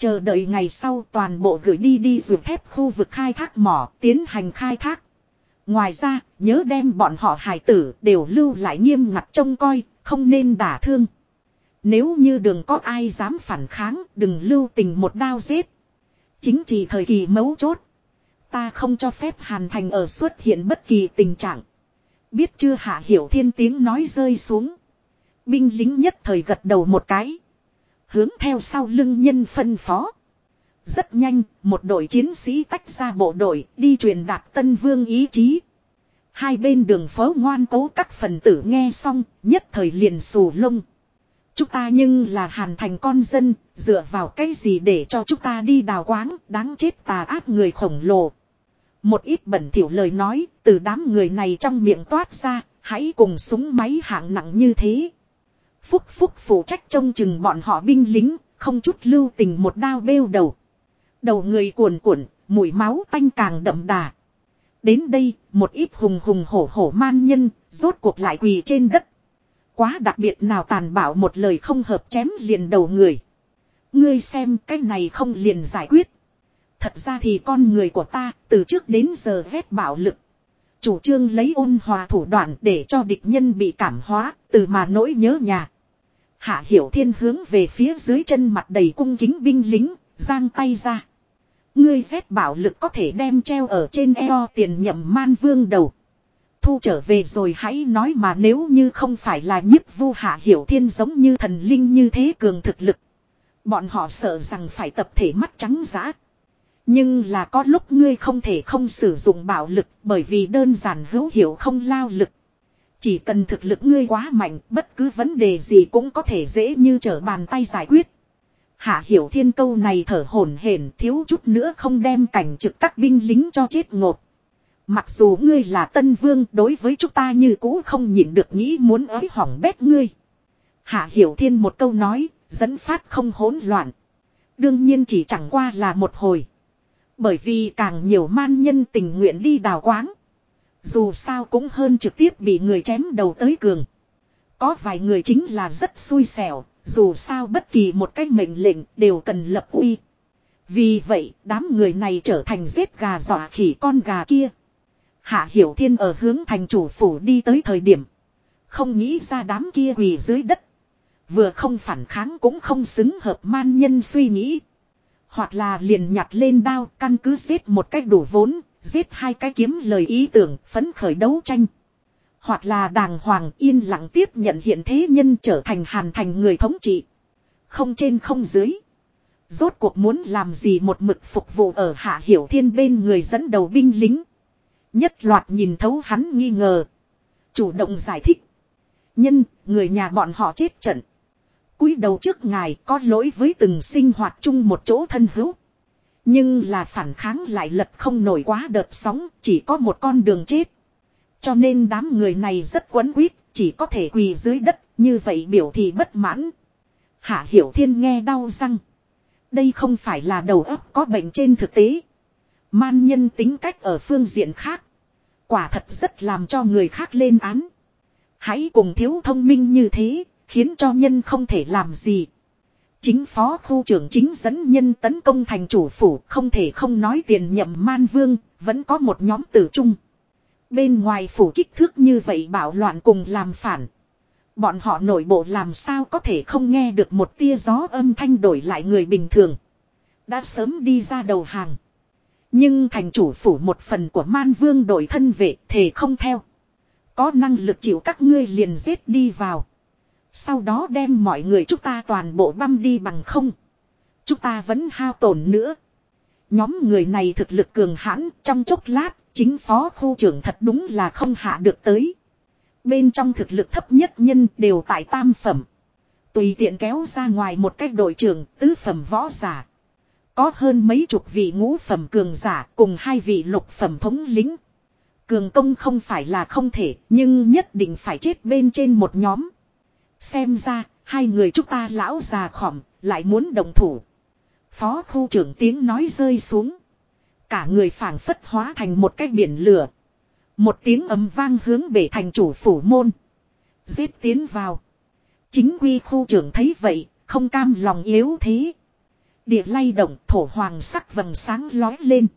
Chờ đợi ngày sau toàn bộ gửi đi đi ruột thép khu vực khai thác mỏ, tiến hành khai thác. Ngoài ra, nhớ đem bọn họ hài tử đều lưu lại nghiêm ngặt trông coi, không nên đả thương. Nếu như đừng có ai dám phản kháng, đừng lưu tình một đao giết. Chính trị thời kỳ mấu chốt. Ta không cho phép Hàn Thành ở xuất hiện bất kỳ tình trạng. Biết chưa hạ hiểu thiên tiếng nói rơi xuống. Binh lính nhất thời gật đầu một cái. Hướng theo sau lưng nhân phân phó. Rất nhanh, một đội chiến sĩ tách ra bộ đội đi truyền đạt tân vương ý chí. Hai bên đường phố ngoan cố các phần tử nghe xong, nhất thời liền xù lông. Chúng ta nhưng là hàn thành con dân, dựa vào cái gì để cho chúng ta đi đào quáng, đáng chết tà ác người khổng lồ. Một ít bẩn thỉu lời nói, từ đám người này trong miệng toát ra, hãy cùng súng máy hạng nặng như thế. Phúc Phúc phụ trách trông chừng bọn họ binh lính, không chút lưu tình một đao bêu đầu. Đầu người cuồn cuộn, mùi máu tanh càng đậm đà. Đến đây, một ít hùng hùng hổ hổ man nhân, rốt cuộc lại quỳ trên đất. Quá đặc biệt nào tàn bạo một lời không hợp chém liền đầu người. Ngươi xem cái này không liền giải quyết. Thật ra thì con người của ta từ trước đến giờ ghét bạo lực. Chủ trương lấy ôn hòa thủ đoạn để cho địch nhân bị cảm hóa, từ mà nỗi nhớ nhà. Hạ Hiểu Thiên hướng về phía dưới chân mặt đầy cung kính binh lính, giang tay ra. Ngươi xét bảo lực có thể đem treo ở trên eo tiền nhậm man vương đầu. Thu trở về rồi hãy nói mà nếu như không phải là nhiếp vu Hạ Hiểu Thiên giống như thần linh như thế cường thực lực. Bọn họ sợ rằng phải tập thể mắt trắng giã. Nhưng là có lúc ngươi không thể không sử dụng bạo lực bởi vì đơn giản hữu hiệu không lao lực. Chỉ cần thực lực ngươi quá mạnh, bất cứ vấn đề gì cũng có thể dễ như trở bàn tay giải quyết. Hạ hiểu thiên câu này thở hổn hển thiếu chút nữa không đem cảnh trực các binh lính cho chết ngột. Mặc dù ngươi là tân vương đối với chúng ta như cũ không nhịn được nghĩ muốn ới hỏng bét ngươi. Hạ hiểu thiên một câu nói, dẫn phát không hỗn loạn. Đương nhiên chỉ chẳng qua là một hồi. Bởi vì càng nhiều man nhân tình nguyện đi đào quáng. Dù sao cũng hơn trực tiếp bị người chém đầu tới cường. Có vài người chính là rất xui xẻo, dù sao bất kỳ một cái mệnh lệnh đều cần lập uy. Vì vậy, đám người này trở thành giết gà dọa khỉ con gà kia. Hạ Hiểu Thiên ở hướng thành chủ phủ đi tới thời điểm. Không nghĩ ra đám kia quỳ dưới đất. Vừa không phản kháng cũng không xứng hợp man nhân suy nghĩ. Hoặc là liền nhặt lên đao căn cứ giết một cách đủ vốn, giết hai cái kiếm lời ý tưởng, phấn khởi đấu tranh. Hoặc là đàng hoàng yên lặng tiếp nhận hiện thế nhân trở thành hàn thành người thống trị. Không trên không dưới. Rốt cuộc muốn làm gì một mực phục vụ ở hạ hiểu thiên bên người dẫn đầu binh lính. Nhất loạt nhìn thấu hắn nghi ngờ. Chủ động giải thích. Nhân, người nhà bọn họ chết trận cúi đầu trước ngài có lỗi với từng sinh hoạt chung một chỗ thân hữu. Nhưng là phản kháng lại lật không nổi quá đợt sóng, chỉ có một con đường chết. Cho nên đám người này rất quấn quýt, chỉ có thể quỳ dưới đất, như vậy biểu thị bất mãn. Hạ Hiểu Thiên nghe đau răng. Đây không phải là đầu óc có bệnh trên thực tế. Man nhân tính cách ở phương diện khác. Quả thật rất làm cho người khác lên án. Hãy cùng thiếu thông minh như thế, khiến cho nhân không thể làm gì. Chính phó khu trưởng chính dẫn nhân tấn công thành chủ phủ không thể không nói tiền nhậm man vương, vẫn có một nhóm tử trung. Bên ngoài phủ kích thước như vậy bảo loạn cùng làm phản. Bọn họ nội bộ làm sao có thể không nghe được một tia gió âm thanh đổi lại người bình thường. Đã sớm đi ra đầu hàng. Nhưng thành chủ phủ một phần của man vương đổi thân vệ thể không theo. Có năng lực chịu các ngươi liền giết đi vào. Sau đó đem mọi người chúng ta toàn bộ băm đi bằng không. Chúng ta vẫn hao tổn nữa. Nhóm người này thực lực cường hãn trong chốc lát, chính phó khu trưởng thật đúng là không hạ được tới. Bên trong thực lực thấp nhất nhân đều tại tam phẩm. Tùy tiện kéo ra ngoài một cách đội trưởng tứ phẩm võ giả. Có hơn mấy chục vị ngũ phẩm cường giả cùng hai vị lục phẩm thống lính. Cường công không phải là không thể nhưng nhất định phải chết bên trên một nhóm. Xem ra hai người chúng ta lão già khỏm lại muốn đồng thủ. Phó khu trưởng tiếng nói rơi xuống. Cả người phảng phất hóa thành một cái biển lửa. Một tiếng ấm vang hướng bể thành chủ phủ môn. Giết tiến vào. Chính quy khu trưởng thấy vậy, không cam lòng yếu thế. Địa lay động thổ hoàng sắc vầng sáng lói lên.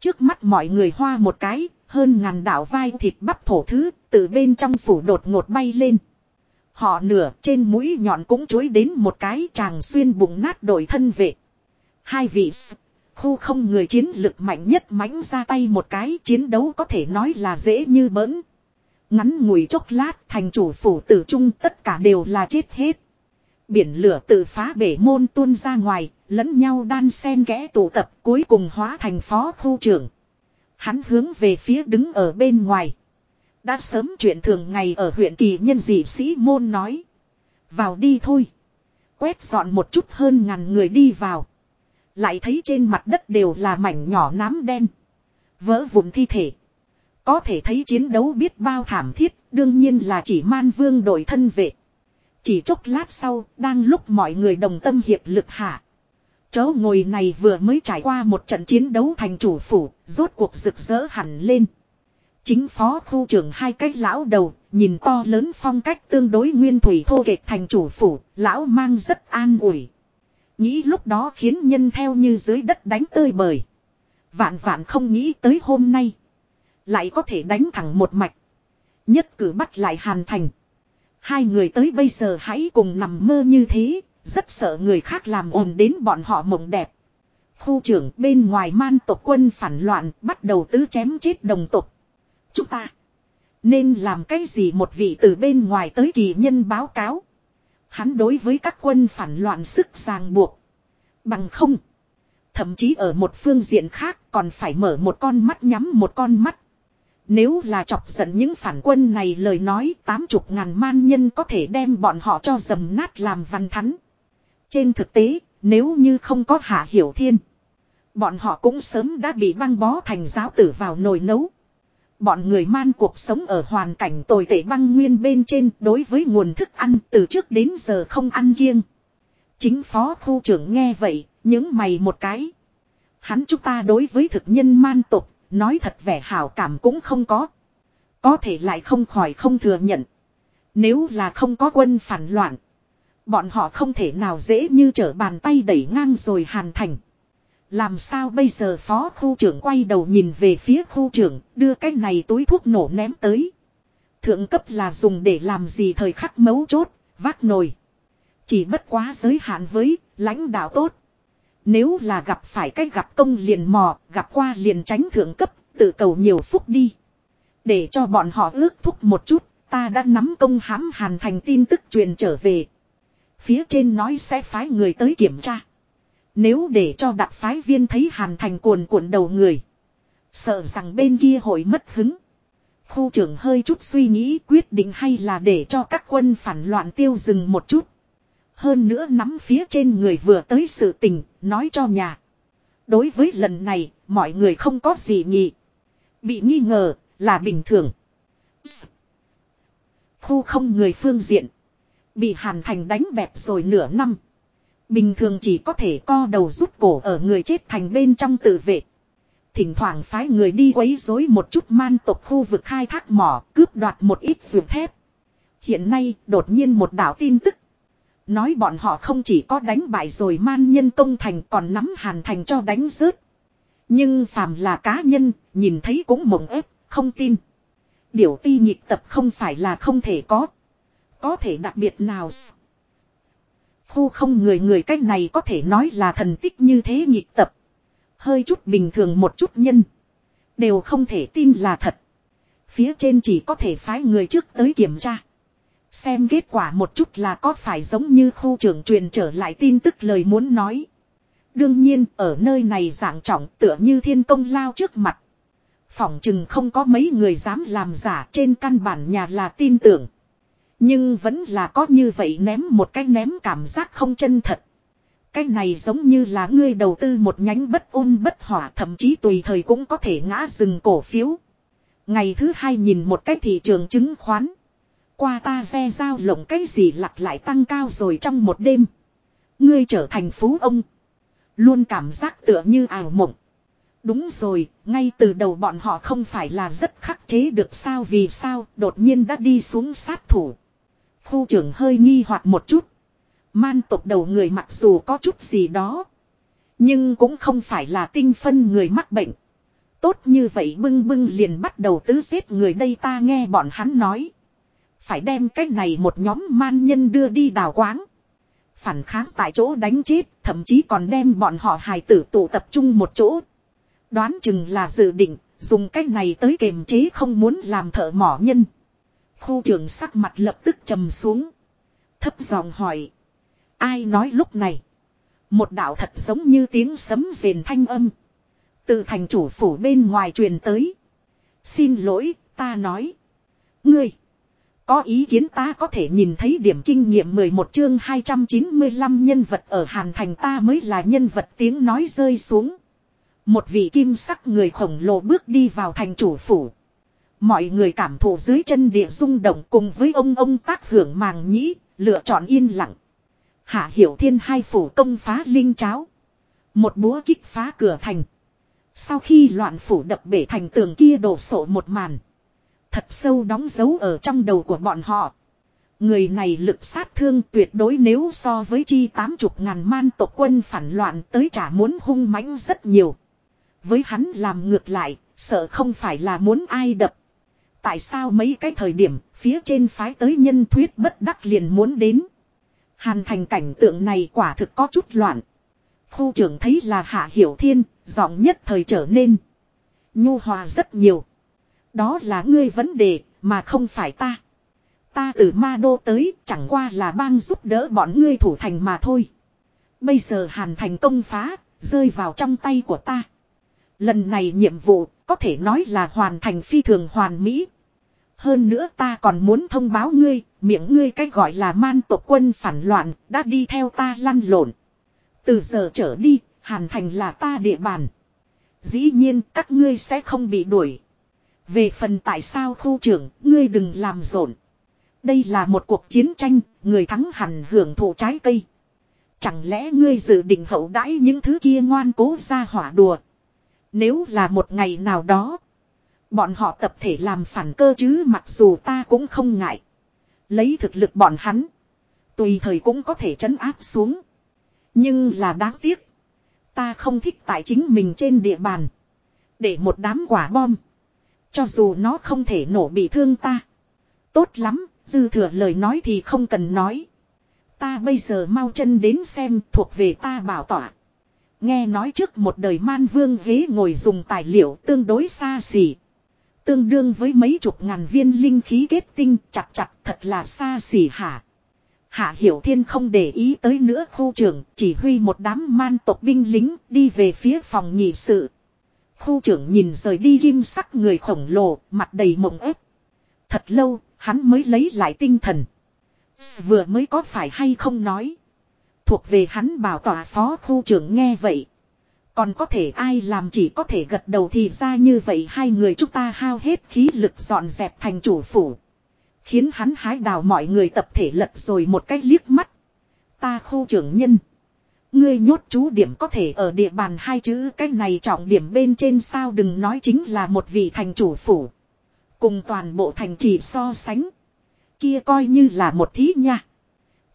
Trước mắt mọi người hoa một cái, hơn ngàn đảo vai thịt bắp thổ thứ, từ bên trong phủ đột ngột bay lên. Họ nửa trên mũi nhọn cũng chối đến một cái chàng xuyên bụng nát đổi thân vệ. Hai vị khu không người chiến lực mạnh nhất mãnh ra tay một cái chiến đấu có thể nói là dễ như bỡn. Ngắn ngủi chốc lát thành chủ phủ tử trung tất cả đều là chết hết. Biển lửa tự phá bể môn tuôn ra ngoài, lẫn nhau đan sen kẽ tụ tập cuối cùng hóa thành phó khu trưởng. Hắn hướng về phía đứng ở bên ngoài. Đã sớm chuyện thường ngày ở huyện kỳ nhân dị sĩ môn nói. Vào đi thôi. Quét dọn một chút hơn ngàn người đi vào. Lại thấy trên mặt đất đều là mảnh nhỏ nám đen. Vỡ vụn thi thể. Có thể thấy chiến đấu biết bao thảm thiết, đương nhiên là chỉ man vương đội thân vệ. Chỉ chốc lát sau, đang lúc mọi người đồng tâm hiệp lực hạ. Chớ ngồi này vừa mới trải qua một trận chiến đấu thành chủ phủ, rốt cuộc rực rỡ hẳn lên. Chính phó khu trưởng hai cách lão đầu, nhìn to lớn phong cách tương đối nguyên thủy thô kệch thành chủ phủ, lão mang rất an ủi. Nghĩ lúc đó khiến nhân theo như dưới đất đánh tơi bời. Vạn vạn không nghĩ tới hôm nay. Lại có thể đánh thẳng một mạch. Nhất cử bắt lại hàn thành. Hai người tới bây giờ hãy cùng nằm mơ như thế. Rất sợ người khác làm ồn đến bọn họ mộng đẹp. Khu trưởng bên ngoài man tộc quân phản loạn bắt đầu tứ chém chết đồng tộc. Chúng ta nên làm cái gì một vị từ bên ngoài tới kỳ nhân báo cáo. Hắn đối với các quân phản loạn sức ràng buộc. Bằng không. Thậm chí ở một phương diện khác còn phải mở một con mắt nhắm một con mắt. Nếu là chọc giận những phản quân này lời nói tám chục ngàn man nhân có thể đem bọn họ cho dầm nát làm văn thắn. Trên thực tế, nếu như không có hạ hiểu thiên. Bọn họ cũng sớm đã bị băng bó thành giáo tử vào nồi nấu. Bọn người man cuộc sống ở hoàn cảnh tồi tệ băng nguyên bên trên đối với nguồn thức ăn từ trước đến giờ không ăn kiêng. Chính phó khu trưởng nghe vậy, những mày một cái. Hắn chúng ta đối với thực nhân man tục, nói thật vẻ hảo cảm cũng không có. Có thể lại không khỏi không thừa nhận. Nếu là không có quân phản loạn, bọn họ không thể nào dễ như trở bàn tay đẩy ngang rồi hàn thành. Làm sao bây giờ phó khu trưởng quay đầu nhìn về phía khu trưởng, đưa cái này túi thuốc nổ ném tới. Thượng cấp là dùng để làm gì thời khắc mấu chốt, vác nồi. Chỉ bất quá giới hạn với lãnh đạo tốt. Nếu là gặp phải cách gặp công liền mò, gặp qua liền tránh thượng cấp, tự cầu nhiều phúc đi. Để cho bọn họ ước thúc một chút, ta đã nắm công hãm hàn thành tin tức truyền trở về. Phía trên nói sẽ phái người tới kiểm tra. Nếu để cho đặc phái viên thấy hàn thành cuồn cuộn đầu người. Sợ rằng bên kia hội mất hứng. Khu trưởng hơi chút suy nghĩ quyết định hay là để cho các quân phản loạn tiêu dừng một chút. Hơn nữa nắm phía trên người vừa tới sự tình, nói cho nhà. Đối với lần này, mọi người không có gì nhị. Bị nghi ngờ, là bình thường. Khu không người phương diện. Bị Hàn Thành đánh bẹp rồi nửa năm. Bình thường chỉ có thể co đầu rút cổ ở người chết thành bên trong tự vệ. Thỉnh thoảng phái người đi quấy rối một chút man tộc khu vực khai thác mỏ, cướp đoạt một ít dược thép. Hiện nay, đột nhiên một đảo tin tức. Nói bọn họ không chỉ có đánh bại rồi man nhân công thành còn nắm hàn thành cho đánh rớt. Nhưng phàm là cá nhân, nhìn thấy cũng mộng ép, không tin. Điều ti nhịp tập không phải là không thể có. Có thể đặc biệt nào Khu không người người cách này có thể nói là thần tích như thế nhịp tập. Hơi chút bình thường một chút nhân. Đều không thể tin là thật. Phía trên chỉ có thể phái người trước tới kiểm tra. Xem kết quả một chút là có phải giống như khu trưởng truyền trở lại tin tức lời muốn nói. Đương nhiên, ở nơi này dạng trọng tựa như thiên công lao trước mặt. Phỏng chừng không có mấy người dám làm giả trên căn bản nhà là tin tưởng. Nhưng vẫn là có như vậy ném một cái ném cảm giác không chân thật. Cái này giống như là ngươi đầu tư một nhánh bất ôn bất hỏa thậm chí tùy thời cũng có thể ngã rừng cổ phiếu. Ngày thứ hai nhìn một cái thị trường chứng khoán. Qua ta ve giao lộng cái gì lặp lại tăng cao rồi trong một đêm. Ngươi trở thành phú ông. Luôn cảm giác tựa như ảo mộng. Đúng rồi, ngay từ đầu bọn họ không phải là rất khắc chế được sao vì sao đột nhiên đã đi xuống sát thủ. Khu trưởng hơi nghi hoặc một chút. Man tộc đầu người mặc dù có chút gì đó. Nhưng cũng không phải là tinh phân người mắc bệnh. Tốt như vậy bưng bưng liền bắt đầu tứ giết người đây ta nghe bọn hắn nói. Phải đem cái này một nhóm man nhân đưa đi đào quáng. Phản kháng tại chỗ đánh chết, thậm chí còn đem bọn họ hài tử tụ tập trung một chỗ. Đoán chừng là dự định, dùng cái này tới kềm chế không muốn làm thợ mỏ nhân. Khu trưởng sắc mặt lập tức trầm xuống. Thấp giọng hỏi. Ai nói lúc này. Một đạo thật giống như tiếng sấm rền thanh âm. Từ thành chủ phủ bên ngoài truyền tới. Xin lỗi, ta nói. Ngươi. Có ý kiến ta có thể nhìn thấy điểm kinh nghiệm 11 chương 295 nhân vật ở Hàn Thành ta mới là nhân vật tiếng nói rơi xuống. Một vị kim sắc người khổng lồ bước đi vào thành chủ phủ. Mọi người cảm thụ dưới chân địa rung động cùng với ông ông tác hưởng màng nhĩ, lựa chọn yên lặng. Hạ hiểu thiên hai phủ công phá linh cháo. Một búa kích phá cửa thành. Sau khi loạn phủ đập bể thành tường kia đổ sổ một màn. Thật sâu đóng dấu ở trong đầu của bọn họ. Người này lực sát thương tuyệt đối nếu so với chi tám chục ngàn man tộc quân phản loạn tới trả muốn hung mãnh rất nhiều. Với hắn làm ngược lại, sợ không phải là muốn ai đập. Tại sao mấy cái thời điểm phía trên phái tới nhân thuyết bất đắc liền muốn đến. Hàn thành cảnh tượng này quả thực có chút loạn. Khu trưởng thấy là Hạ Hiểu Thiên, giọng nhất thời trở nên. Nhu hòa rất nhiều. Đó là ngươi vấn đề, mà không phải ta. Ta từ ma đô tới, chẳng qua là bang giúp đỡ bọn ngươi thủ thành mà thôi. Bây giờ hàn thành công phá, rơi vào trong tay của ta. Lần này nhiệm vụ, có thể nói là hoàn thành phi thường hoàn mỹ. Hơn nữa ta còn muốn thông báo ngươi, miệng ngươi cách gọi là man tộc quân phản loạn, đã đi theo ta lăn lộn. Từ giờ trở đi, hàn thành là ta địa bàn. Dĩ nhiên các ngươi sẽ không bị đuổi. Về phần tại sao khu trưởng, ngươi đừng làm rộn. Đây là một cuộc chiến tranh, người thắng hẳn hưởng thụ trái cây. Chẳng lẽ ngươi dự định hậu đãi những thứ kia ngoan cố ra hỏa đùa. Nếu là một ngày nào đó, bọn họ tập thể làm phản cơ chứ mặc dù ta cũng không ngại. Lấy thực lực bọn hắn, tùy thời cũng có thể trấn áp xuống. Nhưng là đáng tiếc, ta không thích tại chính mình trên địa bàn. Để một đám quả bom cho dù nó không thể nổ bị thương ta. Tốt lắm, dư thừa lời nói thì không cần nói. Ta bây giờ mau chân đến xem thuộc về ta bảo tỏa. Nghe nói trước một đời man vương ghế ngồi dùng tài liệu tương đối xa xỉ. Tương đương với mấy chục ngàn viên linh khí kết tinh chặt chặt thật là xa xỉ hả. Hạ Hiểu Thiên không để ý tới nữa khu trưởng, chỉ huy một đám man tộc binh lính đi về phía phòng nghị sự. Khu trưởng nhìn rời đi kim sắc người khổng lồ, mặt đầy mộng ép. Thật lâu, hắn mới lấy lại tinh thần. Vừa mới có phải hay không nói. Thuộc về hắn bảo tỏa phó khu trưởng nghe vậy. Còn có thể ai làm chỉ có thể gật đầu thì ra như vậy hai người chúng ta hao hết khí lực dọn dẹp thành chủ phủ. Khiến hắn hái đào mọi người tập thể lật rồi một cách liếc mắt. Ta khu trưởng nhân. Ngươi nhốt chú điểm có thể ở địa bàn hai chữ cái này trọng điểm bên trên sao đừng nói chính là một vị thành chủ phủ. Cùng toàn bộ thành trì so sánh. Kia coi như là một thí nha.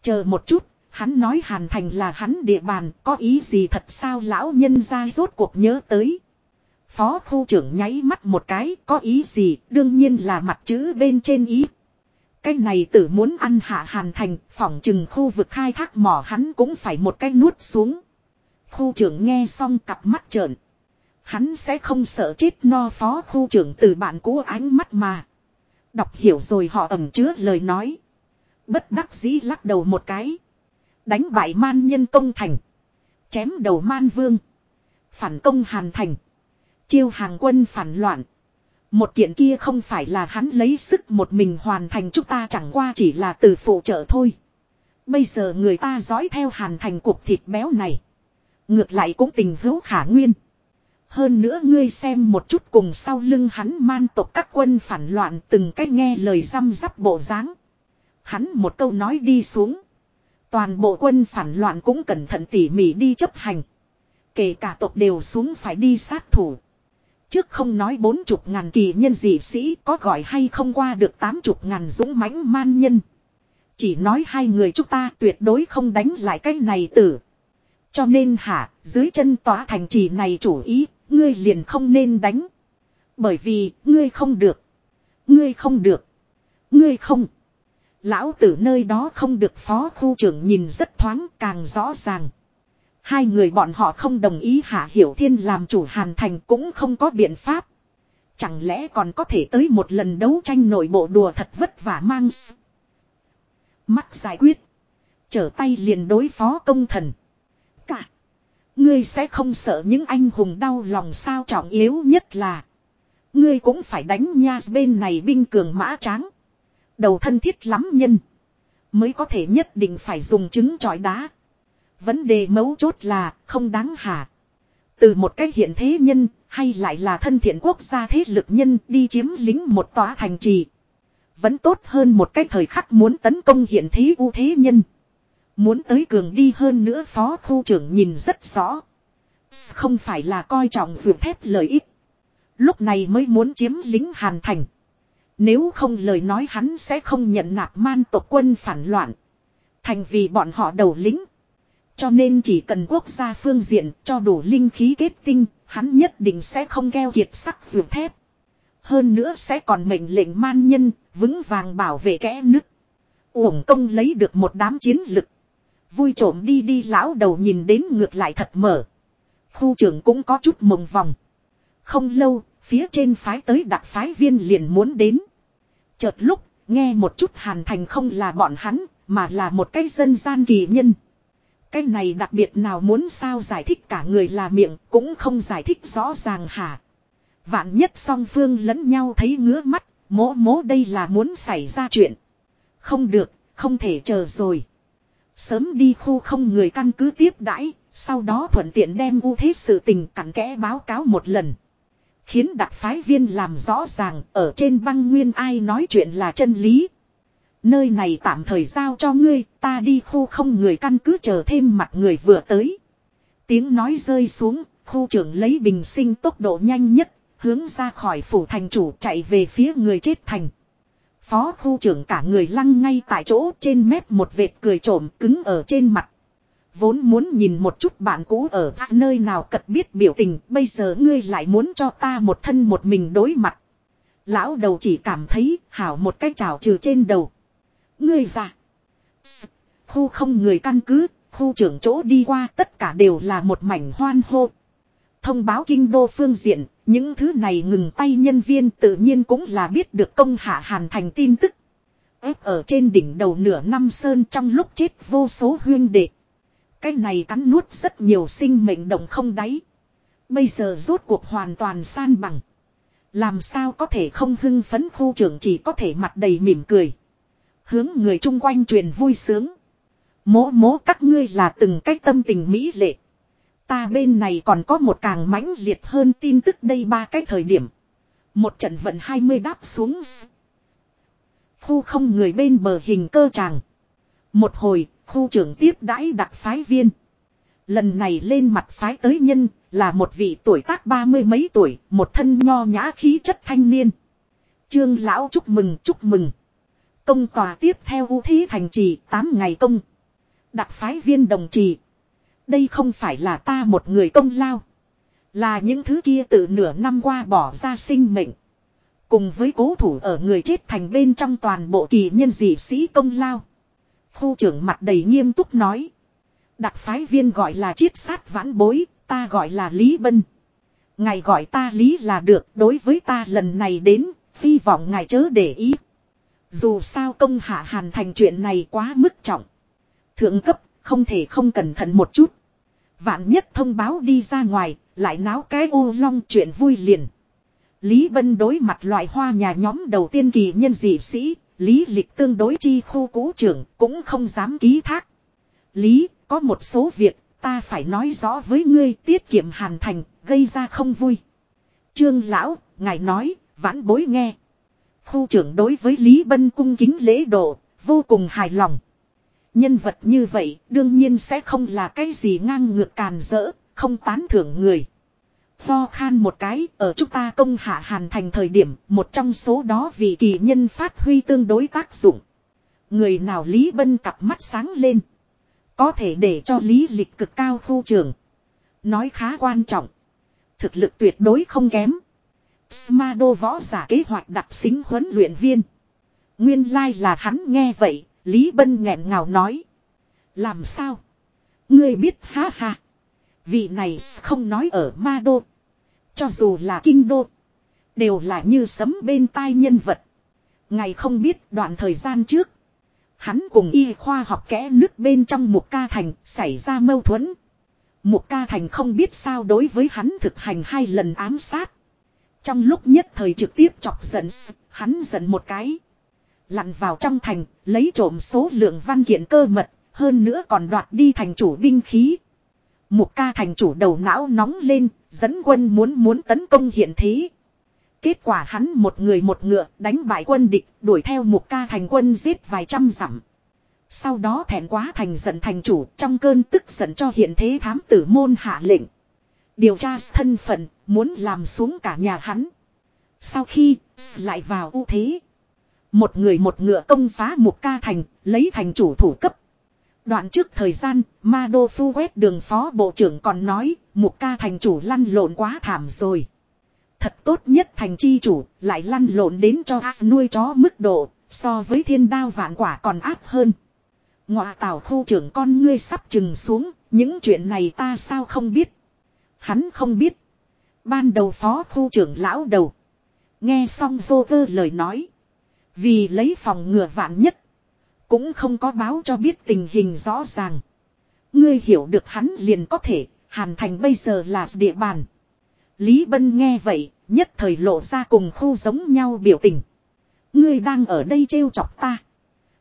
Chờ một chút, hắn nói hàn thành là hắn địa bàn, có ý gì thật sao lão nhân ra rốt cuộc nhớ tới. Phó khu trưởng nháy mắt một cái, có ý gì, đương nhiên là mặt chữ bên trên ý. Cái này tử muốn ăn hạ hàn thành, phỏng chừng khu vực khai thác mỏ hắn cũng phải một cái nuốt xuống. Khu trưởng nghe xong cặp mắt trợn. Hắn sẽ không sợ chết no phó khu trưởng từ bạn cũ ánh mắt mà. Đọc hiểu rồi họ ẩm chứa lời nói. Bất đắc dĩ lắc đầu một cái. Đánh bại man nhân công thành. Chém đầu man vương. Phản công hàn thành. Chiêu hàng quân phản loạn. Một kiện kia không phải là hắn lấy sức một mình hoàn thành chúng ta chẳng qua chỉ là từ phụ trợ thôi. Bây giờ người ta dõi theo hàn thành cục thịt béo này. Ngược lại cũng tình hữu khả nguyên. Hơn nữa ngươi xem một chút cùng sau lưng hắn man tộc các quân phản loạn từng cách nghe lời răm rắp bộ dáng. Hắn một câu nói đi xuống. Toàn bộ quân phản loạn cũng cẩn thận tỉ mỉ đi chấp hành. Kể cả tộc đều xuống phải đi sát thủ. Trước không nói bốn chục ngàn kỳ nhân dị sĩ có gọi hay không qua được tám chục ngàn dũng mãnh man nhân. Chỉ nói hai người chúng ta tuyệt đối không đánh lại cái này tử. Cho nên hả, dưới chân tòa thành trì này chủ ý, ngươi liền không nên đánh. Bởi vì, ngươi không được. Ngươi không được. Ngươi không. Lão tử nơi đó không được phó khu trưởng nhìn rất thoáng càng rõ ràng. Hai người bọn họ không đồng ý Hạ Hiểu Thiên làm chủ Hàn Thành cũng không có biện pháp. Chẳng lẽ còn có thể tới một lần đấu tranh nội bộ đùa thật vất vả mang Mắc giải quyết. Trở tay liền đối phó công thần. Cả. Ngươi sẽ không sợ những anh hùng đau lòng sao trọng yếu nhất là. Ngươi cũng phải đánh nha bên này binh cường mã tráng. Đầu thân thiết lắm nhân. Mới có thể nhất định phải dùng trứng trọi đá. Vấn đề mấu chốt là không đáng hả. Từ một cái hiện thế nhân, hay lại là thân thiện quốc gia thế lực nhân đi chiếm lính một tòa thành trì. Vẫn tốt hơn một cái thời khắc muốn tấn công hiện thế ưu thế nhân. Muốn tới cường đi hơn nữa phó khu trưởng nhìn rất rõ. Không phải là coi trọng vượt thép lợi ích. Lúc này mới muốn chiếm lính hàn thành. Nếu không lời nói hắn sẽ không nhận nạp man tộc quân phản loạn. Thành vì bọn họ đầu lính. Cho nên chỉ cần quốc gia phương diện cho đủ linh khí kết tinh, hắn nhất định sẽ không keo kiệt sắc vượt thép. Hơn nữa sẽ còn mệnh lệnh man nhân, vững vàng bảo vệ kẽ nứt. Uổng công lấy được một đám chiến lực. Vui trộm đi đi lão đầu nhìn đến ngược lại thật mở. Khu trưởng cũng có chút mộng vòng. Không lâu, phía trên phái tới đặc phái viên liền muốn đến. Chợt lúc, nghe một chút hàn thành không là bọn hắn, mà là một cái dân gian kỳ nhân. Cái này đặc biệt nào muốn sao giải thích cả người là miệng cũng không giải thích rõ ràng hả. Vạn nhất song phương lẫn nhau thấy ngứa mắt, mố mố đây là muốn xảy ra chuyện. Không được, không thể chờ rồi. Sớm đi khu không người căn cứ tiếp đãi, sau đó thuận tiện đem ưu thế sự tình cặn kẽ báo cáo một lần. Khiến đặc phái viên làm rõ ràng ở trên băng nguyên ai nói chuyện là chân lý. Nơi này tạm thời giao cho ngươi, ta đi khu không người căn cứ chờ thêm mặt người vừa tới. Tiếng nói rơi xuống, khu trưởng lấy bình sinh tốc độ nhanh nhất, hướng ra khỏi phủ thành chủ chạy về phía người chết thành. Phó khu trưởng cả người lăng ngay tại chỗ trên mép một vệt cười trộm cứng ở trên mặt. Vốn muốn nhìn một chút bạn cũ ở nơi nào cật biết biểu tình, bây giờ ngươi lại muốn cho ta một thân một mình đối mặt. Lão đầu chỉ cảm thấy hảo một cái trào trừ trên đầu. Ngươi già. Khu không người căn cứ, khu trưởng chỗ đi qua tất cả đều là một mảnh hoan hô. Thông báo kinh đô phương diện, những thứ này ngừng tay nhân viên tự nhiên cũng là biết được công hạ hàn thành tin tức. ép ở trên đỉnh đầu nửa năm sơn trong lúc chết vô số huyên đệ. Cái này cắn nuốt rất nhiều sinh mệnh động không đáy. Bây giờ rốt cuộc hoàn toàn san bằng. Làm sao có thể không hưng phấn khu trưởng chỉ có thể mặt đầy mỉm cười. Hướng người chung quanh truyền vui sướng. Mố mố các ngươi là từng cách tâm tình mỹ lệ. Ta bên này còn có một càng mãnh liệt hơn tin tức đây ba cái thời điểm. Một trận vận 20 đáp xuống. Khu không người bên bờ hình cơ tràng. Một hồi, khu trưởng tiếp đãi đặc phái viên. Lần này lên mặt phái tới nhân, là một vị tuổi tác ba mươi mấy tuổi, một thân nho nhã khí chất thanh niên. Trương lão chúc mừng chúc mừng. Công tòa tiếp theo ưu thí thành trì 8 ngày công. Đặc phái viên đồng trì. Đây không phải là ta một người công lao. Là những thứ kia từ nửa năm qua bỏ ra sinh mệnh. Cùng với cố thủ ở người chết thành bên trong toàn bộ kỳ nhân dị sĩ công lao. Khu trưởng mặt đầy nghiêm túc nói. Đặc phái viên gọi là chiết sát vãn bối, ta gọi là Lý Bân. Ngài gọi ta Lý là được, đối với ta lần này đến, hy vọng ngài chớ để ý. Dù sao công hạ hàn thành chuyện này quá mức trọng. Thượng cấp, không thể không cẩn thận một chút. Vạn nhất thông báo đi ra ngoài, lại náo cái ô long chuyện vui liền. Lý Bân đối mặt loại hoa nhà nhóm đầu tiên kỳ nhân dị sĩ, Lý Lịch tương đối chi khu cũ trưởng cũng không dám ký thác. Lý, có một số việc, ta phải nói rõ với ngươi tiết kiệm hàn thành, gây ra không vui. Trương Lão, ngài nói, vãn bối nghe. Khu trưởng đối với Lý Bân cung kính lễ độ, vô cùng hài lòng. Nhân vật như vậy đương nhiên sẽ không là cái gì ngang ngược càn rỡ, không tán thưởng người. Ho khan một cái, ở chúng ta công hạ hàn thành thời điểm, một trong số đó vì kỳ nhân phát huy tương đối tác dụng. Người nào Lý Bân cặp mắt sáng lên. Có thể để cho lý lịch cực cao khu trường. Nói khá quan trọng. Thực lực tuyệt đối không kém. Smado võ giả kế hoạch đặc xính huấn luyện viên. Nguyên lai là hắn nghe vậy, Lý Bân nghẹn ngào nói. Làm sao? Ngươi biết ha ha. Vị này không nói ở ma đô. Cho dù là kinh đô. Đều là như sấm bên tai nhân vật. Ngày không biết đoạn thời gian trước. Hắn cùng y khoa học kẽ nước bên trong một ca thành xảy ra mâu thuẫn. Một ca thành không biết sao đối với hắn thực hành hai lần ám sát. Trong lúc nhất thời trực tiếp chọc giận, hắn giận một cái. Lặn vào trong thành, lấy trộm số lượng văn kiện cơ mật, hơn nữa còn đoạt đi thành chủ binh khí. Một ca thành chủ đầu não nóng lên, dẫn quân muốn muốn tấn công hiện thế. Kết quả hắn một người một ngựa đánh bại quân địch, đuổi theo một ca thành quân giết vài trăm dặm. Sau đó thẹn quá thành giận thành chủ trong cơn tức giận cho hiện thế thám tử môn hạ lệnh. Điều tra thân phận, muốn làm xuống cả nhà hắn. Sau khi lại vào ưu thế. Một người một ngựa công phá một ca thành, lấy thành chủ thủ cấp. Đoạn trước thời gian, Ma Đô Phu quét đường phó bộ trưởng còn nói, một ca thành chủ lăn lộn quá thảm rồi. Thật tốt nhất thành chi chủ, lại lăn lộn đến cho ác nuôi chó mức độ, so với thiên đao vạn quả còn áp hơn. Ngọa tảo khu trưởng con ngươi sắp chừng xuống, những chuyện này ta sao không biết. Hắn không biết. Ban đầu phó khu trưởng lão đầu. Nghe xong vô cơ lời nói. Vì lấy phòng ngừa vạn nhất. Cũng không có báo cho biết tình hình rõ ràng. Ngươi hiểu được hắn liền có thể, hàn thành bây giờ là địa bàn. Lý Bân nghe vậy, nhất thời lộ ra cùng khu giống nhau biểu tình. Ngươi đang ở đây trêu chọc ta.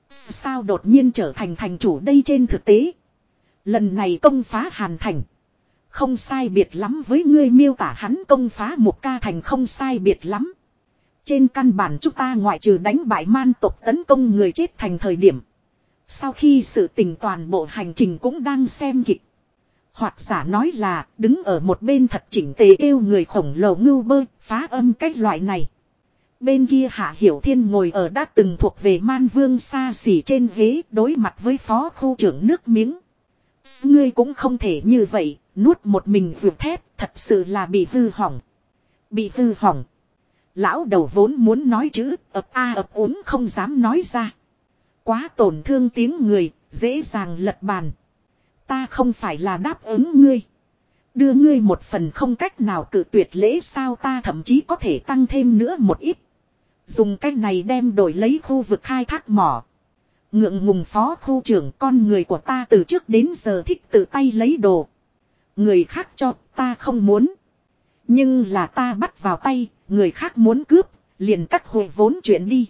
Sao đột nhiên trở thành thành chủ đây trên thực tế. Lần này công phá hàn thành. Không sai biệt lắm với ngươi miêu tả hắn công phá một ca thành không sai biệt lắm. Trên căn bản chúng ta ngoại trừ đánh bại man tộc tấn công người chết thành thời điểm. Sau khi sự tình toàn bộ hành trình cũng đang xem kịch. Hoặc giả nói là đứng ở một bên thật chỉnh tề yêu người khổng lồ ngưu bơ phá âm cách loại này. Bên kia Hạ Hiểu Thiên ngồi ở đã từng thuộc về man vương xa xỉ trên ghế đối mặt với phó khu trưởng nước miếng. Ngươi cũng không thể như vậy, nuốt một mình vượt thép, thật sự là bị hư hỏng. Bị hư hỏng. Lão đầu vốn muốn nói chữ, ập a ập ốm không dám nói ra. Quá tổn thương tiếng người, dễ dàng lật bàn. Ta không phải là đáp ứng ngươi. Đưa ngươi một phần không cách nào cự tuyệt lễ sao ta thậm chí có thể tăng thêm nữa một ít. Dùng cách này đem đổi lấy khu vực khai thác mỏ. Ngượng ngùng phó khu trưởng con người của ta từ trước đến giờ thích tự tay lấy đồ. Người khác cho ta không muốn. Nhưng là ta bắt vào tay, người khác muốn cướp, liền cắt hồi vốn chuyện đi.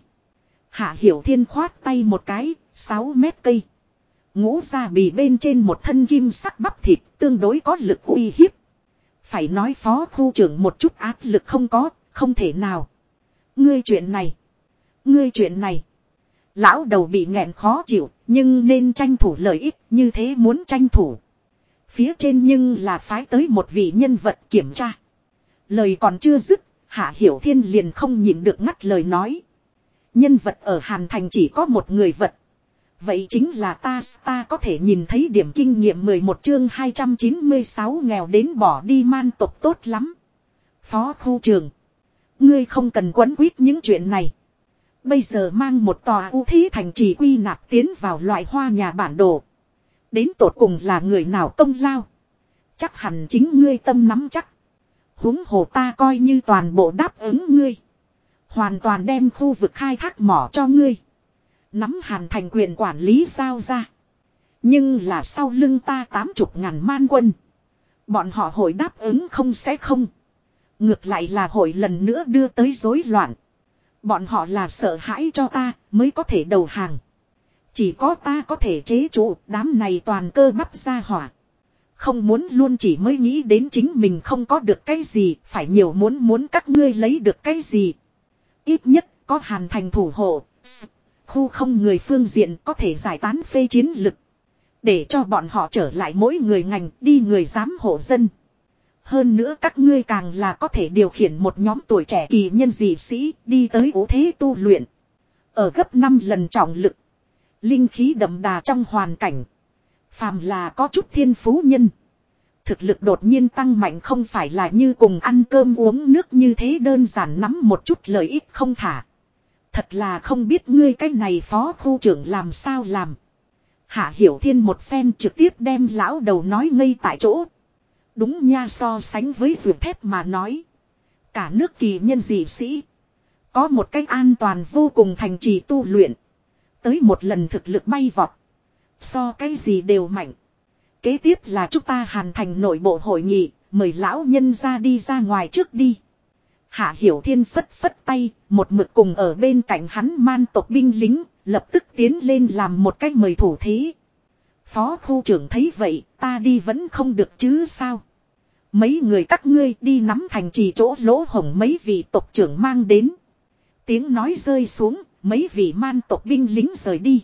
Hạ Hiểu Thiên khoát tay một cái, 6 mét cây. Ngũ ra bì bên trên một thân kim sắc bắp thịt tương đối có lực uy hiếp. Phải nói phó khu trưởng một chút áp lực không có, không thể nào. Ngươi chuyện này. Ngươi chuyện này. Lão đầu bị nghẹn khó chịu, nhưng nên tranh thủ lợi ích như thế muốn tranh thủ. Phía trên nhưng là phái tới một vị nhân vật kiểm tra. Lời còn chưa dứt, Hạ Hiểu Thiên liền không nhịn được ngắt lời nói. Nhân vật ở Hàn Thành chỉ có một người vật. Vậy chính là ta, ta có thể nhìn thấy điểm kinh nghiệm 11 chương 296 nghèo đến bỏ đi man tộc tốt lắm. Phó khu trường. Ngươi không cần quấn quýt những chuyện này. Bây giờ mang một tòa ưu thí thành trì quy nạp tiến vào loại hoa nhà bản đồ. Đến tột cùng là người nào công lao. Chắc hẳn chính ngươi tâm nắm chắc huống hồ ta coi như toàn bộ đáp ứng ngươi. Hoàn toàn đem khu vực khai thác mỏ cho ngươi. Nắm hàn thành quyền quản lý giao ra. Nhưng là sau lưng ta tám chục ngàn man quân. Bọn họ hội đáp ứng không sẽ không. Ngược lại là hội lần nữa đưa tới rối loạn. Bọn họ là sợ hãi cho ta mới có thể đầu hàng. Chỉ có ta có thể chế trụ đám này toàn cơ bắp ra hỏa. Không muốn luôn chỉ mới nghĩ đến chính mình không có được cái gì, phải nhiều muốn muốn các ngươi lấy được cái gì. Ít nhất có hàn thành thủ hộ, khu không người phương diện có thể giải tán phê chiến lực. Để cho bọn họ trở lại mỗi người ngành đi người giám hộ dân. Hơn nữa các ngươi càng là có thể điều khiển một nhóm tuổi trẻ kỳ nhân dị sĩ đi tới ố thế tu luyện. Ở gấp 5 lần trọng lực. Linh khí đậm đà trong hoàn cảnh. Phàm là có chút thiên phú nhân. Thực lực đột nhiên tăng mạnh không phải là như cùng ăn cơm uống nước như thế đơn giản nắm một chút lợi ích không thả. Thật là không biết ngươi cái này phó khu trưởng làm sao làm. Hạ Hiểu Thiên một phen trực tiếp đem lão đầu nói ngây tại chỗ. Đúng nha, so sánh với vượt thép mà nói. Cả nước kỳ nhân dị sĩ. Có một cách an toàn vô cùng thành trì tu luyện. Tới một lần thực lực bay vọt. So cái gì đều mạnh. Kế tiếp là chúng ta hàn thành nội bộ hội nghị. Mời lão nhân ra đi ra ngoài trước đi. Hạ Hiểu Thiên phất phất tay, một mực cùng ở bên cạnh hắn man tộc binh lính, lập tức tiến lên làm một cách mời thủ thí. Phó khu trưởng thấy vậy, ta đi vẫn không được chứ sao. Mấy người các ngươi đi nắm thành trì chỗ lỗ hổng mấy vị tộc trưởng mang đến. Tiếng nói rơi xuống, mấy vị man tộc binh lính rời đi.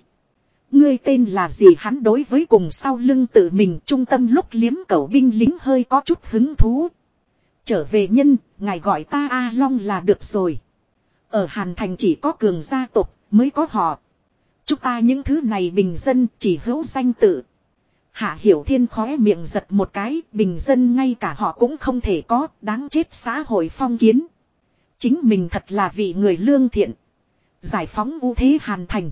Ngươi tên là gì hắn đối với cùng sau lưng tự mình trung tâm lúc liếm cầu binh lính hơi có chút hứng thú. Trở về nhân, ngài gọi ta A Long là được rồi. Ở Hàn Thành chỉ có cường gia tộc mới có họ. Chúng ta những thứ này bình dân chỉ hữu danh tự. Hạ Hiểu Thiên khóe miệng giật một cái, bình dân ngay cả họ cũng không thể có, đáng chết xã hội phong kiến. Chính mình thật là vị người lương thiện. Giải phóng ưu thế Hàn Thành.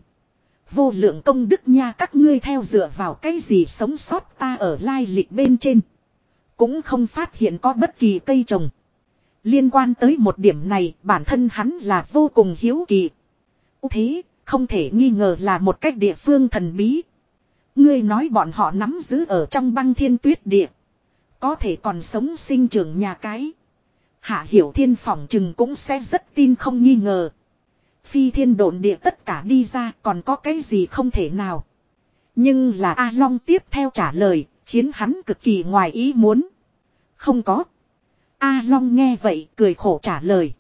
Vô lượng công đức nha, các ngươi theo dựa vào cái gì sống sót ta ở lai lịch bên trên. Cũng không phát hiện có bất kỳ cây trồng. Liên quan tới một điểm này, bản thân hắn là vô cùng hiếu kỳ. Thế, không thể nghi ngờ là một cách địa phương thần bí. Ngươi nói bọn họ nắm giữ ở trong băng thiên tuyết địa. Có thể còn sống sinh trưởng nhà cái. Hạ hiểu thiên phỏng chừng cũng sẽ rất tin không nghi ngờ. Phi thiên độn địa tất cả đi ra còn có cái gì không thể nào. Nhưng là A Long tiếp theo trả lời, khiến hắn cực kỳ ngoài ý muốn. Không có. A Long nghe vậy cười khổ trả lời.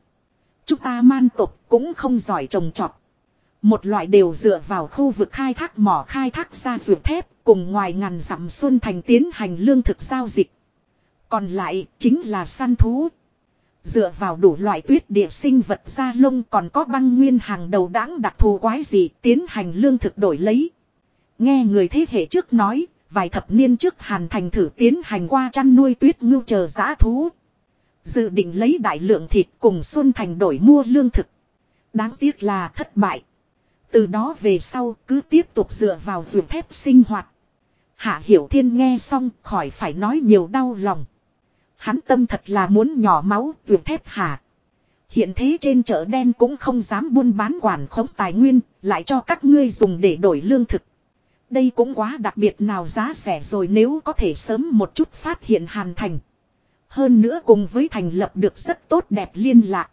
Chúng ta man tục cũng không giỏi trồng trọt. Một loại đều dựa vào khu vực khai thác mỏ khai thác ra ruột thép cùng ngoài ngàn dặm xuân thành tiến hành lương thực giao dịch. Còn lại chính là săn thú. Dựa vào đủ loại tuyết địa sinh vật da lông còn có băng nguyên hàng đầu đáng đặc thù quái gì tiến hành lương thực đổi lấy. Nghe người thế hệ trước nói, vài thập niên trước hàn thành thử tiến hành qua chăn nuôi tuyết ngưu chờ giã thú. Dự định lấy đại lượng thịt cùng Xuân Thành đổi mua lương thực. Đáng tiếc là thất bại. Từ đó về sau cứ tiếp tục dựa vào ruột thép sinh hoạt. Hạ Hiểu Thiên nghe xong khỏi phải nói nhiều đau lòng. Hắn tâm thật là muốn nhỏ máu tuyệt thép hà Hiện thế trên chợ đen cũng không dám buôn bán quản khống tài nguyên, lại cho các ngươi dùng để đổi lương thực. Đây cũng quá đặc biệt nào giá rẻ rồi nếu có thể sớm một chút phát hiện hàn thành. Hơn nữa cùng với thành lập được rất tốt đẹp liên lạc.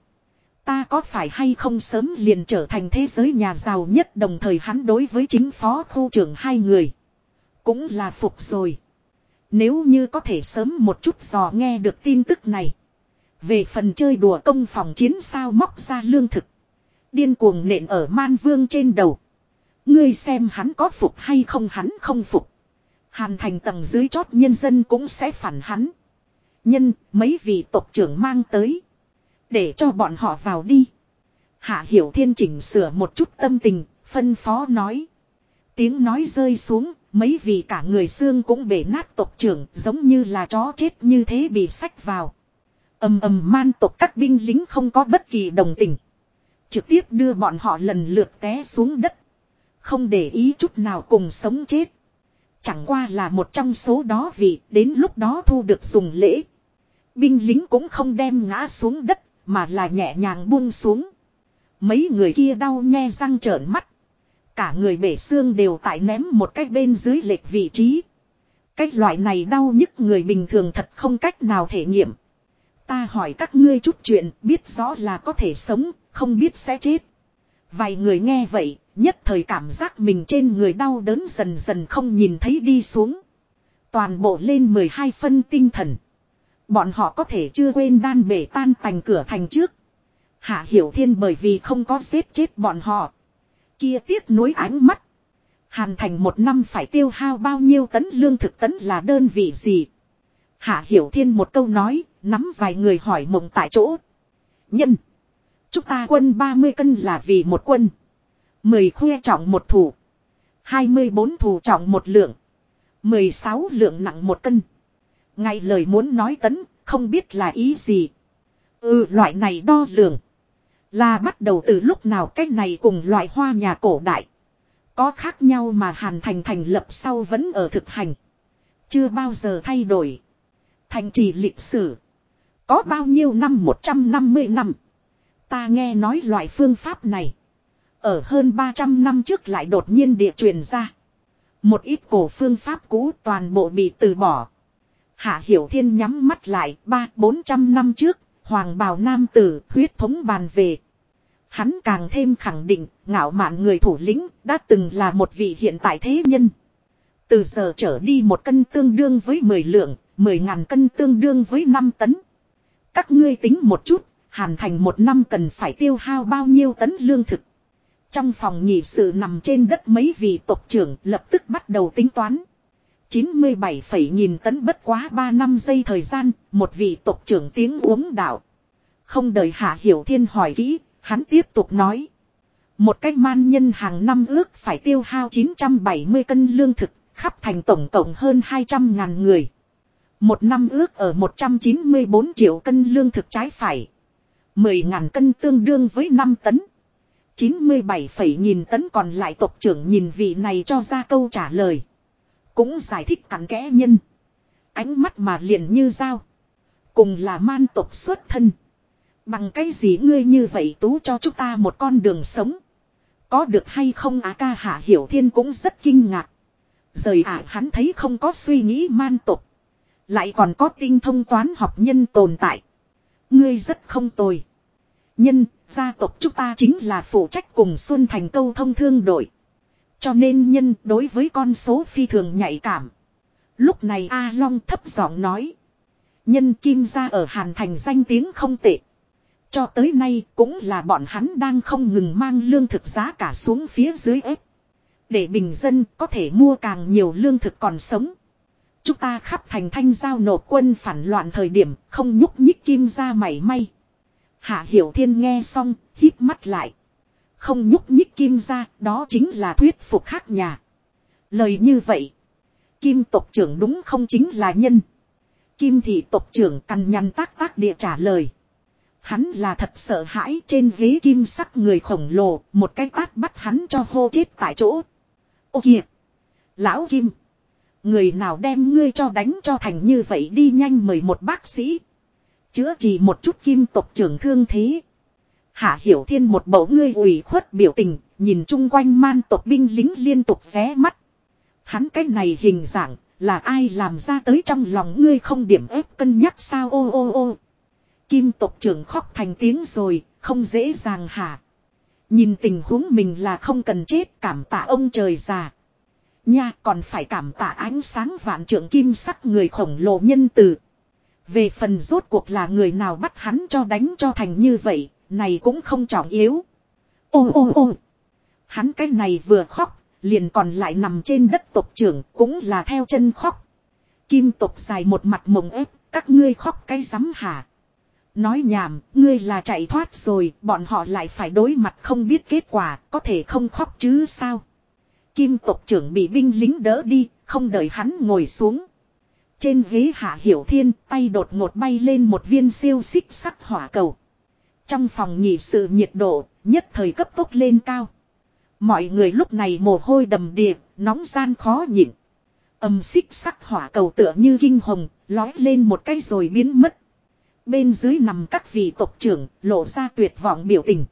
Ta có phải hay không sớm liền trở thành thế giới nhà giàu nhất đồng thời hắn đối với chính phó khu trưởng hai người. Cũng là phục rồi. Nếu như có thể sớm một chút dò nghe được tin tức này. Về phần chơi đùa công phòng chiến sao móc ra lương thực. Điên cuồng nện ở man vương trên đầu. Ngươi xem hắn có phục hay không hắn không phục. Hàn thành tầng dưới chót nhân dân cũng sẽ phản hắn. Nhân, mấy vị tộc trưởng mang tới. Để cho bọn họ vào đi. Hạ Hiểu Thiên chỉnh sửa một chút tâm tình, phân phó nói. Tiếng nói rơi xuống, mấy vị cả người xương cũng bể nát tộc trưởng giống như là chó chết như thế bị sách vào. ầm ầm man tộc các binh lính không có bất kỳ đồng tình. Trực tiếp đưa bọn họ lần lượt té xuống đất. Không để ý chút nào cùng sống chết. Chẳng qua là một trong số đó vì đến lúc đó thu được dùng lễ. Binh lính cũng không đem ngã xuống đất, mà là nhẹ nhàng buông xuống. Mấy người kia đau nghe răng trợn mắt. Cả người bể xương đều tại ném một cách bên dưới lệch vị trí. Cách loại này đau nhức người bình thường thật không cách nào thể nghiệm. Ta hỏi các ngươi chút chuyện biết rõ là có thể sống, không biết sẽ chết. Vài người nghe vậy, nhất thời cảm giác mình trên người đau đớn dần dần không nhìn thấy đi xuống. Toàn bộ lên 12 phân tinh thần. Bọn họ có thể chưa quên đan bể tan thành cửa thành trước. Hạ Hiểu Thiên bởi vì không có giết chết bọn họ. Kia tiếc nuối ánh mắt. Hàn thành một năm phải tiêu hao bao nhiêu tấn lương thực tấn là đơn vị gì. Hạ Hiểu Thiên một câu nói, nắm vài người hỏi mộng tại chỗ. Nhân. Chúng ta quân 30 cân là vì một quân. 10 khuê trọng một thủ. 24 thủ trọng một lượng. 16 lượng nặng một cân. Ngay lời muốn nói tấn, không biết là ý gì. Ừ loại này đo lường. Là bắt đầu từ lúc nào cách này cùng loại hoa nhà cổ đại. Có khác nhau mà Hàn Thành thành lập sau vẫn ở thực hành. Chưa bao giờ thay đổi. Thành trì lịch sử. Có bao nhiêu năm 150 năm. Ta nghe nói loại phương pháp này. Ở hơn 300 năm trước lại đột nhiên địa truyền ra. Một ít cổ phương pháp cũ toàn bộ bị từ bỏ. Hạ Hiểu Thiên nhắm mắt lại ba bốn trăm năm trước, Hoàng bào Nam Tử huyết thống bàn về. Hắn càng thêm khẳng định, ngạo mạn người thủ lĩnh đã từng là một vị hiện tại thế nhân. Từ giờ trở đi một cân tương đương với 10 lượng, 10 ngàn cân tương đương với 5 tấn. Các ngươi tính một chút, hàn thành một năm cần phải tiêu hao bao nhiêu tấn lương thực. Trong phòng nhị sự nằm trên đất mấy vị tộc trưởng lập tức bắt đầu tính toán. 97 phẩy nghìn tấn bất quá 3 năm giây thời gian, một vị tộc trưởng tiếng uống đạo. Không đợi Hạ Hiểu Thiên hỏi kỹ, hắn tiếp tục nói. Một cách man nhân hàng năm ước phải tiêu hao 970 cân lương thực, khắp thành tổng cộng hơn 200 ngàn người. Một năm ước ở 194 triệu cân lương thực trái phải. 10 ngàn cân tương đương với 5 tấn. 97 phẩy nghìn tấn còn lại tộc trưởng nhìn vị này cho ra câu trả lời. Cũng giải thích cắn kẽ nhân. Ánh mắt mà liền như dao. Cùng là man tộc xuất thân. Bằng cái gì ngươi như vậy tú cho chúng ta một con đường sống. Có được hay không á ca hạ hiểu thiên cũng rất kinh ngạc. Rời ả hắn thấy không có suy nghĩ man tộc. Lại còn có tinh thông toán học nhân tồn tại. Ngươi rất không tồi. Nhân, gia tộc chúng ta chính là phụ trách cùng Xuân Thành câu thông thương đội. Cho nên nhân đối với con số phi thường nhạy cảm. Lúc này A Long thấp giọng nói. Nhân kim gia ở Hàn Thành danh tiếng không tệ. Cho tới nay cũng là bọn hắn đang không ngừng mang lương thực giá cả xuống phía dưới ép. Để bình dân có thể mua càng nhiều lương thực còn sống. Chúng ta khắp thành thanh giao nộp quân phản loạn thời điểm không nhúc nhích kim ra mảy may. Hạ Hiểu Thiên nghe xong, hít mắt lại. Không nhúc nhích kim ra, đó chính là thuyết phục khác nhà. Lời như vậy, kim tộc trưởng đúng không chính là nhân. Kim thị tộc trưởng cằn nhằn tác tác địa trả lời. Hắn là thật sợ hãi trên ghế kim sắc người khổng lồ, một cái tát bắt hắn cho hô chết tại chỗ. Ô kìa! Lão Kim! Người nào đem ngươi cho đánh cho thành như vậy đi nhanh mời một bác sĩ. Chữa trị một chút kim tộc trưởng thương thế. Hạ Hiểu Thiên một bầu ngươi ủy khuất biểu tình, nhìn chung quanh man tộc binh lính liên tục ré mắt. Hắn cái này hình dạng, là ai làm ra tới trong lòng ngươi không điểm ép cân nhắc sao ô ô ô. Kim tộc trưởng khóc thành tiếng rồi, không dễ dàng hả. Nhìn tình huống mình là không cần chết cảm tạ ông trời già. Nha còn phải cảm tạ ánh sáng vạn trưởng kim sắc người khổng lồ nhân từ. Về phần rốt cuộc là người nào bắt hắn cho đánh cho thành như vậy, này cũng không trọng yếu. Ô ô ô. Hắn cái này vừa khóc, liền còn lại nằm trên đất tộc trưởng cũng là theo chân khóc. Kim tộc dài một mặt mộng ép, các ngươi khóc cái rắm hả. Nói nhảm, ngươi là chạy thoát rồi, bọn họ lại phải đối mặt không biết kết quả, có thể không khóc chứ sao. Kim tộc trưởng bị binh lính đỡ đi, không đợi hắn ngồi xuống. Trên ghế hạ hiểu thiên, tay đột ngột bay lên một viên siêu xích sắc hỏa cầu. Trong phòng nhị sự nhiệt độ, nhất thời cấp tốc lên cao. Mọi người lúc này mồ hôi đầm đìa, nóng gian khó nhịn. Âm xích sắc hỏa cầu tựa như kinh hồng, lói lên một cái rồi biến mất. Bên dưới nằm các vị tộc trưởng, lộ ra tuyệt vọng biểu tình.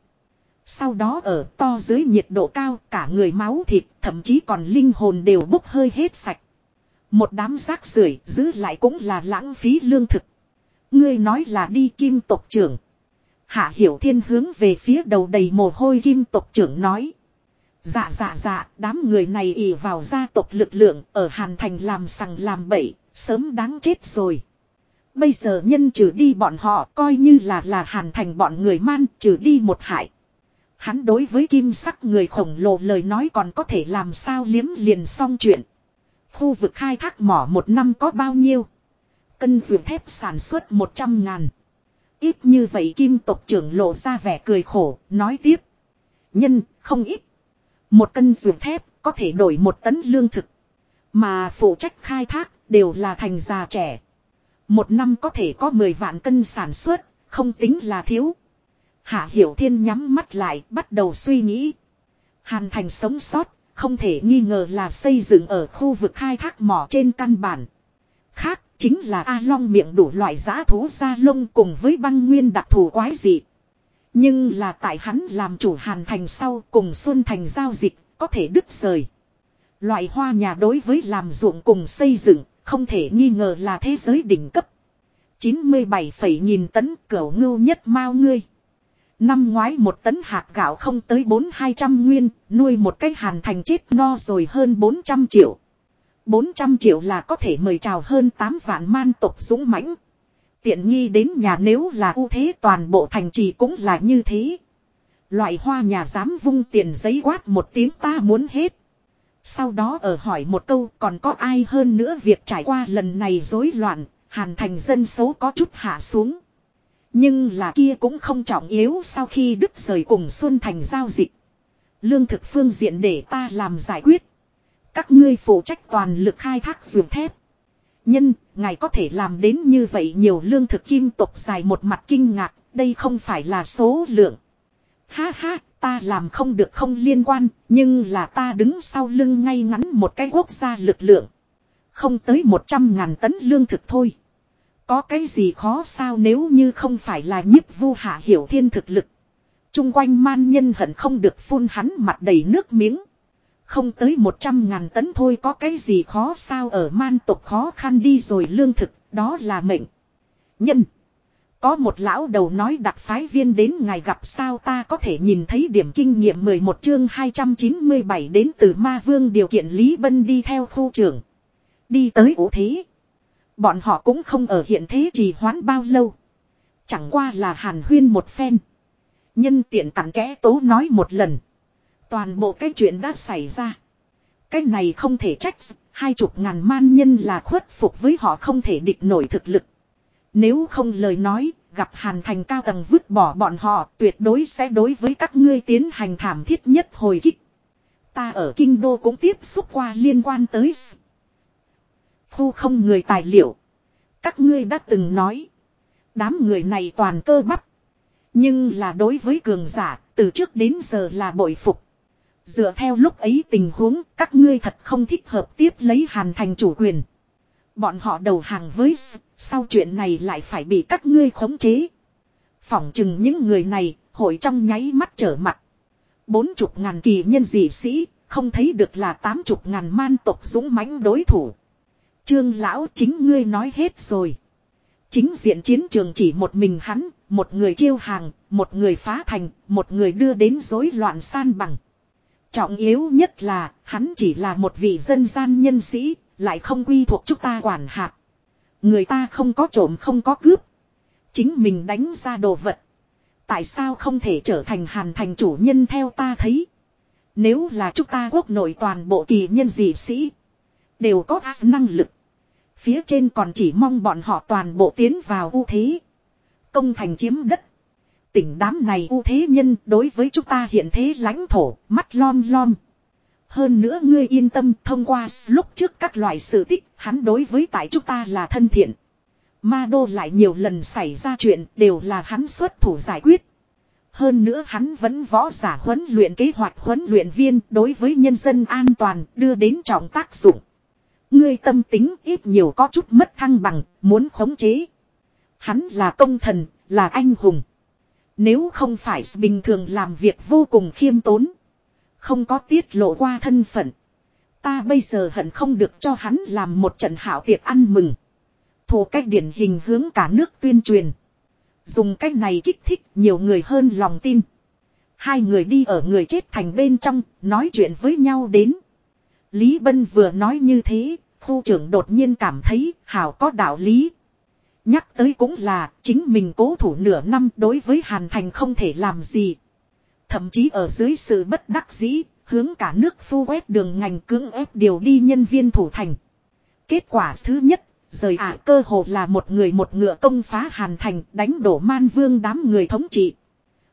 Sau đó ở to dưới nhiệt độ cao, cả người máu thịt, thậm chí còn linh hồn đều bốc hơi hết sạch. Một đám rác rưởi giữ lại cũng là lãng phí lương thực. Ngươi nói là đi kim tộc trưởng. Hạ Hiểu Thiên hướng về phía đầu đầy mồ hôi kim tộc trưởng nói. Dạ dạ dạ, đám người này ỉ vào gia tộc lực lượng ở Hàn Thành làm sằng làm bậy, sớm đáng chết rồi. Bây giờ nhân trừ đi bọn họ coi như là là Hàn Thành bọn người man trừ đi một hại. Hắn đối với kim sắc người khổng lồ lời nói còn có thể làm sao liếm liền xong chuyện. Khu vực khai thác mỏ một năm có bao nhiêu? Cân dược thép sản xuất 100 ngàn. Ít như vậy kim tộc trưởng lộ ra vẻ cười khổ, nói tiếp. Nhân, không ít. Một cân dược thép có thể đổi một tấn lương thực. Mà phụ trách khai thác đều là thành già trẻ. Một năm có thể có 10 vạn cân sản xuất, không tính là thiếu. Hạ Hiểu Thiên nhắm mắt lại, bắt đầu suy nghĩ. Hàn thành sống sót, không thể nghi ngờ là xây dựng ở khu vực khai thác mỏ trên căn bản. Khác, chính là A Long miệng đủ loại giá thú da lông cùng với băng nguyên đặc thù quái dị. Nhưng là tại hắn làm chủ hàn thành sau cùng Xuân Thành giao dịch, có thể đứt rời. Loại hoa nhà đối với làm ruộng cùng xây dựng, không thể nghi ngờ là thế giới đỉnh cấp. 97, tấn cửu ngưu nhất mao ngươi. Năm ngoái một tấn hạt gạo không tới bốn hai trăm nguyên, nuôi một cái hàn thành chết no rồi hơn 400 triệu. 400 triệu là có thể mời chào hơn 8 vạn man tộc dũng mãnh. Tiện nghi đến nhà nếu là ưu thế toàn bộ thành trì cũng là như thế. Loại hoa nhà dám vung tiền giấy quát một tiếng ta muốn hết. Sau đó ở hỏi một câu còn có ai hơn nữa việc trải qua lần này rối loạn, hàn thành dân số có chút hạ xuống. Nhưng là kia cũng không trọng yếu sau khi Đức rời cùng Xuân Thành giao dịch. Lương thực phương diện để ta làm giải quyết. Các ngươi phụ trách toàn lực khai thác dược thép. Nhân, ngài có thể làm đến như vậy nhiều lương thực kim tộc dài một mặt kinh ngạc, đây không phải là số lượng. Ha ha, ta làm không được không liên quan, nhưng là ta đứng sau lưng ngay ngắn một cái quốc gia lực lượng. Không tới 100 ngàn tấn lương thực thôi. Có cái gì khó sao nếu như không phải là nhiếp vu hạ hiểu thiên thực lực. Trung quanh man nhân hận không được phun hắn mặt đầy nước miếng. Không tới 100 ngàn tấn thôi có cái gì khó sao ở man tộc khó khăn đi rồi lương thực, đó là mệnh. Nhân. Có một lão đầu nói đặc phái viên đến ngày gặp sao ta có thể nhìn thấy điểm kinh nghiệm 11 chương 297 đến từ ma vương điều kiện Lý Bân đi theo khu trưởng. Đi tới ủ thế. Bọn họ cũng không ở hiện thế trì hoãn bao lâu. Chẳng qua là hàn huyên một phen. Nhân tiện cặn kẽ tố nói một lần. Toàn bộ cái chuyện đã xảy ra. Cái này không thể trách, hai chục ngàn man nhân là khuất phục với họ không thể địch nổi thực lực. Nếu không lời nói, gặp hàn thành cao tầng vứt bỏ bọn họ tuyệt đối sẽ đối với các ngươi tiến hành thảm thiết nhất hồi kích. Ta ở kinh đô cũng tiếp xúc qua liên quan tới Khu không người tài liệu. Các ngươi đã từng nói. Đám người này toàn cơ bắp. Nhưng là đối với cường giả, từ trước đến giờ là bội phục. Dựa theo lúc ấy tình huống, các ngươi thật không thích hợp tiếp lấy hàn thành chủ quyền. Bọn họ đầu hàng với sau chuyện này lại phải bị các ngươi khống chế. Phỏng chừng những người này, hội trong nháy mắt trở mặt. Bốn chục ngàn kỳ nhân dị sĩ, không thấy được là tám chục ngàn man tộc dũng mãnh đối thủ. Trương lão chính ngươi nói hết rồi. Chính diện chiến trường chỉ một mình hắn, một người chiêu hàng, một người phá thành, một người đưa đến rối loạn san bằng. Trọng yếu nhất là, hắn chỉ là một vị dân gian nhân sĩ, lại không quy thuộc chúng ta quản hạt. Người ta không có trộm không có cướp. Chính mình đánh ra đồ vật. Tại sao không thể trở thành hàn thành chủ nhân theo ta thấy. Nếu là chúng ta quốc nội toàn bộ kỳ nhân dị sĩ. Đều có năng lực. Phía trên còn chỉ mong bọn họ toàn bộ tiến vào ưu thế. Công thành chiếm đất. Tỉnh đám này ưu thế nhân đối với chúng ta hiện thế lãnh thổ, mắt lom lom. Hơn nữa ngươi yên tâm thông qua lúc trước các loại sự tích, hắn đối với tại chúng ta là thân thiện. Ma đô lại nhiều lần xảy ra chuyện đều là hắn xuất thủ giải quyết. Hơn nữa hắn vẫn võ giả huấn luyện kế hoạch huấn luyện viên đối với nhân dân an toàn đưa đến trọng tác dụng. Ngươi tâm tính ít nhiều có chút mất thăng bằng, muốn khống chế. Hắn là công thần, là anh hùng. Nếu không phải bình thường làm việc vô cùng khiêm tốn. Không có tiết lộ qua thân phận. Ta bây giờ hận không được cho hắn làm một trận hảo tiệc ăn mừng. Thù cách điển hình hướng cả nước tuyên truyền. Dùng cách này kích thích nhiều người hơn lòng tin. Hai người đi ở người chết thành bên trong, nói chuyện với nhau đến. Lý Bân vừa nói như thế, khu trưởng đột nhiên cảm thấy hảo có đạo lý. Nhắc tới cũng là chính mình cố thủ nửa năm đối với Hàn Thành không thể làm gì. Thậm chí ở dưới sự bất đắc dĩ, hướng cả nước phu quét đường ngành cưỡng ép điều đi nhân viên thủ thành. Kết quả thứ nhất, rời ả cơ hồ là một người một ngựa công phá Hàn Thành đánh đổ man vương đám người thống trị.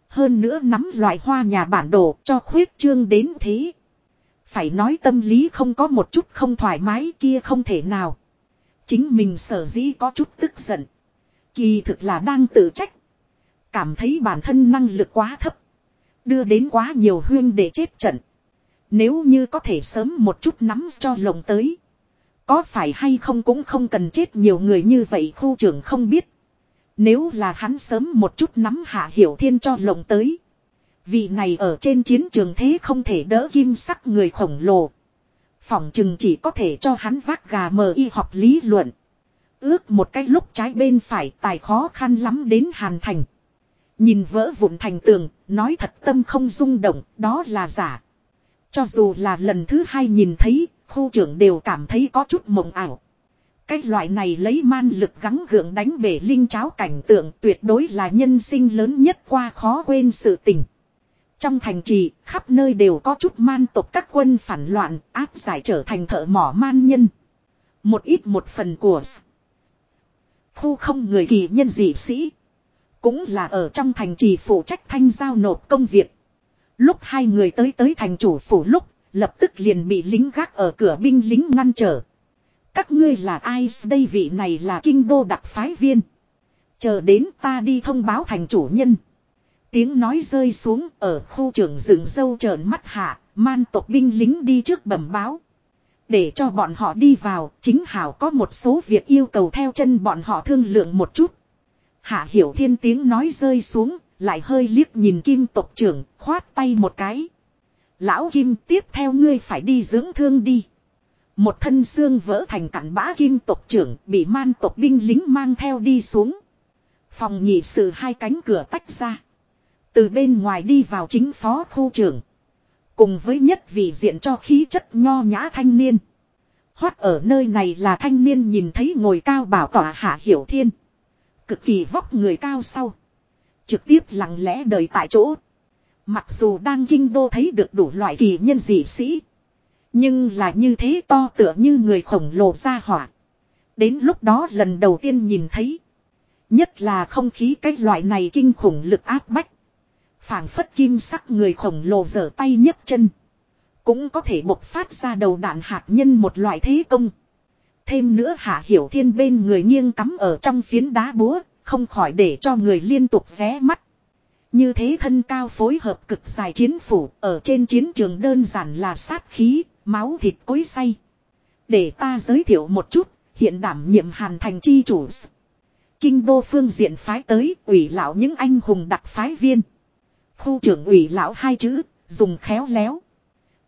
Hơn nữa nắm loại hoa nhà bản đồ cho khuyết trương đến thế. Phải nói tâm lý không có một chút không thoải mái kia không thể nào. Chính mình sở dĩ có chút tức giận. Kỳ thực là đang tự trách. Cảm thấy bản thân năng lực quá thấp. Đưa đến quá nhiều huyên để chết trận. Nếu như có thể sớm một chút nắm cho lồng tới. Có phải hay không cũng không cần chết nhiều người như vậy khu trưởng không biết. Nếu là hắn sớm một chút nắm hạ hiểu thiên cho lồng tới. Vị này ở trên chiến trường thế không thể đỡ kim sắc người khổng lồ. Phỏng chừng chỉ có thể cho hắn vác gà mờ y học lý luận. Ước một cái lúc trái bên phải tài khó khăn lắm đến hàn thành. Nhìn vỡ vụn thành tường, nói thật tâm không rung động, đó là giả. Cho dù là lần thứ hai nhìn thấy, khu trưởng đều cảm thấy có chút mộng ảo. Cái loại này lấy man lực gắng gượng đánh bể linh cháo cảnh tượng tuyệt đối là nhân sinh lớn nhất qua khó quên sự tình. Trong thành trì, khắp nơi đều có chút man tộc các quân phản loạn, áp giải trở thành thợ mỏ man nhân. Một ít một phần của khu không người kỳ nhân dị sĩ. Cũng là ở trong thành trì phụ trách thanh giao nộp công việc. Lúc hai người tới tới thành chủ phủ lúc, lập tức liền bị lính gác ở cửa binh lính ngăn trở. Các ngươi là ai đây vị này là kinh đô đặc phái viên. Chờ đến ta đi thông báo thành chủ nhân. Tiếng nói rơi xuống ở khu trưởng rừng dâu trợn mắt hạ, man tộc binh lính đi trước bẩm báo. Để cho bọn họ đi vào, chính hảo có một số việc yêu cầu theo chân bọn họ thương lượng một chút. Hạ hiểu thiên tiếng nói rơi xuống, lại hơi liếc nhìn kim tộc trưởng, khoát tay một cái. Lão kim tiếp theo ngươi phải đi dưỡng thương đi. Một thân xương vỡ thành cặn bã kim tộc trưởng bị man tộc binh lính mang theo đi xuống. Phòng nhị sự hai cánh cửa tách ra. Từ bên ngoài đi vào chính phó khu trưởng. Cùng với nhất vị diện cho khí chất nho nhã thanh niên. Hoát ở nơi này là thanh niên nhìn thấy ngồi cao bảo tỏa hạ hiểu thiên. Cực kỳ vóc người cao sau. Trực tiếp lặng lẽ đợi tại chỗ. Mặc dù đang kinh đô thấy được đủ loại kỳ nhân dị sĩ. Nhưng là như thế to tựa như người khổng lồ ra hỏa. Đến lúc đó lần đầu tiên nhìn thấy. Nhất là không khí cái loại này kinh khủng lực áp bách phảng phất kim sắc người khổng lồ giở tay nhấc chân. Cũng có thể bộc phát ra đầu đạn hạt nhân một loại thế công. Thêm nữa hạ hiểu thiên bên người nghiêng cắm ở trong phiến đá búa, không khỏi để cho người liên tục ré mắt. Như thế thân cao phối hợp cực dài chiến phủ, ở trên chiến trường đơn giản là sát khí, máu thịt cối say. Để ta giới thiệu một chút, hiện đảm nhiệm hàn thành chi chủ. Kinh đô phương diện phái tới, ủy lão những anh hùng đặc phái viên. Khu trưởng ủy lão hai chữ, dùng khéo léo.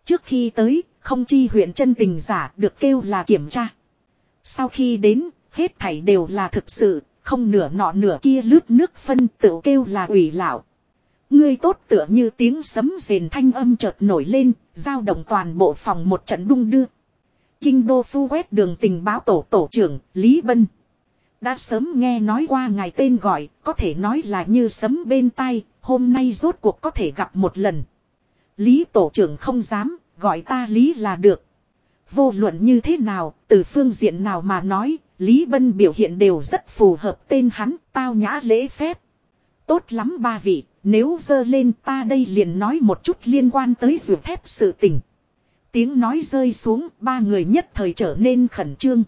Trước khi tới, không chi huyện chân tình giả được kêu là kiểm tra. Sau khi đến, hết thảy đều là thực sự, không nửa nọ nửa kia lướt nước phân tự kêu là ủy lão. Ngươi tốt tựa như tiếng sấm rền thanh âm chợt nổi lên, giao động toàn bộ phòng một trận đung đưa. Kinh đô phu quét đường tình báo tổ tổ trưởng, Lý Bân. Đã sớm nghe nói qua ngài tên gọi, có thể nói là như sấm bên tai, hôm nay rốt cuộc có thể gặp một lần. Lý tổ trưởng không dám, gọi ta Lý là được. Vô luận như thế nào, từ phương diện nào mà nói, Lý Bân biểu hiện đều rất phù hợp tên hắn, tao nhã lễ phép. Tốt lắm ba vị, nếu dơ lên ta đây liền nói một chút liên quan tới ruột thép sự tình. Tiếng nói rơi xuống, ba người nhất thời trở nên khẩn trương.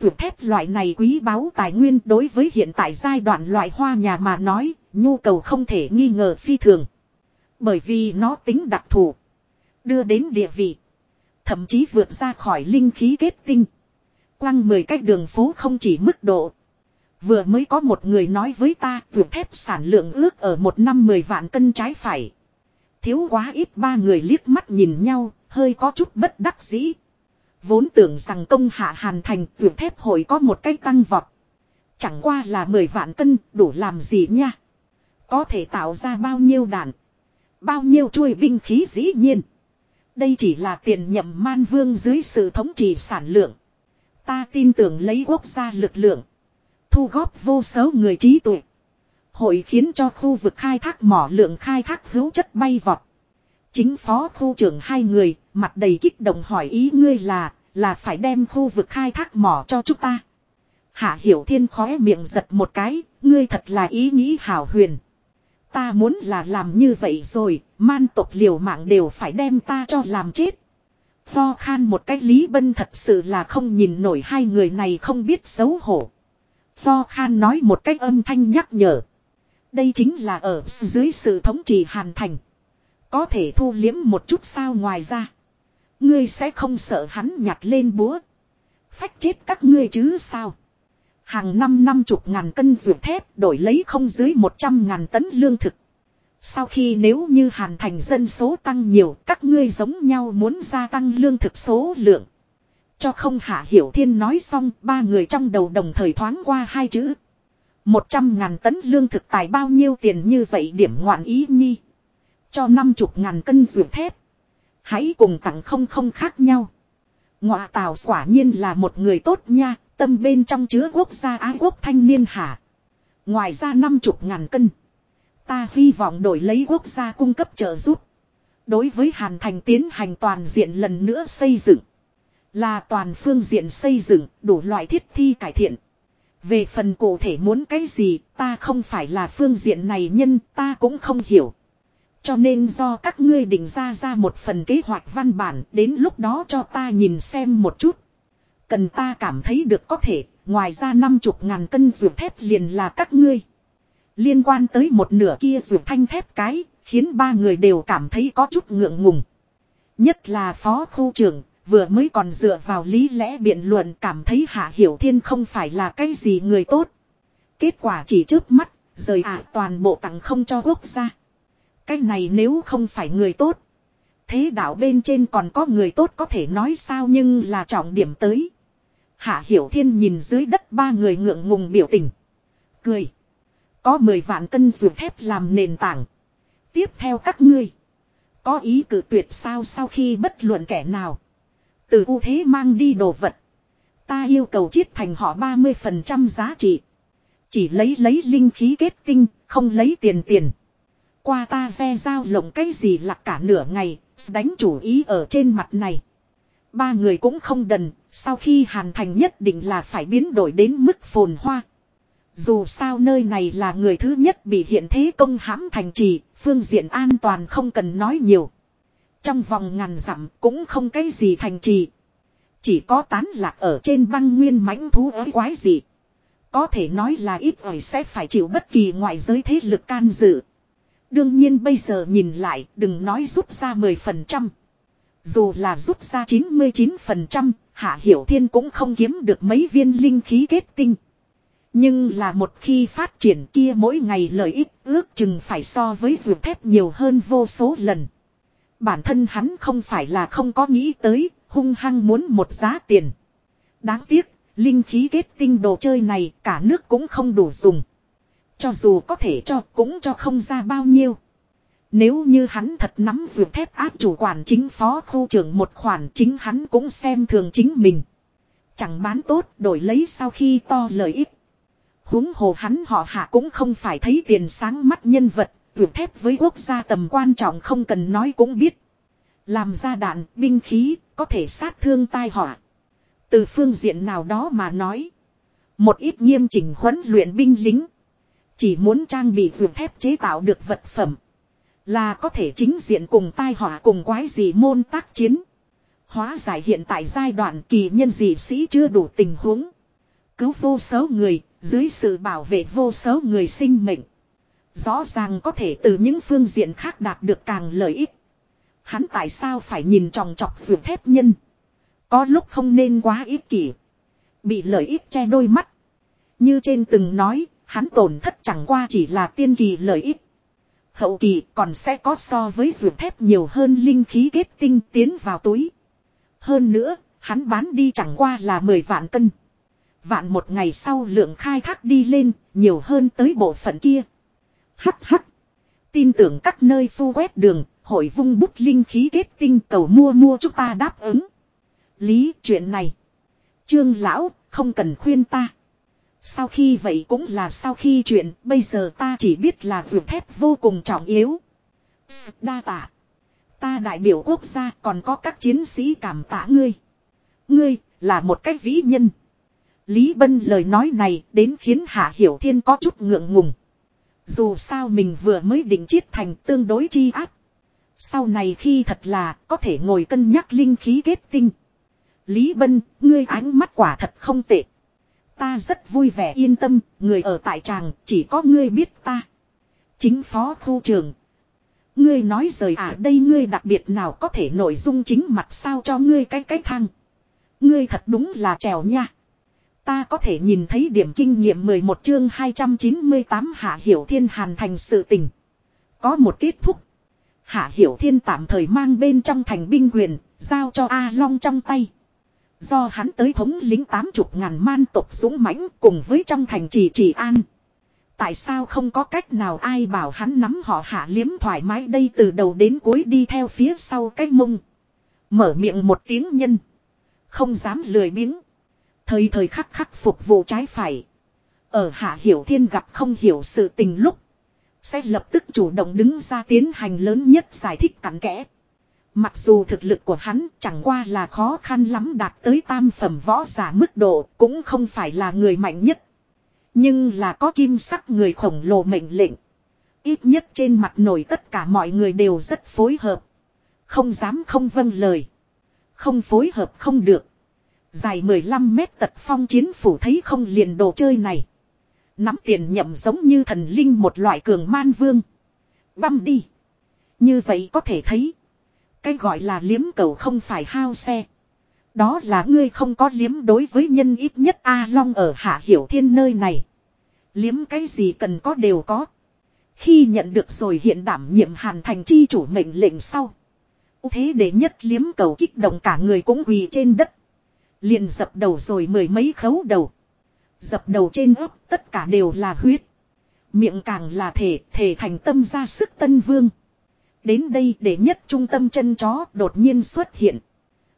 Ruột thép loại này quý báu tài nguyên đối với hiện tại giai đoạn loại hoa nhà mà nói, nhu cầu không thể nghi ngờ phi thường. Bởi vì nó tính đặc thù. Đưa đến địa vị. Thậm chí vượt ra khỏi linh khí kết tinh. Quăng 10 cách đường phố không chỉ mức độ. Vừa mới có một người nói với ta vượt thép sản lượng ước ở một năm 10 vạn cân trái phải. Thiếu quá ít ba người liếc mắt nhìn nhau, hơi có chút bất đắc dĩ. Vốn tưởng rằng công hạ hàn thành vượt thép hội có một cách tăng vọt. Chẳng qua là 10 vạn cân đủ làm gì nha. Có thể tạo ra bao nhiêu đạn. Bao nhiêu chuôi binh khí dĩ nhiên. Đây chỉ là tiền nhậm man vương dưới sự thống trị sản lượng. Ta tin tưởng lấy quốc gia lực lượng. Thu góp vô số người trí tuệ. Hội khiến cho khu vực khai thác mỏ lượng khai thác hữu chất bay vọt. Chính phó khu trưởng hai người, mặt đầy kích động hỏi ý ngươi là, là phải đem khu vực khai thác mỏ cho chúng ta. Hạ Hiểu Thiên khóe miệng giật một cái, ngươi thật là ý nghĩ hảo huyền. Ta muốn là làm như vậy rồi, man tộc liều mạng đều phải đem ta cho làm chết. Lo khan một cách Lý Bân thật sự là không nhìn nổi hai người này không biết xấu hổ. Lo khan nói một cách âm thanh nhắc nhở. Đây chính là ở dưới sự thống trị hàn thành. Có thể thu liếm một chút sao ngoài ra. Ngươi sẽ không sợ hắn nhặt lên búa. Phách chết các ngươi chứ sao. Hàng năm năm chục ngàn cân ruột thép đổi lấy không dưới một trăm ngàn tấn lương thực. Sau khi nếu như hàn thành dân số tăng nhiều, các ngươi giống nhau muốn gia tăng lương thực số lượng. Cho không hạ hiểu thiên nói xong, ba người trong đầu đồng thời thoáng qua hai chữ. Một trăm ngàn tấn lương thực tài bao nhiêu tiền như vậy điểm ngoạn ý nhi. Cho năm chục ngàn cân ruột thép. Hãy cùng tặng không không khác nhau. Ngọa tào quả nhiên là một người tốt nha, tâm bên trong chứa quốc gia ái quốc thanh niên hả. Ngoài ra năm chục ngàn cân. Ta hy vọng đổi lấy quốc gia cung cấp trợ giúp. Đối với Hàn Thành tiến hành toàn diện lần nữa xây dựng. Là toàn phương diện xây dựng, đủ loại thiết thi cải thiện. Về phần cụ thể muốn cái gì, ta không phải là phương diện này nhân, ta cũng không hiểu. Cho nên do các ngươi định ra ra một phần kế hoạch văn bản, đến lúc đó cho ta nhìn xem một chút. Cần ta cảm thấy được có thể, ngoài ra năm chục ngàn cân ruột thép liền là các ngươi. Liên quan tới một nửa kia ruột thanh thép cái, khiến ba người đều cảm thấy có chút ngượng ngùng. Nhất là phó khu trưởng, vừa mới còn dựa vào lý lẽ biện luận cảm thấy Hạ Hiểu Thiên không phải là cái gì người tốt. Kết quả chỉ trước mắt, rời ạ toàn bộ tặng không cho quốc gia. Cái này nếu không phải người tốt. Thế đạo bên trên còn có người tốt có thể nói sao nhưng là trọng điểm tới. Hạ Hiểu Thiên nhìn dưới đất ba người ngượng ngùng biểu tình. Cười. Có 10 vạn cân ruột thép làm nền tảng. Tiếp theo các ngươi. Có ý cử tuyệt sao sau khi bất luận kẻ nào. Từ ưu thế mang đi đồ vật. Ta yêu cầu chiết thành họ 30% giá trị. Chỉ lấy lấy linh khí kết tinh, không lấy tiền tiền. Qua ta ve giao lộng cái gì là cả nửa ngày, đánh chủ ý ở trên mặt này. Ba người cũng không đần, sau khi hàn thành nhất định là phải biến đổi đến mức phồn hoa. Dù sao nơi này là người thứ nhất bị hiện thế công hãm thành trì, phương diện an toàn không cần nói nhiều. Trong vòng ngàn dặm cũng không cái gì thành trì. Chỉ có tán lạc ở trên băng nguyên mãnh thú ới quái gì. Có thể nói là ít ỏi sẽ phải chịu bất kỳ ngoại giới thế lực can dự. Đương nhiên bây giờ nhìn lại đừng nói rút ra 10%. Dù là rút ra 99%, Hạ Hiểu Thiên cũng không kiếm được mấy viên linh khí kết tinh. Nhưng là một khi phát triển kia mỗi ngày lợi ích ước chừng phải so với ruột thép nhiều hơn vô số lần. Bản thân hắn không phải là không có nghĩ tới, hung hăng muốn một giá tiền. Đáng tiếc, linh khí kết tinh đồ chơi này cả nước cũng không đủ dùng. Cho dù có thể cho cũng cho không ra bao nhiêu. Nếu như hắn thật nắm vượt thép áp chủ quản chính phó khu trưởng một khoản chính hắn cũng xem thường chính mình. Chẳng bán tốt đổi lấy sau khi to lợi ích. huống hồ hắn họ hạ cũng không phải thấy tiền sáng mắt nhân vật, vượt thép với quốc gia tầm quan trọng không cần nói cũng biết. Làm ra đạn, binh khí, có thể sát thương tai họa. Từ phương diện nào đó mà nói. Một ít nghiêm chỉnh huấn luyện binh lính. Chỉ muốn trang bị vượt thép chế tạo được vật phẩm. Là có thể chính diện cùng tai họa cùng quái gì môn tác chiến. Hóa giải hiện tại giai đoạn kỳ nhân dị sĩ chưa đủ tình huống. Cứu vô số người, dưới sự bảo vệ vô số người sinh mệnh. Rõ ràng có thể từ những phương diện khác đạt được càng lợi ích. Hắn tại sao phải nhìn tròng trọc vượt thép nhân. Có lúc không nên quá ích kỷ. Bị lợi ích che đôi mắt. Như trên từng nói, hắn tổn thất chẳng qua chỉ là tiên kỳ lợi ích. Hậu kỳ còn sẽ có so với ruột thép nhiều hơn linh khí kết tinh tiến vào túi. Hơn nữa, hắn bán đi chẳng qua là 10 vạn cân. Vạn một ngày sau lượng khai thác đi lên, nhiều hơn tới bộ phận kia. Hắc hắc. Tin tưởng các nơi phu quét đường, hội vung bút linh khí kết tinh cầu mua mua chúng ta đáp ứng. Lý chuyện này. Trương lão, không cần khuyên ta. Sau khi vậy cũng là sau khi chuyện, bây giờ ta chỉ biết là vượt thép vô cùng trọng yếu. Đa tạ. Ta đại biểu quốc gia còn có các chiến sĩ cảm tạ ngươi. Ngươi, là một cách vĩ nhân. Lý Bân lời nói này đến khiến Hạ Hiểu Thiên có chút ngượng ngùng. Dù sao mình vừa mới định chiết thành tương đối chi áp. Sau này khi thật là có thể ngồi cân nhắc linh khí kết tinh. Lý Bân, ngươi ánh mắt quả thật không tệ. Ta rất vui vẻ yên tâm, người ở tại tràng chỉ có ngươi biết ta. Chính phó khu trường. Ngươi nói rời à đây ngươi đặc biệt nào có thể nội dung chính mặt sao cho ngươi cái cái thang. Ngươi thật đúng là trèo nha. Ta có thể nhìn thấy điểm kinh nghiệm 11 chương 298 Hạ Hiểu Thiên hàn thành sự tình. Có một kết thúc. Hạ Hiểu Thiên tạm thời mang bên trong thành binh quyền, giao cho A Long trong tay. Do hắn tới thống lính tám chục ngàn man tộc dũng mãnh cùng với trong thành trì trị an. Tại sao không có cách nào ai bảo hắn nắm họ hạ liếm thoải mái đây từ đầu đến cuối đi theo phía sau cái mông. Mở miệng một tiếng nhân. Không dám lười biếng. Thời thời khắc khắc phục vụ trái phải. Ở hạ hiểu thiên gặp không hiểu sự tình lúc. Sẽ lập tức chủ động đứng ra tiến hành lớn nhất giải thích cặn kẽ. Mặc dù thực lực của hắn chẳng qua là khó khăn lắm đạt tới tam phẩm võ giả mức độ cũng không phải là người mạnh nhất. Nhưng là có kim sắc người khổng lồ mệnh lệnh. Ít nhất trên mặt nổi tất cả mọi người đều rất phối hợp. Không dám không vâng lời. Không phối hợp không được. Dài 15 mét tật phong chiến phủ thấy không liền đồ chơi này. Nắm tiền nhậm giống như thần linh một loại cường man vương. Băm đi. Như vậy có thể thấy. Cái gọi là liếm cầu không phải hao xe. Đó là ngươi không có liếm đối với nhân ít nhất A Long ở Hạ Hiểu Thiên nơi này. Liếm cái gì cần có đều có. Khi nhận được rồi hiện đảm nhiệm hàn thành chi chủ mệnh lệnh sau. Thế để nhất liếm cầu kích động cả người cũng quỳ trên đất. Liền dập đầu rồi mười mấy khấu đầu. Dập đầu trên ấp tất cả đều là huyết. Miệng càng là thể, thể thành tâm ra sức tân vương. Đến đây để nhất trung tâm chân chó đột nhiên xuất hiện.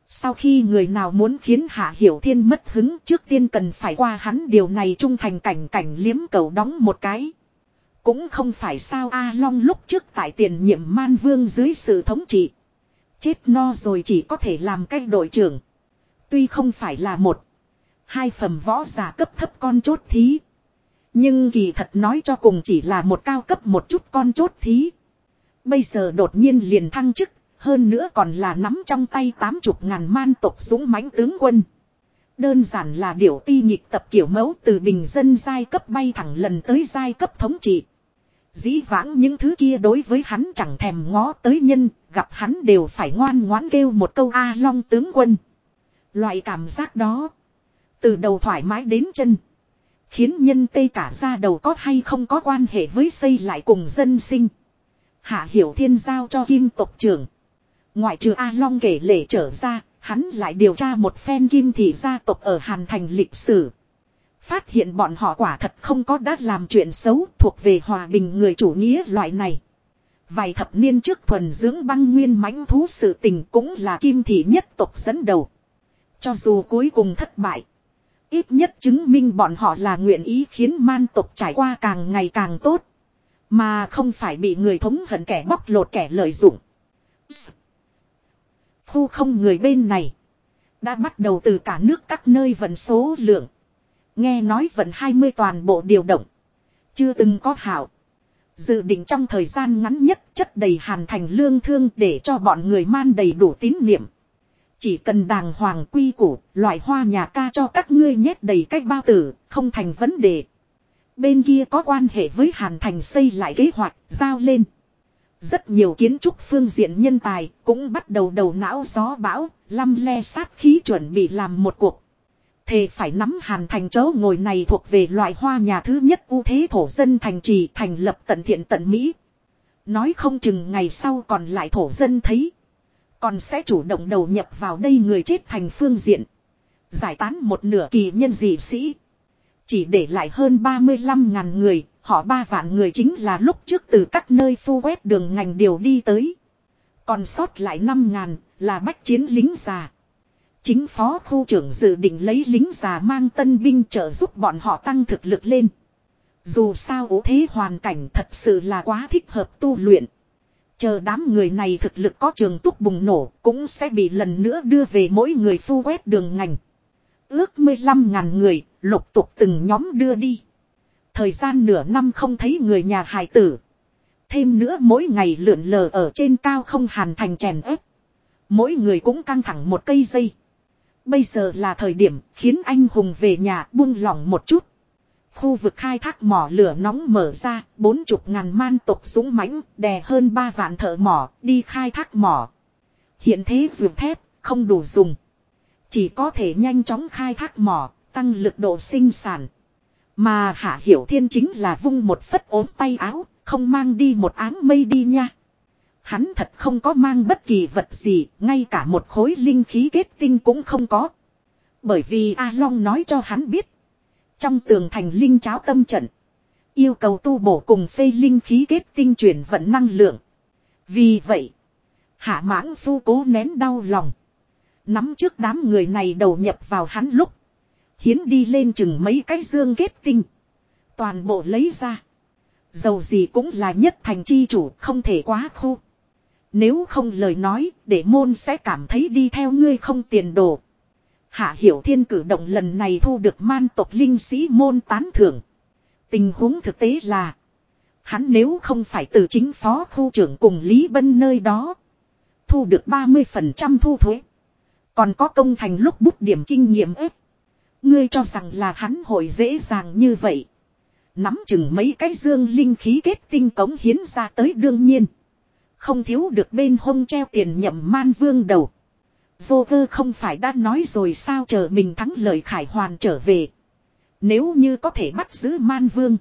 Sau khi người nào muốn khiến Hạ Hiểu Thiên mất hứng, trước tiên cần phải qua hắn điều này trung thành cảnh cảnh liếm cầu đóng một cái. Cũng không phải sao A Long lúc trước tại tiền nhiệm man vương dưới sự thống trị. Chết no rồi chỉ có thể làm cách đội trưởng. Tuy không phải là một. Hai phẩm võ giả cấp thấp con chốt thí. Nhưng kỳ thật nói cho cùng chỉ là một cao cấp một chút con chốt thí. Bây giờ đột nhiên liền thăng chức hơn nữa còn là nắm trong tay tám chục ngàn man tộc dũng mãnh tướng quân. Đơn giản là điểu ti nhịp tập kiểu mẫu từ bình dân giai cấp bay thẳng lần tới giai cấp thống trị. Dĩ vãng những thứ kia đối với hắn chẳng thèm ngó tới nhân, gặp hắn đều phải ngoan ngoãn kêu một câu A Long tướng quân. Loại cảm giác đó, từ đầu thoải mái đến chân. Khiến nhân tê cả ra đầu có hay không có quan hệ với xây lại cùng dân sinh. Hạ Hiểu Thiên giao cho kim tộc trưởng. Ngoại trừ A Long kể lể trở ra, hắn lại điều tra một phen kim thị gia tộc ở Hàn Thành lịch sử. Phát hiện bọn họ quả thật không có đã làm chuyện xấu thuộc về hòa bình người chủ nghĩa loại này. Vài thập niên trước thuần dưỡng băng nguyên mãnh thú sự tình cũng là kim thị nhất tộc dẫn đầu. Cho dù cuối cùng thất bại. Ít nhất chứng minh bọn họ là nguyện ý khiến man tộc trải qua càng ngày càng tốt. Mà không phải bị người thống hận kẻ bóc lột kẻ lợi dụng. Khu không người bên này. Đã bắt đầu từ cả nước các nơi vận số lượng. Nghe nói vận 20 toàn bộ điều động. Chưa từng có hảo. Dự định trong thời gian ngắn nhất chất đầy hàn thành lương thương để cho bọn người man đầy đủ tín niệm. Chỉ cần đàng hoàng quy củ, loại hoa nhà ca cho các ngươi nhét đầy cách bao tử, không thành vấn đề. Bên kia có quan hệ với Hàn Thành xây lại kế hoạch, giao lên. Rất nhiều kiến trúc phương diện nhân tài cũng bắt đầu đầu não gió bão, lăm le sát khí chuẩn bị làm một cuộc. Thề phải nắm Hàn Thành chỗ ngồi này thuộc về loại hoa nhà thứ nhất ưu thế thổ dân thành trì thành lập tận thiện tận Mỹ. Nói không chừng ngày sau còn lại thổ dân thấy. Còn sẽ chủ động đầu nhập vào đây người chết thành phương diện. Giải tán một nửa kỳ nhân dị sĩ. Chỉ để lại hơn 35.000 người, họ ba vạn người chính là lúc trước từ các nơi phu quét đường ngành điều đi tới. Còn sót lại 5.000 là bách chiến lính già. Chính phó khu trưởng dự định lấy lính già mang tân binh trợ giúp bọn họ tăng thực lực lên. Dù sao ố thế hoàn cảnh thật sự là quá thích hợp tu luyện. Chờ đám người này thực lực có trường túc bùng nổ cũng sẽ bị lần nữa đưa về mỗi người phu quét đường ngành. Ước 15.000 người, lục tục từng nhóm đưa đi. Thời gian nửa năm không thấy người nhà hài tử. Thêm nữa mỗi ngày lượn lờ ở trên cao không hàn thành chèn ép. Mỗi người cũng căng thẳng một cây dây. Bây giờ là thời điểm khiến anh hùng về nhà buông lỏng một chút. Khu vực khai thác mỏ lửa nóng mở ra, bốn chục ngàn man tộc dũng mãnh, đè hơn ba vạn thợ mỏ, đi khai thác mỏ. Hiện thế ruột thép, không đủ dùng. Chỉ có thể nhanh chóng khai thác mỏ, tăng lực độ sinh sản. Mà Hạ Hiểu Thiên chính là vung một phất ốm tay áo, không mang đi một áng mây đi nha. Hắn thật không có mang bất kỳ vật gì, ngay cả một khối linh khí kết tinh cũng không có. Bởi vì A Long nói cho hắn biết. Trong tường thành linh cháo tâm trận. Yêu cầu tu bổ cùng phê linh khí kết tinh chuyển vận năng lượng. Vì vậy. Hạ mãng phu cố nén đau lòng. Nắm trước đám người này đầu nhập vào hắn lúc. Hiến đi lên chừng mấy cái dương kết tinh. Toàn bộ lấy ra. Dầu gì cũng là nhất thành chi chủ, không thể quá khu. Nếu không lời nói, để môn sẽ cảm thấy đi theo ngươi không tiền đồ. Hạ Hiểu Thiên cử động lần này thu được man tộc linh sĩ môn tán thưởng. Tình huống thực tế là. Hắn nếu không phải từ chính phó khu trưởng cùng Lý Bân nơi đó. Thu được 30% thu thuế. Còn có công thành lúc bút điểm kinh nghiệm ếp. Ngươi cho rằng là hắn hội dễ dàng như vậy. Nắm chừng mấy cái dương linh khí kết tinh cống hiến ra tới đương nhiên. Không thiếu được bên hông treo tiền nhậm man vương đầu. Vô cơ không phải đã nói rồi sao chờ mình thắng lợi khải hoàn trở về. Nếu như có thể bắt giữ man vương.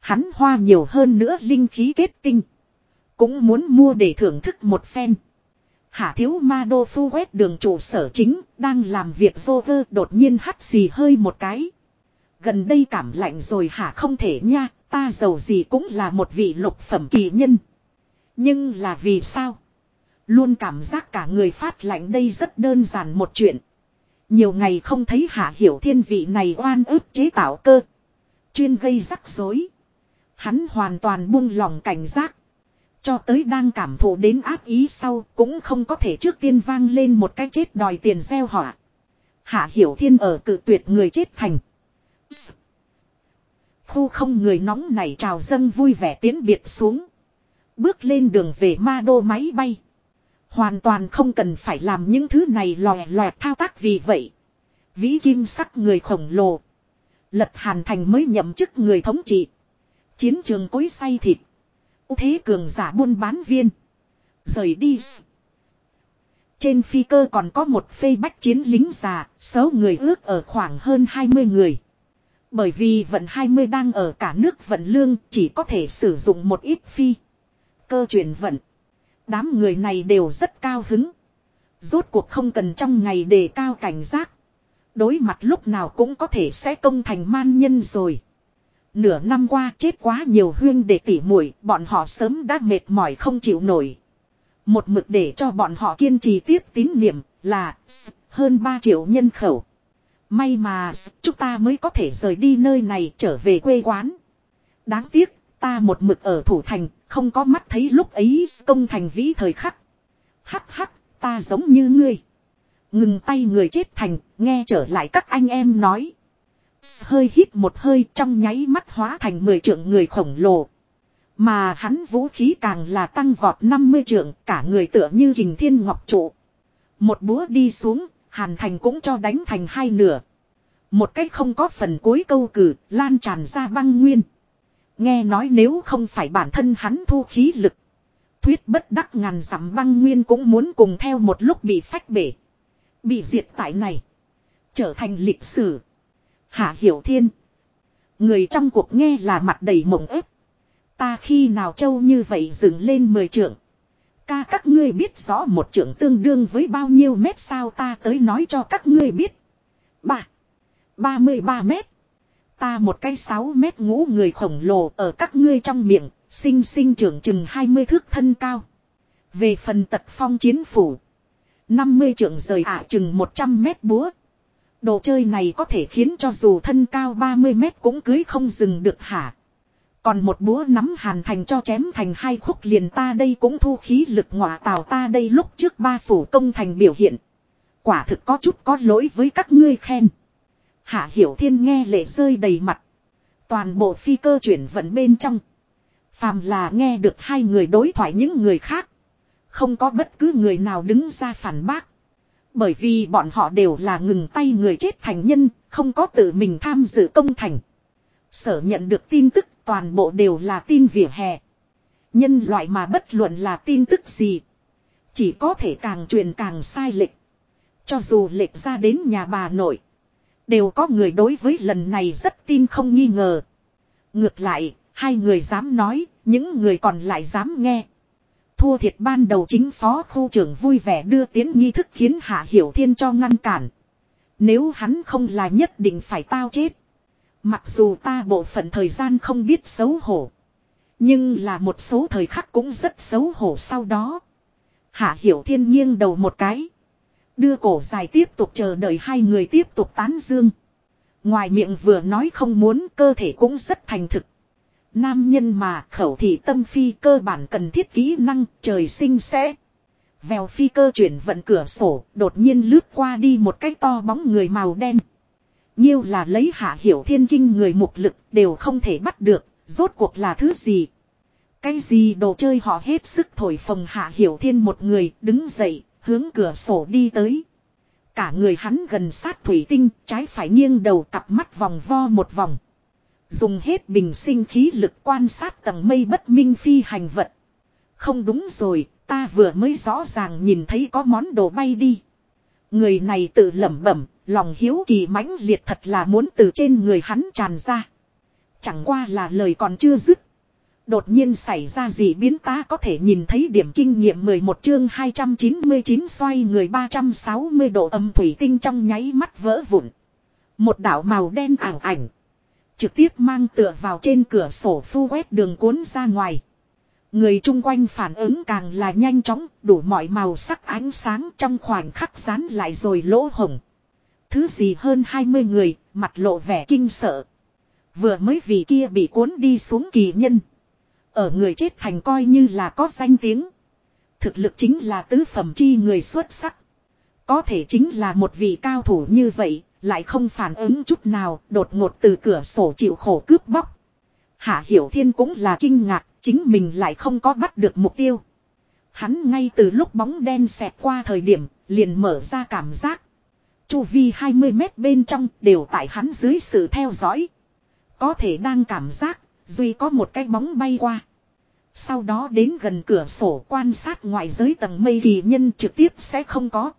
Hắn hoa nhiều hơn nữa linh khí kết tinh. Cũng muốn mua để thưởng thức một phen. Hạ thiếu ma đô phu quét đường trụ sở chính, đang làm việc vô cơ đột nhiên hắt xì hơi một cái. Gần đây cảm lạnh rồi hả không thể nha, ta giàu gì cũng là một vị lục phẩm kỳ nhân. Nhưng là vì sao? Luôn cảm giác cả người phát lạnh đây rất đơn giản một chuyện. Nhiều ngày không thấy hạ hiểu thiên vị này oan ức chế tạo cơ. Chuyên gây rắc rối. Hắn hoàn toàn buông lòng cảnh giác. Cho tới đang cảm thụ đến ác ý sau cũng không có thể trước tiên vang lên một cái chết đòi tiền gieo họa. Hạ hiểu thiên ở cự tuyệt người chết thành. Khu không người nóng này trào dâng vui vẻ tiến biệt xuống. Bước lên đường về ma đô máy bay. Hoàn toàn không cần phải làm những thứ này lòe lòe thao tác vì vậy. Vĩ kim sắc người khổng lồ. Lật hàn thành mới nhậm chức người thống trị. Chiến trường cối say thịt. Thế cường giả buôn bán viên. Rời đi. Trên phi cơ còn có một phê bách chiến lính già, số người ước ở khoảng hơn 20 người. Bởi vì vận 20 đang ở cả nước vận lương chỉ có thể sử dụng một ít phi. Cơ chuyển vận. Đám người này đều rất cao hứng. Rốt cuộc không cần trong ngày đề cao cảnh giác. Đối mặt lúc nào cũng có thể sẽ công thành man nhân rồi. Nửa năm qua chết quá nhiều huyên để tỉ muội bọn họ sớm đã mệt mỏi không chịu nổi. Một mực để cho bọn họ kiên trì tiếp tín niệm là hơn 3 triệu nhân khẩu. May mà chúng ta mới có thể rời đi nơi này trở về quê quán. Đáng tiếc, ta một mực ở thủ thành, không có mắt thấy lúc ấy công thành vĩ thời khắc. Hắc hắc, ta giống như ngươi. Ngừng tay người chết thành, nghe trở lại các anh em nói. Hơi hít một hơi trong nháy mắt hóa thành mười trượng người khổng lồ. Mà hắn vũ khí càng là tăng vọt 50 trượng, cả người tựa như hình thiên ngọc trụ. Một búa đi xuống, hàn thành cũng cho đánh thành hai nửa. Một cách không có phần cuối câu cử, lan tràn ra băng nguyên. Nghe nói nếu không phải bản thân hắn thu khí lực. Thuyết bất đắc ngàn dặm băng nguyên cũng muốn cùng theo một lúc bị phách bể. Bị diệt tại này. Trở thành lịch sử. Hạ Hiểu Thiên. Người trong cuộc nghe là mặt đầy mộng ép. Ta khi nào châu như vậy dừng lên mười trượng. Ca các ngươi biết rõ một trượng tương đương với bao nhiêu mét sao ta tới nói cho các ngươi biết. Ba. Ba mươi ba mét. Ta một cái sáu mét ngũ người khổng lồ ở các ngươi trong miệng, sinh sinh trưởng chừng hai mươi thước thân cao. Về phần tật phong chiến phủ. năm mươi trượng rời ả chừng một trăm mét búa. Đồ chơi này có thể khiến cho dù thân cao 30 mét cũng cưới không dừng được hả. Còn một búa nắm hàn thành cho chém thành hai khúc liền ta đây cũng thu khí lực ngọa tào ta đây lúc trước ba phủ công thành biểu hiện. Quả thực có chút có lỗi với các ngươi khen. Hạ hiểu thiên nghe lệ rơi đầy mặt. Toàn bộ phi cơ chuyển vận bên trong. Phàm là nghe được hai người đối thoại những người khác. Không có bất cứ người nào đứng ra phản bác. Bởi vì bọn họ đều là ngừng tay người chết thành nhân, không có tự mình tham dự công thành. Sở nhận được tin tức toàn bộ đều là tin vỉa hè. Nhân loại mà bất luận là tin tức gì. Chỉ có thể càng truyền càng sai lệch. Cho dù lệch ra đến nhà bà nội. Đều có người đối với lần này rất tin không nghi ngờ. Ngược lại, hai người dám nói, những người còn lại dám nghe. Thua thiệt ban đầu chính phó khu trưởng vui vẻ đưa tiến nghi thức khiến Hạ Hiểu Thiên cho ngăn cản. Nếu hắn không là nhất định phải tao chết. Mặc dù ta bộ phận thời gian không biết xấu hổ. Nhưng là một số thời khắc cũng rất xấu hổ sau đó. Hạ Hiểu Thiên nghiêng đầu một cái. Đưa cổ dài tiếp tục chờ đợi hai người tiếp tục tán dương. Ngoài miệng vừa nói không muốn, cơ thể cũng rất thành thực. Nam nhân mà khẩu thị tâm phi cơ bản cần thiết kỹ năng trời sinh sẽ. Vèo phi cơ chuyển vận cửa sổ đột nhiên lướt qua đi một cái to bóng người màu đen. Nhiêu là lấy hạ hiểu thiên kinh người mục lực đều không thể bắt được, rốt cuộc là thứ gì. Cái gì đồ chơi họ hết sức thổi phồng hạ hiểu thiên một người đứng dậy, hướng cửa sổ đi tới. Cả người hắn gần sát thủy tinh, trái phải nghiêng đầu cặp mắt vòng vo một vòng. Dùng hết bình sinh khí lực quan sát tầng mây bất minh phi hành vật. Không đúng rồi, ta vừa mới rõ ràng nhìn thấy có món đồ bay đi. Người này tự lẩm bẩm, lòng hiếu kỳ mãnh liệt thật là muốn từ trên người hắn tràn ra. Chẳng qua là lời còn chưa dứt. Đột nhiên xảy ra gì biến ta có thể nhìn thấy điểm kinh nghiệm 11 chương 299 xoay người 360 độ âm thủy tinh trong nháy mắt vỡ vụn. Một đảo màu đen ảng ảnh. Trực tiếp mang tựa vào trên cửa sổ phu quét đường cuốn ra ngoài. Người chung quanh phản ứng càng là nhanh chóng, đủ mọi màu sắc ánh sáng trong khoảnh khắc dán lại rồi lỗ hồng. Thứ gì hơn 20 người, mặt lộ vẻ kinh sợ. Vừa mới vì kia bị cuốn đi xuống kỳ nhân. Ở người chết thành coi như là có danh tiếng. Thực lực chính là tứ phẩm chi người xuất sắc. Có thể chính là một vị cao thủ như vậy, lại không phản ứng chút nào, đột ngột từ cửa sổ chịu khổ cướp bóc. Hạ Hiểu Thiên cũng là kinh ngạc, chính mình lại không có bắt được mục tiêu. Hắn ngay từ lúc bóng đen xẹt qua thời điểm, liền mở ra cảm giác. Chu vi 20 mét bên trong đều tại hắn dưới sự theo dõi. Có thể đang cảm giác, duy có một cái bóng bay qua. Sau đó đến gần cửa sổ quan sát ngoại giới tầng mây kỳ nhân trực tiếp sẽ không có.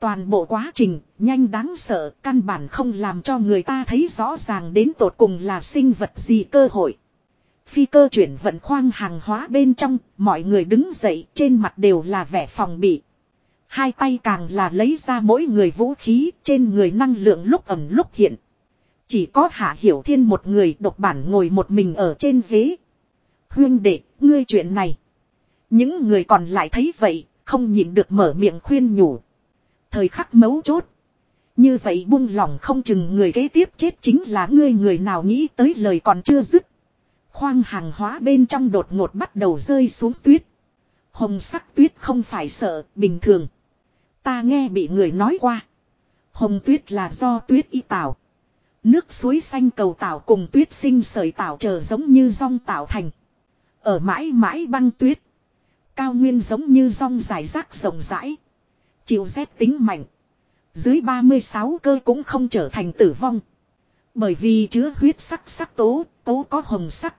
Toàn bộ quá trình, nhanh đáng sợ, căn bản không làm cho người ta thấy rõ ràng đến tột cùng là sinh vật gì cơ hội. Phi cơ chuyển vận khoang hàng hóa bên trong, mọi người đứng dậy, trên mặt đều là vẻ phòng bị. Hai tay càng là lấy ra mỗi người vũ khí, trên người năng lượng lúc ẩm lúc hiện. Chỉ có Hạ Hiểu Thiên một người độc bản ngồi một mình ở trên ghế. Huyên đệ, ngươi chuyện này. Những người còn lại thấy vậy, không nhịn được mở miệng khuyên nhủ. Thời khắc mấu chốt. Như vậy buông lỏng không chừng người kế tiếp chết chính là ngươi người nào nghĩ tới lời còn chưa dứt. Khoang hàng hóa bên trong đột ngột bắt đầu rơi xuống tuyết. Hồng sắc tuyết không phải sợ, bình thường. Ta nghe bị người nói qua. Hồng tuyết là do tuyết y tạo. Nước suối xanh cầu tạo cùng tuyết sinh sợi tạo trở giống như rong tạo thành. Ở mãi mãi băng tuyết. Cao nguyên giống như rong dài rác rộng rãi. Chịu rét tính mạnh. Dưới 36 cơ cũng không trở thành tử vong. Bởi vì chứa huyết sắc sắc tố, tố có hồng sắc.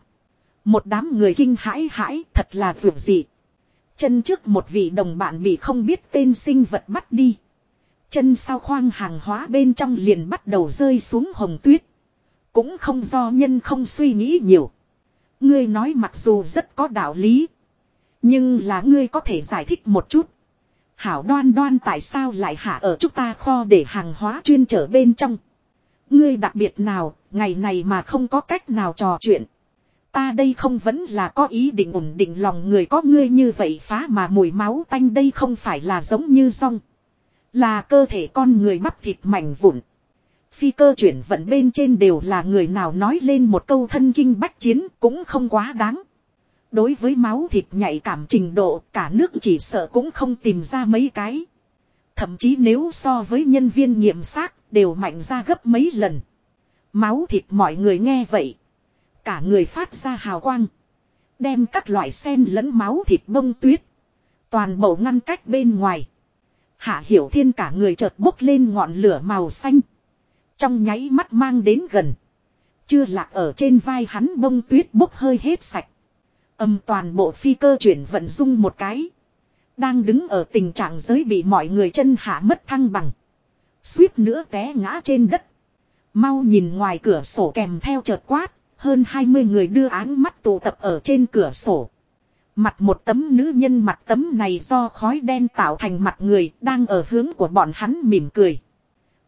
Một đám người kinh hãi hãi thật là vượt dị. Chân trước một vị đồng bạn bị không biết tên sinh vật bắt đi. Chân sau khoang hàng hóa bên trong liền bắt đầu rơi xuống hồng tuyết. Cũng không do nhân không suy nghĩ nhiều. Ngươi nói mặc dù rất có đạo lý. Nhưng là ngươi có thể giải thích một chút. Hảo đoan đoan tại sao lại hạ ở chúng ta kho để hàng hóa chuyên trở bên trong. Ngươi đặc biệt nào, ngày này mà không có cách nào trò chuyện. Ta đây không vẫn là có ý định ổn định lòng người có ngươi như vậy phá mà mùi máu tanh đây không phải là giống như rong. Là cơ thể con người bắp thịt mảnh vụn. Phi cơ chuyển vận bên trên đều là người nào nói lên một câu thân kinh bách chiến cũng không quá đáng. Đối với máu thịt nhạy cảm trình độ, cả nước chỉ sợ cũng không tìm ra mấy cái. Thậm chí nếu so với nhân viên nghiệm xác, đều mạnh ra gấp mấy lần. Máu thịt mọi người nghe vậy. Cả người phát ra hào quang. Đem các loại sen lẫn máu thịt bông tuyết. Toàn bộ ngăn cách bên ngoài. Hạ Hiểu Thiên cả người chợt bốc lên ngọn lửa màu xanh. Trong nháy mắt mang đến gần. Chưa lạc ở trên vai hắn bông tuyết bốc hơi hết sạch. Âm toàn bộ phi cơ chuyển vận dung một cái. Đang đứng ở tình trạng giới bị mọi người chân hạ mất thăng bằng. Suýt nữa té ngã trên đất. Mau nhìn ngoài cửa sổ kèm theo chợt quát. Hơn 20 người đưa áng mắt tụ tập ở trên cửa sổ. Mặt một tấm nữ nhân mặt tấm này do khói đen tạo thành mặt người đang ở hướng của bọn hắn mỉm cười.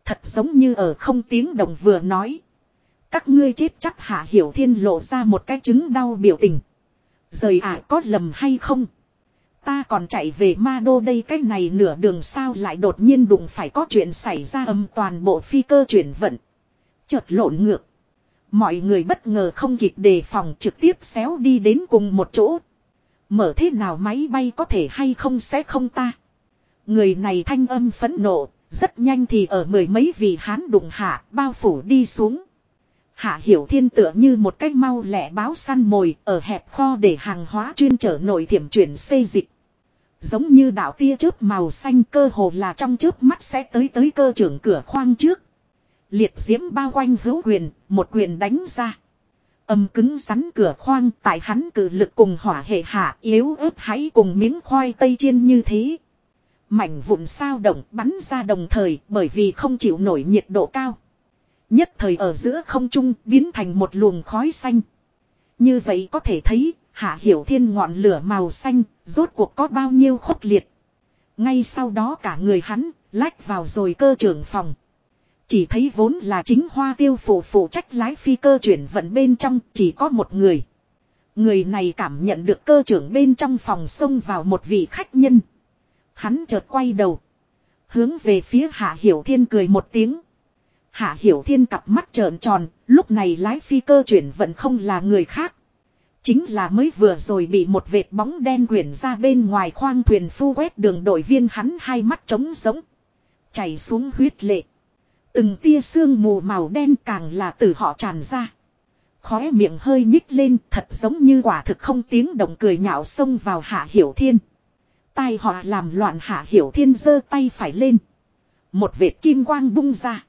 Thật giống như ở không tiếng đồng vừa nói. Các ngươi chết chắc hạ hiểu thiên lộ ra một cái chứng đau biểu tình. Rời ả à, có lầm hay không? Ta còn chạy về ma đô đây cái này nửa đường sao lại đột nhiên đụng phải có chuyện xảy ra âm toàn bộ phi cơ chuyển vận. Chợt lộn ngược. Mọi người bất ngờ không kịp đề phòng trực tiếp xéo đi đến cùng một chỗ. Mở thế nào máy bay có thể hay không sẽ không ta. Người này thanh âm phẫn nộ, rất nhanh thì ở mười mấy vị hán đụng hạ bao phủ đi xuống. Hạ hiểu thiên tựa như một cách mau lẹ báo săn mồi ở hẹp kho để hàng hóa chuyên trở nội thiểm chuyển xây dịch. Giống như đạo tia chớp màu xanh cơ hồ là trong chớp mắt sẽ tới tới cơ trưởng cửa khoang trước. Liệt diễm bao quanh hữu quyền, một quyền đánh ra. Âm cứng rắn cửa khoang tại hắn cử lực cùng hỏa hệ hạ yếu ớt hãy cùng miếng khoai tây chiên như thế. Mảnh vụn sao động bắn ra đồng thời bởi vì không chịu nổi nhiệt độ cao. Nhất thời ở giữa không trung biến thành một luồng khói xanh. Như vậy có thể thấy, hạ hiểu thiên ngọn lửa màu xanh rốt cuộc có bao nhiêu khốc liệt. Ngay sau đó cả người hắn lách vào rồi cơ trưởng phòng. Chỉ thấy vốn là chính hoa tiêu phụ phụ trách lái phi cơ chuyển vận bên trong chỉ có một người. Người này cảm nhận được cơ trưởng bên trong phòng xông vào một vị khách nhân. Hắn chợt quay đầu. Hướng về phía Hạ Hiểu Thiên cười một tiếng. Hạ Hiểu Thiên cặp mắt trợn tròn, lúc này lái phi cơ chuyển vận không là người khác. Chính là mới vừa rồi bị một vệt bóng đen quyển ra bên ngoài khoang thuyền phu quét đường đội viên hắn hai mắt trống giống. Chảy xuống huyết lệ. Từng tia sương mù màu đen càng là từ họ tràn ra. Khóe miệng hơi nhích lên thật giống như quả thực không tiếng động cười nhạo xông vào hạ hiểu thiên. Tai họ làm loạn hạ hiểu thiên giơ tay phải lên. Một vệt kim quang bung ra.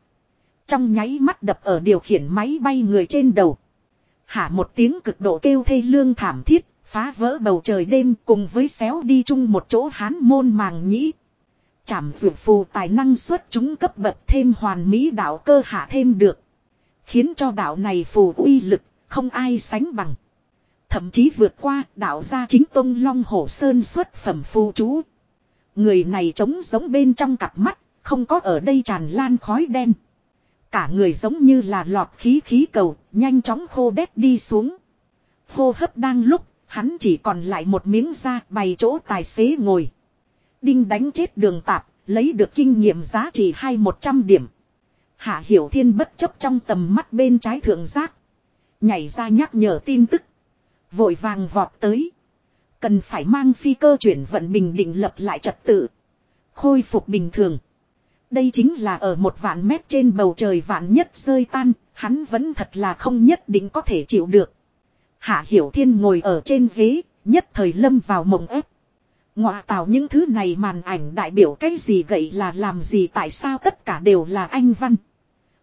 Trong nháy mắt đập ở điều khiển máy bay người trên đầu. Hạ một tiếng cực độ kêu thê lương thảm thiết, phá vỡ bầu trời đêm cùng với xéo đi chung một chỗ hán môn màng nhĩ. Chảm dược phù tài năng xuất chúng cấp bậc thêm hoàn mỹ đạo cơ hạ thêm được. Khiến cho đạo này phù uy lực, không ai sánh bằng. Thậm chí vượt qua đạo gia chính tông long hổ sơn xuất phẩm phù chú. Người này trống giống bên trong cặp mắt, không có ở đây tràn lan khói đen cả người giống như là lọt khí khí cầu, nhanh chóng khô đét đi xuống. Hô hấp đang lúc, hắn chỉ còn lại một miếng da bày chỗ tài xế ngồi. Đinh đánh chết đường tạp, lấy được kinh nghiệm giá trị hai một trăm điểm. Hạ Hiểu Thiên bất chấp trong tầm mắt bên trái thượng giác. Nhảy ra nhắc nhở tin tức. Vội vàng vọt tới. Cần phải mang phi cơ chuyển vận bình định lập lại trật tự. Khôi phục bình thường. Đây chính là ở một vạn mét trên bầu trời vạn nhất rơi tan, hắn vẫn thật là không nhất định có thể chịu được. Hạ Hiểu Thiên ngồi ở trên ghế, nhất thời lâm vào mộng ép. Ngọa tạo những thứ này màn ảnh đại biểu cái gì gậy là làm gì tại sao tất cả đều là anh văn.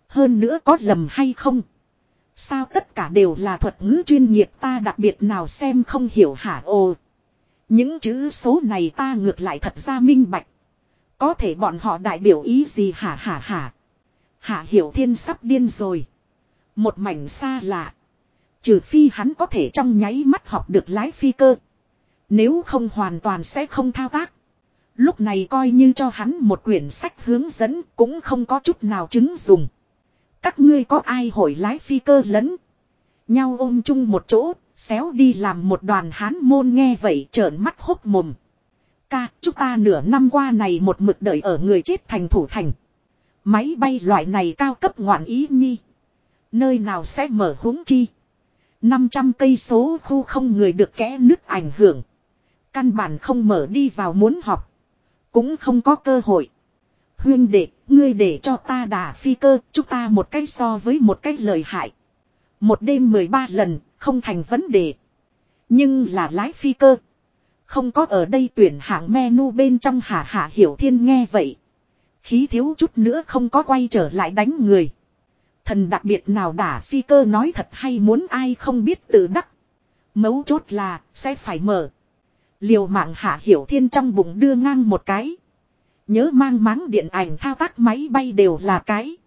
Hơn nữa có lầm hay không? Sao tất cả đều là thuật ngữ chuyên nghiệp ta đặc biệt nào xem không hiểu hả ồ. Những chữ số này ta ngược lại thật ra minh bạch. Có thể bọn họ đại biểu ý gì hả hả hả. Hạ hiểu thiên sắp điên rồi. Một mảnh xa lạ. Trừ phi hắn có thể trong nháy mắt học được lái phi cơ. Nếu không hoàn toàn sẽ không thao tác. Lúc này coi như cho hắn một quyển sách hướng dẫn cũng không có chút nào chứng dùng. Các ngươi có ai hội lái phi cơ lẫn. Nhau ôm chung một chỗ, xéo đi làm một đoàn hán môn nghe vậy trợn mắt hốc mồm. Ca, chúng ta nửa năm qua này một mực đợi ở người chết thành thủ thành. Máy bay loại này cao cấp ngoạn ý nhi. Nơi nào sẽ mở huống chi. 500 cây số khu không người được kẽ nước ảnh hưởng. Căn bản không mở đi vào muốn học Cũng không có cơ hội. Huyên đệ, ngươi để cho ta đà phi cơ, chúng ta một cách so với một cách lời hại. Một đêm 13 lần, không thành vấn đề. Nhưng là lái phi cơ. Không có ở đây tuyển hạng menu bên trong hạ hạ hiểu thiên nghe vậy. Khí thiếu chút nữa không có quay trở lại đánh người. Thần đặc biệt nào đả phi cơ nói thật hay muốn ai không biết tự đắc. Mấu chốt là, sẽ phải mở. Liều mạng hạ hiểu thiên trong bụng đưa ngang một cái. Nhớ mang máng điện ảnh thao tác máy bay đều là cái.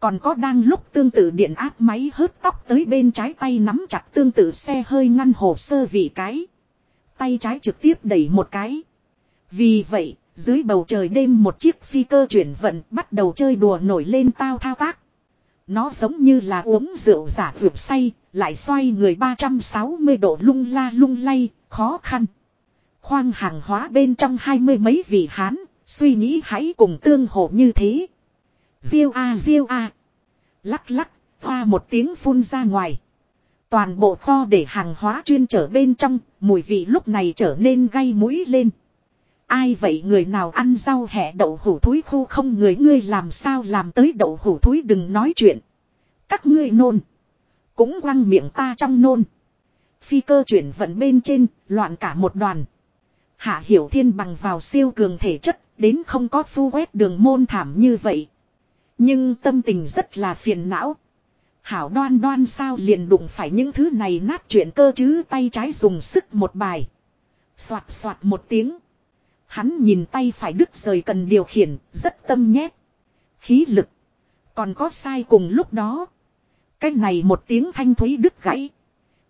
Còn có đang lúc tương tự điện áp máy hớt tóc tới bên trái tay nắm chặt tương tự xe hơi ngăn hồ sơ vì cái. Tay trái trực tiếp đẩy một cái. Vì vậy, dưới bầu trời đêm một chiếc phi cơ chuyển vận bắt đầu chơi đùa nổi lên tao thao tác. Nó giống như là uống rượu giả vượt say, lại xoay người 360 độ lung la lung lay, khó khăn. Khoang hàng hóa bên trong hai mươi mấy vị hán, suy nghĩ hãy cùng tương hộ như thế. Diêu a diêu a. Lắc lắc, hoa một tiếng phun ra ngoài. Toàn bộ kho để hàng hóa chuyên trở bên trong, mùi vị lúc này trở nên gay mũi lên. Ai vậy người nào ăn rau hẹ đậu hủ thúi khu không người ngươi làm sao làm tới đậu hủ thúi đừng nói chuyện. Các ngươi nôn. Cũng quăng miệng ta trong nôn. Phi cơ chuyển vận bên trên, loạn cả một đoàn. Hạ Hiểu Thiên bằng vào siêu cường thể chất, đến không có phu quét đường môn thảm như vậy. Nhưng tâm tình rất là phiền não. Hảo đoan đoan sao liền đụng phải những thứ này nát chuyện cơ chứ tay trái dùng sức một bài. Xoạt xoạt một tiếng. Hắn nhìn tay phải đứt rời cần điều khiển, rất tâm nhét. Khí lực. Còn có sai cùng lúc đó. Cái này một tiếng thanh thúy đứt gãy.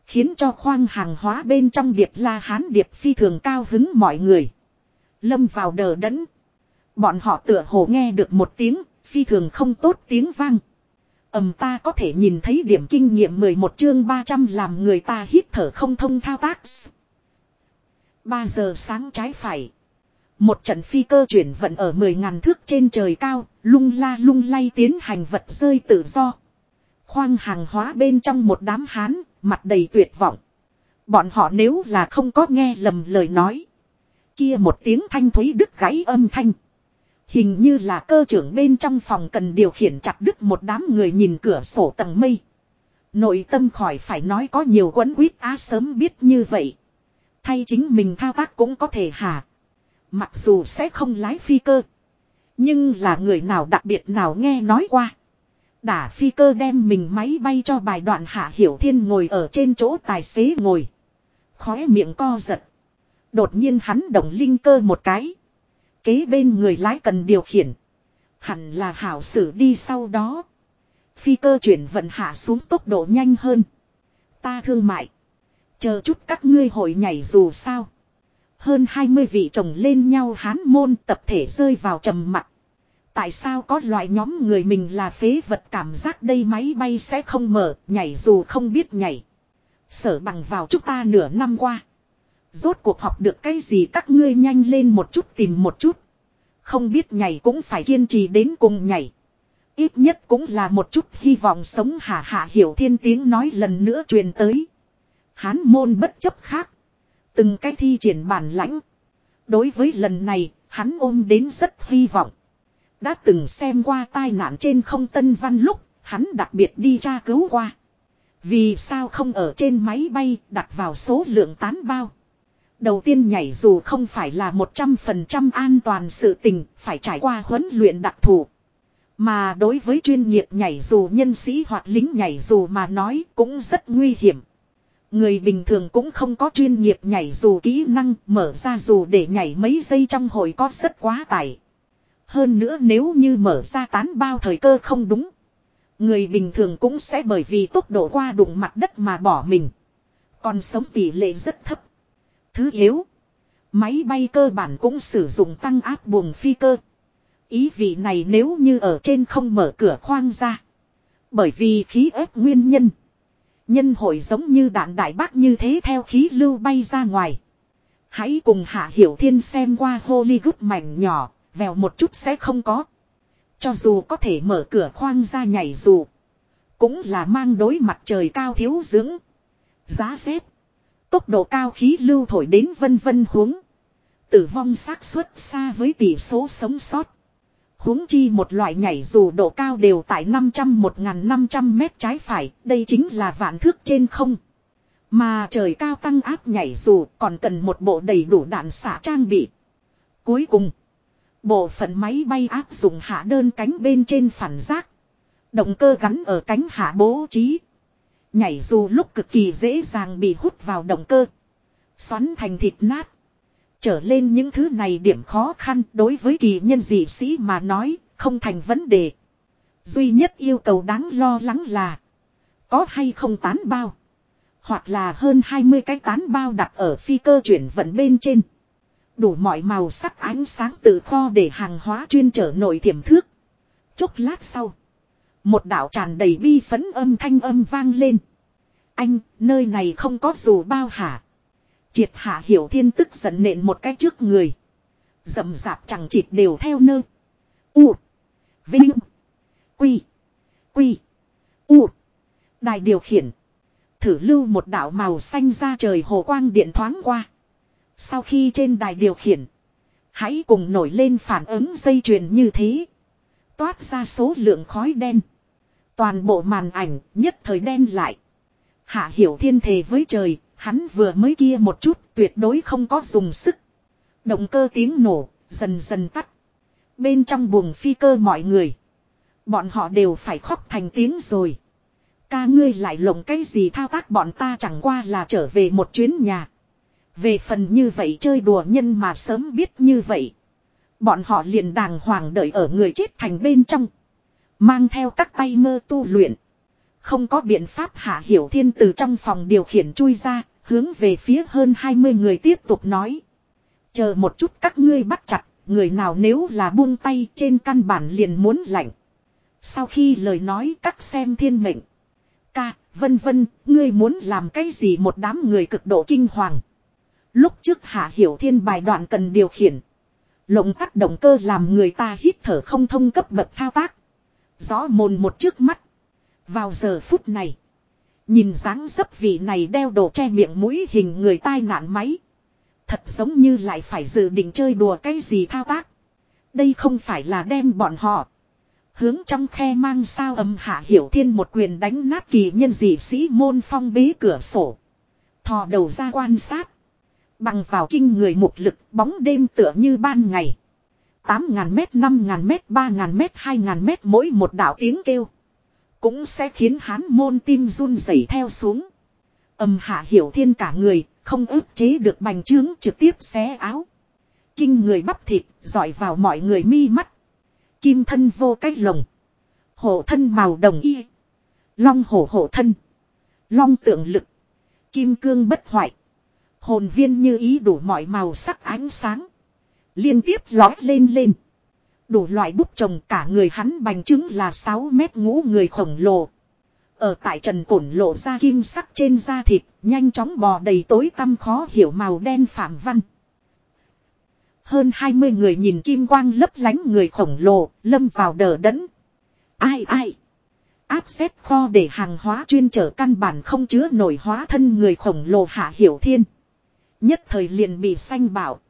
Khiến cho khoang hàng hóa bên trong điệp la hán điệp phi thường cao hứng mọi người. Lâm vào đờ đẫn. Bọn họ tựa hồ nghe được một tiếng, phi thường không tốt tiếng vang ầm ta có thể nhìn thấy điểm kinh nghiệm 11 chương 300 làm người ta hít thở không thông thao tác. 3 giờ sáng trái phải. Một trận phi cơ chuyển vận ở 10.000 thước trên trời cao, lung la lung lay tiến hành vật rơi tự do. Khoang hàng hóa bên trong một đám hán, mặt đầy tuyệt vọng. Bọn họ nếu là không có nghe lầm lời nói. Kia một tiếng thanh thúy đứt gãy âm thanh. Hình như là cơ trưởng bên trong phòng cần điều khiển chặt đứt một đám người nhìn cửa sổ tầng mây. Nội tâm khỏi phải nói có nhiều quấn quýt á sớm biết như vậy. Thay chính mình thao tác cũng có thể hả. Mặc dù sẽ không lái phi cơ. Nhưng là người nào đặc biệt nào nghe nói qua. Đả phi cơ đem mình máy bay cho bài đoạn hạ hiểu thiên ngồi ở trên chỗ tài xế ngồi. Khóe miệng co giật. Đột nhiên hắn động linh cơ một cái. Kế bên người lái cần điều khiển. Hẳn là hảo xử đi sau đó. Phi cơ chuyển vận hạ xuống tốc độ nhanh hơn. Ta thương mại. Chờ chút các ngươi hội nhảy dù sao. Hơn 20 vị chồng lên nhau hán môn tập thể rơi vào trầm mặt. Tại sao có loại nhóm người mình là phế vật cảm giác đây máy bay sẽ không mở, nhảy dù không biết nhảy. Sở bằng vào chúng ta nửa năm qua. Rốt cuộc học được cái gì các ngươi nhanh lên một chút tìm một chút. Không biết nhảy cũng phải kiên trì đến cùng nhảy. Ít nhất cũng là một chút hy vọng sống hạ hạ hiểu thiên tiếng nói lần nữa truyền tới. Hán môn bất chấp khác. Từng cái thi triển bản lãnh. Đối với lần này, hắn ôm đến rất hy vọng. Đã từng xem qua tai nạn trên không tân văn lúc, hắn đặc biệt đi tra cứu qua. Vì sao không ở trên máy bay đặt vào số lượng tán bao. Đầu tiên nhảy dù không phải là 100% an toàn sự tình, phải trải qua huấn luyện đặc thù. Mà đối với chuyên nghiệp nhảy dù nhân sĩ hoặc lính nhảy dù mà nói cũng rất nguy hiểm. Người bình thường cũng không có chuyên nghiệp nhảy dù kỹ năng mở ra dù để nhảy mấy giây trong hội có rất quá tải. Hơn nữa nếu như mở ra tán bao thời cơ không đúng. Người bình thường cũng sẽ bởi vì tốc độ qua đụng mặt đất mà bỏ mình. Còn sống tỷ lệ rất thấp. Thứ yếu. Máy bay cơ bản cũng sử dụng tăng áp buồng phi cơ. Ý vị này nếu như ở trên không mở cửa khoang ra. Bởi vì khí ép nguyên nhân. Nhân hội giống như đạn đại bác như thế theo khí lưu bay ra ngoài. Hãy cùng Hạ Hiểu Thiên xem qua Hollywood mảnh nhỏ, vèo một chút sẽ không có. Cho dù có thể mở cửa khoang ra nhảy dù. Cũng là mang đối mặt trời cao thiếu dưỡng. Giá xếp. Tốc độ cao khí lưu thổi đến vân vân huống. Tử vong xác suất xa với tỷ số sống sót huống chi một loại nhảy dù độ cao đều tại 500-1500 mét trái phải, đây chính là vạn thước trên không. Mà trời cao tăng áp nhảy dù còn cần một bộ đầy đủ đạn xả trang bị. Cuối cùng, bộ phận máy bay áp dụng hạ đơn cánh bên trên phản giác. Động cơ gắn ở cánh hạ bố trí. Nhảy dù lúc cực kỳ dễ dàng bị hút vào động cơ. Xoắn thành thịt nát. Trở lên những thứ này điểm khó khăn đối với kỳ nhân dị sĩ mà nói, không thành vấn đề. Duy nhất yêu cầu đáng lo lắng là có hay không tán bao. Hoặc là hơn 20 cái tán bao đặt ở phi cơ chuyển vận bên trên. Đủ mọi màu sắc ánh sáng từ kho để hàng hóa chuyên trở nội tiềm thước. Chốc lát sau. Một đạo tràn đầy bi phấn âm thanh âm vang lên. Anh, nơi này không có dù bao hả. Triệt hạ hiểu thiên tức giận nện một cái trước người. Dầm dạp chẳng chịt đều theo nơ. U. Vinh. Quy. Quy. U. Đài điều khiển. Thử lưu một đạo màu xanh ra trời hồ quang điện thoáng qua. Sau khi trên đài điều khiển. Hãy cùng nổi lên phản ứng dây chuyền như thế. Toát ra số lượng khói đen. Toàn bộ màn ảnh nhất thời đen lại. Hạ hiểu thiên thề với trời, Hắn vừa mới kia một chút tuyệt đối không có dùng sức. Động cơ tiếng nổ, dần dần tắt. Bên trong buồng phi cơ mọi người. Bọn họ đều phải khóc thành tiếng rồi. Ca ngươi lại lộng cái gì thao tác bọn ta chẳng qua là trở về một chuyến nhà. Về phần như vậy chơi đùa nhân mà sớm biết như vậy. Bọn họ liền đàng hoàng đợi ở người chết thành bên trong. Mang theo các tay mơ tu luyện. Không có biện pháp hạ hiểu thiên từ trong phòng điều khiển chui ra, hướng về phía hơn 20 người tiếp tục nói. Chờ một chút các ngươi bắt chặt, người nào nếu là buông tay trên căn bản liền muốn lạnh. Sau khi lời nói các xem thiên mệnh. Ca, vân vân, ngươi muốn làm cái gì một đám người cực độ kinh hoàng. Lúc trước hạ hiểu thiên bài đoạn cần điều khiển. Lộng tắt động cơ làm người ta hít thở không thông cấp bậc thao tác. Gió mồn một trước mắt. Vào giờ phút này. Nhìn dáng dấp vị này đeo đồ che miệng mũi hình người tai nạn máy. Thật giống như lại phải dự định chơi đùa cái gì thao tác. Đây không phải là đem bọn họ. Hướng trong khe mang sao âm hạ hiểu thiên một quyền đánh nát kỳ nhân dị sĩ môn phong bế cửa sổ. Thò đầu ra quan sát. Bằng vào kinh người một lực bóng đêm tựa như ban ngày. 8.000 mét, 5.000 mét, 3.000 mét, 2.000 mét mỗi một đạo tiếng kêu. Cũng sẽ khiến hán môn tim run rẩy theo xuống. Âm hạ hiểu thiên cả người, không ức chế được bành trướng trực tiếp xé áo. Kinh người bắp thịt, dọi vào mọi người mi mắt. Kim thân vô cách lồng. Hổ thân màu đồng y. Long hổ hổ thân. Long tượng lực. Kim cương bất hoại. Hồn viên như ý đủ mọi màu sắc ánh sáng. Liên tiếp lói lên lên. Đủ loại bút trồng cả người hắn bành trứng là 6 mét ngũ người khổng lồ. Ở tại trần cổn lộ ra kim sắc trên da thịt, nhanh chóng bò đầy tối tăm khó hiểu màu đen phạm văn. Hơn 20 người nhìn kim quang lấp lánh người khổng lồ, lâm vào đờ đẫn. Ai ai? Áp xếp kho để hàng hóa chuyên trở căn bản không chứa nổi hóa thân người khổng lồ hạ hiểu thiên. Nhất thời liền bị xanh bảo.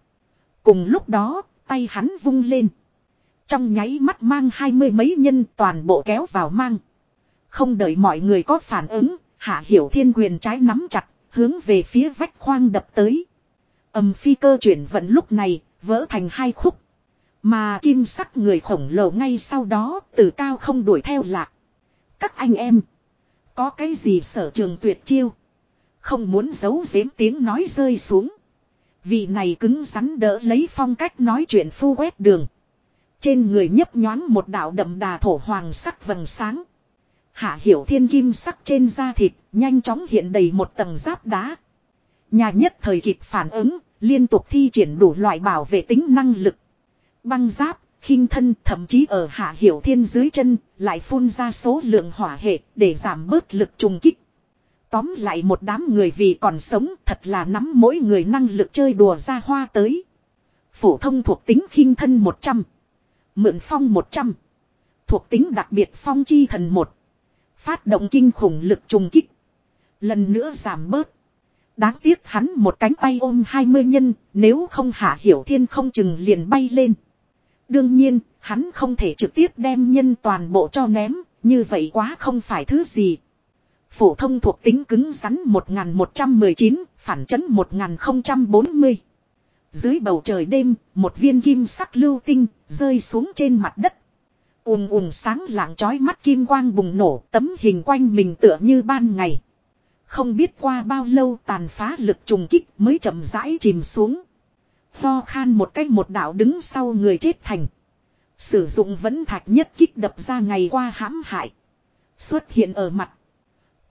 Cùng lúc đó, tay hắn vung lên. Trong nháy mắt mang hai mươi mấy nhân toàn bộ kéo vào mang. Không đợi mọi người có phản ứng, hạ hiểu thiên quyền trái nắm chặt, hướng về phía vách khoang đập tới. Âm phi cơ chuyển vận lúc này, vỡ thành hai khúc. Mà kim sắc người khổng lồ ngay sau đó, từ cao không đuổi theo lạc. Các anh em, có cái gì sở trường tuyệt chiêu? Không muốn giấu giếm tiếng nói rơi xuống. Vị này cứng rắn đỡ lấy phong cách nói chuyện phu quét đường. Trên người nhấp nhoáng một đạo đậm đà thổ hoàng sắc vầng sáng. Hạ hiểu thiên kim sắc trên da thịt, nhanh chóng hiện đầy một tầng giáp đá. Nhà nhất thời kịp phản ứng, liên tục thi triển đủ loại bảo vệ tính năng lực. Băng giáp, khinh thân thậm chí ở hạ hiểu thiên dưới chân, lại phun ra số lượng hỏa hệ để giảm bớt lực trùng kích. Tóm lại một đám người vì còn sống thật là nắm mỗi người năng lực chơi đùa ra hoa tới. Phổ thông thuộc tính khinh thân 100. Mượn phong 100. Thuộc tính đặc biệt phong chi thần 1. Phát động kinh khủng lực trùng kích. Lần nữa giảm bớt. Đáng tiếc hắn một cánh tay ôm 20 nhân, nếu không hạ hiểu thiên không chừng liền bay lên. Đương nhiên, hắn không thể trực tiếp đem nhân toàn bộ cho ném, như vậy quá không phải thứ gì. Phổ thông thuộc tính cứng rắn 1119, phản chấn 1040. Dưới bầu trời đêm, một viên kim sắc lưu tinh rơi xuống trên mặt đất. ùm ùm sáng lạng chói mắt kim quang bùng nổ, tấm hình quanh mình tựa như ban ngày. Không biết qua bao lâu tàn phá lực trùng kích mới chậm rãi chìm xuống. Lo khan một cách một đạo đứng sau người chết thành. Sử dụng vẫn thạch nhất kích đập ra ngày qua hãm hại. Xuất hiện ở mặt.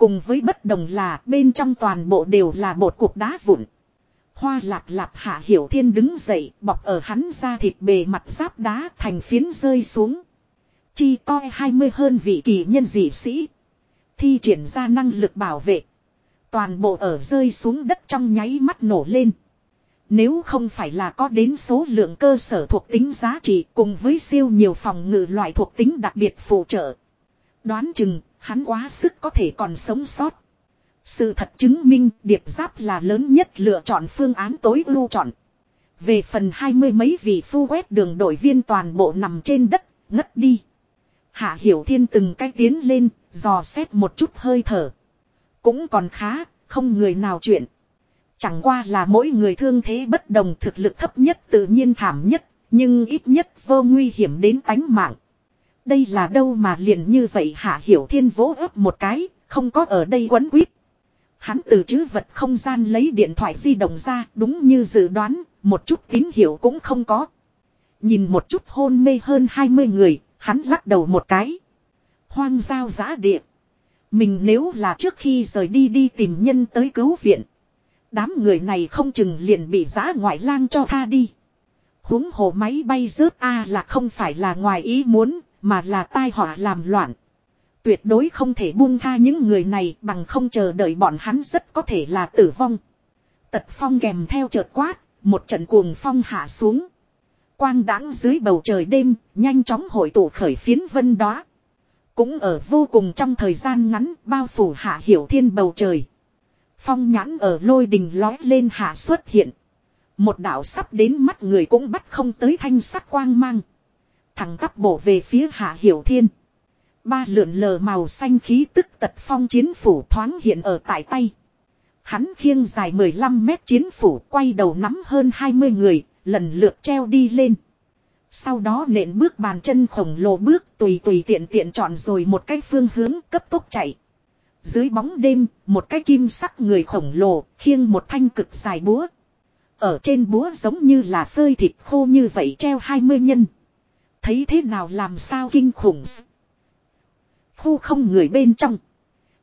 Cùng với bất đồng là bên trong toàn bộ đều là bột cục đá vụn. Hoa lạp lạp hạ hiểu thiên đứng dậy bọc ở hắn ra thịt bề mặt giáp đá thành phiến rơi xuống. Chi toi 20 hơn vị kỳ nhân dị sĩ. Thi triển ra năng lực bảo vệ. Toàn bộ ở rơi xuống đất trong nháy mắt nổ lên. Nếu không phải là có đến số lượng cơ sở thuộc tính giá trị cùng với siêu nhiều phòng ngự loại thuộc tính đặc biệt phụ trợ. Đoán chừng, hắn quá sức có thể còn sống sót. Sự thật chứng minh điệp giáp là lớn nhất lựa chọn phương án tối ưu chọn. Về phần hai mươi mấy vị phu quét đường đội viên toàn bộ nằm trên đất, ngất đi. Hạ Hiểu Thiên từng cái tiến lên, dò xét một chút hơi thở. Cũng còn khá, không người nào chuyện. Chẳng qua là mỗi người thương thế bất đồng thực lực thấp nhất tự nhiên thảm nhất, nhưng ít nhất vô nguy hiểm đến tánh mạng. Đây là đâu mà liền như vậy Hạ Hiểu Thiên vỗ ấp một cái, không có ở đây quấn quýt. Hắn từ chữ vật không gian lấy điện thoại di động ra, đúng như dự đoán, một chút tín hiệu cũng không có. Nhìn một chút hôn mê hơn 20 người, hắn lắc đầu một cái. Hoang giao giá địa. Mình nếu là trước khi rời đi đi tìm nhân tới cứu viện. Đám người này không chừng liền bị giã ngoại lang cho tha đi. huống hồ máy bay rớt A là không phải là ngoài ý muốn, mà là tai họa làm loạn. Tuyệt đối không thể buông tha những người này bằng không chờ đợi bọn hắn rất có thể là tử vong. Tật phong kèm theo chợt quát, một trận cuồng phong hạ xuống. Quang đãng dưới bầu trời đêm, nhanh chóng hội tụ khởi phiến vân đó. Cũng ở vô cùng trong thời gian ngắn bao phủ hạ hiểu thiên bầu trời. Phong nhãn ở lôi đình lói lên hạ xuất hiện. Một đạo sắp đến mắt người cũng bắt không tới thanh sắc quang mang thẳng tắp bổ về phía hạ hiểu thiên. Ba lượn lờ màu xanh khí tức tật phong chiến phủ thoáng hiện ở tại tay. Hắn khiêng dài 15 mét chiến phủ quay đầu nắm hơn 20 người, lần lượt treo đi lên. Sau đó nện bước bàn chân khổng lồ bước tùy tùy tiện tiện chọn rồi một cái phương hướng cấp tốc chạy. Dưới bóng đêm, một cái kim sắc người khổng lồ khiêng một thanh cực dài búa. Ở trên búa giống như là phơi thịt khô như vậy treo 20 nhân. Thấy thế nào làm sao kinh khủng. Khu không người bên trong.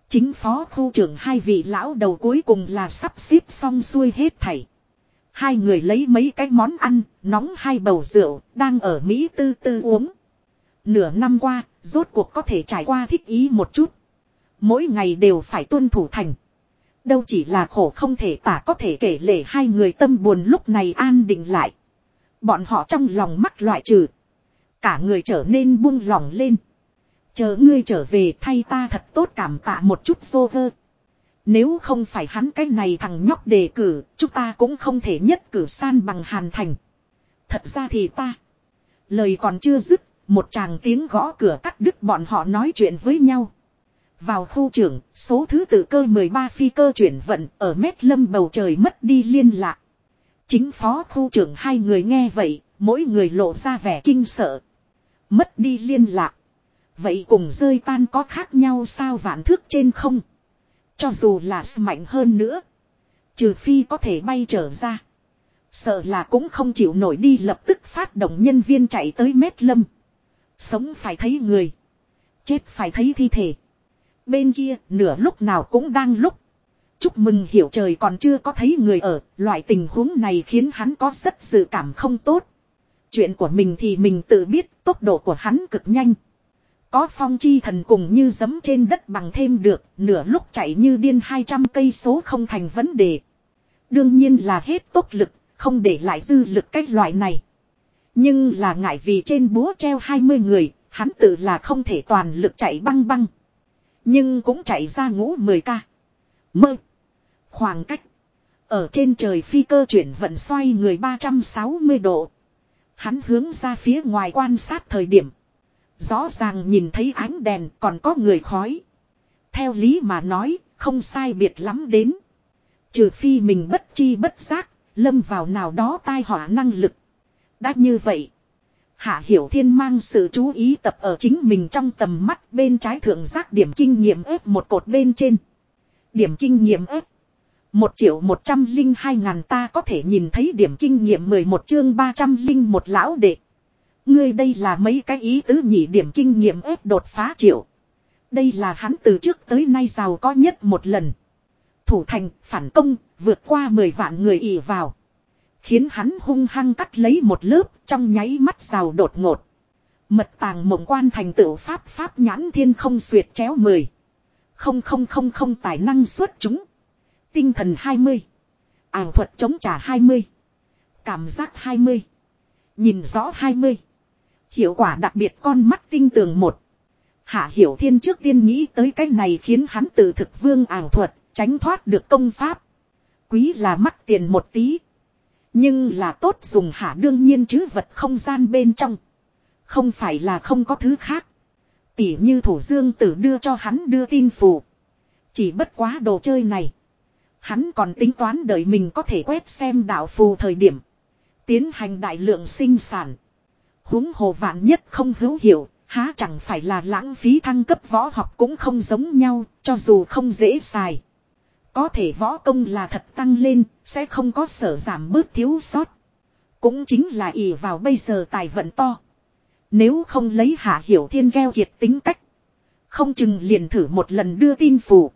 Chính phó khu trưởng hai vị lão đầu cuối cùng là sắp xếp xong xuôi hết thảy. Hai người lấy mấy cái món ăn, nóng hai bầu rượu, đang ở Mỹ tư tư uống. Nửa năm qua, rốt cuộc có thể trải qua thích ý một chút. Mỗi ngày đều phải tuân thủ thành. Đâu chỉ là khổ không thể tả có thể kể lể hai người tâm buồn lúc này an định lại. Bọn họ trong lòng mắc loại trừ. Cả người trở nên buông lỏng lên. Chờ ngươi trở về thay ta thật tốt cảm tạ một chút vô vơ. Nếu không phải hắn cái này thằng nhóc đề cử, chúng ta cũng không thể nhất cử san bằng hàn thành. Thật ra thì ta. Lời còn chưa dứt, một chàng tiếng gõ cửa cắt đứt bọn họ nói chuyện với nhau. Vào khu trưởng, số thứ tự cơ 13 phi cơ chuyển vận ở mét lâm bầu trời mất đi liên lạc. Chính phó khu trưởng hai người nghe vậy, mỗi người lộ ra vẻ kinh sợ. Mất đi liên lạc. Vậy cùng rơi tan có khác nhau sao vạn thước trên không? Cho dù là mạnh hơn nữa. Trừ phi có thể bay trở ra. Sợ là cũng không chịu nổi đi lập tức phát động nhân viên chạy tới mét lâm. Sống phải thấy người. Chết phải thấy thi thể. Bên kia, nửa lúc nào cũng đang lúc. Chúc mừng hiểu trời còn chưa có thấy người ở. Loại tình huống này khiến hắn có rất dự cảm không tốt. Chuyện của mình thì mình tự biết tốc độ của hắn cực nhanh. Có phong chi thần cùng như giấm trên đất bằng thêm được, nửa lúc chạy như điên 200 cây số không thành vấn đề. Đương nhiên là hết tốc lực, không để lại dư lực cách loại này. Nhưng là ngại vì trên búa treo 20 người, hắn tự là không thể toàn lực chạy băng băng. Nhưng cũng chạy ra ngũ 10 ca. Mơ. Khoảng cách. Ở trên trời phi cơ chuyển vận xoay người 360 độ. Hắn hướng ra phía ngoài quan sát thời điểm. Rõ ràng nhìn thấy ánh đèn còn có người khói. Theo lý mà nói, không sai biệt lắm đến. Trừ phi mình bất chi bất giác, lâm vào nào đó tai họa năng lực. Đã như vậy. Hạ Hiểu Thiên mang sự chú ý tập ở chính mình trong tầm mắt bên trái thượng giác điểm kinh nghiệm ép một cột bên trên. Điểm kinh nghiệm ép. Một triệu một trăm linh hai ngàn ta có thể nhìn thấy điểm kinh nghiệm mười một chương ba trăm linh một lão đệ. Ngươi đây là mấy cái ý tứ nhị điểm kinh nghiệm ép đột phá triệu. Đây là hắn từ trước tới nay giàu có nhất một lần. Thủ thành, phản công, vượt qua 10 vạn người ỉ vào. Khiến hắn hung hăng cắt lấy một lớp trong nháy mắt giàu đột ngột. Mật tàng mộng quan thành tựu pháp pháp nhãn thiên không xuyệt chéo 10. Không không không không tài năng xuất chúng. Tinh thần 20. Ảo thuật chống trả 20. Cảm giác 20. Nhìn rõ 20. Hiệu quả đặc biệt con mắt tinh tường một. Hạ Hiểu Thiên trước tiên nghĩ tới cái này khiến hắn tự thực vương ảo thuật, tránh thoát được công pháp. Quý là mắc tiền một tí. Nhưng là tốt dùng hạ đương nhiên chứ vật không gian bên trong. Không phải là không có thứ khác. Tỉ như thủ dương tử đưa cho hắn đưa tin phù. Chỉ bất quá đồ chơi này. Hắn còn tính toán đợi mình có thể quét xem đạo phù thời điểm. Tiến hành đại lượng sinh sản huống hồ vạn nhất không hữu hiệu, há chẳng phải là lãng phí thăng cấp võ học cũng không giống nhau, cho dù không dễ xài. Có thể võ công là thật tăng lên, sẽ không có sở giảm bớt thiếu sót. Cũng chính là ỷ vào bây giờ tài vận to. Nếu không lấy hạ hiểu thiên gheo kiệt tính cách. Không chừng liền thử một lần đưa tin phủ.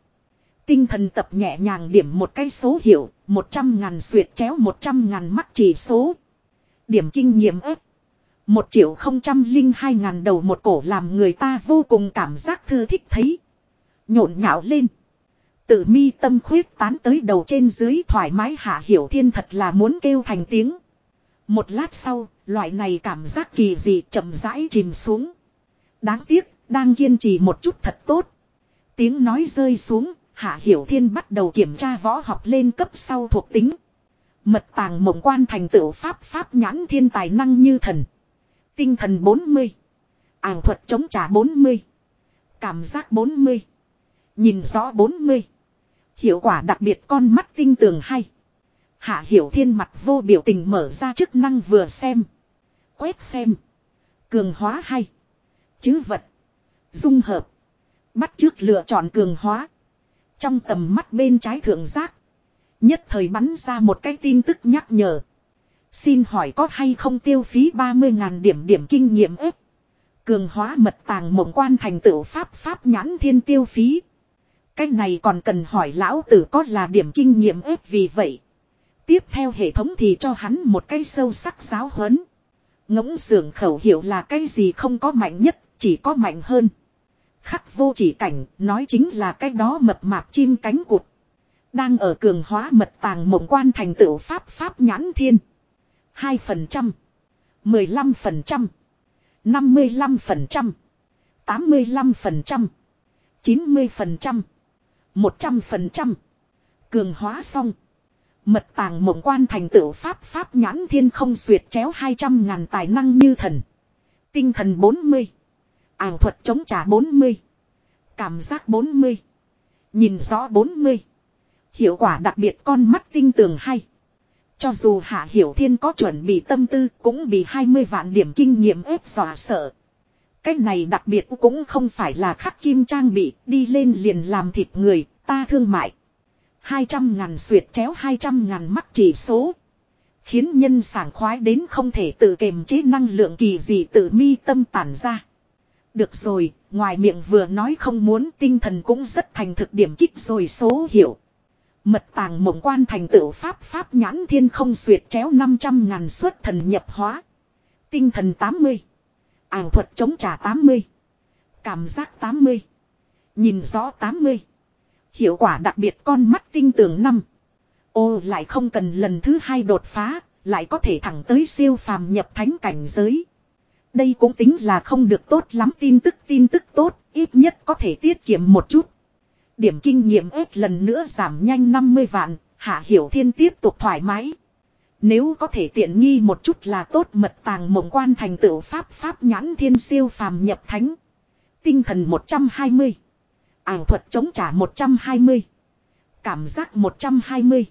Tinh thần tập nhẹ nhàng điểm một cái số hiệu, một trăm ngàn xuyệt chéo một trăm ngàn mắc chỉ số. Điểm kinh nghiệm ếp. Một triệu không trăm linh hai ngàn đầu một cổ làm người ta vô cùng cảm giác thư thích thấy. Nhộn nhạo lên. Tự mi tâm khuyết tán tới đầu trên dưới thoải mái hạ hiểu thiên thật là muốn kêu thành tiếng. Một lát sau, loại này cảm giác kỳ dị chậm rãi chìm xuống. Đáng tiếc, đang kiên trì một chút thật tốt. Tiếng nói rơi xuống, hạ hiểu thiên bắt đầu kiểm tra võ học lên cấp sau thuộc tính. Mật tàng mộng quan thành tựu pháp pháp nhãn thiên tài năng như thần. Tinh thần 40. Ảo thuật chống trả 40. Cảm giác 40. Nhìn rõ 40. Hiệu quả đặc biệt con mắt tinh tường hay. Hạ hiểu thiên mặt vô biểu tình mở ra chức năng vừa xem. Quét xem. Cường hóa hay. Chứ vật. Dung hợp. Bắt trước lựa chọn cường hóa. Trong tầm mắt bên trái thượng giác. Nhất thời bắn ra một cái tin tức nhắc nhở. Xin hỏi có hay không tiêu phí 30.000 điểm điểm kinh nghiệm ếp. Cường hóa mật tàng mộng quan thành tựu pháp pháp nhãn thiên tiêu phí. Cái này còn cần hỏi lão tử có là điểm kinh nghiệm ếp vì vậy. Tiếp theo hệ thống thì cho hắn một cái sâu sắc giáo huấn. Ngỗng sưởng khẩu hiệu là cái gì không có mạnh nhất, chỉ có mạnh hơn. Khắc vô chỉ cảnh, nói chính là cái đó mập mạp chim cánh cụt. Đang ở cường hóa mật tàng mộng quan thành tựu pháp pháp nhãn thiên. 2%, 15%, 55%, 85%, 90%, 100%. Cường hóa xong. Mật tàng mộng quan thành tựu pháp pháp nhãn thiên không xuyệt chéo 200 ngàn tài năng như thần. Tinh thần 40. Ảo thuật chống trả 40. Cảm giác 40. Nhìn rõ 40. Hiệu quả đặc biệt con mắt tinh tường hay. Cho dù Hạ Hiểu Thiên có chuẩn bị tâm tư cũng bị 20 vạn điểm kinh nghiệm ép dọa sợ. Cái này đặc biệt cũng không phải là khắc kim trang bị đi lên liền làm thịt người, ta thương mại. 200 ngàn suyệt chéo 200 ngàn mắc chỉ số. Khiến nhân sảng khoái đến không thể tự kềm chế năng lượng kỳ gì tự mi tâm tản ra. Được rồi, ngoài miệng vừa nói không muốn tinh thần cũng rất thành thực điểm kích rồi số hiệu. Mật tàng mộng quan thành tựu pháp pháp nhãn thiên không xuyệt chéo 500 ngàn suất thần nhập hóa. Tinh thần 80. Ảo thuật chống trả 80. Cảm giác 80. Nhìn rõ 80. Hiệu quả đặc biệt con mắt tinh tường năm. Ô lại không cần lần thứ hai đột phá, lại có thể thẳng tới siêu phàm nhập thánh cảnh giới. Đây cũng tính là không được tốt lắm tin tức tin tức tốt, ít nhất có thể tiết kiệm một chút. Điểm kinh nghiệm ếp lần nữa giảm nhanh 50 vạn, Hạ Hiểu Thiên tiếp tục thoải mái. Nếu có thể tiện nghi một chút là tốt mật tàng mộng quan thành tựu pháp pháp nhãn thiên siêu phàm nhập thánh. Tinh thần 120. Ảo thuật chống trả 120. Cảm giác 120.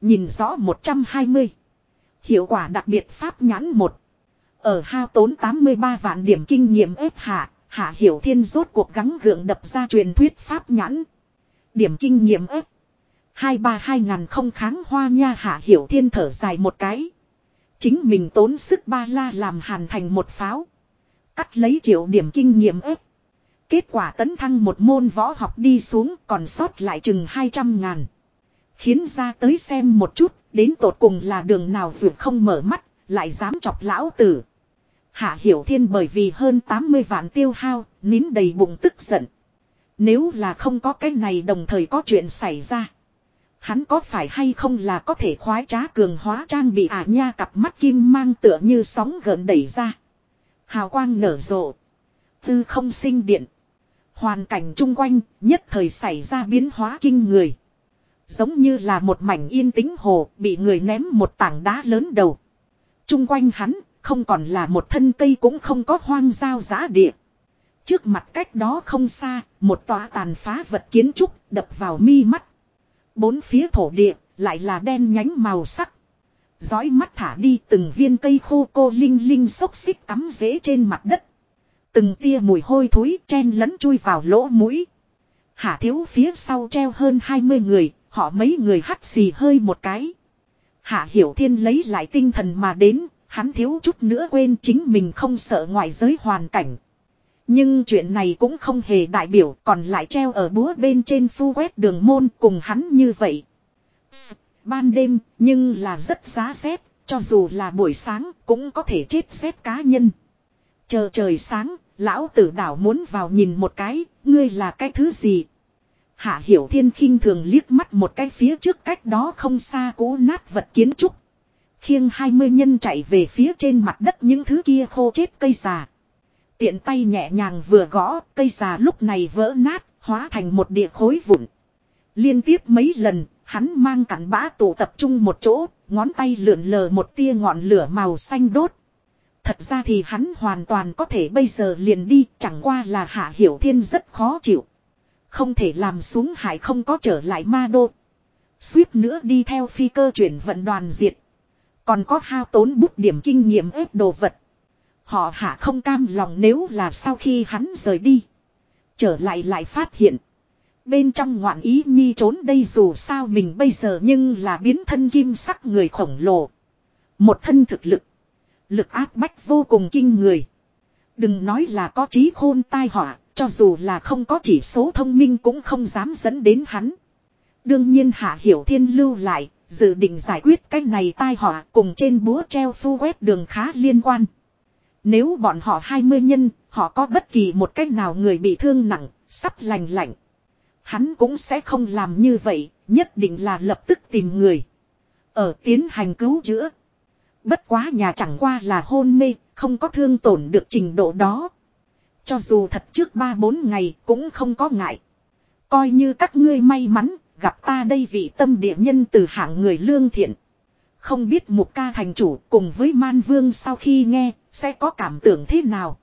Nhìn rõ 120. Hiệu quả đặc biệt pháp nhãn một ở hao tốn 83 vạn điểm kinh nghiệm ép hạ, hạ hiểu thiên rốt cuộc gắng gượng đập ra truyền thuyết pháp nhãn. Điểm kinh nghiệm ép. Hai ba hai ngàn không kháng hoa nha hạ hiểu thiên thở dài một cái. Chính mình tốn sức ba la làm hàn thành một pháo. Cắt lấy triệu điểm kinh nghiệm ép. Kết quả tấn thăng một môn võ học đi xuống còn sót lại chừng 200 ngàn. Khiến ra tới xem một chút, đến tột cùng là đường nào vượt không mở mắt, lại dám chọc lão tử. Hạ Hiểu Thiên bởi vì hơn 80 vạn tiêu hao, nín đầy bụng tức giận. Nếu là không có cái này đồng thời có chuyện xảy ra. Hắn có phải hay không là có thể khoái trá cường hóa trang bị à nha cặp mắt kim mang tựa như sóng gợn đẩy ra. Hào quang nở rộ. Tư không sinh điện. Hoàn cảnh chung quanh nhất thời xảy ra biến hóa kinh người. Giống như là một mảnh yên tĩnh hồ bị người ném một tảng đá lớn đầu. Chung quanh hắn không còn là một thân cây cũng không có hoang giao giá địa. Trước mặt cách đó không xa, một tòa tàn phá vật kiến trúc đập vào mi mắt. Bốn phía thổ địa, lại là đen nhánh màu sắc. Giói mắt thả đi từng viên cây khô cô linh linh xốc xích cắm rễ trên mặt đất. Từng tia mùi hôi thối chen lẫn chui vào lỗ mũi. Hạ thiếu phía sau treo hơn 20 người, họ mấy người hắt xì hơi một cái. Hạ hiểu thiên lấy lại tinh thần mà đến, hắn thiếu chút nữa quên chính mình không sợ ngoại giới hoàn cảnh. Nhưng chuyện này cũng không hề đại biểu còn lại treo ở búa bên trên phu quét đường môn cùng hắn như vậy. Ban đêm nhưng là rất giá rét, cho dù là buổi sáng cũng có thể chết rét cá nhân. Chờ trời sáng, lão tử đảo muốn vào nhìn một cái, ngươi là cái thứ gì? Hạ hiểu thiên khinh thường liếc mắt một cái phía trước cách đó không xa cố nát vật kiến trúc. Khiêng hai mươi nhân chạy về phía trên mặt đất những thứ kia khô chết cây già. Tiện tay nhẹ nhàng vừa gõ, cây già lúc này vỡ nát, hóa thành một địa khối vụn. Liên tiếp mấy lần, hắn mang cặn bã tụ tập trung một chỗ, ngón tay lượn lờ một tia ngọn lửa màu xanh đốt. Thật ra thì hắn hoàn toàn có thể bây giờ liền đi, chẳng qua là Hạ Hiểu Thiên rất khó chịu. Không thể làm xuống hải không có trở lại ma đô. Suýt nữa đi theo phi cơ chuyển vận đoàn diệt. Còn có hao tốn bút điểm kinh nghiệm ép đồ vật. Họ hạ không cam lòng nếu là sau khi hắn rời đi. Trở lại lại phát hiện. Bên trong ngoạn ý nhi trốn đây dù sao mình bây giờ nhưng là biến thân kim sắc người khổng lồ. Một thân thực lực. Lực áp bách vô cùng kinh người. Đừng nói là có trí khôn tai họa, cho dù là không có chỉ số thông minh cũng không dám dẫn đến hắn. Đương nhiên Hạ Hiểu Thiên lưu lại, dự định giải quyết cái này tai họa cùng trên búa treo phu quét đường khá liên quan. Nếu bọn họ 20 nhân, họ có bất kỳ một cách nào người bị thương nặng, sắp lành lạnh. Hắn cũng sẽ không làm như vậy, nhất định là lập tức tìm người. Ở tiến hành cứu chữa. Bất quá nhà chẳng qua là hôn mê, không có thương tổn được trình độ đó. Cho dù thật trước 3-4 ngày cũng không có ngại. Coi như các ngươi may mắn, gặp ta đây vị tâm địa nhân từ hạng người lương thiện. Không biết một ca thành chủ cùng với man vương sau khi nghe, sẽ có cảm tưởng thế nào.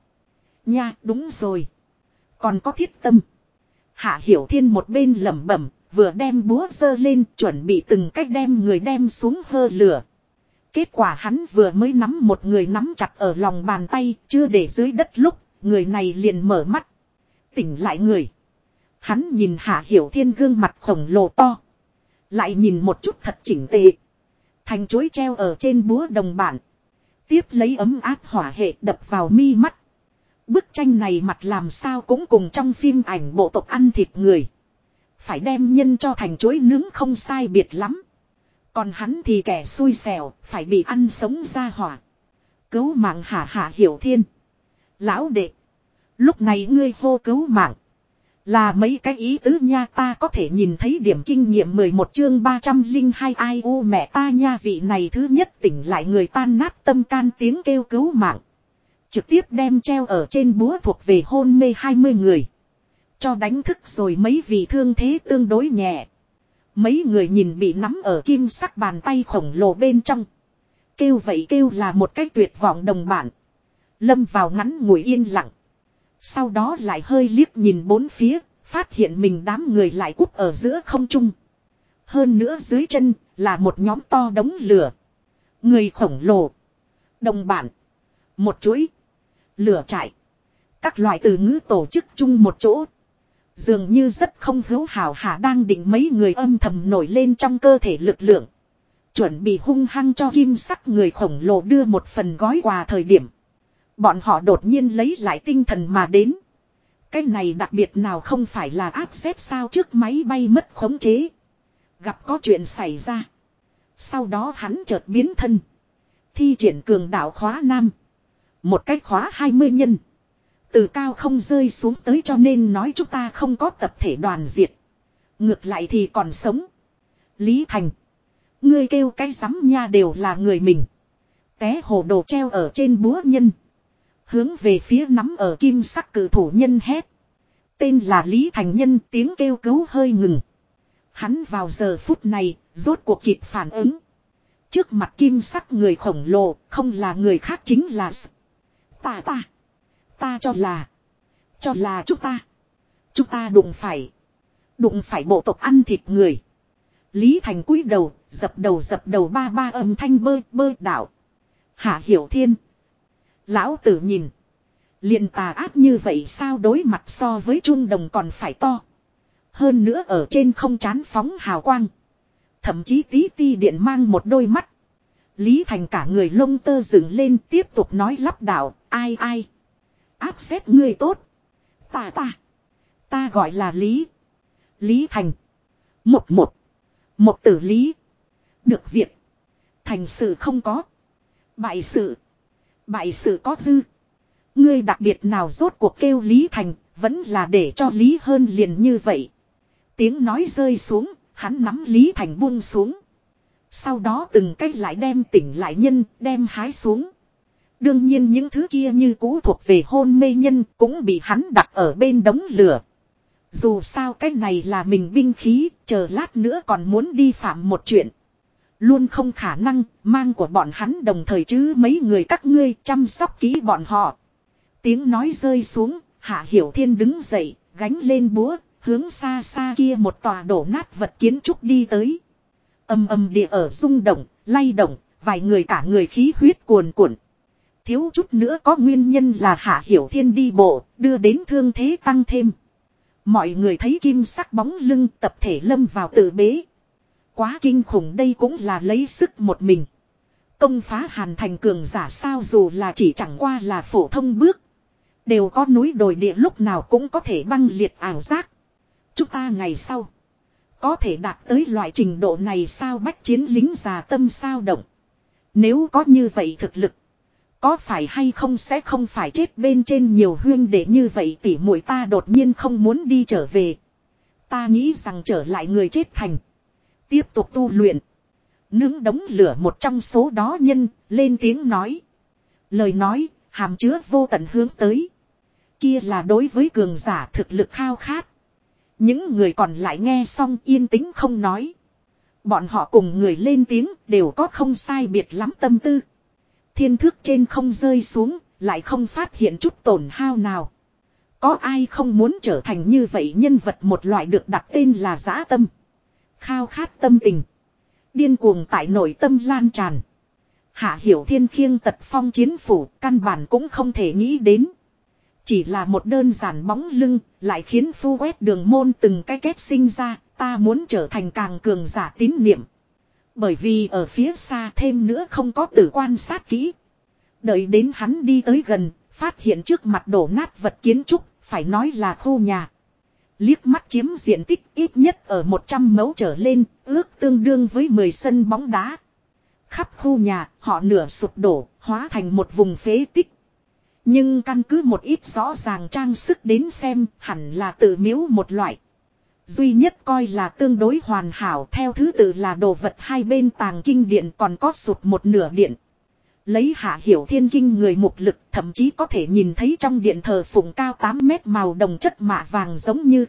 Nha, đúng rồi. Còn có thiết tâm. Hạ Hiểu Thiên một bên lẩm bẩm, vừa đem búa dơ lên chuẩn bị từng cách đem người đem xuống hơ lửa. Kết quả hắn vừa mới nắm một người nắm chặt ở lòng bàn tay, chưa để dưới đất lúc, người này liền mở mắt. Tỉnh lại người. Hắn nhìn Hạ Hiểu Thiên gương mặt khổng lồ to. Lại nhìn một chút thật chỉnh tề. Thành chuối treo ở trên búa đồng bản. Tiếp lấy ấm áp hỏa hệ đập vào mi mắt. Bức tranh này mặt làm sao cũng cùng trong phim ảnh bộ tộc ăn thịt người. Phải đem nhân cho thành chuối nướng không sai biệt lắm. Còn hắn thì kẻ xui xẻo, phải bị ăn sống ra hỏa. Cứu mạng hạ hạ hiểu thiên. Lão đệ. Lúc này ngươi hô cứu mạng. Là mấy cái ý tứ nha, ta có thể nhìn thấy điểm kinh nghiệm 11 chương 302 ai u mẹ ta nha, vị này thứ nhất tỉnh lại người tan nát tâm can tiếng kêu cứu mạng. Trực tiếp đem treo ở trên búa thuộc về hôn mê 20 người. Cho đánh thức rồi mấy vị thương thế tương đối nhẹ. Mấy người nhìn bị nắm ở kim sắc bàn tay khổng lồ bên trong. Kêu vậy kêu là một cái tuyệt vọng đồng bản. Lâm vào ngắn ngủi yên lặng. Sau đó lại hơi liếc nhìn bốn phía, phát hiện mình đám người lại cút ở giữa không trung. Hơn nữa dưới chân là một nhóm to đống lửa. Người khổng lồ. Đồng bản. Một chuỗi. Lửa trại. Các loại từ ngữ tổ chức chung một chỗ. Dường như rất không hữu hảo hả đang định mấy người âm thầm nổi lên trong cơ thể lực lượng. Chuẩn bị hung hăng cho kim sắc người khổng lồ đưa một phần gói quà thời điểm. Bọn họ đột nhiên lấy lại tinh thần mà đến. Cái này đặc biệt nào không phải là áp xếp sao trước máy bay mất khống chế. Gặp có chuyện xảy ra. Sau đó hắn chợt biến thân. Thi triển cường đạo khóa nam. Một cách khóa 20 nhân. Từ cao không rơi xuống tới cho nên nói chúng ta không có tập thể đoàn diệt. Ngược lại thì còn sống. Lý Thành. Ngươi kêu cái rắm nha đều là người mình. Té hồ đồ treo ở trên búa nhân. Hướng về phía nắm ở kim sắc cử thủ nhân hét. Tên là Lý Thành Nhân tiếng kêu cứu hơi ngừng. Hắn vào giờ phút này, rốt cuộc kịp phản ứng. Trước mặt kim sắc người khổng lồ, không là người khác chính là... Ta ta. Ta cho là. Cho là chúng ta. Chúng ta đụng phải. Đụng phải bộ tộc ăn thịt người. Lý Thành cúi đầu, dập đầu dập đầu ba ba âm thanh bơi bơi đảo. Hạ Hiểu Thiên. Lão tử nhìn. liền tà ác như vậy sao đối mặt so với trung đồng còn phải to. Hơn nữa ở trên không chán phóng hào quang. Thậm chí tí ti điện mang một đôi mắt. Lý Thành cả người lông tơ dựng lên tiếp tục nói lắp đảo, ai ai. Áp xét ngươi tốt. Ta ta. Ta gọi là Lý. Lý Thành. Một một. Một tử Lý. Được việc. Thành sự không có. Bại sự. Bại sự có dư. Ngươi đặc biệt nào rốt cuộc kêu Lý Thành, vẫn là để cho Lý hơn liền như vậy. Tiếng nói rơi xuống, hắn nắm Lý Thành buông xuống. Sau đó từng cách lại đem tỉnh lại nhân, đem hái xuống. Đương nhiên những thứ kia như cũ thuộc về hôn mê nhân cũng bị hắn đặt ở bên đống lửa. Dù sao cái này là mình binh khí, chờ lát nữa còn muốn đi phạm một chuyện. Luôn không khả năng, mang của bọn hắn đồng thời chứ mấy người các ngươi chăm sóc kỹ bọn họ. Tiếng nói rơi xuống, Hạ Hiểu Thiên đứng dậy, gánh lên búa, hướng xa xa kia một tòa đổ nát vật kiến trúc đi tới. Âm âm địa ở rung động, lay động, vài người cả người khí huyết cuồn cuộn. Thiếu chút nữa có nguyên nhân là Hạ Hiểu Thiên đi bộ, đưa đến thương thế tăng thêm. Mọi người thấy kim sắc bóng lưng tập thể lâm vào tự bế, Quá kinh khủng đây cũng là lấy sức một mình. Công phá hàn thành cường giả sao dù là chỉ chẳng qua là phổ thông bước. Đều có núi đồi địa lúc nào cũng có thể băng liệt ảo giác. Chúng ta ngày sau. Có thể đạt tới loại trình độ này sao bách chiến lính già tâm sao động. Nếu có như vậy thực lực. Có phải hay không sẽ không phải chết bên trên nhiều huyên để như vậy tỉ muội ta đột nhiên không muốn đi trở về. Ta nghĩ rằng trở lại người chết thành. Tiếp tục tu luyện. Nướng đống lửa một trong số đó nhân, lên tiếng nói. Lời nói, hàm chứa vô tận hướng tới. Kia là đối với cường giả thực lực khao khát. Những người còn lại nghe xong yên tĩnh không nói. Bọn họ cùng người lên tiếng đều có không sai biệt lắm tâm tư. Thiên thước trên không rơi xuống, lại không phát hiện chút tổn hao nào. Có ai không muốn trở thành như vậy nhân vật một loại được đặt tên là giã tâm. Khao khát tâm tình. Điên cuồng tại nội tâm lan tràn. Hạ hiểu thiên khiêng tật phong chiến phủ căn bản cũng không thể nghĩ đến. Chỉ là một đơn giản bóng lưng lại khiến phu quét đường môn từng cái kết sinh ra ta muốn trở thành càng cường giả tín niệm. Bởi vì ở phía xa thêm nữa không có tử quan sát kỹ. Đợi đến hắn đi tới gần, phát hiện trước mặt đổ nát vật kiến trúc, phải nói là khu nhà. Liếc mắt chiếm diện tích ít nhất ở 100 mẫu trở lên, ước tương đương với 10 sân bóng đá. Khắp khu nhà, họ nửa sụp đổ, hóa thành một vùng phế tích. Nhưng căn cứ một ít rõ ràng trang sức đến xem, hẳn là tự miếu một loại. Duy nhất coi là tương đối hoàn hảo theo thứ tự là đồ vật hai bên tàng kinh điện còn có sụp một nửa điện. Lấy hạ hiểu thiên kinh người mục lực thậm chí có thể nhìn thấy trong điện thờ phụng cao 8 mét màu đồng chất mạ vàng giống như.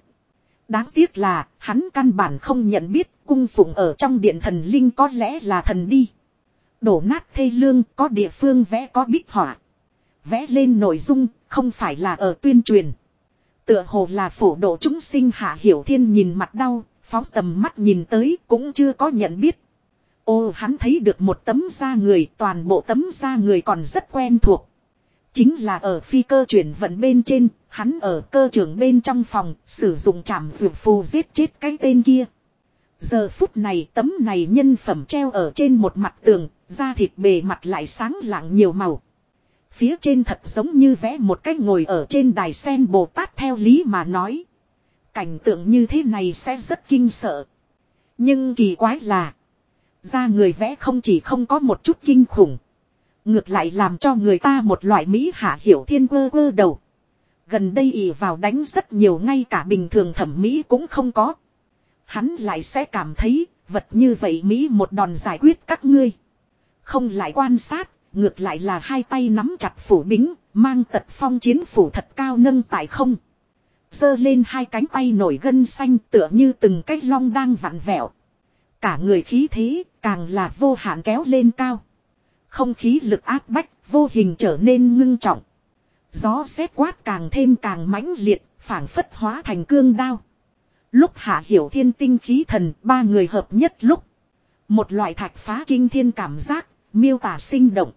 Đáng tiếc là hắn căn bản không nhận biết cung phụng ở trong điện thần linh có lẽ là thần đi. Đổ nát thê lương có địa phương vẽ có bích họa. Vẽ lên nội dung không phải là ở tuyên truyền. Tựa hồ là phổ độ chúng sinh hạ hiểu thiên nhìn mặt đau, phóng tầm mắt nhìn tới cũng chưa có nhận biết. Ô hắn thấy được một tấm da người, toàn bộ tấm da người còn rất quen thuộc. Chính là ở phi cơ chuyển vận bên trên, hắn ở cơ trưởng bên trong phòng, sử dụng chảm vượt phù giết chết cái tên kia. Giờ phút này tấm này nhân phẩm treo ở trên một mặt tường, da thịt bề mặt lại sáng lạng nhiều màu. Phía trên thật giống như vẽ một cách ngồi ở trên đài sen Bồ Tát theo lý mà nói. Cảnh tượng như thế này sẽ rất kinh sợ. Nhưng kỳ quái là ra người vẽ không chỉ không có một chút kinh khủng. Ngược lại làm cho người ta một loại Mỹ hạ hiểu thiên quơ quơ đầu. Gần đây ỉ vào đánh rất nhiều ngay cả bình thường thẩm mỹ cũng không có. Hắn lại sẽ cảm thấy vật như vậy Mỹ một đòn giải quyết các ngươi. Không lại quan sát, ngược lại là hai tay nắm chặt phủ bính, mang tật phong chiến phủ thật cao nâng tại không. Dơ lên hai cánh tay nổi gân xanh tựa như từng cái long đang vặn vẹo. Cả người khí thế, càng là vô hạn kéo lên cao. Không khí lực áp bách, vô hình trở nên ngưng trọng. Gió xét quát càng thêm càng mãnh liệt, phảng phất hóa thành cương đao. Lúc hạ hiểu thiên tinh khí thần, ba người hợp nhất lúc. Một loại thạch phá kinh thiên cảm giác, miêu tả sinh động.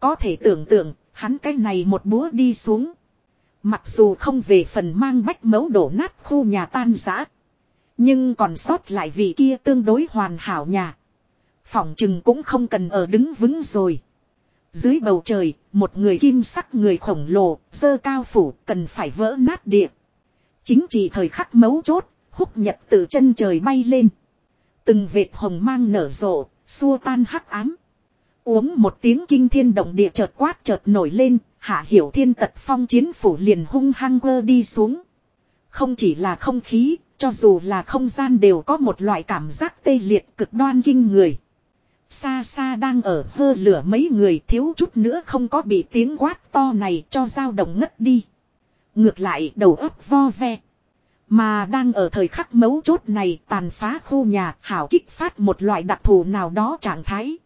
Có thể tưởng tượng, hắn cái này một búa đi xuống. Mặc dù không về phần mang bách mấu đổ nát khu nhà tan giã. Nhưng còn sót lại vị kia tương đối hoàn hảo nhà. Phỏng chừng cũng không cần ở đứng vững rồi. Dưới bầu trời, một người kim sắc người khổng lồ, dơ cao phủ, cần phải vỡ nát địa. Chính trị thời khắc mấu chốt, húc nhật từ chân trời bay lên. Từng vệt hồng mang nở rộ, xua tan hắc ám. Uống một tiếng kinh thiên động địa chợt quát chợt nổi lên, hạ hiểu thiên tật phong chiến phủ liền hung hăng quơ đi xuống. Không chỉ là không khí, cho dù là không gian đều có một loại cảm giác tê liệt cực đoan kinh người. Xa xa đang ở, hơ lửa mấy người thiếu chút nữa không có bị tiếng quát to này cho dao động ngất đi. Ngược lại, đầu óc vo ve. Mà đang ở thời khắc mấu chốt này, tàn phá khu nhà, hảo kích phát một loại đặc thù nào đó trạng thái.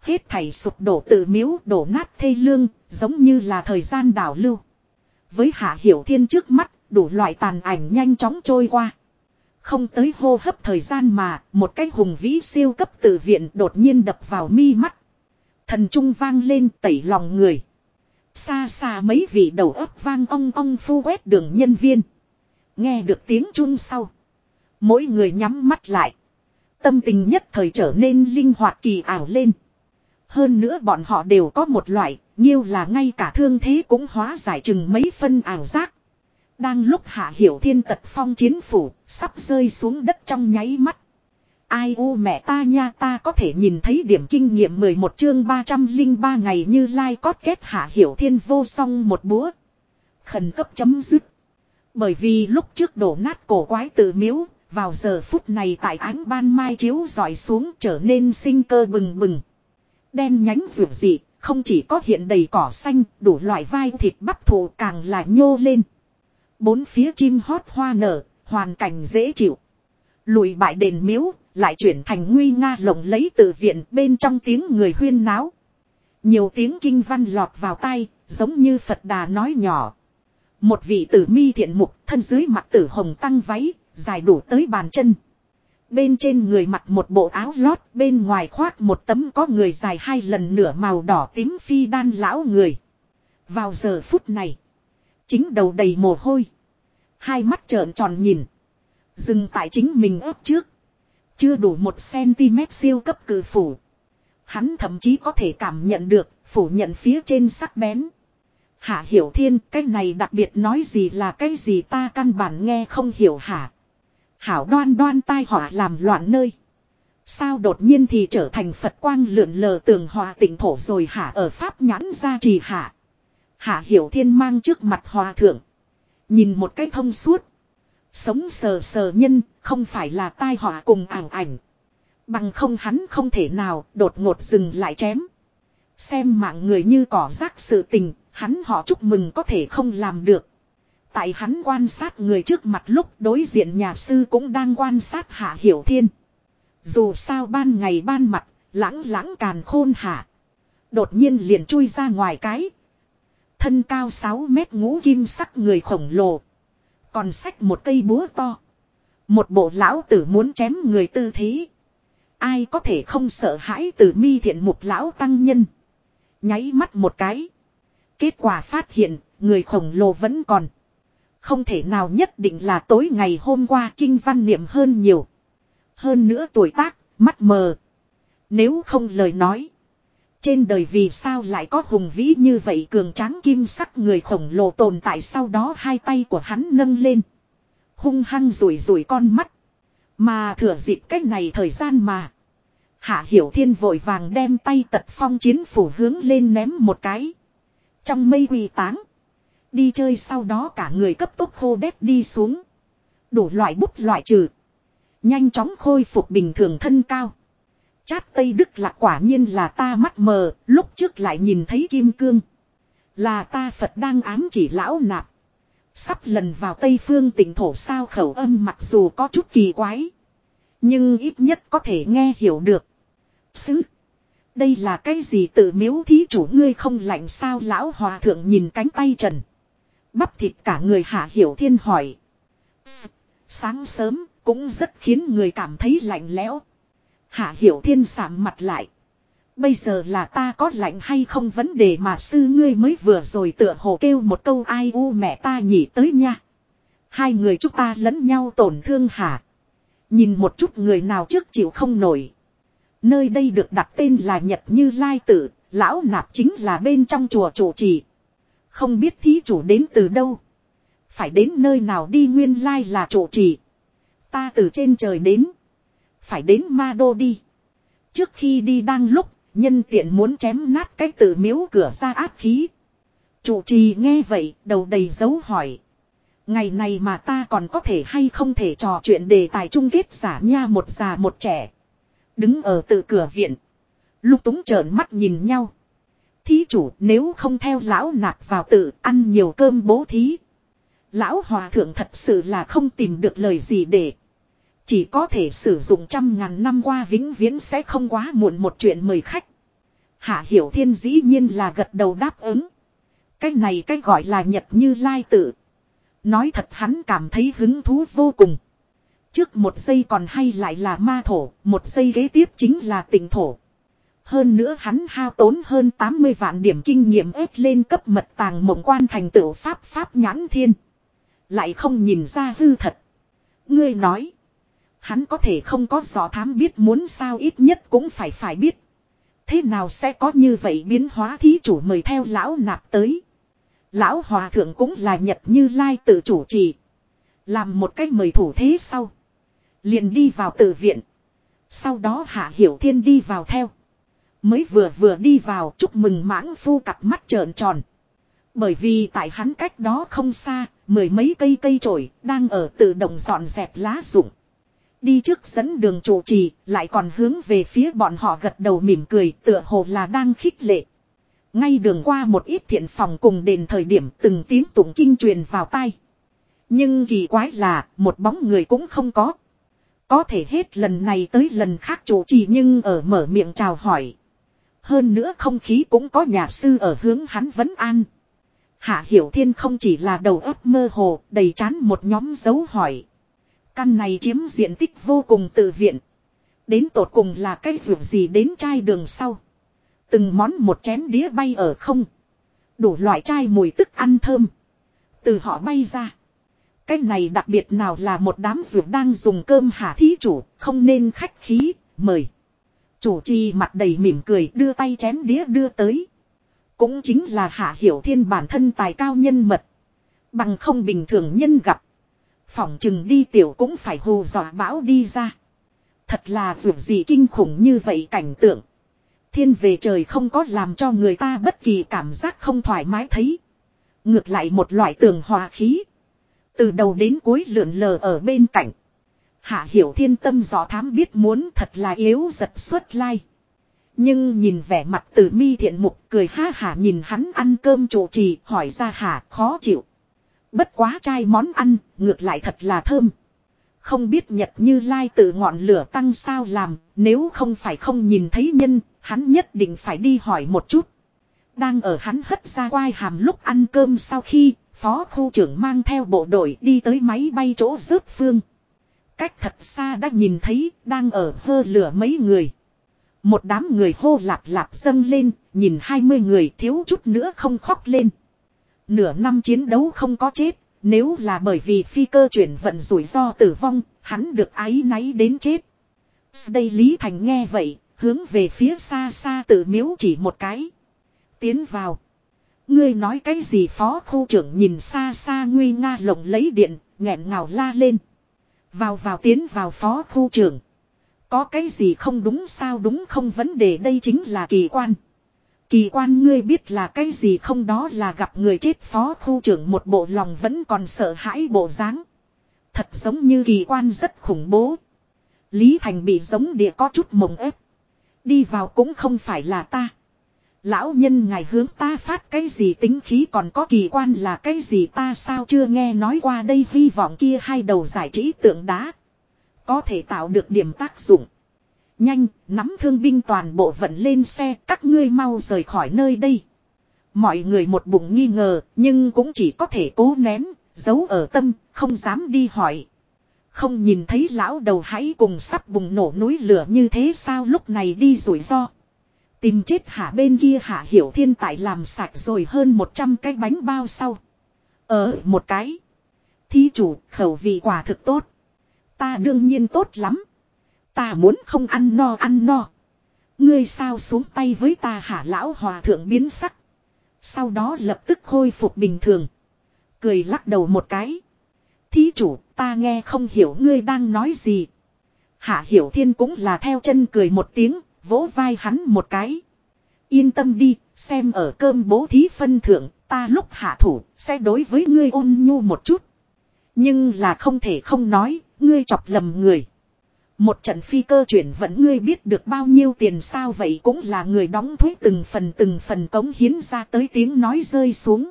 Hết thảy sụp đổ tự miếu, đổ nát thê lương, giống như là thời gian đảo lưu. Với hạ hiểu thiên trước mắt, đủ loại tàn ảnh nhanh chóng trôi qua. Không tới hô hấp thời gian mà một cái hùng vĩ siêu cấp tự viện đột nhiên đập vào mi mắt. Thần trung vang lên tẩy lòng người. Xa xa mấy vị đầu ấp vang ong ong phu quét đường nhân viên. Nghe được tiếng chun sau. Mỗi người nhắm mắt lại. Tâm tình nhất thời trở nên linh hoạt kỳ ảo lên. Hơn nữa bọn họ đều có một loại, nhiêu là ngay cả thương thế cũng hóa giải chừng mấy phân ảo giác. Đang lúc hạ hiểu thiên tật phong chiến phủ, sắp rơi xuống đất trong nháy mắt. Ai u mẹ ta nha ta có thể nhìn thấy điểm kinh nghiệm 11 chương 303 ngày như lai cót kết hạ hiểu thiên vô song một búa. Khẩn cấp chấm dứt. Bởi vì lúc trước đổ nát cổ quái tự miếu, vào giờ phút này tại ánh ban mai chiếu dọi xuống trở nên sinh cơ bừng bừng. Đen nhánh rượu dị, không chỉ có hiện đầy cỏ xanh, đủ loại vai thịt bắp thụ càng là nhô lên. Bốn phía chim hót hoa nở, hoàn cảnh dễ chịu. Lùi bại đền miếu, lại chuyển thành nguy nga lộng lấy tự viện bên trong tiếng người huyên náo. Nhiều tiếng kinh văn lọt vào tai, giống như Phật đà nói nhỏ. Một vị tử mi thiện mục thân dưới mặt tử hồng tăng váy, dài đủ tới bàn chân. Bên trên người mặc một bộ áo lót, bên ngoài khoác một tấm có người dài hai lần nửa màu đỏ tím phi đan lão người. Vào giờ phút này, chính đầu đầy mồ hôi. Hai mắt trợn tròn nhìn. Dừng tại chính mình ớt trước. Chưa đủ một cm siêu cấp cử phủ. Hắn thậm chí có thể cảm nhận được, phủ nhận phía trên sắc bén. Hạ hiểu thiên, cái này đặc biệt nói gì là cái gì ta căn bản nghe không hiểu hả. Hảo đoan đoan tai họa làm loạn nơi. Sao đột nhiên thì trở thành Phật quang lượn lờ tường hòa tỉnh thổ rồi hả ở Pháp nhãn ra trì hả? Hạ hiểu thiên mang trước mặt hòa thượng. Nhìn một cái thông suốt. Sống sờ sờ nhân, không phải là tai họa cùng ảng ảnh. Bằng không hắn không thể nào đột ngột dừng lại chém. Xem mạng người như cỏ rác sự tình, hắn họ chúc mừng có thể không làm được. Tại hắn quan sát người trước mặt lúc đối diện nhà sư cũng đang quan sát hạ hiểu thiên. Dù sao ban ngày ban mặt, lãng lãng càn khôn hạ. Đột nhiên liền chui ra ngoài cái. Thân cao 6 mét ngũ kim sắc người khổng lồ. Còn sách một cây búa to. Một bộ lão tử muốn chém người tư thế. Ai có thể không sợ hãi từ mi thiện mục lão tăng nhân. Nháy mắt một cái. Kết quả phát hiện, người khổng lồ vẫn còn. Không thể nào nhất định là tối ngày hôm qua kinh văn niệm hơn nhiều. Hơn nữa tuổi tác, mắt mờ. Nếu không lời nói. Trên đời vì sao lại có hùng vĩ như vậy cường tráng kim sắc người khổng lồ tồn tại sau đó hai tay của hắn nâng lên. Hung hăng rủi rủi con mắt. Mà thừa dịp cách này thời gian mà. Hạ Hiểu Thiên vội vàng đem tay tật phong chiến phủ hướng lên ném một cái. Trong mây quỳ táng. Đi chơi sau đó cả người cấp tốc khô đét đi xuống. Đủ loại bút loại trừ. Nhanh chóng khôi phục bình thường thân cao. Chát Tây Đức là quả nhiên là ta mắt mờ, lúc trước lại nhìn thấy kim cương. Là ta Phật đang ám chỉ lão nạp. Sắp lần vào Tây Phương tỉnh thổ sao khẩu âm mặc dù có chút kỳ quái. Nhưng ít nhất có thể nghe hiểu được. Sứ. Đây là cái gì tự miếu thí chủ ngươi không lạnh sao lão hòa thượng nhìn cánh tay trần. Bắp thịt cả người hạ hiểu thiên hỏi. Sáng sớm cũng rất khiến người cảm thấy lạnh lẽo. Hạ hiểu thiên sạm mặt lại. Bây giờ là ta có lạnh hay không vấn đề mà sư ngươi mới vừa rồi tựa hồ kêu một câu ai u mẹ ta nhỉ tới nha. Hai người chúng ta lẫn nhau tổn thương hả. Nhìn một chút người nào trước chịu không nổi. Nơi đây được đặt tên là Nhật Như Lai Tử, lão nạp chính là bên trong chùa chủ trì. Không biết thí chủ đến từ đâu. Phải đến nơi nào đi nguyên lai là chủ trì. Ta từ trên trời đến. Phải đến ma đô đi. Trước khi đi đang lúc, nhân tiện muốn chém nát cái tử miếu cửa ra áp khí. Chủ trì nghe vậy, đầu đầy dấu hỏi. Ngày này mà ta còn có thể hay không thể trò chuyện đề tài chung kết giả nha một già một trẻ. Đứng ở tự cửa viện. Lúc túng trợn mắt nhìn nhau. Thí chủ nếu không theo lão nạp vào tự ăn nhiều cơm bố thí. Lão hòa thượng thật sự là không tìm được lời gì để. Chỉ có thể sử dụng trăm ngàn năm qua vĩnh viễn sẽ không quá muộn một chuyện mời khách. Hạ hiểu thiên dĩ nhiên là gật đầu đáp ứng. Cái này cái gọi là nhật như lai tự. Nói thật hắn cảm thấy hứng thú vô cùng. Trước một giây còn hay lại là ma thổ, một giây ghế tiếp chính là tình thổ. Hơn nữa hắn hao tốn hơn 80 vạn điểm kinh nghiệm ép lên cấp mật tàng mộng quan thành tựu pháp pháp nhãn thiên. Lại không nhìn ra hư thật. Ngươi nói. Hắn có thể không có gió thám biết muốn sao ít nhất cũng phải phải biết. Thế nào sẽ có như vậy biến hóa thí chủ mời theo lão nạp tới. Lão Hòa Thượng cũng là Nhật Như Lai tự chủ trì. Làm một cách mời thủ thế sau. Liền đi vào tự viện. Sau đó Hạ Hiểu Thiên đi vào theo. Mới vừa vừa đi vào chúc mừng mãng phu cặp mắt trợn tròn. Bởi vì tại hắn cách đó không xa, mười mấy cây cây trổi đang ở tự động dọn dẹp lá rụng. Đi trước dẫn đường chủ trì, lại còn hướng về phía bọn họ gật đầu mỉm cười tựa hồ là đang khích lệ. Ngay đường qua một ít thiện phòng cùng đền thời điểm từng tiếng tụng kinh truyền vào tai. Nhưng kỳ quái là, một bóng người cũng không có. Có thể hết lần này tới lần khác chủ trì nhưng ở mở miệng chào hỏi. Hơn nữa không khí cũng có nhà sư ở hướng hắn vấn an. Hạ Hiểu Thiên không chỉ là đầu óc mơ hồ, đầy chán một nhóm dấu hỏi. Căn này chiếm diện tích vô cùng tự viện. Đến tột cùng là cái ruộng gì đến chai đường sau. Từng món một chén đĩa bay ở không. Đủ loại chai mùi tức ăn thơm. Từ họ bay ra. Cái này đặc biệt nào là một đám ruộng đang dùng cơm hạ thí chủ, không nên khách khí, mời. Chủ trì mặt đầy mỉm cười đưa tay chén đĩa đưa tới. Cũng chính là hạ hiểu thiên bản thân tài cao nhân mật. Bằng không bình thường nhân gặp. Phỏng chừng đi tiểu cũng phải hù dọa bão đi ra. Thật là dù gì kinh khủng như vậy cảnh tượng. Thiên về trời không có làm cho người ta bất kỳ cảm giác không thoải mái thấy. Ngược lại một loại tường hòa khí. Từ đầu đến cuối lượn lờ ở bên cạnh. Hạ hiểu thiên tâm rõ thám biết muốn thật là yếu giật suốt lai. Nhưng nhìn vẻ mặt từ mi thiện mục cười ha hả nhìn hắn ăn cơm trụ trì, hỏi ra hả khó chịu. Bất quá chai món ăn, ngược lại thật là thơm. Không biết Nhật Như Lai tự ngọn lửa tăng sao làm, nếu không phải không nhìn thấy nhân, hắn nhất định phải đi hỏi một chút. Đang ở hắn hất ra quai hàm lúc ăn cơm sau khi, phó khu trưởng mang theo bộ đội đi tới máy bay chỗ rớt phương. Cách thật xa đã nhìn thấy, đang ở hơ lửa mấy người. Một đám người hô lạp lạp dâng lên, nhìn hai mươi người thiếu chút nữa không khóc lên. Nửa năm chiến đấu không có chết, nếu là bởi vì phi cơ chuyển vận rủi ro tử vong, hắn được ái náy đến chết. Đây Lý Thành nghe vậy, hướng về phía xa xa tự miếu chỉ một cái. Tiến vào. Ngươi nói cái gì phó khu trưởng nhìn xa xa nguy nga lộng lấy điện, nghẹn ngào la lên. Vào vào tiến vào phó khu trưởng. Có cái gì không đúng sao đúng không vấn đề đây chính là kỳ quan. Kỳ quan ngươi biết là cái gì không đó là gặp người chết phó khu trưởng một bộ lòng vẫn còn sợ hãi bộ dáng. Thật giống như kỳ quan rất khủng bố. Lý Thành bị giống địa có chút mộng ép. Đi vào cũng không phải là ta. Lão nhân ngài hướng ta phát cái gì tính khí còn có kỳ quan là cái gì ta sao chưa nghe nói qua đây, hy vọng kia hai đầu giải trí tượng đá. Có thể tạo được điểm tác dụng. Nhanh, nắm thương binh toàn bộ vận lên xe, các ngươi mau rời khỏi nơi đây. Mọi người một bụng nghi ngờ, nhưng cũng chỉ có thể cố nén, giấu ở tâm, không dám đi hỏi. Không nhìn thấy lão đầu hãy cùng sắp bùng nổ núi lửa như thế sao lúc này đi rủi ro. Tìm chết hạ bên kia hạ hiểu thiên tại làm sạch rồi hơn 100 cái bánh bao sau. Ở một cái. Thí chủ khẩu vị quả thực tốt. Ta đương nhiên tốt lắm. Ta muốn không ăn no ăn no. Ngươi sao xuống tay với ta hả lão hòa thượng biến sắc. Sau đó lập tức khôi phục bình thường. Cười lắc đầu một cái. Thí chủ ta nghe không hiểu ngươi đang nói gì. Hạ hiểu thiên cũng là theo chân cười một tiếng, vỗ vai hắn một cái. Yên tâm đi, xem ở cơm bố thí phân thượng, ta lúc hạ thủ, sẽ đối với ngươi ôn nhu một chút. Nhưng là không thể không nói, ngươi chọc lầm người. Một trận phi cơ chuyển vẫn ngươi biết được bao nhiêu tiền sao vậy cũng là người đóng thuế từng phần từng phần cống hiến ra tới tiếng nói rơi xuống.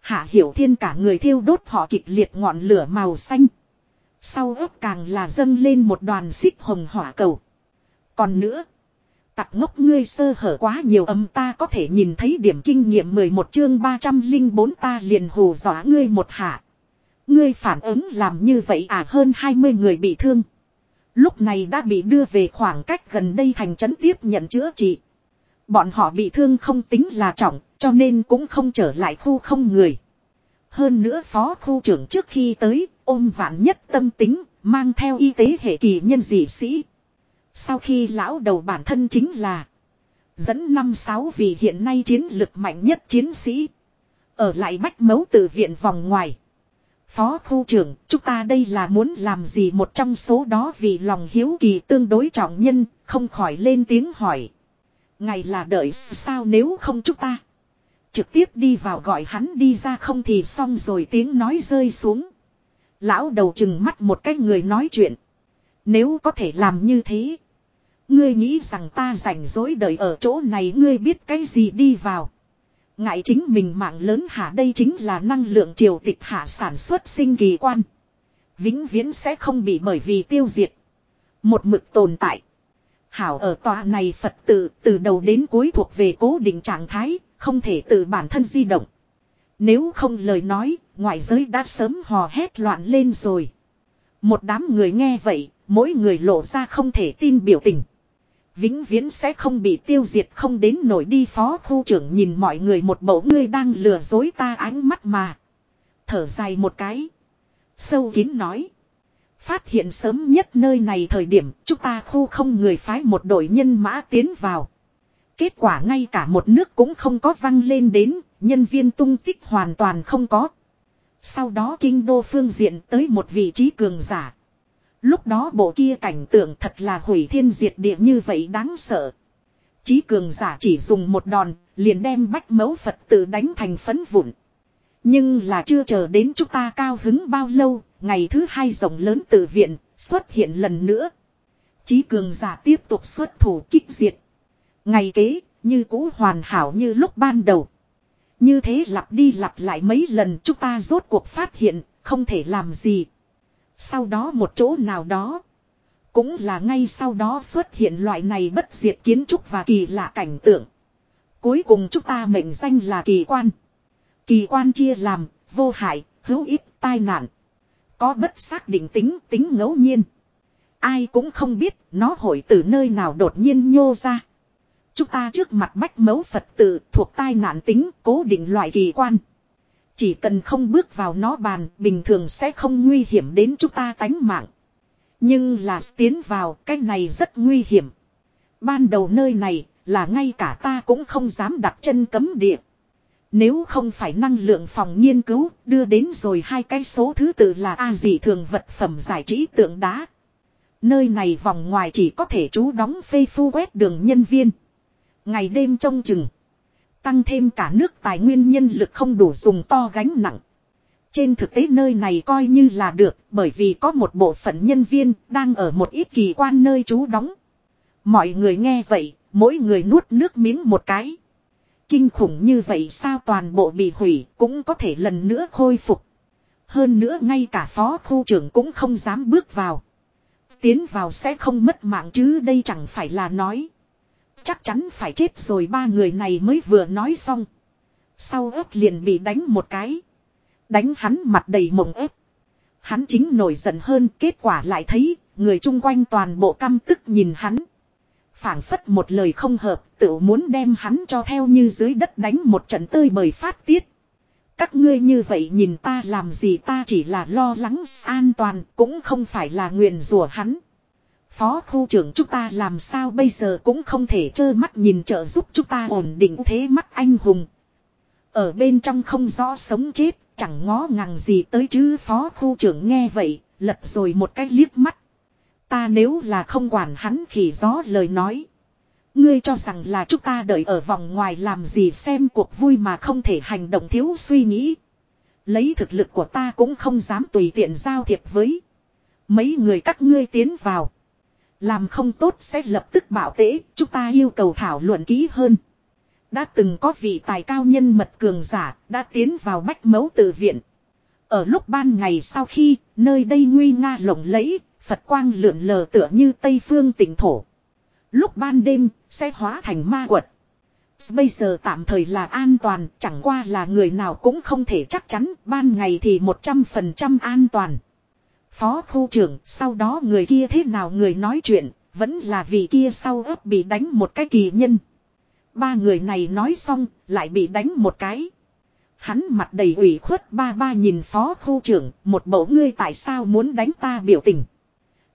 Hạ hiểu thiên cả người thiêu đốt họ kịch liệt ngọn lửa màu xanh. Sau ớt càng là dâng lên một đoàn xích hồng hỏa cầu. Còn nữa. Tặc ngốc ngươi sơ hở quá nhiều âm ta có thể nhìn thấy điểm kinh nghiệm 11 chương 304 ta liền hù dọa ngươi một hạ. Ngươi phản ứng làm như vậy à hơn 20 người bị thương. Lúc này đã bị đưa về khoảng cách gần đây thành trấn tiếp nhận chữa trị. Bọn họ bị thương không tính là trọng, cho nên cũng không trở lại khu không người. Hơn nữa phó khu trưởng trước khi tới, ôm vạn nhất tâm tính, mang theo y tế hệ kỳ nhân dị sĩ. Sau khi lão đầu bản thân chính là dẫn năm sáu vị hiện nay chiến lực mạnh nhất chiến sĩ. Ở lại bách mấu tự viện vòng ngoài. Phó khu trưởng, chúng ta đây là muốn làm gì một trong số đó vì lòng hiếu kỳ tương đối trọng nhân, không khỏi lên tiếng hỏi. Ngày là đợi sao nếu không chúng ta. Trực tiếp đi vào gọi hắn đi ra không thì xong rồi tiếng nói rơi xuống. Lão đầu chừng mắt một cái người nói chuyện. Nếu có thể làm như thế. Ngươi nghĩ rằng ta rảnh rỗi đợi ở chỗ này ngươi biết cái gì đi vào. Ngại chính mình mạng lớn hả đây chính là năng lượng triều tịch hạ sản xuất sinh kỳ quan. Vĩnh viễn sẽ không bị bởi vì tiêu diệt. Một mực tồn tại. Hảo ở tòa này Phật tử từ đầu đến cuối thuộc về cố định trạng thái, không thể tự bản thân di động. Nếu không lời nói, ngoại giới đã sớm hò hét loạn lên rồi. Một đám người nghe vậy, mỗi người lộ ra không thể tin biểu tình. Vĩnh viễn sẽ không bị tiêu diệt không đến nổi đi phó khu trưởng nhìn mọi người một bầu ngươi đang lừa dối ta ánh mắt mà. Thở dài một cái. Sâu kín nói. Phát hiện sớm nhất nơi này thời điểm chúng ta khu không người phái một đội nhân mã tiến vào. Kết quả ngay cả một nước cũng không có văng lên đến, nhân viên tung tích hoàn toàn không có. Sau đó kinh đô phương diện tới một vị trí cường giả. Lúc đó bộ kia cảnh tượng thật là hủy thiên diệt địa như vậy đáng sợ. Chí cường giả chỉ dùng một đòn, liền đem bách mẫu Phật tự đánh thành phấn vụn. Nhưng là chưa chờ đến chúng ta cao hứng bao lâu, ngày thứ hai rồng lớn tự viện, xuất hiện lần nữa. Chí cường giả tiếp tục xuất thủ kích diệt. Ngày kế, như cũ hoàn hảo như lúc ban đầu. Như thế lặp đi lặp lại mấy lần chúng ta rốt cuộc phát hiện, không thể làm gì. Sau đó một chỗ nào đó. Cũng là ngay sau đó xuất hiện loại này bất diệt kiến trúc và kỳ lạ cảnh tượng. Cuối cùng chúng ta mệnh danh là kỳ quan. Kỳ quan chia làm, vô hại, hữu ích, tai nạn. Có bất xác định tính, tính ngẫu nhiên. Ai cũng không biết nó hội từ nơi nào đột nhiên nhô ra. Chúng ta trước mặt bách mấu Phật tử thuộc tai nạn tính cố định loại kỳ quan. Chỉ cần không bước vào nó bàn, bình thường sẽ không nguy hiểm đến chúng ta tánh mạng. Nhưng là tiến vào, cái này rất nguy hiểm. Ban đầu nơi này, là ngay cả ta cũng không dám đặt chân cấm địa. Nếu không phải năng lượng phòng nghiên cứu, đưa đến rồi hai cái số thứ tự là A gì thường vật phẩm giải trí tượng đá. Nơi này vòng ngoài chỉ có thể trú đóng phê phu quét đường nhân viên. Ngày đêm trông chừng. Tăng thêm cả nước tài nguyên nhân lực không đủ dùng to gánh nặng. Trên thực tế nơi này coi như là được bởi vì có một bộ phận nhân viên đang ở một ít kỳ quan nơi trú đóng. Mọi người nghe vậy, mỗi người nuốt nước miếng một cái. Kinh khủng như vậy sao toàn bộ bị hủy cũng có thể lần nữa khôi phục. Hơn nữa ngay cả phó khu trưởng cũng không dám bước vào. Tiến vào sẽ không mất mạng chứ đây chẳng phải là nói. Chắc chắn phải chết rồi, ba người này mới vừa nói xong. Sau ớt liền bị đánh một cái. Đánh hắn mặt đầy mộng ớt. Hắn chính nổi giận hơn, kết quả lại thấy, người chung quanh toàn bộ căm tức nhìn hắn. phảng phất một lời không hợp, tự muốn đem hắn cho theo như dưới đất đánh một trận tơi bời phát tiết. Các ngươi như vậy nhìn ta làm gì, ta chỉ là lo lắng, an toàn, cũng không phải là nguyền rủa hắn. Phó khu trưởng chúng ta làm sao bây giờ cũng không thể trơ mắt nhìn trợ giúp chúng ta ổn định thế mắt anh hùng. Ở bên trong không rõ sống chết, chẳng ngó ngàng gì tới chứ phó khu trưởng nghe vậy, lật rồi một cái liếc mắt. Ta nếu là không quản hắn khỉ gió lời nói. Ngươi cho rằng là chúng ta đợi ở vòng ngoài làm gì xem cuộc vui mà không thể hành động thiếu suy nghĩ. Lấy thực lực của ta cũng không dám tùy tiện giao thiệp với. Mấy người các ngươi tiến vào. Làm không tốt sẽ lập tức bảo tế, chúng ta yêu cầu thảo luận kỹ hơn. Đã từng có vị tài cao nhân mật cường giả, đã tiến vào bách mấu tự viện. Ở lúc ban ngày sau khi, nơi đây nguy nga lộng lẫy, Phật quang lượn lờ tựa như Tây phương tỉnh thổ. Lúc ban đêm, sẽ hóa thành ma quật. Bây giờ tạm thời là an toàn, chẳng qua là người nào cũng không thể chắc chắn, ban ngày thì 100% an toàn. Phó khu trưởng, sau đó người kia thế nào người nói chuyện, vẫn là vì kia sau ấp bị đánh một cái kỳ nhân. Ba người này nói xong, lại bị đánh một cái. Hắn mặt đầy ủy khuất ba ba nhìn phó khu trưởng, một bộ ngươi tại sao muốn đánh ta biểu tình.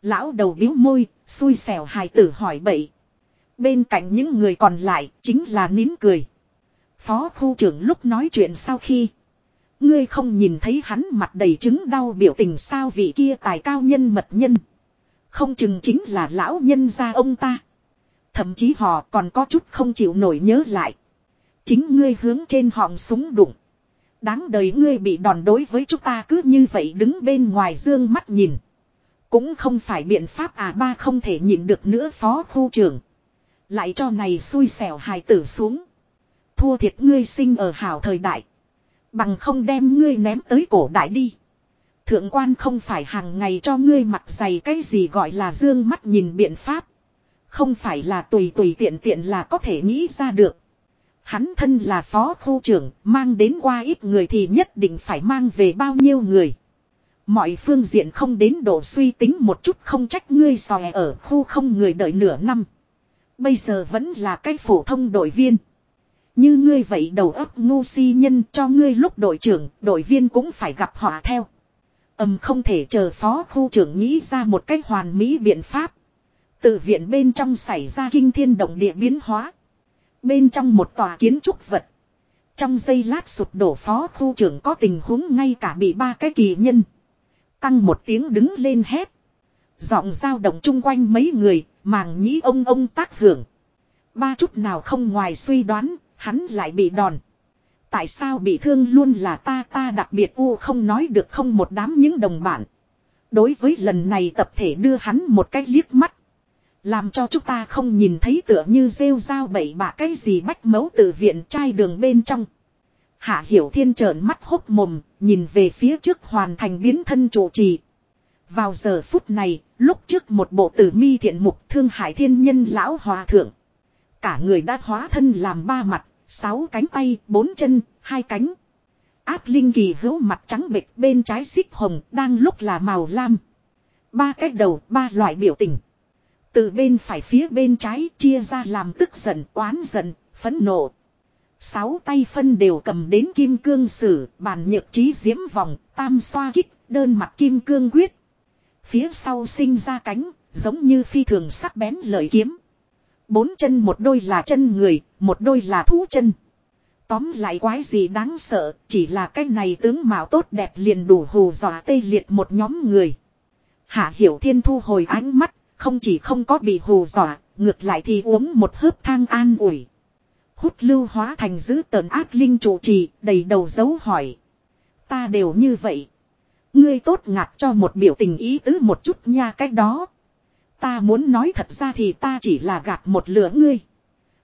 Lão đầu biếu môi, xui xẻo hài tử hỏi bậy. Bên cạnh những người còn lại, chính là nín cười. Phó khu trưởng lúc nói chuyện sau khi. Ngươi không nhìn thấy hắn mặt đầy chứng đau biểu tình sao vị kia tài cao nhân mật nhân. Không chừng chính là lão nhân gia ông ta. Thậm chí họ còn có chút không chịu nổi nhớ lại. Chính ngươi hướng trên họng súng đụng. Đáng đời ngươi bị đòn đối với chúng ta cứ như vậy đứng bên ngoài dương mắt nhìn. Cũng không phải biện pháp à ba không thể nhịn được nữa phó khu trưởng. Lại cho này xui xẻo hài tử xuống. Thua thiệt ngươi sinh ở hảo thời đại. Bằng không đem ngươi ném tới cổ đại đi. Thượng quan không phải hàng ngày cho ngươi mặc giày cái gì gọi là dương mắt nhìn biện pháp. Không phải là tùy tùy tiện tiện là có thể nghĩ ra được. Hắn thân là phó khu trưởng, mang đến qua ít người thì nhất định phải mang về bao nhiêu người. Mọi phương diện không đến độ suy tính một chút không trách ngươi sòe ở khu không người đợi nửa năm. Bây giờ vẫn là cái phổ thông đội viên. Như ngươi vậy đầu óc ngu si nhân cho ngươi lúc đội trưởng, đội viên cũng phải gặp họ theo. Ầm không thể chờ phó khu trưởng nghĩ ra một cách hoàn mỹ biện pháp. Tự viện bên trong xảy ra kinh thiên động địa biến hóa. Bên trong một tòa kiến trúc vật. Trong giây lát sụp đổ phó khu trưởng có tình huống ngay cả bị ba cái kỳ nhân. Tăng một tiếng đứng lên hét. Giọng dao động chung quanh mấy người, màng nhĩ ông ông tác hưởng. Ba chút nào không ngoài suy đoán, hắn lại bị đòn. Tại sao bị thương luôn là ta ta đặc biệt u không nói được không một đám những đồng bạn. Đối với lần này tập thể đưa hắn một cái liếc mắt. Làm cho chúng ta không nhìn thấy tựa như rêu dao bậy bạ cái gì bách mấu từ viện trai đường bên trong. Hạ Hiểu Thiên trợn mắt hốc mồm, nhìn về phía trước hoàn thành biến thân trụ trì. Vào giờ phút này, lúc trước một bộ tử mi thiện mục thương hải thiên nhân lão hòa thượng. Cả người đã hóa thân làm ba mặt, sáu cánh tay, bốn chân, hai cánh. Áp linh kỳ hữu mặt trắng bệch bên trái xích hồng, đang lúc là màu lam. Ba cái đầu, ba loại biểu tình. Từ bên phải phía bên trái chia ra làm tức giận, oán giận, phẫn nộ. Sáu tay phân đều cầm đến kim cương sử, bàn nhược trí diễm vòng, tam xoa kích, đơn mặt kim cương quyết. Phía sau sinh ra cánh, giống như phi thường sắc bén lợi kiếm. Bốn chân một đôi là chân người, một đôi là thú chân. Tóm lại quái gì đáng sợ, chỉ là cái này tướng mạo tốt đẹp liền đủ hù dọa tê liệt một nhóm người. Hạ Hiểu Thiên thu hồi ánh mắt, không chỉ không có bị hù dọa, ngược lại thì uống một hớp thang an ủi. Hút lưu hóa thành giữ tờn ác linh trụ trì, đầy đầu dấu hỏi. Ta đều như vậy. Ngươi tốt ngặt cho một biểu tình ý tứ một chút nha cách đó. Ta muốn nói thật ra thì ta chỉ là gạt một lửa ngươi.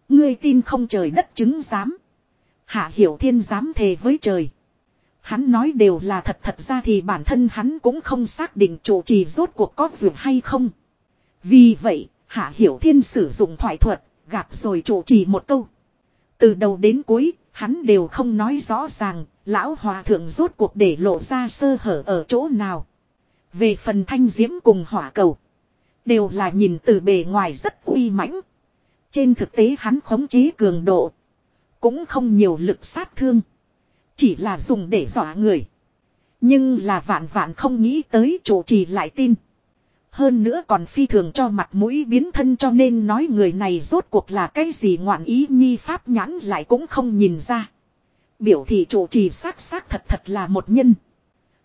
Ngươi tin không trời đất chứng giám. Hạ hiểu thiên dám thề với trời. Hắn nói đều là thật thật ra thì bản thân hắn cũng không xác định chủ trì rốt cuộc có dường hay không. Vì vậy, Hạ Hiểu Thiên sử dụng thoại thuật, gạt rồi chủ trì một câu. Từ đầu đến cuối, hắn đều không nói rõ ràng, lão hòa thượng rốt cuộc để lộ ra sơ hở ở chỗ nào. Về phần thanh diễm cùng hỏa cầu, đều là nhìn từ bề ngoài rất uy mãnh. Trên thực tế hắn khống chế cường độ, cũng không nhiều lực sát thương. Chỉ là dùng để dọa người. Nhưng là vạn vạn không nghĩ tới chủ trì lại tin. Hơn nữa còn phi thường cho mặt mũi biến thân cho nên nói người này rốt cuộc là cái gì ngoạn ý nhi pháp nhãn lại cũng không nhìn ra. Biểu thị chủ trì xác xác thật thật là một nhân.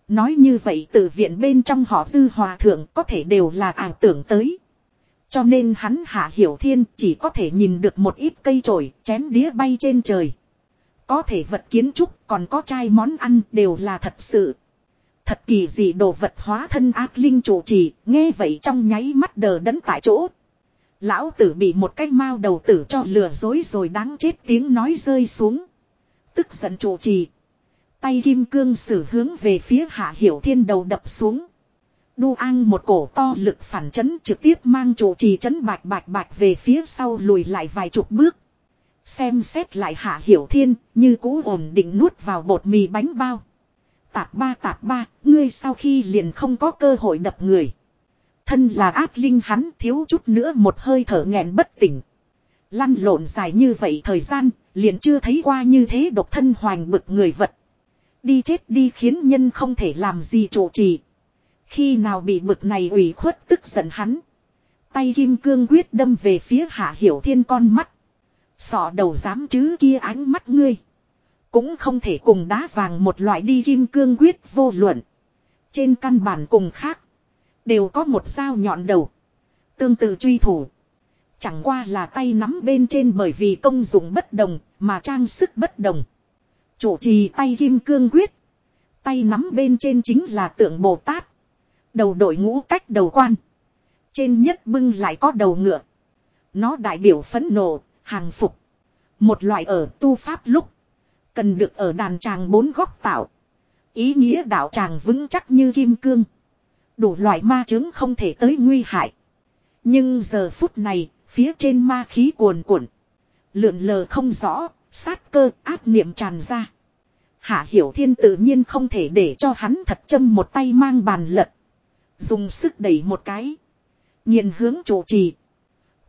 Nói như vậy từ viện bên trong họ dư hòa thượng có thể đều là ảo tưởng tới. Cho nên hắn hạ hiểu thiên chỉ có thể nhìn được một ít cây trổi chén đĩa bay trên trời. Có thể vật kiến trúc còn có chai món ăn đều là thật sự. Thật kỳ dị đồ vật hóa thân ác linh chủ trì, nghe vậy trong nháy mắt đờ đẫn tại chỗ. Lão tử bị một cái mao đầu tử cho lừa dối rồi đáng chết tiếng nói rơi xuống. Tức giận chủ trì. Tay kim cương sử hướng về phía hạ hiểu thiên đầu đập xuống. Đu an một cổ to lực phản chấn trực tiếp mang chủ trì chấn bạch bạch bạch về phía sau lùi lại vài chục bước. Xem xét lại hạ hiểu thiên như cũ ổn định nuốt vào bột mì bánh bao tạp ba tạp ba, ngươi sau khi liền không có cơ hội đập người. Thân là ác linh hắn thiếu chút nữa một hơi thở nghẹn bất tỉnh. Lăn lộn dài như vậy thời gian, liền chưa thấy qua như thế độc thân hoành bực người vật. Đi chết đi khiến nhân không thể làm gì trụ trì. Khi nào bị bực này ủy khuất tức giận hắn. Tay kim cương quyết đâm về phía hạ hiểu thiên con mắt. Sọ đầu dám chứ kia ánh mắt ngươi. Cũng không thể cùng đá vàng một loại đi kim cương quyết vô luận. Trên căn bản cùng khác. Đều có một dao nhọn đầu. Tương tự truy thủ. Chẳng qua là tay nắm bên trên bởi vì công dụng bất đồng, mà trang sức bất đồng. Chủ trì tay kim cương quyết. Tay nắm bên trên chính là tượng Bồ Tát. Đầu đội ngũ cách đầu quan. Trên nhất bưng lại có đầu ngựa. Nó đại biểu phấn nộ, hàng phục. Một loại ở tu pháp lúc. Cần được ở đàn tràng bốn góc tạo. Ý nghĩa đạo tràng vững chắc như kim cương. Đủ loại ma chứng không thể tới nguy hại. Nhưng giờ phút này, phía trên ma khí cuồn cuộn. Lượn lờ không rõ, sát cơ áp niệm tràn ra. Hạ Hiểu Thiên tự nhiên không thể để cho hắn thật châm một tay mang bàn lật. Dùng sức đẩy một cái. Nhìn hướng chủ trì.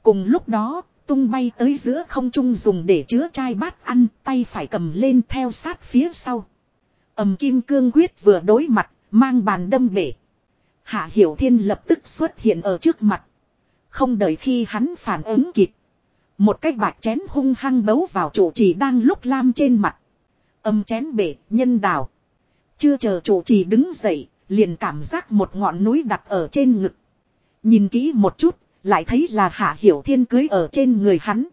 Cùng lúc đó, tung bay tới giữa không trung dùng để chứa chai bát ăn, tay phải cầm lên theo sát phía sau. ầm kim cương quyết vừa đối mặt, mang bàn đâm bể. Hạ Hiểu Thiên lập tức xuất hiện ở trước mặt. Không đợi khi hắn phản ứng kịp. Một cái bạc chén hung hăng bấu vào chủ trì đang lúc lam trên mặt. Âm chén bể, nhân đào. Chưa chờ chủ trì đứng dậy, liền cảm giác một ngọn núi đặt ở trên ngực. Nhìn kỹ một chút, lại thấy là Hạ Hiểu Thiên cưới ở trên người hắn.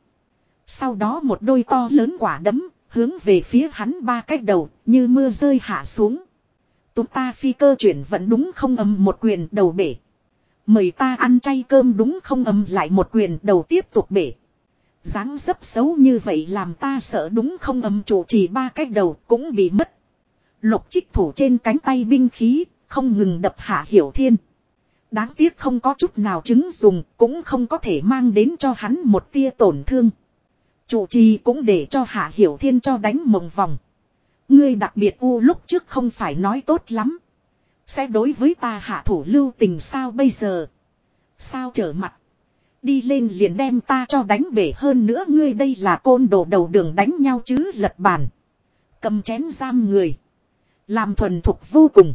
Sau đó một đôi to lớn quả đấm, hướng về phía hắn ba cách đầu, như mưa rơi hạ xuống. Tụi ta phi cơ chuyển vẫn đúng không âm một quyền đầu bể. Mời ta ăn chay cơm đúng không âm lại một quyền đầu tiếp tục bể dáng dấp xấu như vậy làm ta sợ đúng không âm chủ chỉ ba cái đầu cũng bị mất. Lục trích thủ trên cánh tay binh khí, không ngừng đập hạ hiểu thiên. Đáng tiếc không có chút nào chứng dùng, cũng không có thể mang đến cho hắn một tia tổn thương. Chủ trì cũng để cho hạ hiểu thiên cho đánh mộng vòng. Ngươi đặc biệt u lúc trước không phải nói tốt lắm. Sẽ đối với ta hạ thủ lưu tình sao bây giờ? Sao trở mặt? Đi lên liền đem ta cho đánh bể hơn nữa, ngươi đây là côn đồ đầu đường đánh nhau chứ, lật bàn. Cầm chén giam người. Làm thuần thục vô cùng.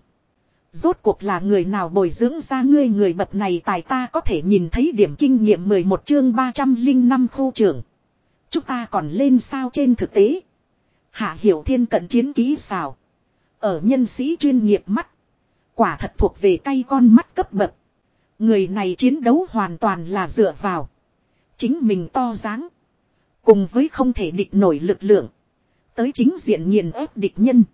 Rốt cuộc là người nào bồi dưỡng ra ngươi người bậc này tài ta có thể nhìn thấy điểm kinh nghiệm 11 chương 305 khu trưởng. Chúng ta còn lên sao trên thực tế. Hạ hiểu thiên cận chiến ký xào. Ở nhân sĩ chuyên nghiệp mắt. Quả thật thuộc về cây con mắt cấp bậc. Người này chiến đấu hoàn toàn là dựa vào. Chính mình to dáng. Cùng với không thể địch nổi lực lượng. Tới chính diện nghiền ép địch nhân.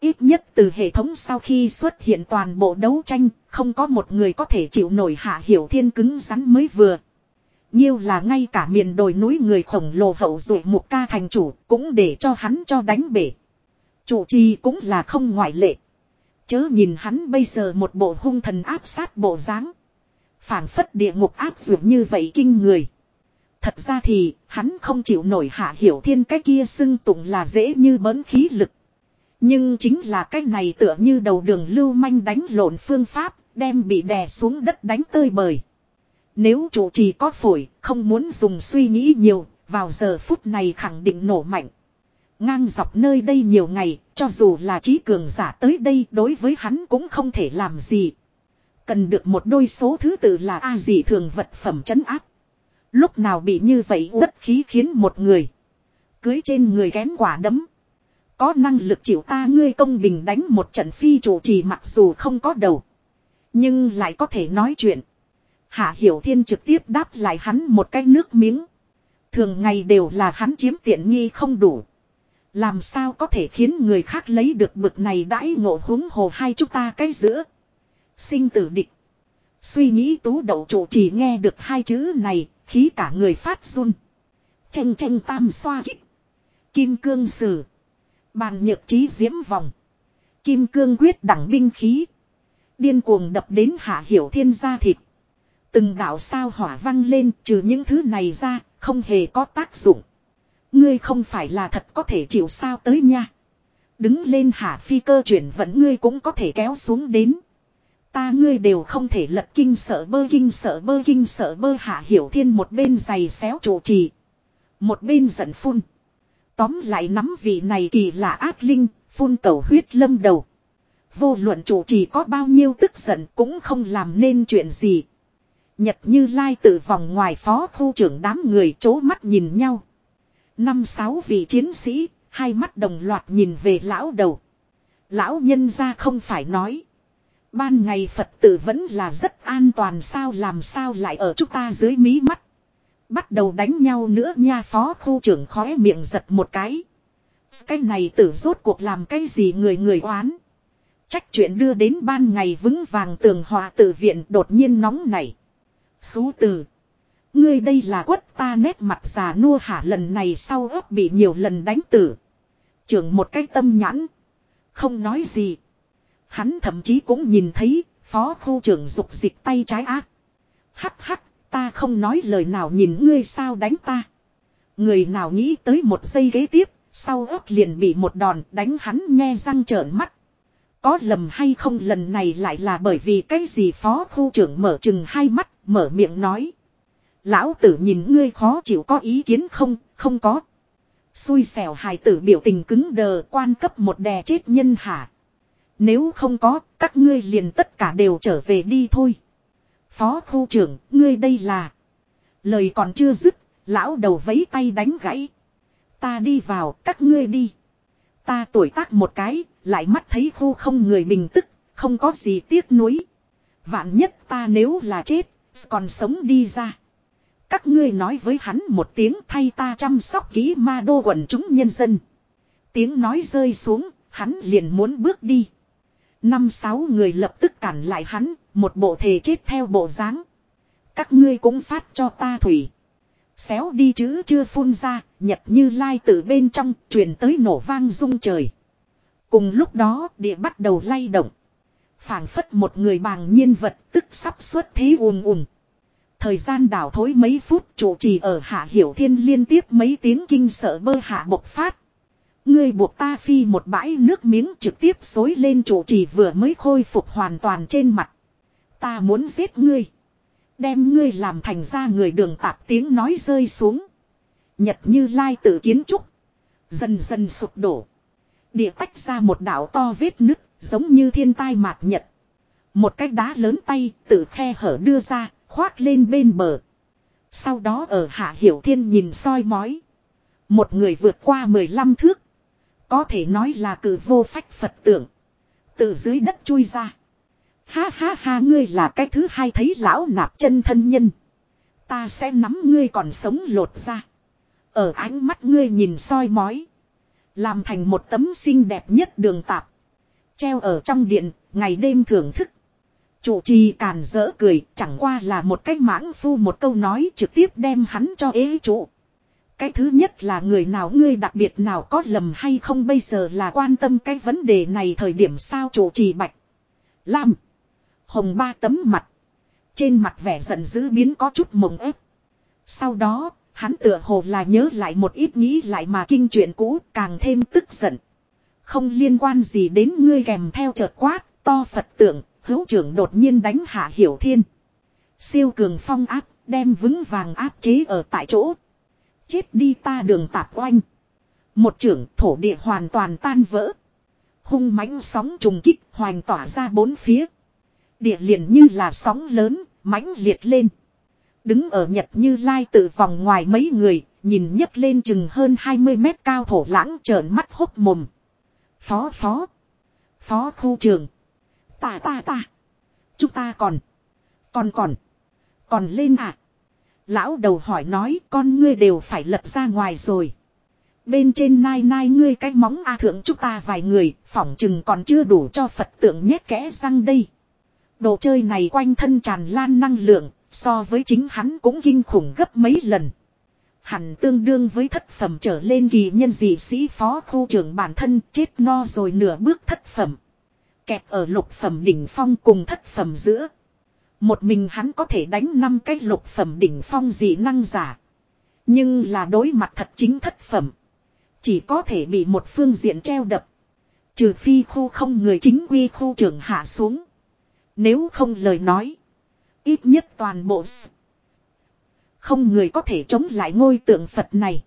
Ít nhất từ hệ thống sau khi xuất hiện toàn bộ đấu tranh, không có một người có thể chịu nổi hạ hiểu thiên cứng rắn mới vừa. Nhiêu là ngay cả miền đồi núi người khổng lồ hậu dụ một ca thành chủ cũng để cho hắn cho đánh bể. Chủ trì cũng là không ngoại lệ. Chớ nhìn hắn bây giờ một bộ hung thần áp sát bộ dáng phảng phất địa ngục áp dụng như vậy kinh người. Thật ra thì, hắn không chịu nổi hạ hiểu thiên cái kia xưng tụng là dễ như bấn khí lực. Nhưng chính là cái này tựa như đầu đường lưu manh đánh lộn phương pháp, đem bị đè xuống đất đánh tơi bời. Nếu chủ trì có phổi, không muốn dùng suy nghĩ nhiều, vào giờ phút này khẳng định nổ mạnh. Ngang dọc nơi đây nhiều ngày, cho dù là trí cường giả tới đây đối với hắn cũng không thể làm gì. Cần được một đôi số thứ tự là A gì thường vật phẩm chấn áp. Lúc nào bị như vậy đất khí khiến một người. Cưới trên người kén quả đấm. Có năng lực chịu ta ngươi công bình đánh một trận phi chủ trì mặc dù không có đầu. Nhưng lại có thể nói chuyện. Hạ Hiểu Thiên trực tiếp đáp lại hắn một cái nước miếng. Thường ngày đều là hắn chiếm tiện nghi không đủ. Làm sao có thể khiến người khác lấy được bực này đãi ngộ húng hồ hai chúng ta cái giữa. Sinh tử địch. Suy nghĩ tú đậu chủ chỉ nghe được hai chữ này, khí cả người phát run. Tranh tranh tam xoa kích. Kim cương sử. Bàn nhược trí diễm vòng. Kim cương quyết đẳng binh khí. Điên cuồng đập đến hạ hiểu thiên gia thịt. Từng đạo sao hỏa văng lên trừ những thứ này ra, không hề có tác dụng. Ngươi không phải là thật có thể chịu sao tới nha. Đứng lên hạ phi cơ chuyển vẫn ngươi cũng có thể kéo xuống đến. Ta ngươi đều không thể lật kinh sợ bơ kinh sợ bơ kinh sợ bơ hạ hiểu thiên một bên giày xéo chủ trì. Một bên giận phun. Tóm lại nắm vị này kỳ lạ ác linh, phun cầu huyết lâm đầu. Vô luận chủ trì có bao nhiêu tức giận cũng không làm nên chuyện gì. Nhật như lai tự vòng ngoài phó khu trưởng đám người chố mắt nhìn nhau. Năm sáu vị chiến sĩ, hai mắt đồng loạt nhìn về lão đầu. Lão nhân ra không phải nói. Ban ngày Phật tử vẫn là rất an toàn sao làm sao lại ở chúng ta dưới mí mắt. Bắt đầu đánh nhau nữa nha phó khu trưởng khóe miệng giật một cái. Cái này tử rốt cuộc làm cái gì người người oán. Trách chuyện đưa đến ban ngày vững vàng tường hòa tử viện đột nhiên nóng này. Xú từ. Ngươi đây là quất ta nét mặt già nua hả lần này sau ớt bị nhiều lần đánh tử. Trưởng một cái tâm nhãn. Không nói gì. Hắn thậm chí cũng nhìn thấy phó khu trưởng dục dịch tay trái ác. Hắc hắc ta không nói lời nào nhìn ngươi sao đánh ta. Người nào nghĩ tới một giây ghế tiếp sau ớt liền bị một đòn đánh hắn nghe răng trợn mắt. Có lầm hay không lần này lại là bởi vì cái gì phó khu trưởng mở chừng hai mắt, mở miệng nói. Lão tử nhìn ngươi khó chịu có ý kiến không, không có. Xui xẻo hài tử biểu tình cứng đờ quan cấp một đè chết nhân hả. Nếu không có, các ngươi liền tất cả đều trở về đi thôi. Phó khu trưởng, ngươi đây là. Lời còn chưa dứt, lão đầu vấy tay đánh gãy. Ta đi vào, các ngươi đi. Ta tuổi tác một cái, lại mắt thấy khu không người bình tức, không có gì tiếc nuối. Vạn nhất ta nếu là chết, còn sống đi ra. Các ngươi nói với hắn một tiếng thay ta chăm sóc ký ma đô quần chúng nhân dân. Tiếng nói rơi xuống, hắn liền muốn bước đi. Năm sáu người lập tức cản lại hắn, một bộ thể chết theo bộ dáng. Các ngươi cũng phát cho ta thủy. Xéo đi chữ chưa phun ra, nhật như lai từ bên trong, truyền tới nổ vang rung trời. Cùng lúc đó, địa bắt đầu lay động. phảng phất một người bàng nhiên vật tức sắp xuất thế ùm ùm. Thời gian đảo thối mấy phút chủ trì ở hạ hiểu thiên liên tiếp mấy tiếng kinh sợ bơ hạ bộc phát. Ngươi buộc ta phi một bãi nước miếng trực tiếp xối lên chủ trì vừa mới khôi phục hoàn toàn trên mặt. Ta muốn giết ngươi. Đem ngươi làm thành ra người đường tạp tiếng nói rơi xuống. Nhật như lai tự kiến trúc. Dần dần sụp đổ. Địa tách ra một đảo to vết nứt, giống như thiên tai mạt nhật. Một cái đá lớn tay, tự khe hở đưa ra, khoác lên bên bờ. Sau đó ở hạ hiểu thiên nhìn soi mói. Một người vượt qua 15 thước. Có thể nói là cử vô phách Phật tượng. Từ dưới đất chui ra. Ha ha ha ngươi là cái thứ hai thấy lão nạp chân thân nhân. Ta sẽ nắm ngươi còn sống lột ra. Ở ánh mắt ngươi nhìn soi mói. Làm thành một tấm xinh đẹp nhất đường tạp. Treo ở trong điện, ngày đêm thưởng thức. Chủ trì càn dỡ cười, chẳng qua là một cách mãng phu một câu nói trực tiếp đem hắn cho ế trụ. Cái thứ nhất là người nào ngươi đặc biệt nào có lầm hay không bây giờ là quan tâm cái vấn đề này thời điểm sao chủ trì bạch. Lam. Hồng ba tấm mặt. Trên mặt vẻ giận dữ biến có chút mộng ép. Sau đó, hắn tựa hồ là nhớ lại một ít nghĩ lại mà kinh chuyện cũ càng thêm tức giận. Không liên quan gì đến ngươi kèm theo chợt quát, to Phật tượng, hữu trưởng đột nhiên đánh hạ hiểu thiên. Siêu cường phong áp, đem vững vàng áp chế ở tại chỗ. Chết đi ta đường tạp oanh. Một trưởng thổ địa hoàn toàn tan vỡ. Hung mãnh sóng trùng kích hoành tỏa ra bốn phía. Địa liền như là sóng lớn, mãnh liệt lên. Đứng ở Nhật Như Lai tự vòng ngoài mấy người, nhìn nhấc lên chừng hơn 20 mét cao thổ lãng trợn mắt hốc mồm. Phó phó. Phó khu trường. Ta ta ta. Chúng ta còn. Còn còn. Còn lên à. Lão đầu hỏi nói con ngươi đều phải lật ra ngoài rồi. Bên trên nai nai ngươi cái móng A thượng chúng ta vài người, phỏng chừng còn chưa đủ cho Phật tượng nhét kẽ răng đây. Đồ chơi này quanh thân tràn lan năng lượng, so với chính hắn cũng kinh khủng gấp mấy lần. Hẳn tương đương với thất phẩm trở lên kỳ nhân dị sĩ phó khu trưởng bản thân chết no rồi nửa bước thất phẩm. Kẹt ở lục phẩm đỉnh phong cùng thất phẩm giữa. Một mình hắn có thể đánh năm cái lục phẩm đỉnh phong dị năng giả. Nhưng là đối mặt thật chính thất phẩm. Chỉ có thể bị một phương diện treo đập. Trừ phi khu không người chính quy khu trưởng hạ xuống. Nếu không lời nói. Ít nhất toàn bộ. Không người có thể chống lại ngôi tượng Phật này.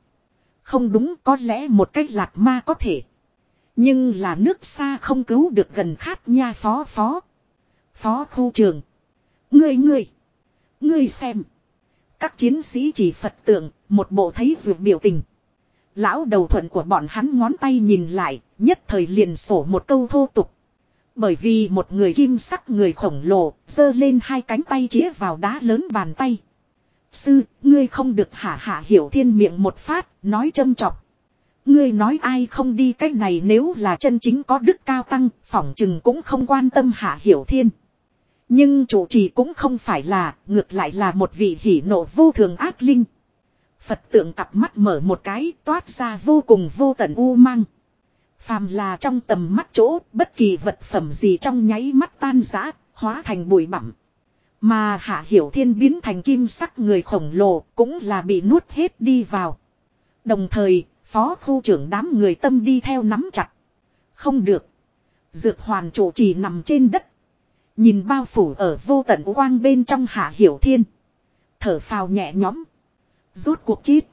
Không đúng có lẽ một cách lạc ma có thể. Nhưng là nước xa không cứu được gần khát nha phó phó. Phó khu trường. Ngươi ngươi. Ngươi xem. Các chiến sĩ chỉ Phật tượng, một bộ thấy vượt biểu tình. Lão đầu thuận của bọn hắn ngón tay nhìn lại, nhất thời liền sổ một câu thô tục. Bởi vì một người kim sắc người khổng lồ, giơ lên hai cánh tay chĩa vào đá lớn bàn tay. Sư, ngươi không được hả hạ hiểu thiên miệng một phát, nói châm chọc. Ngươi nói ai không đi cách này nếu là chân chính có đức cao tăng, phỏng chừng cũng không quan tâm hạ hiểu thiên. Nhưng chủ trì cũng không phải là, ngược lại là một vị hỉ nộ vô thường ác linh. Phật tượng cặp mắt mở một cái, toát ra vô cùng vô tận u mang. Phàm là trong tầm mắt chỗ, bất kỳ vật phẩm gì trong nháy mắt tan rã, hóa thành bụi bặm. Mà hạ hiểu thiên biến thành kim sắc người khổng lồ, cũng là bị nuốt hết đi vào. Đồng thời, phó khu trưởng đám người tâm đi theo nắm chặt. Không được. Dược hoàn chủ chỉ nằm trên đất. Nhìn bao phủ ở vô tận quang bên trong hạ hiểu thiên. Thở phào nhẹ nhõm. rút cuộc chết.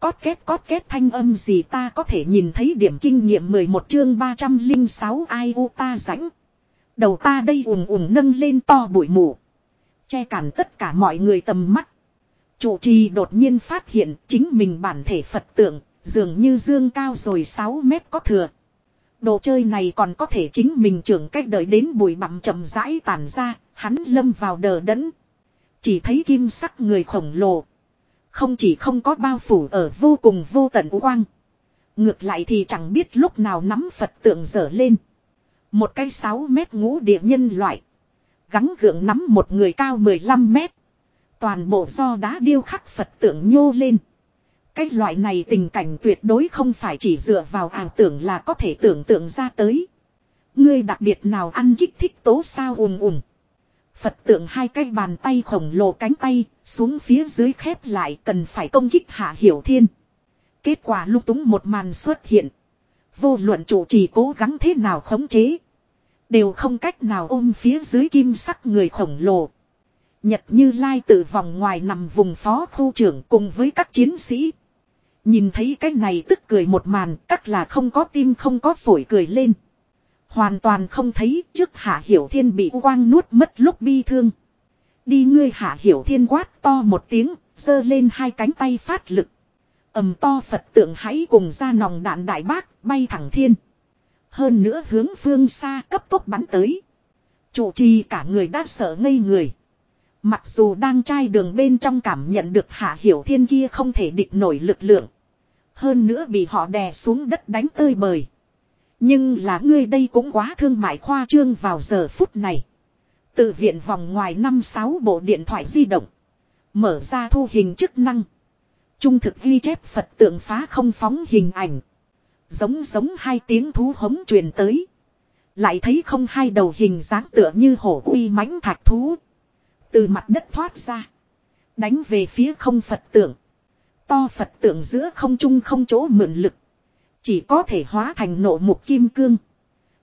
Cót kết cót kết thanh âm gì ta có thể nhìn thấy điểm kinh nghiệm 11 chương 306 ai u ta rãnh. Đầu ta đây ủng ủng nâng lên to bụi mù. Che cản tất cả mọi người tầm mắt. Chủ trì đột nhiên phát hiện chính mình bản thể Phật tượng, dường như dương cao rồi 6 mét có thừa. Đồ chơi này còn có thể chính mình trưởng cách đợi đến bụi bặm chậm rãi tàn ra, hắn lâm vào đờ đẫn. Chỉ thấy kim sắc người khổng lồ. Không chỉ không có bao phủ ở vô cùng vô tận quang. Ngược lại thì chẳng biết lúc nào nắm Phật tượng dở lên. Một cây 6 mét ngũ địa nhân loại. Gắn gượng nắm một người cao 15 mét. Toàn bộ do đá điêu khắc Phật tượng nhô lên. Cái loại này tình cảnh tuyệt đối không phải chỉ dựa vào ảo tưởng là có thể tưởng tượng ra tới. Ngươi đặc biệt nào ăn kích thích tố sao ùm ùm. Phật tượng hai cái bàn tay khổng lồ cánh tay, xuống phía dưới khép lại cần phải công kích hạ hiểu thiên. Kết quả lúc túng một màn xuất hiện. Vô luận chủ trì cố gắng thế nào khống chế. Đều không cách nào ôm phía dưới kim sắc người khổng lồ. Nhật như lai tự vòng ngoài nằm vùng phó khu trưởng cùng với các chiến sĩ. Nhìn thấy cái này tức cười một màn, các là không có tim không có phổi cười lên. Hoàn toàn không thấy trước hạ hiểu thiên bị quang nuốt mất lúc bi thương. Đi ngươi hạ hiểu thiên quát to một tiếng, giơ lên hai cánh tay phát lực. ầm to Phật tượng hãy cùng ra nòng đạn đại bác, bay thẳng thiên. Hơn nữa hướng phương xa cấp tốc bắn tới. Chủ trì cả người đã sợ ngây người. Mặc dù đang trai đường bên trong cảm nhận được hạ hiểu thiên kia không thể địch nổi lực lượng. Hơn nữa bị họ đè xuống đất đánh tơi bời. Nhưng là ngươi đây cũng quá thương mại khoa trương vào giờ phút này. Từ viện vòng ngoài năm sáu bộ điện thoại di động. Mở ra thu hình chức năng. Trung thực ghi chép Phật tượng phá không phóng hình ảnh. Giống giống hai tiếng thú hống truyền tới. Lại thấy không hai đầu hình dáng tựa như hổ uy mãnh thạch thú. Từ mặt đất thoát ra. Đánh về phía không Phật tượng. To Phật tượng giữa không trung không chỗ mượn lực. Chỉ có thể hóa thành nộ mục kim cương.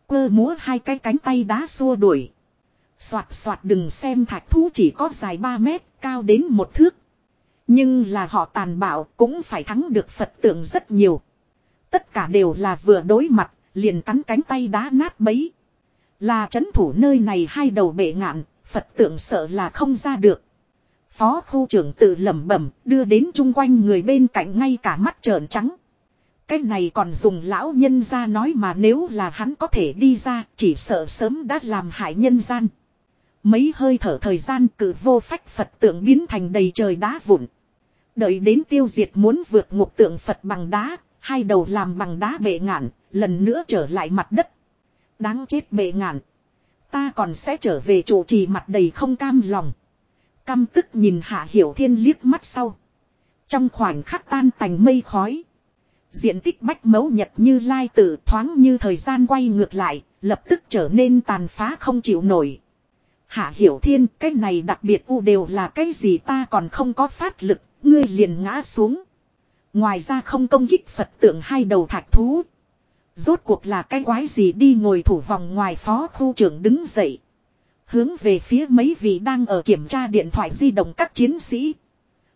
Quơ múa hai cái cánh tay đá xua đuổi. Xoạt xoạt đừng xem thạch thú chỉ có dài 3 mét, cao đến một thước. Nhưng là họ tàn bạo cũng phải thắng được Phật tượng rất nhiều. Tất cả đều là vừa đối mặt, liền cắn cánh tay đá nát bấy. Là chấn thủ nơi này hai đầu bệ ngạn, Phật tượng sợ là không ra được. Phó khu trưởng tự lẩm bẩm, đưa đến chung quanh người bên cạnh ngay cả mắt trợn trắng. Cái này còn dùng lão nhân ra nói mà nếu là hắn có thể đi ra, chỉ sợ sớm đã làm hại nhân gian. Mấy hơi thở thời gian cử vô phách Phật tượng biến thành đầy trời đá vụn. Đợi đến tiêu diệt muốn vượt ngục tượng Phật bằng đá, hai đầu làm bằng đá bệ ngạn, lần nữa trở lại mặt đất. Đáng chết bệ ngạn. Ta còn sẽ trở về chủ trì mặt đầy không cam lòng. Căm tức nhìn Hạ Hiểu Thiên liếc mắt sau. Trong khoảnh khắc tan tành mây khói. Diện tích bách mấu nhật như lai tử thoáng như thời gian quay ngược lại, lập tức trở nên tàn phá không chịu nổi. Hạ Hiểu Thiên, cái này đặc biệt u đều là cái gì ta còn không có phát lực, ngươi liền ngã xuống. Ngoài ra không công kích Phật tượng hai đầu thạch thú. Rốt cuộc là cái quái gì đi ngồi thủ vòng ngoài phó khu trưởng đứng dậy. Hướng về phía mấy vị đang ở kiểm tra điện thoại di động các chiến sĩ.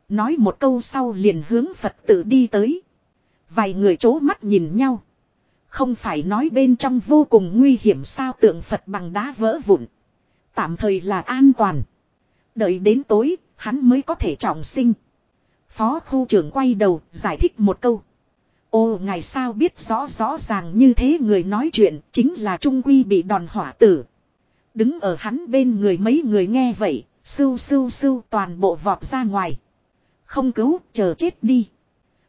Nói một câu sau liền hướng Phật tử đi tới. Vài người chố mắt nhìn nhau. Không phải nói bên trong vô cùng nguy hiểm sao tượng Phật bằng đá vỡ vụn. Tạm thời là an toàn. Đợi đến tối, hắn mới có thể trọng sinh. Phó khu trưởng quay đầu, giải thích một câu. Ô ngày sao biết rõ rõ ràng như thế người nói chuyện chính là Trung Quy bị đòn hỏa tử. Đứng ở hắn bên người mấy người nghe vậy, sưu sưu sưu toàn bộ vọt ra ngoài. Không cứu, chờ chết đi.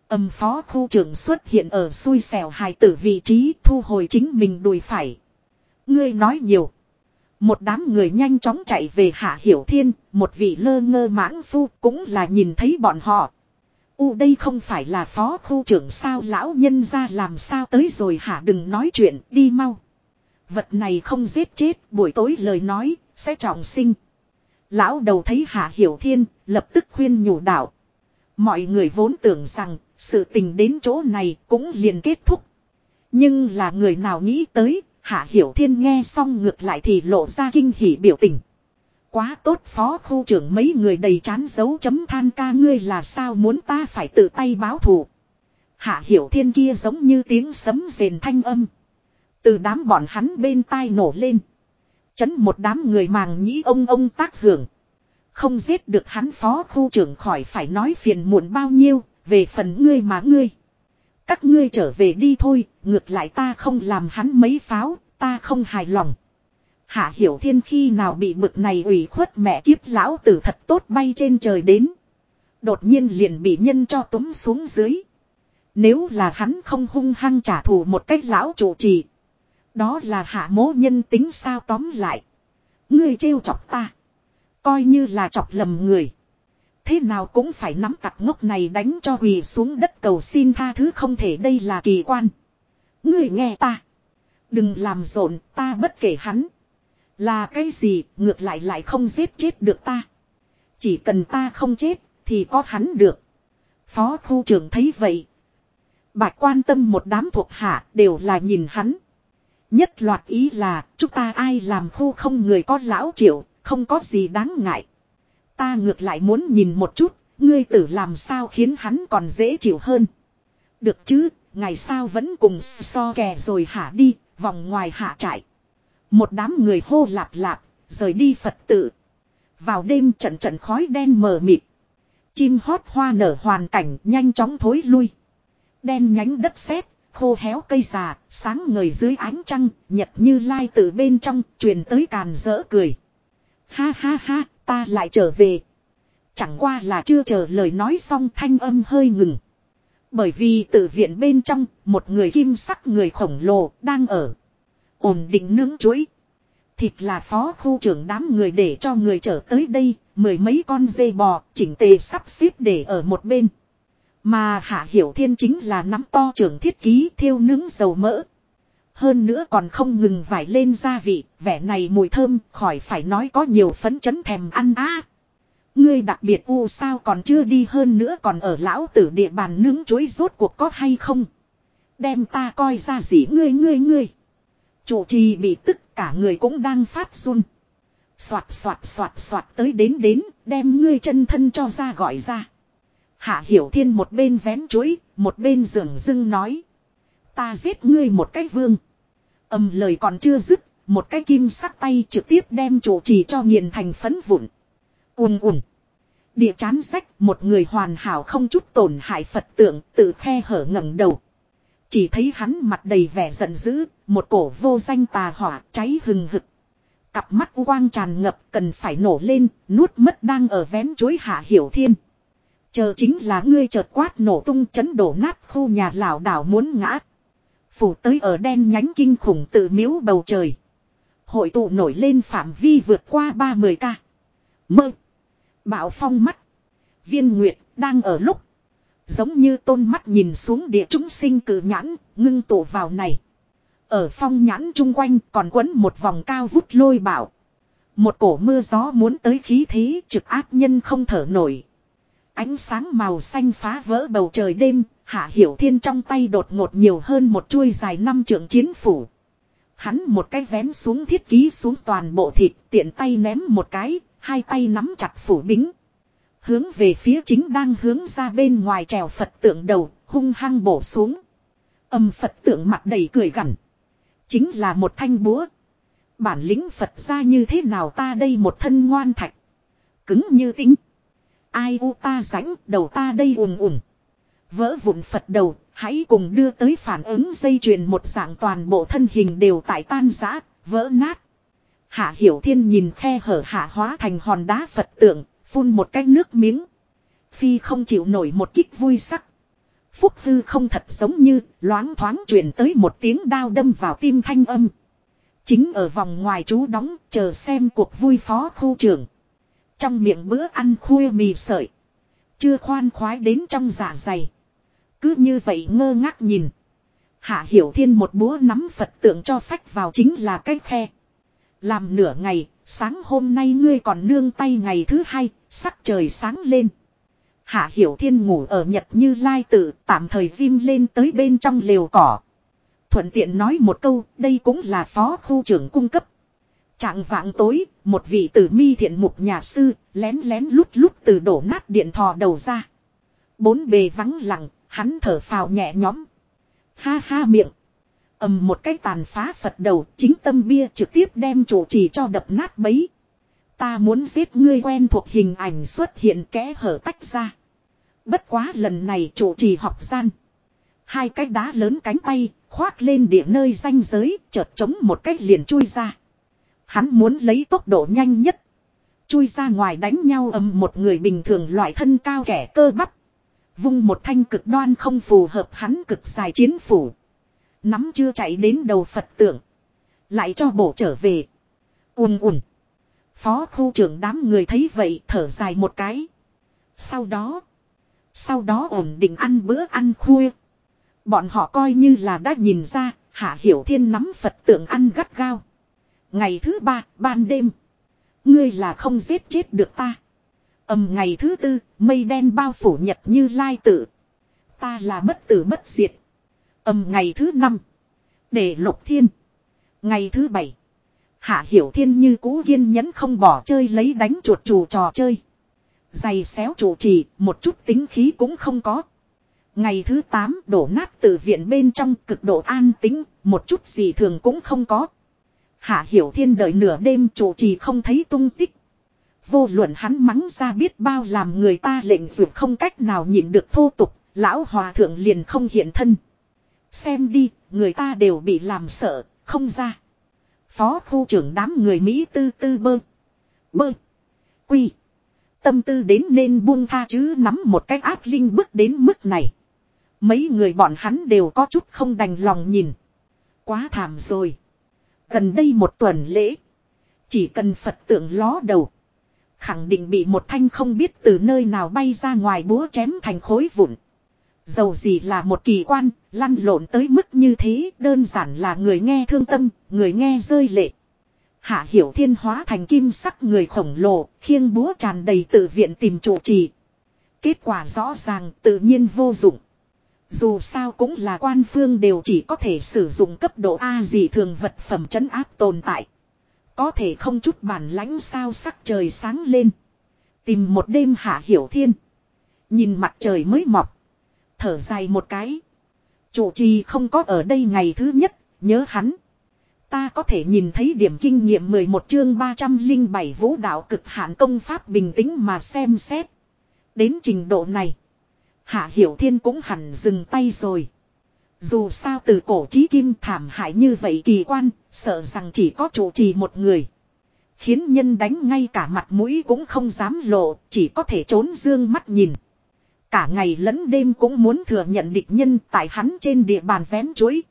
Âm phó khu trưởng xuất hiện ở xui xẻo hài tử vị trí thu hồi chính mình đùi phải. Ngươi nói nhiều. Một đám người nhanh chóng chạy về Hạ Hiểu Thiên, một vị lơ ngơ mãng phu cũng là nhìn thấy bọn họ. U đây không phải là phó khu trưởng sao lão nhân ra làm sao tới rồi hả đừng nói chuyện, đi mau. Vật này không giết chết, buổi tối lời nói, sẽ trọng sinh. Lão đầu thấy Hạ Hiểu Thiên, lập tức khuyên nhủ đạo. Mọi người vốn tưởng rằng, sự tình đến chỗ này cũng liền kết thúc. Nhưng là người nào nghĩ tới, Hạ Hiểu Thiên nghe xong ngược lại thì lộ ra kinh hỉ biểu tình. Quá tốt phó khu trưởng mấy người đầy chán dấu chấm than ca ngươi là sao muốn ta phải tự tay báo thù. Hạ Hiểu Thiên kia giống như tiếng sấm rền thanh âm. Từ đám bọn hắn bên tai nổ lên. Chấn một đám người màng nhĩ ông ông tác hưởng. Không giết được hắn phó khu trưởng khỏi phải nói phiền muộn bao nhiêu, về phần ngươi mà ngươi. Các ngươi trở về đi thôi, ngược lại ta không làm hắn mấy pháo, ta không hài lòng. Hạ hiểu thiên khi nào bị bực này ủy khuất mẹ kiếp lão tử thật tốt bay trên trời đến. Đột nhiên liền bị nhân cho túm xuống dưới. Nếu là hắn không hung hăng trả thù một cách lão chủ trì. Đó là hạ mố nhân tính sao tóm lại. Ngươi trêu chọc ta. Coi như là chọc lầm người. Thế nào cũng phải nắm tặc ngốc này đánh cho quỳ xuống đất cầu xin tha thứ không thể đây là kỳ quan. Ngươi nghe ta. Đừng làm rộn, ta bất kể hắn. Là cái gì ngược lại lại không giết chết được ta. Chỉ cần ta không chết thì có hắn được. Phó khu trưởng thấy vậy. Bạch quan tâm một đám thuộc hạ đều là nhìn hắn. Nhất loạt ý là chúng ta ai làm khu không người có lão triệu, không có gì đáng ngại. Ta ngược lại muốn nhìn một chút, ngươi tử làm sao khiến hắn còn dễ chịu hơn. Được chứ, ngày sao vẫn cùng so kè rồi hả đi, vòng ngoài hạ trại. Một đám người hô lạp lạp, rời đi Phật tự. Vào đêm trận trận khói đen mờ mịt. Chim hót hoa nở hoàn cảnh nhanh chóng thối lui. Đen nhánh đất sét khô héo cây già, sáng ngời dưới ánh trăng, nhật như lai từ bên trong, truyền tới càn rỡ cười. Ha ha ha, ta lại trở về. Chẳng qua là chưa chờ lời nói xong thanh âm hơi ngừng. Bởi vì từ viện bên trong, một người kim sắc người khổng lồ đang ở. Ổn định nướng chuối. Thịt là phó khu trưởng đám người để cho người trở tới đây, mười mấy con dê bò, chỉnh tề sắp xếp để ở một bên. Mà Hạ Hiểu Thiên chính là nắm to trưởng thiết ký thiêu nướng dầu mỡ. Hơn nữa còn không ngừng vải lên gia vị, vẻ này mùi thơm, khỏi phải nói có nhiều phấn chấn thèm ăn á. Ngươi đặc biệt u sao còn chưa đi hơn nữa còn ở lão tử địa bàn nướng chuối rốt cuộc có hay không. Đem ta coi ra gì ngươi ngươi ngươi. Chủ trì bị tức cả người cũng đang phát run. Xoạt xoạt xoạt xoạt tới đến đến, đem ngươi chân thân cho ra gọi ra. Hạ Hiểu Thiên một bên vén chuối, một bên dường dưng nói. Ta giết ngươi một cái vương. Âm lời còn chưa dứt, một cái kim sắc tay trực tiếp đem chủ trì cho nghiền thành phấn vụn. Ùm ùm. Địa chán sách một người hoàn hảo không chút tổn hại Phật tượng tự khe hở ngẩng đầu. Chỉ thấy hắn mặt đầy vẻ giận dữ, một cổ vô danh tà hỏa cháy hừng hực. Cặp mắt quang tràn ngập cần phải nổ lên, nuốt mất đang ở vén chuối hạ hiểu thiên. Chờ chính là ngươi chợt quát nổ tung chấn đổ nát khu nhà lão đảo muốn ngã. Phủ tới ở đen nhánh kinh khủng tự miếu bầu trời. Hội tụ nổi lên phạm vi vượt qua ba mươi ca. Mơ. Bạo phong mắt. Viên Nguyệt đang ở lúc. Giống như tôn mắt nhìn xuống địa chúng sinh cử nhãn, ngưng tụ vào này. Ở phong nhãn chung quanh còn quấn một vòng cao vút lôi bảo. Một cổ mưa gió muốn tới khí thế trực áp nhân không thở nổi. Ánh sáng màu xanh phá vỡ bầu trời đêm, Hạ Hiểu Thiên trong tay đột ngột nhiều hơn một chuôi dài năm trượng chiến phủ. Hắn một cái vén xuống thiết ký xuống toàn bộ thịt, tiện tay ném một cái, hai tay nắm chặt phủ bính. Hướng về phía chính đang hướng ra bên ngoài trèo Phật tượng đầu, hung hăng bổ xuống. Âm Phật tượng mặt đầy cười gằn. Chính là một thanh búa. Bản lĩnh Phật ra như thế nào ta đây một thân ngoan thạch. Cứng như tính. Ai u ta rãnh đầu ta đây ùn ùn. Vỡ vụn Phật đầu, Hãy cùng đưa tới phản ứng dây chuyền một dạng toàn bộ thân hình đều tại tan rã, vỡ nát. Hạ Hiểu Thiên nhìn khe hở hạ hóa thành hòn đá Phật tượng, phun một cái nước miếng. Phi không chịu nổi một kích vui sắc. Phúc hư không thật giống như loáng thoáng truyền tới một tiếng đao đâm vào tim thanh âm. Chính ở vòng ngoài chú đóng chờ xem cuộc vui phó khu trưởng. Trong miệng bữa ăn khuya mì sợi. Chưa khoan khoái đến trong dạ dày. Cứ như vậy ngơ ngác nhìn. Hạ Hiểu Thiên một búa nắm Phật tượng cho phách vào chính là cái khe. Làm nửa ngày, sáng hôm nay ngươi còn nương tay ngày thứ hai, sắc trời sáng lên. Hạ Hiểu Thiên ngủ ở Nhật Như Lai tự tạm thời diêm lên tới bên trong lều cỏ. Thuận tiện nói một câu, đây cũng là phó khu trưởng cung cấp. Trạng vạng tối, một vị tử mi thiện mục nhà sư, lén lén lút lút từ đổ nát điện thò đầu ra. Bốn bề vắng lặng, hắn thở phào nhẹ nhõm. Ha ha miệng. ầm một cái tàn phá Phật đầu, chính tâm bia trực tiếp đem chủ trì cho đập nát bấy. Ta muốn giết ngươi quen thuộc hình ảnh xuất hiện kẽ hở tách ra. Bất quá lần này chủ trì học gian. Hai cái đá lớn cánh tay, khoác lên địa nơi danh giới, chợt chống một cách liền chui ra. Hắn muốn lấy tốc độ nhanh nhất. Chui ra ngoài đánh nhau ầm một người bình thường loại thân cao kẻ cơ bắp. Vung một thanh cực đoan không phù hợp hắn cực dài chiến phủ. Nắm chưa chạy đến đầu Phật tượng. Lại cho bổ trở về. ùn ùn. Phó khu trưởng đám người thấy vậy thở dài một cái. Sau đó. Sau đó ổn định ăn bữa ăn khuya. Bọn họ coi như là đã nhìn ra, Hạ Hiểu Thiên nắm Phật tượng ăn gắt gao. Ngày thứ ba, ban đêm. Ngươi là không giết chết được ta. ầm ngày thứ tư, mây đen bao phủ nhật như lai tử. Ta là bất tử bất diệt. ầm ngày thứ năm. Để lục thiên. Ngày thứ bảy. Hạ hiểu thiên như cũ kiên nhẫn không bỏ chơi lấy đánh chuột chủ trò chơi. Giày xéo chủ trì, một chút tính khí cũng không có. Ngày thứ 8 đổ nát từ viện bên trong cực độ an tính, một chút gì thường cũng không có. Hạ Hiểu Thiên đợi nửa đêm chủ trì không thấy tung tích. Vô luận hắn mắng ra biết bao làm người ta lệnh dược không cách nào nhịn được thô tục, lão hòa thượng liền không hiện thân. Xem đi, người ta đều bị làm sợ, không ra. Phó khu trưởng đám người Mỹ tư tư bơ. Bơ. Quy. Tâm tư đến nên buông tha chứ nắm một cái ác linh bước đến mức này. Mấy người bọn hắn đều có chút không đành lòng nhìn. Quá thảm rồi. Gần đây một tuần lễ. Chỉ cần Phật tượng ló đầu. Khẳng định bị một thanh không biết từ nơi nào bay ra ngoài búa chém thành khối vụn. Dầu gì là một kỳ quan, lăn lộn tới mức như thế, đơn giản là người nghe thương tâm, người nghe rơi lệ. Hạ hiểu thiên hóa thành kim sắc người khổng lồ, khiêng búa tràn đầy tự viện tìm chủ trì. Kết quả rõ ràng tự nhiên vô dụng. Dù sao cũng là quan phương đều chỉ có thể sử dụng cấp độ A gì thường vật phẩm trấn áp tồn tại. Có thể không chút bản lãnh sao sắc trời sáng lên. Tìm một đêm hạ hiểu thiên. Nhìn mặt trời mới mọc. Thở dài một cái. Chủ trì không có ở đây ngày thứ nhất, nhớ hắn. Ta có thể nhìn thấy điểm kinh nghiệm 11 chương 307 vũ đạo cực hạn công pháp bình tĩnh mà xem xét. Đến trình độ này. Hạ Hiểu Thiên cũng hẳn dừng tay rồi. Dù sao từ cổ chí kim thảm hại như vậy kỳ quan, sợ rằng chỉ có chủ trì một người. Khiến nhân đánh ngay cả mặt mũi cũng không dám lộ, chỉ có thể trốn dương mắt nhìn. Cả ngày lẫn đêm cũng muốn thừa nhận địch nhân tại hắn trên địa bàn vén chuối.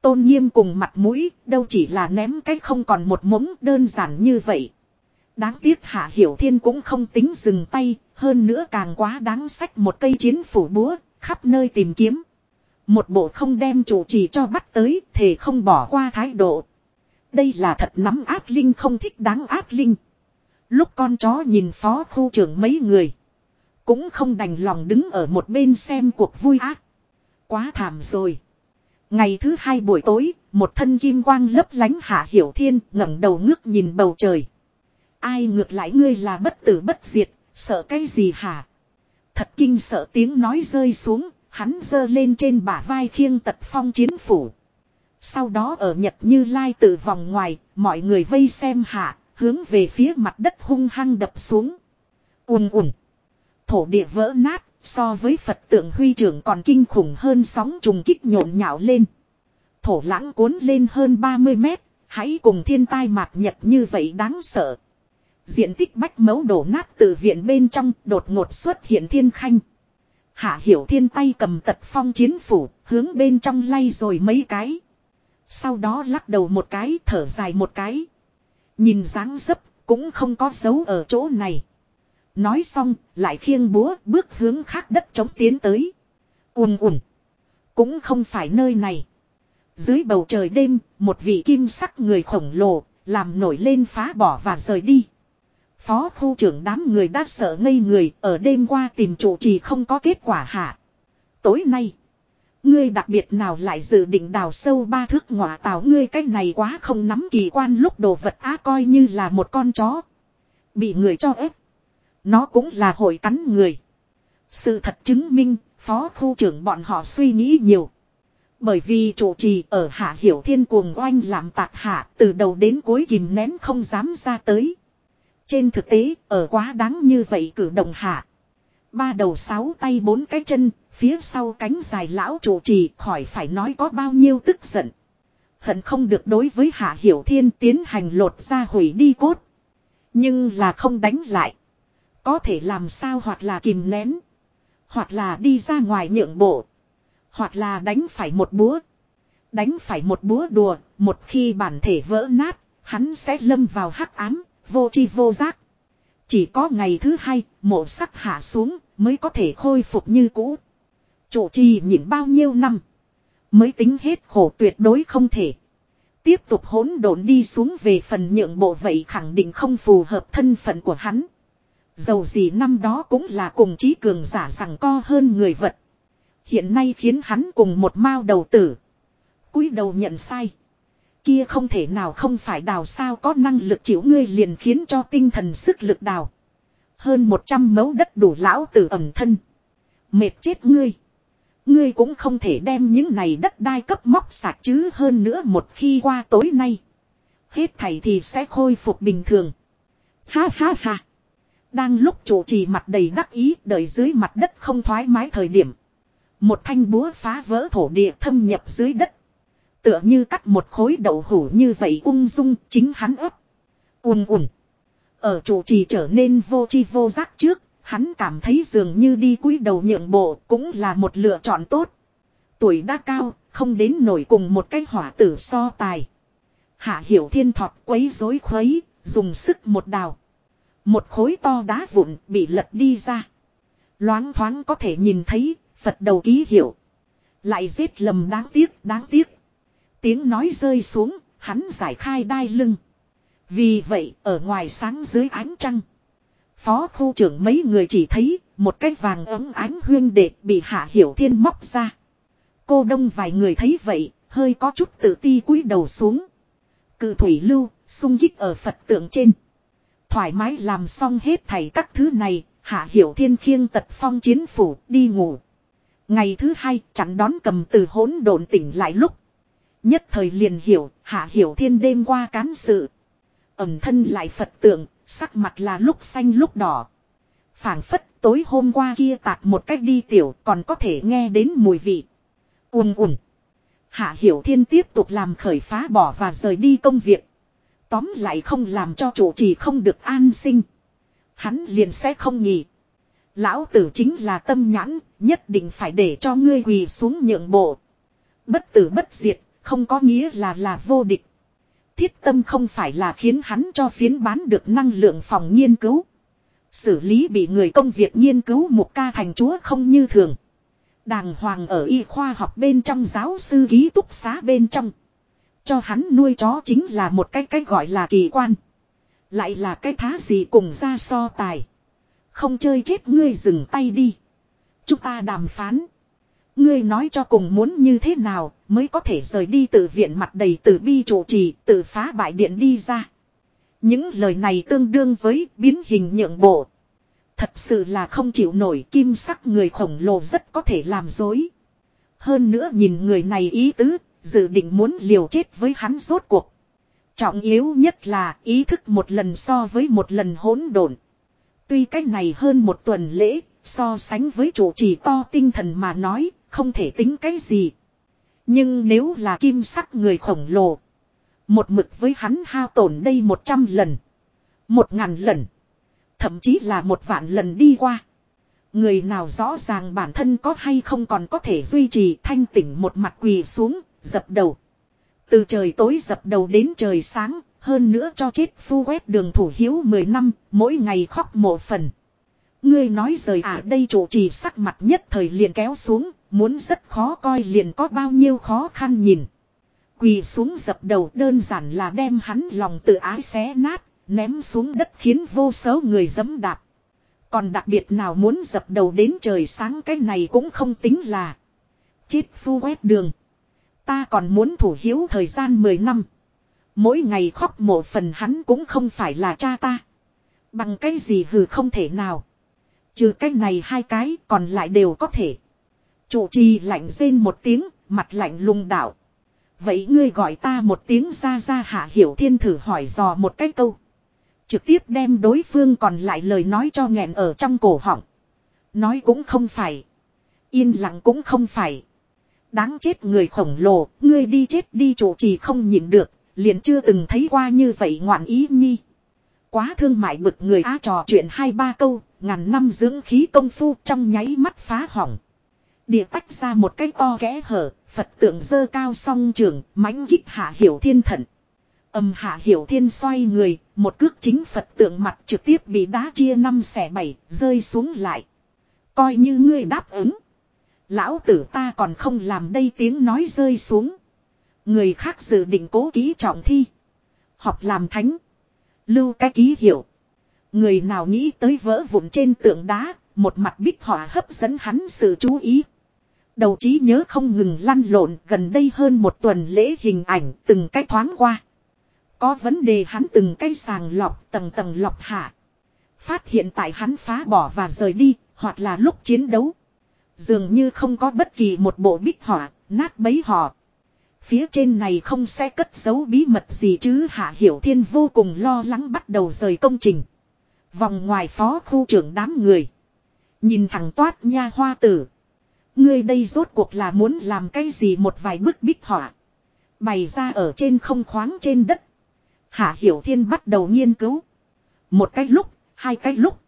Tôn nghiêm cùng mặt mũi, đâu chỉ là ném cái không còn một mống đơn giản như vậy. Đáng tiếc Hạ Hiểu Thiên cũng không tính dừng tay, hơn nữa càng quá đáng sách một cây chiến phủ búa, khắp nơi tìm kiếm. Một bộ không đem chủ trì cho bắt tới, thề không bỏ qua thái độ. Đây là thật nắm ác linh không thích đáng ác linh. Lúc con chó nhìn phó khu trưởng mấy người. Cũng không đành lòng đứng ở một bên xem cuộc vui ác. Quá thảm rồi. Ngày thứ hai buổi tối, một thân kim quang lấp lánh hạ hiểu thiên ngẩng đầu ngước nhìn bầu trời. Ai ngược lại ngươi là bất tử bất diệt, sợ cái gì hả? Thật kinh sợ tiếng nói rơi xuống, hắn giơ lên trên bả vai khiêng tật phong chiến phủ. Sau đó ở Nhật Như Lai từ vòng ngoài, mọi người vây xem hạ, hướng về phía mặt đất hung hăng đập xuống. Ùm ùm. Thổ địa vỡ nát, so với Phật tượng huy trưởng còn kinh khủng hơn sóng trùng kích nhộn nhạo lên. Thổ lãng cuốn lên hơn 30 mét, hãy cùng thiên tai mạc nhật như vậy đáng sợ. Diện tích bách mấu đổ nát từ viện bên trong đột ngột xuất hiện thiên khanh. Hạ hiểu thiên tay cầm tật phong chiến phủ, hướng bên trong lay rồi mấy cái. Sau đó lắc đầu một cái, thở dài một cái. Nhìn dáng dấp, cũng không có dấu ở chỗ này. Nói xong, lại khiêng búa bước hướng khác đất chống tiến tới. Ùm ùm. Cũng không phải nơi này. Dưới bầu trời đêm, một vị kim sắc người khổng lồ, làm nổi lên phá bỏ và rời đi. Phó khu trưởng đám người đã sợ ngây người ở đêm qua tìm chủ trì không có kết quả hạ. Tối nay, ngươi đặc biệt nào lại dự định đào sâu ba thước ngọa tào ngươi cái này quá không nắm kỳ quan lúc đồ vật á coi như là một con chó. Bị người cho ép. Nó cũng là hội cắn người. Sự thật chứng minh, phó khu trưởng bọn họ suy nghĩ nhiều. Bởi vì chủ trì ở hạ hiểu thiên cuồng oanh làm tạc hạ từ đầu đến cuối kìm nén không dám ra tới. Trên thực tế, ở quá đáng như vậy cử động hạ. Ba đầu sáu tay bốn cái chân, phía sau cánh dài lão chủ trì khỏi phải nói có bao nhiêu tức giận. Hận không được đối với Hạ Hiểu Thiên tiến hành lột ra hủy đi cốt. Nhưng là không đánh lại. Có thể làm sao hoặc là kìm nén. Hoặc là đi ra ngoài nhượng bộ. Hoặc là đánh phải một búa. Đánh phải một búa đùa, một khi bản thể vỡ nát, hắn sẽ lâm vào hắc ám, vô chi vô giác. Chỉ có ngày thứ hai, mộ sắc hạ xuống, mới có thể khôi phục như cũ. Chủ trì nhịn bao nhiêu năm. Mới tính hết khổ tuyệt đối không thể. Tiếp tục hỗn độn đi xuống về phần nhượng bộ vậy khẳng định không phù hợp thân phận của hắn. Dầu gì năm đó cũng là cùng trí cường giả rằng co hơn người vật. Hiện nay khiến hắn cùng một mao đầu tử. cúi đầu nhận sai. Kia không thể nào không phải đào sao có năng lực chịu ngươi liền khiến cho tinh thần sức lực đào. Hơn 100 mẫu đất đủ lão tử ẩm thân. Mệt chết ngươi. Ngươi cũng không thể đem những này đất đai cấp móc sạch chứ hơn nữa một khi qua tối nay. Hết thảy thì sẽ khôi phục bình thường. Ha ha ha. Đang lúc chủ trì mặt đầy đắc ý đợi dưới mặt đất không thoải mái thời điểm. Một thanh búa phá vỡ thổ địa thâm nhập dưới đất. Tựa như cắt một khối đậu hủ như vậy ung dung chính hắn ấp. Ùm ùm. Ở chủ trì trở nên vô chi vô giác trước, hắn cảm thấy dường như đi cúi đầu nhượng bộ cũng là một lựa chọn tốt. Tuổi đã cao, không đến nổi cùng một cái hỏa tử so tài. Hạ hiểu thiên thọt quấy rối khuấy, dùng sức một đào. Một khối to đá vụn bị lật đi ra. Loáng thoáng có thể nhìn thấy, Phật đầu ký hiệu. Lại giết lầm đáng tiếc, đáng tiếc. Tiếng nói rơi xuống, hắn giải khai đai lưng. Vì vậy, ở ngoài sáng dưới ánh trăng. Phó khu trưởng mấy người chỉ thấy, một cái vàng ấm ánh huyên đệ bị hạ hiểu thiên móc ra. Cô đông vài người thấy vậy, hơi có chút tự ti cúi đầu xuống. Cự thủy lưu, sung kích ở Phật tượng trên. Thoải mái làm xong hết thảy các thứ này, hạ hiểu thiên khiêng tật phong chiến phủ, đi ngủ. Ngày thứ hai, chắn đón cầm từ hỗn độn tỉnh lại lúc. Nhất thời liền hiểu, hạ hiểu thiên đêm qua cán sự. Ẩm thân lại Phật tượng, sắc mặt là lúc xanh lúc đỏ. phảng phất tối hôm qua kia tạt một cách đi tiểu còn có thể nghe đến mùi vị. Ùm ùm. Hạ Hiểu Thiên tiếp tục làm khởi phá bỏ và rời đi công việc. Tóm lại không làm cho chủ trì không được an sinh. Hắn liền sẽ không nhỉ. Lão tử chính là tâm nhãn, nhất định phải để cho ngươi quỳ xuống nhượng bộ. Bất tử bất diệt, không có nghĩa là là vô địch. Thiết tâm không phải là khiến hắn cho phiến bán được năng lượng phòng nghiên cứu. Xử lý bị người công việc nghiên cứu một ca thành chúa không như thường. Đàng hoàng ở y khoa học bên trong giáo sư ký túc xá bên trong. Cho hắn nuôi chó chính là một cái cái gọi là kỳ quan. Lại là cái thá gì cùng ra so tài. Không chơi chết ngươi dừng tay đi. Chúng ta đàm phán. Ngươi nói cho cùng muốn như thế nào mới có thể rời đi từ viện mặt đầy từ bi chủ trì từ phá bại điện đi ra. Những lời này tương đương với biến hình nhượng bộ. Thật sự là không chịu nổi kim sắc người khổng lồ rất có thể làm dối. Hơn nữa nhìn người này ý tứ, dự định muốn liều chết với hắn rốt cuộc. Trọng yếu nhất là ý thức một lần so với một lần hỗn độn. Tuy cách này hơn một tuần lễ, So sánh với chủ trì to tinh thần mà nói, không thể tính cái gì. Nhưng nếu là kim sắc người khổng lồ. Một mực với hắn hao tổn đây một trăm lần. Một ngàn lần. Thậm chí là một vạn lần đi qua. Người nào rõ ràng bản thân có hay không còn có thể duy trì thanh tỉnh một mặt quỳ xuống, dập đầu. Từ trời tối dập đầu đến trời sáng, hơn nữa cho chết phu quét đường thủ hiếu 10 năm, mỗi ngày khóc một phần. Ngươi nói rời à đây chủ trì sắc mặt nhất thời liền kéo xuống, muốn rất khó coi liền có bao nhiêu khó khăn nhìn. Quỳ xuống dập đầu đơn giản là đem hắn lòng tự ái xé nát, ném xuống đất khiến vô số người dẫm đạp. Còn đặc biệt nào muốn dập đầu đến trời sáng cái này cũng không tính là. Chết phu quét đường. Ta còn muốn thủ hiếu thời gian 10 năm. Mỗi ngày khóc một phần hắn cũng không phải là cha ta. Bằng cái gì hừ không thể nào. Trừ cái này hai cái còn lại đều có thể. Chủ trì lạnh rên một tiếng, mặt lạnh lùng đạo. Vậy ngươi gọi ta một tiếng ra ra hạ hiểu thiên thử hỏi dò một cái câu. Trực tiếp đem đối phương còn lại lời nói cho nghẹn ở trong cổ họng. Nói cũng không phải. Yên lặng cũng không phải. Đáng chết người khổng lồ, ngươi đi chết đi chủ trì không nhịn được, liền chưa từng thấy qua như vậy ngoạn ý nhi. Quá thương mại bực người á trò chuyện hai ba câu, ngàn năm dưỡng khí công phu trong nháy mắt phá hỏng. Địa tách ra một cái to kẽ hở, Phật tượng dơ cao song trường, mãnh kích hạ hiểu thiên thận. Âm hạ hiểu thiên xoay người, một cước chính Phật tượng mặt trực tiếp bị đá chia năm xẻ bảy, rơi xuống lại. Coi như ngươi đáp ứng. Lão tử ta còn không làm đây tiếng nói rơi xuống. Người khác dự định cố ký trọng thi. Học làm thánh. Lưu cái ký hiệu. Người nào nghĩ tới vỡ vụn trên tượng đá, một mặt bích họa hấp dẫn hắn sự chú ý. Đầu trí nhớ không ngừng lăn lộn gần đây hơn một tuần lễ hình ảnh từng cái thoáng qua. Có vấn đề hắn từng cái sàng lọc tầng tầng lọc hạ. Phát hiện tại hắn phá bỏ và rời đi, hoặc là lúc chiến đấu. Dường như không có bất kỳ một bộ bích họa, nát bấy họ. Phía trên này không sẽ cất giấu bí mật gì chứ Hạ Hiểu Thiên vô cùng lo lắng bắt đầu rời công trình. Vòng ngoài phó khu trưởng đám người. Nhìn thẳng toát nha hoa tử. Ngươi đây rốt cuộc là muốn làm cái gì một vài bức bích họa. Bày ra ở trên không khoáng trên đất. Hạ Hiểu Thiên bắt đầu nghiên cứu. Một cái lúc, hai cái lúc.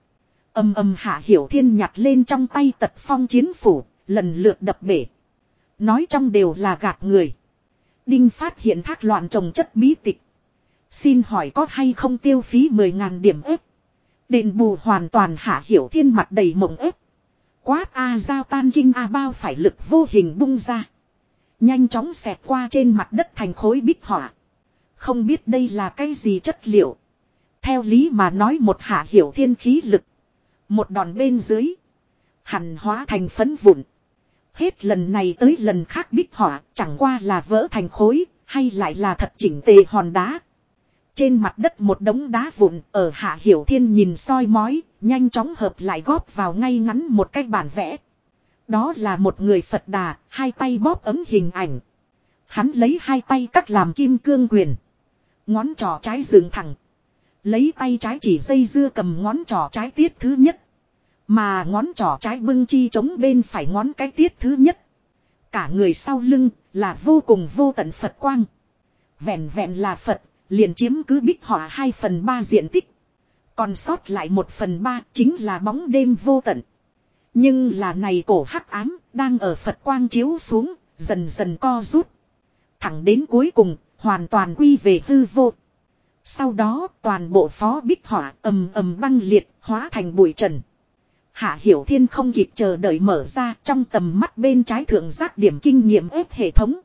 Âm âm Hạ Hiểu Thiên nhặt lên trong tay tật phong chiến phủ, lần lượt đập bể. Nói trong đều là gạt người. Đinh phát hiện thác loạn trồng chất bí tịch. Xin hỏi có hay không tiêu phí 10.000 điểm ếp. Đền bù hoàn toàn Hạ Hiểu Thiên mặt đầy mộng ếp. Quát A giao tan kinh A bao phải lực vô hình bung ra. Nhanh chóng xẹt qua trên mặt đất thành khối bích họa. Không biết đây là cái gì chất liệu. Theo lý mà nói một hạ hiểu thiên khí lực. Một đòn bên dưới. Hẳn hóa thành phấn vụn. Hết lần này tới lần khác bích họa chẳng qua là vỡ thành khối. Hay lại là thật chỉnh tề hòn đá. Trên mặt đất một đống đá vụn ở hạ hiểu thiên nhìn soi mói. Nhanh chóng hợp lại góp vào ngay ngắn một cái bản vẽ. Đó là một người Phật đà, hai tay bóp ấm hình ảnh. Hắn lấy hai tay cắt làm kim cương quyền. Ngón trỏ trái dựng thẳng. Lấy tay trái chỉ dây dưa cầm ngón trỏ trái tiết thứ nhất. Mà ngón trỏ trái bưng chi chống bên phải ngón cái tiết thứ nhất. Cả người sau lưng là vô cùng vô tận Phật quang. Vẹn vẹn là Phật, liền chiếm cứ bích họa hai phần ba diện tích. Còn sót lại một phần ba chính là bóng đêm vô tận. Nhưng là này cổ hắc ám, đang ở Phật quang chiếu xuống, dần dần co rút. Thẳng đến cuối cùng, hoàn toàn quy về hư vô. Sau đó toàn bộ phó bích hỏa ầm ầm băng liệt hóa thành bụi trần. Hạ Hiểu Thiên không kịp chờ đợi mở ra trong tầm mắt bên trái thượng giác điểm kinh nghiệm ép hệ thống.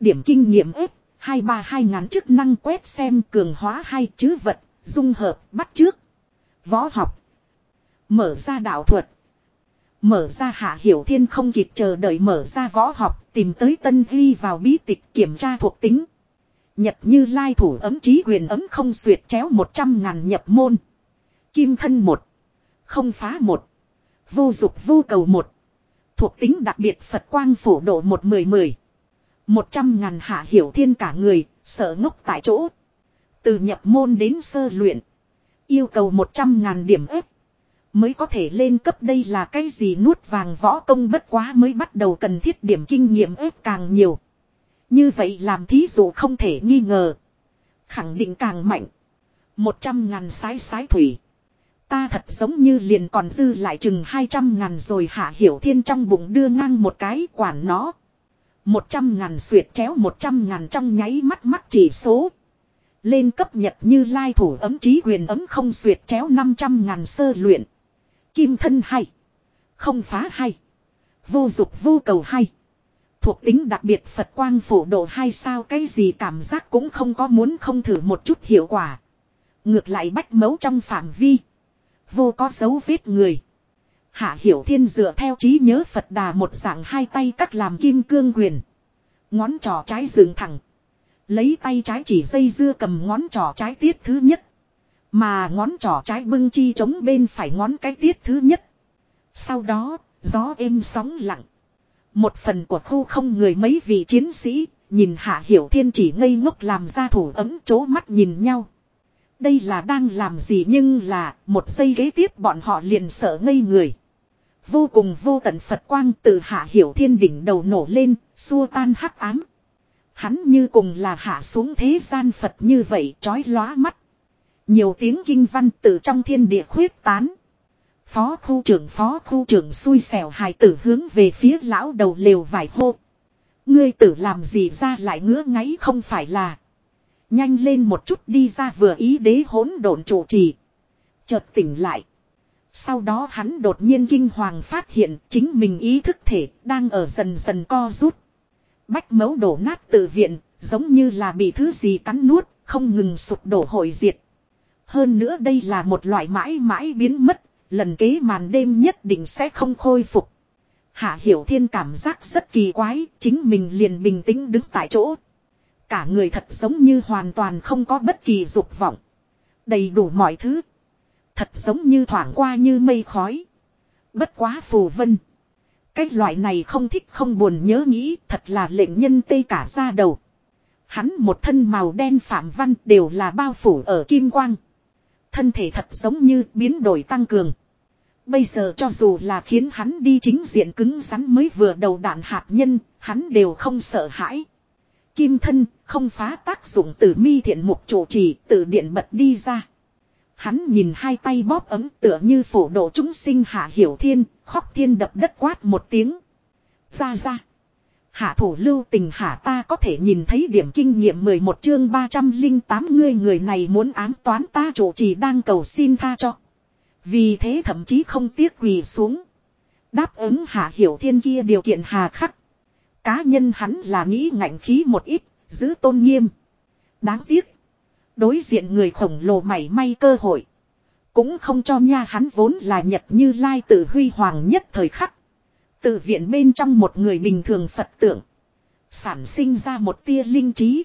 Điểm kinh nghiệm ép, hai ba hai ngàn chức năng quét xem cường hóa hai chữ vật, dung hợp, bắt trước. Võ học. Mở ra đạo thuật. Mở ra Hạ Hiểu Thiên không kịp chờ đợi mở ra võ học, tìm tới tân ghi vào bí tịch kiểm tra thuộc tính. Nhật như lai thủ ấm trí quyền ấm không xuyệt chéo một trăm ngàn nhập môn. Kim thân một. Không phá một. Vô dục vô cầu một. Thuộc tính đặc biệt Phật quang phổ độ một mười mười. Một trăm ngàn hạ hiểu thiên cả người, sợ ngốc tại chỗ. Từ nhập môn đến sơ luyện. Yêu cầu một trăm ngàn điểm ếp. Mới có thể lên cấp đây là cái gì nuốt vàng võ công bất quá mới bắt đầu cần thiết điểm kinh nghiệm ếp càng nhiều. Như vậy làm thí dụ không thể nghi ngờ. Khẳng định càng mạnh. Một trăm ngàn sái sái thủy. Ta thật giống như liền còn dư lại chừng hai trăm ngàn rồi hạ hiểu thiên trong bụng đưa ngang một cái quản nó. Một trăm ngàn suyệt chéo một trăm ngàn trong nháy mắt mắt chỉ số. Lên cấp nhật như lai thủ ấm trí quyền ấm không suyệt chéo năm trăm ngàn sơ luyện. Kim thân hay. Không phá hay. Vô dục vô cầu hay. Thuộc tính đặc biệt Phật quang phổ độ hay sao cái gì cảm giác cũng không có muốn không thử một chút hiệu quả. Ngược lại bách mấu trong phạm vi. Vô có dấu vết người. Hạ Hiểu Thiên dựa theo trí nhớ Phật đà một dạng hai tay cắt làm kim cương quyền. Ngón trỏ trái dựng thẳng. Lấy tay trái chỉ dây dưa cầm ngón trỏ trái tiết thứ nhất. Mà ngón trỏ trái bưng chi chống bên phải ngón cái tiết thứ nhất. Sau đó, gió êm sóng lặng. Một phần của khu không người mấy vị chiến sĩ, nhìn Hạ Hiểu Thiên chỉ ngây ngốc làm ra thủ ấm chố mắt nhìn nhau. Đây là đang làm gì nhưng là một giây ghế tiếp bọn họ liền sợ ngây người. Vô cùng vô tận Phật quang từ hạ hiểu thiên đỉnh đầu nổ lên, xua tan hắc ám. Hắn như cùng là hạ xuống thế gian Phật như vậy chói lóa mắt. Nhiều tiếng kinh văn từ trong thiên địa khuyết tán. Phó khu trưởng phó khu trưởng xui xẻo hài tử hướng về phía lão đầu lều vải hô. Ngươi tử làm gì ra lại ngứa ngáy không phải là. Nhanh lên một chút đi ra vừa ý đế hỗn độn chủ trì. Chợt tỉnh lại. Sau đó hắn đột nhiên kinh hoàng phát hiện chính mình ý thức thể đang ở dần dần co rút. Bách mấu đổ nát tự viện, giống như là bị thứ gì cắn nuốt, không ngừng sụp đổ hội diệt. Hơn nữa đây là một loại mãi mãi biến mất, lần kế màn đêm nhất định sẽ không khôi phục. Hạ Hiểu Thiên cảm giác rất kỳ quái, chính mình liền bình tĩnh đứng tại chỗ. Cả người thật giống như hoàn toàn không có bất kỳ dục vọng. Đầy đủ mọi thứ. Thật giống như thoảng qua như mây khói. Bất quá phù vân. Cái loại này không thích không buồn nhớ nghĩ thật là lệnh nhân tê cả ra đầu. Hắn một thân màu đen phạm văn đều là bao phủ ở kim quang. Thân thể thật giống như biến đổi tăng cường. Bây giờ cho dù là khiến hắn đi chính diện cứng rắn mới vừa đầu đạn hạt nhân, hắn đều không sợ hãi. Kim thân, không phá tác dụng từ mi thiện mục chủ trì, từ điện bật đi ra. Hắn nhìn hai tay bóp ấm tựa như phổ độ chúng sinh hạ hiểu thiên, khóc thiên đập đất quát một tiếng. Ra ra. Hạ thủ lưu tình hạ ta có thể nhìn thấy điểm kinh nghiệm 11 chương 308 người người này muốn ám toán ta chủ trì đang cầu xin tha cho. Vì thế thậm chí không tiếc quỳ xuống. Đáp ứng hạ hiểu thiên kia điều kiện hà khắc. Cá nhân hắn là nghĩ ngạnh khí một ít, giữ tôn nghiêm. Đáng tiếc. Đối diện người khổng lồ mảy may cơ hội. Cũng không cho nha hắn vốn là nhật như lai tự huy hoàng nhất thời khắc từ viện bên trong một người bình thường Phật tượng. Sản sinh ra một tia linh trí.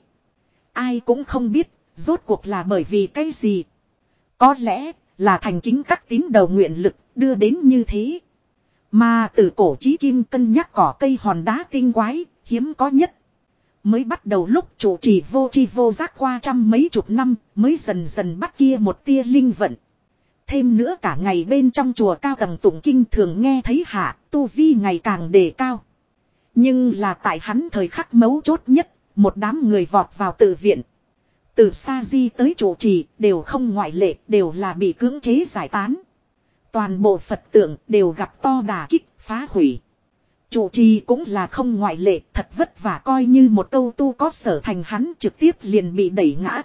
Ai cũng không biết, rốt cuộc là bởi vì cái gì. Có lẽ là thành kính các tín đầu nguyện lực đưa đến như thế. Mà từ cổ chí kim cân nhắc cỏ cây hòn đá tinh quái, hiếm có nhất. Mới bắt đầu lúc chủ trì vô chi vô giác qua trăm mấy chục năm, mới dần dần bắt kia một tia linh vận. Thêm nữa cả ngày bên trong chùa cao tầng tụng kinh thường nghe thấy hạ, tu vi ngày càng đề cao. Nhưng là tại hắn thời khắc mấu chốt nhất, một đám người vọt vào tự viện. Từ xa di tới chủ trì, đều không ngoại lệ, đều là bị cưỡng chế giải tán. Toàn bộ Phật tượng đều gặp to đà kích, phá hủy. Chủ trì cũng là không ngoại lệ, thật vất vả coi như một câu tu có sở thành hắn trực tiếp liền bị đẩy ngã.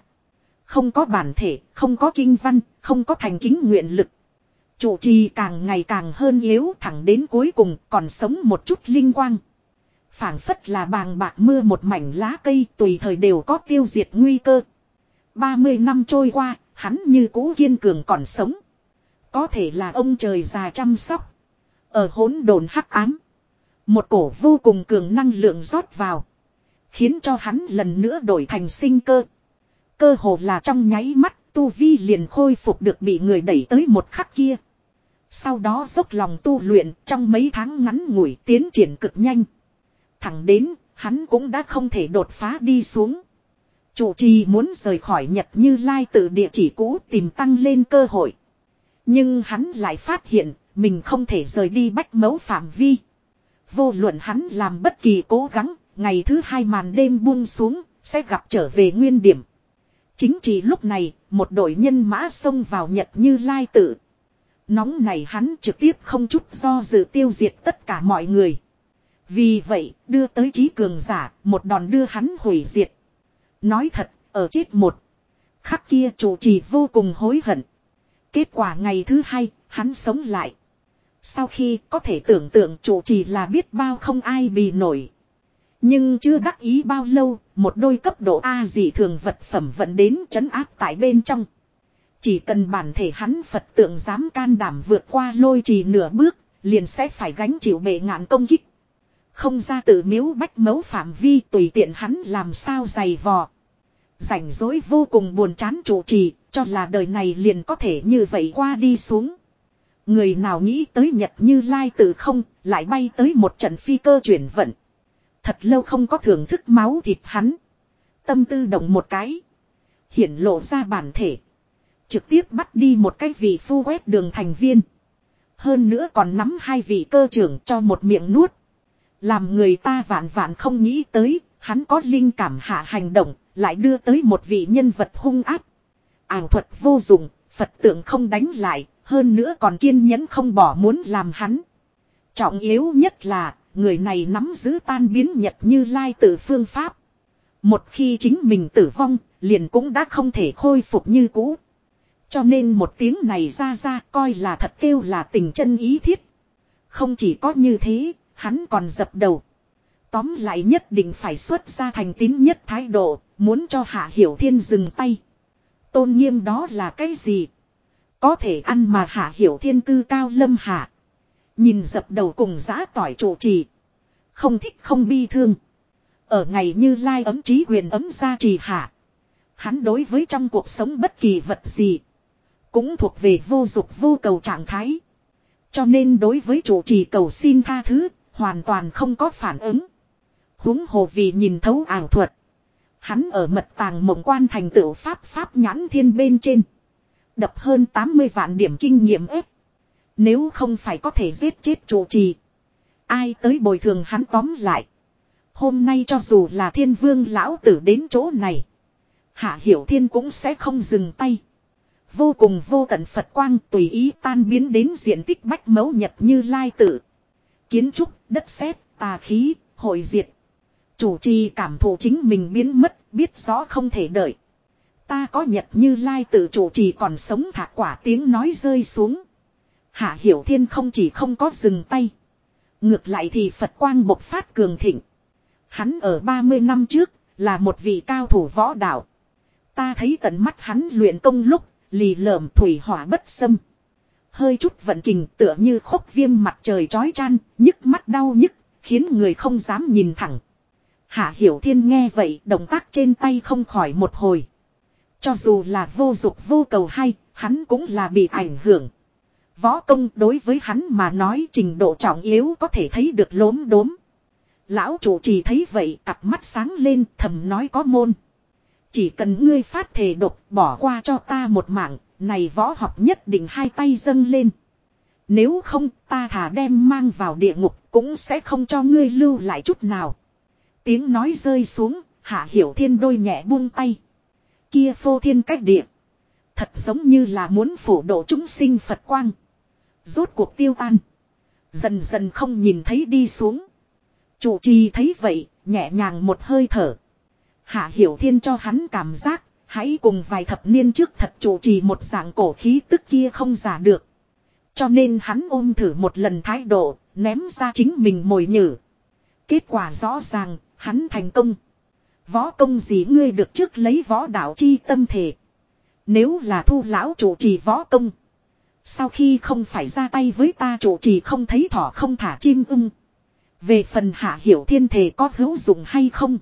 Không có bản thể, không có kinh văn, không có thành kính nguyện lực. Chủ trì càng ngày càng hơn yếu thẳng đến cuối cùng còn sống một chút linh quang. phảng phất là bàng bạc mưa một mảnh lá cây tùy thời đều có tiêu diệt nguy cơ. 30 năm trôi qua, hắn như cũ kiên cường còn sống. Có thể là ông trời già chăm sóc. Ở hỗn đồn hắc ám. Một cổ vô cùng cường năng lượng rót vào. Khiến cho hắn lần nữa đổi thành sinh cơ. Cơ hồ là trong nháy mắt tu vi liền khôi phục được bị người đẩy tới một khắc kia. Sau đó dốc lòng tu luyện trong mấy tháng ngắn ngủi tiến triển cực nhanh. Thẳng đến, hắn cũng đã không thể đột phá đi xuống. Chủ trì muốn rời khỏi Nhật Như Lai tự địa chỉ cũ tìm tăng lên cơ hội. Nhưng hắn lại phát hiện, mình không thể rời đi bách mấu phạm vi. Vô luận hắn làm bất kỳ cố gắng, ngày thứ hai màn đêm buông xuống, sẽ gặp trở về nguyên điểm. Chính chỉ lúc này, một đội nhân mã xông vào Nhật như lai tự. Nóng này hắn trực tiếp không chút do dự tiêu diệt tất cả mọi người. Vì vậy, đưa tới trí cường giả, một đòn đưa hắn hủy diệt. Nói thật, ở chết một. Khắc kia chủ trì vô cùng hối hận. Kết quả ngày thứ hai, hắn sống lại. Sau khi có thể tưởng tượng chủ trì là biết bao không ai bị nổi. Nhưng chưa đắc ý bao lâu, một đôi cấp độ A dị thường vật phẩm vẫn đến trấn áp tại bên trong. Chỉ cần bản thể hắn Phật tượng dám can đảm vượt qua lôi trì nửa bước, liền sẽ phải gánh chịu bệ ngạn công kích. Không ra tự miếu bách mấu phạm vi tùy tiện hắn làm sao dày vò. Rảnh rỗi vô cùng buồn chán chủ trì, cho là đời này liền có thể như vậy qua đi xuống. Người nào nghĩ tới Nhật như lai tự không, lại bay tới một trận phi cơ chuyển vận. Thật lâu không có thưởng thức máu thịt hắn. Tâm tư động một cái. Hiển lộ ra bản thể. Trực tiếp bắt đi một cái vị phu quét đường thành viên. Hơn nữa còn nắm hai vị cơ trưởng cho một miệng nuốt. Làm người ta vạn vạn không nghĩ tới, hắn có linh cảm hạ hành động, lại đưa tới một vị nhân vật hung áp. Ảo thuật vô dụng, Phật tượng không đánh lại, hơn nữa còn kiên nhẫn không bỏ muốn làm hắn. Trọng yếu nhất là, người này nắm giữ tan biến nhật như lai tự phương pháp. Một khi chính mình tử vong, liền cũng đã không thể khôi phục như cũ. Cho nên một tiếng này ra ra coi là thật kêu là tình chân ý thiết. Không chỉ có như thế, hắn còn dập đầu. Tóm lại nhất định phải xuất ra thành tín nhất thái độ, muốn cho Hạ Hiểu Thiên dừng tay. Tôn nghiêm đó là cái gì? Có thể ăn mà Hạ Hiểu Thiên cư cao lâm hạ. Nhìn dập đầu cùng giã tỏi trụ trì. Không thích không bi thương. Ở ngày như lai ấm trí quyền ấm gia trì hạ. Hắn đối với trong cuộc sống bất kỳ vật gì. Cũng thuộc về vô dục vô cầu trạng thái. Cho nên đối với chủ trì cầu xin tha thứ, hoàn toàn không có phản ứng. huống hồ vì nhìn thấu ảo thuật. Hắn ở mật tàng mộng quan thành tựu pháp pháp nhãn thiên bên trên. Đập hơn 80 vạn điểm kinh nghiệm ếp. Nếu không phải có thể giết chết chủ trì. Ai tới bồi thường hắn tóm lại. Hôm nay cho dù là thiên vương lão tử đến chỗ này. Hạ hiểu thiên cũng sẽ không dừng tay. Vô cùng vô tận Phật quang tùy ý tan biến đến diện tích bách mấu nhật như lai tử. Kiến trúc, đất sét, tà khí, hội diệt. Chủ trì cảm thụ chính mình biến mất, biết rõ không thể đợi. Ta có nhật như lai tự chủ trì còn sống thả quả tiếng nói rơi xuống. Hạ Hiểu Thiên không chỉ không có dừng tay. Ngược lại thì Phật quang bộc phát cường thịnh. Hắn ở 30 năm trước, là một vị cao thủ võ đạo. Ta thấy tận mắt hắn luyện công lúc, lì lợm thủy hỏa bất xâm. Hơi chút vận kình tựa như khốc viêm mặt trời chói chan, nhức mắt đau nhức, khiến người không dám nhìn thẳng. Hạ Hiểu Thiên nghe vậy, động tác trên tay không khỏi một hồi. Cho dù là vô dục vô cầu hay, hắn cũng là bị ảnh hưởng. Võ công đối với hắn mà nói trình độ trọng yếu có thể thấy được lốm đốm. Lão chủ trì thấy vậy cặp mắt sáng lên thầm nói có môn. Chỉ cần ngươi phát thể độc bỏ qua cho ta một mạng, này võ học nhất định hai tay dâng lên. Nếu không ta thả đem mang vào địa ngục cũng sẽ không cho ngươi lưu lại chút nào. Tiếng nói rơi xuống, hạ hiểu thiên đôi nhẹ buông tay. Kia phô thiên cách địa. Thật giống như là muốn phủ độ chúng sinh Phật quang. Rốt cuộc tiêu tan. Dần dần không nhìn thấy đi xuống. Chủ trì thấy vậy, nhẹ nhàng một hơi thở. Hạ Hiểu Thiên cho hắn cảm giác, hãy cùng vài thập niên trước thật chủ trì một dạng cổ khí tức kia không giả được. Cho nên hắn ôm thử một lần thái độ, ném ra chính mình mồi nhử. Kết quả rõ ràng, hắn thành công. Võ công gì ngươi được trước lấy võ đạo chi tâm thể. Nếu là thu lão chủ trì võ công. Sau khi không phải ra tay với ta chủ trì không thấy thỏ không thả chim ưng. Về phần hạ hiểu thiên thể có hữu dụng hay không.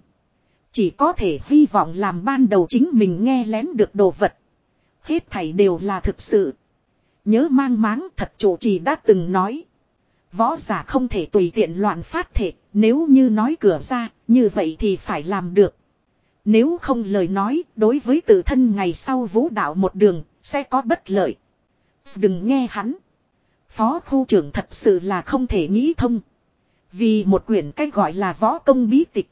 Chỉ có thể hy vọng làm ban đầu chính mình nghe lén được đồ vật. Hết thảy đều là thực sự. Nhớ mang máng thật chủ trì đã từng nói. Võ giả không thể tùy tiện loạn phát thể, nếu như nói cửa ra, như vậy thì phải làm được. Nếu không lời nói, đối với tự thân ngày sau vũ đạo một đường, sẽ có bất lợi đừng nghe hắn. Phó khu trưởng thật sự là không thể nghĩ thông. Vì một quyển cách gọi là võ công bí tịch.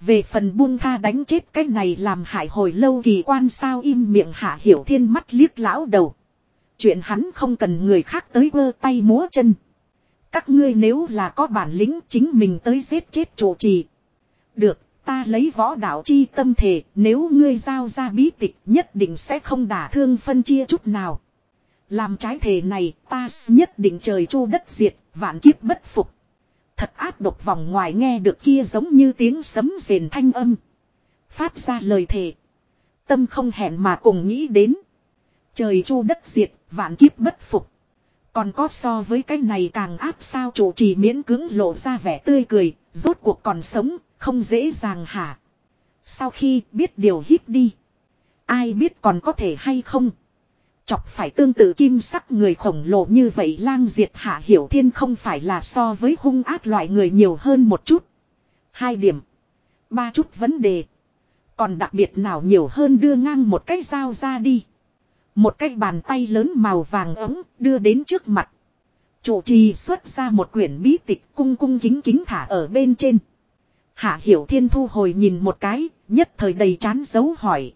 Về phần buông tha đánh chết cái này làm hại hồi lâu kỳ quan sao im miệng hạ hiểu thiên mắt liếc lão đầu. Chuyện hắn không cần người khác tới vơ tay múa chân. Các ngươi nếu là có bản lĩnh chính mình tới giết chết chủ trì. Được, ta lấy võ đạo chi tâm thể, nếu ngươi giao ra bí tịch nhất định sẽ không đả thương phân chia chút nào. Làm trái thể này, ta nhất định trời chu đất diệt, vạn kiếp bất phục. Thật áp độc vòng ngoài nghe được kia giống như tiếng sấm rền thanh âm. Phát ra lời thề. Tâm không hẹn mà cùng nghĩ đến. Trời chu đất diệt, vạn kiếp bất phục. Còn có so với cái này càng áp sao chủ trì miễn cứng lộ ra vẻ tươi cười, rốt cuộc còn sống, không dễ dàng hả. Sau khi biết điều hít đi. Ai biết còn có thể hay không. Chọc phải tương tự kim sắc người khổng lồ như vậy lang diệt hạ hiểu thiên không phải là so với hung ác loại người nhiều hơn một chút. Hai điểm. Ba chút vấn đề. Còn đặc biệt nào nhiều hơn đưa ngang một cái dao ra đi. Một cái bàn tay lớn màu vàng ấm đưa đến trước mặt. Chủ trì xuất ra một quyển bí tịch cung cung kính kính thả ở bên trên. Hạ hiểu thiên thu hồi nhìn một cái, nhất thời đầy chán dấu hỏi.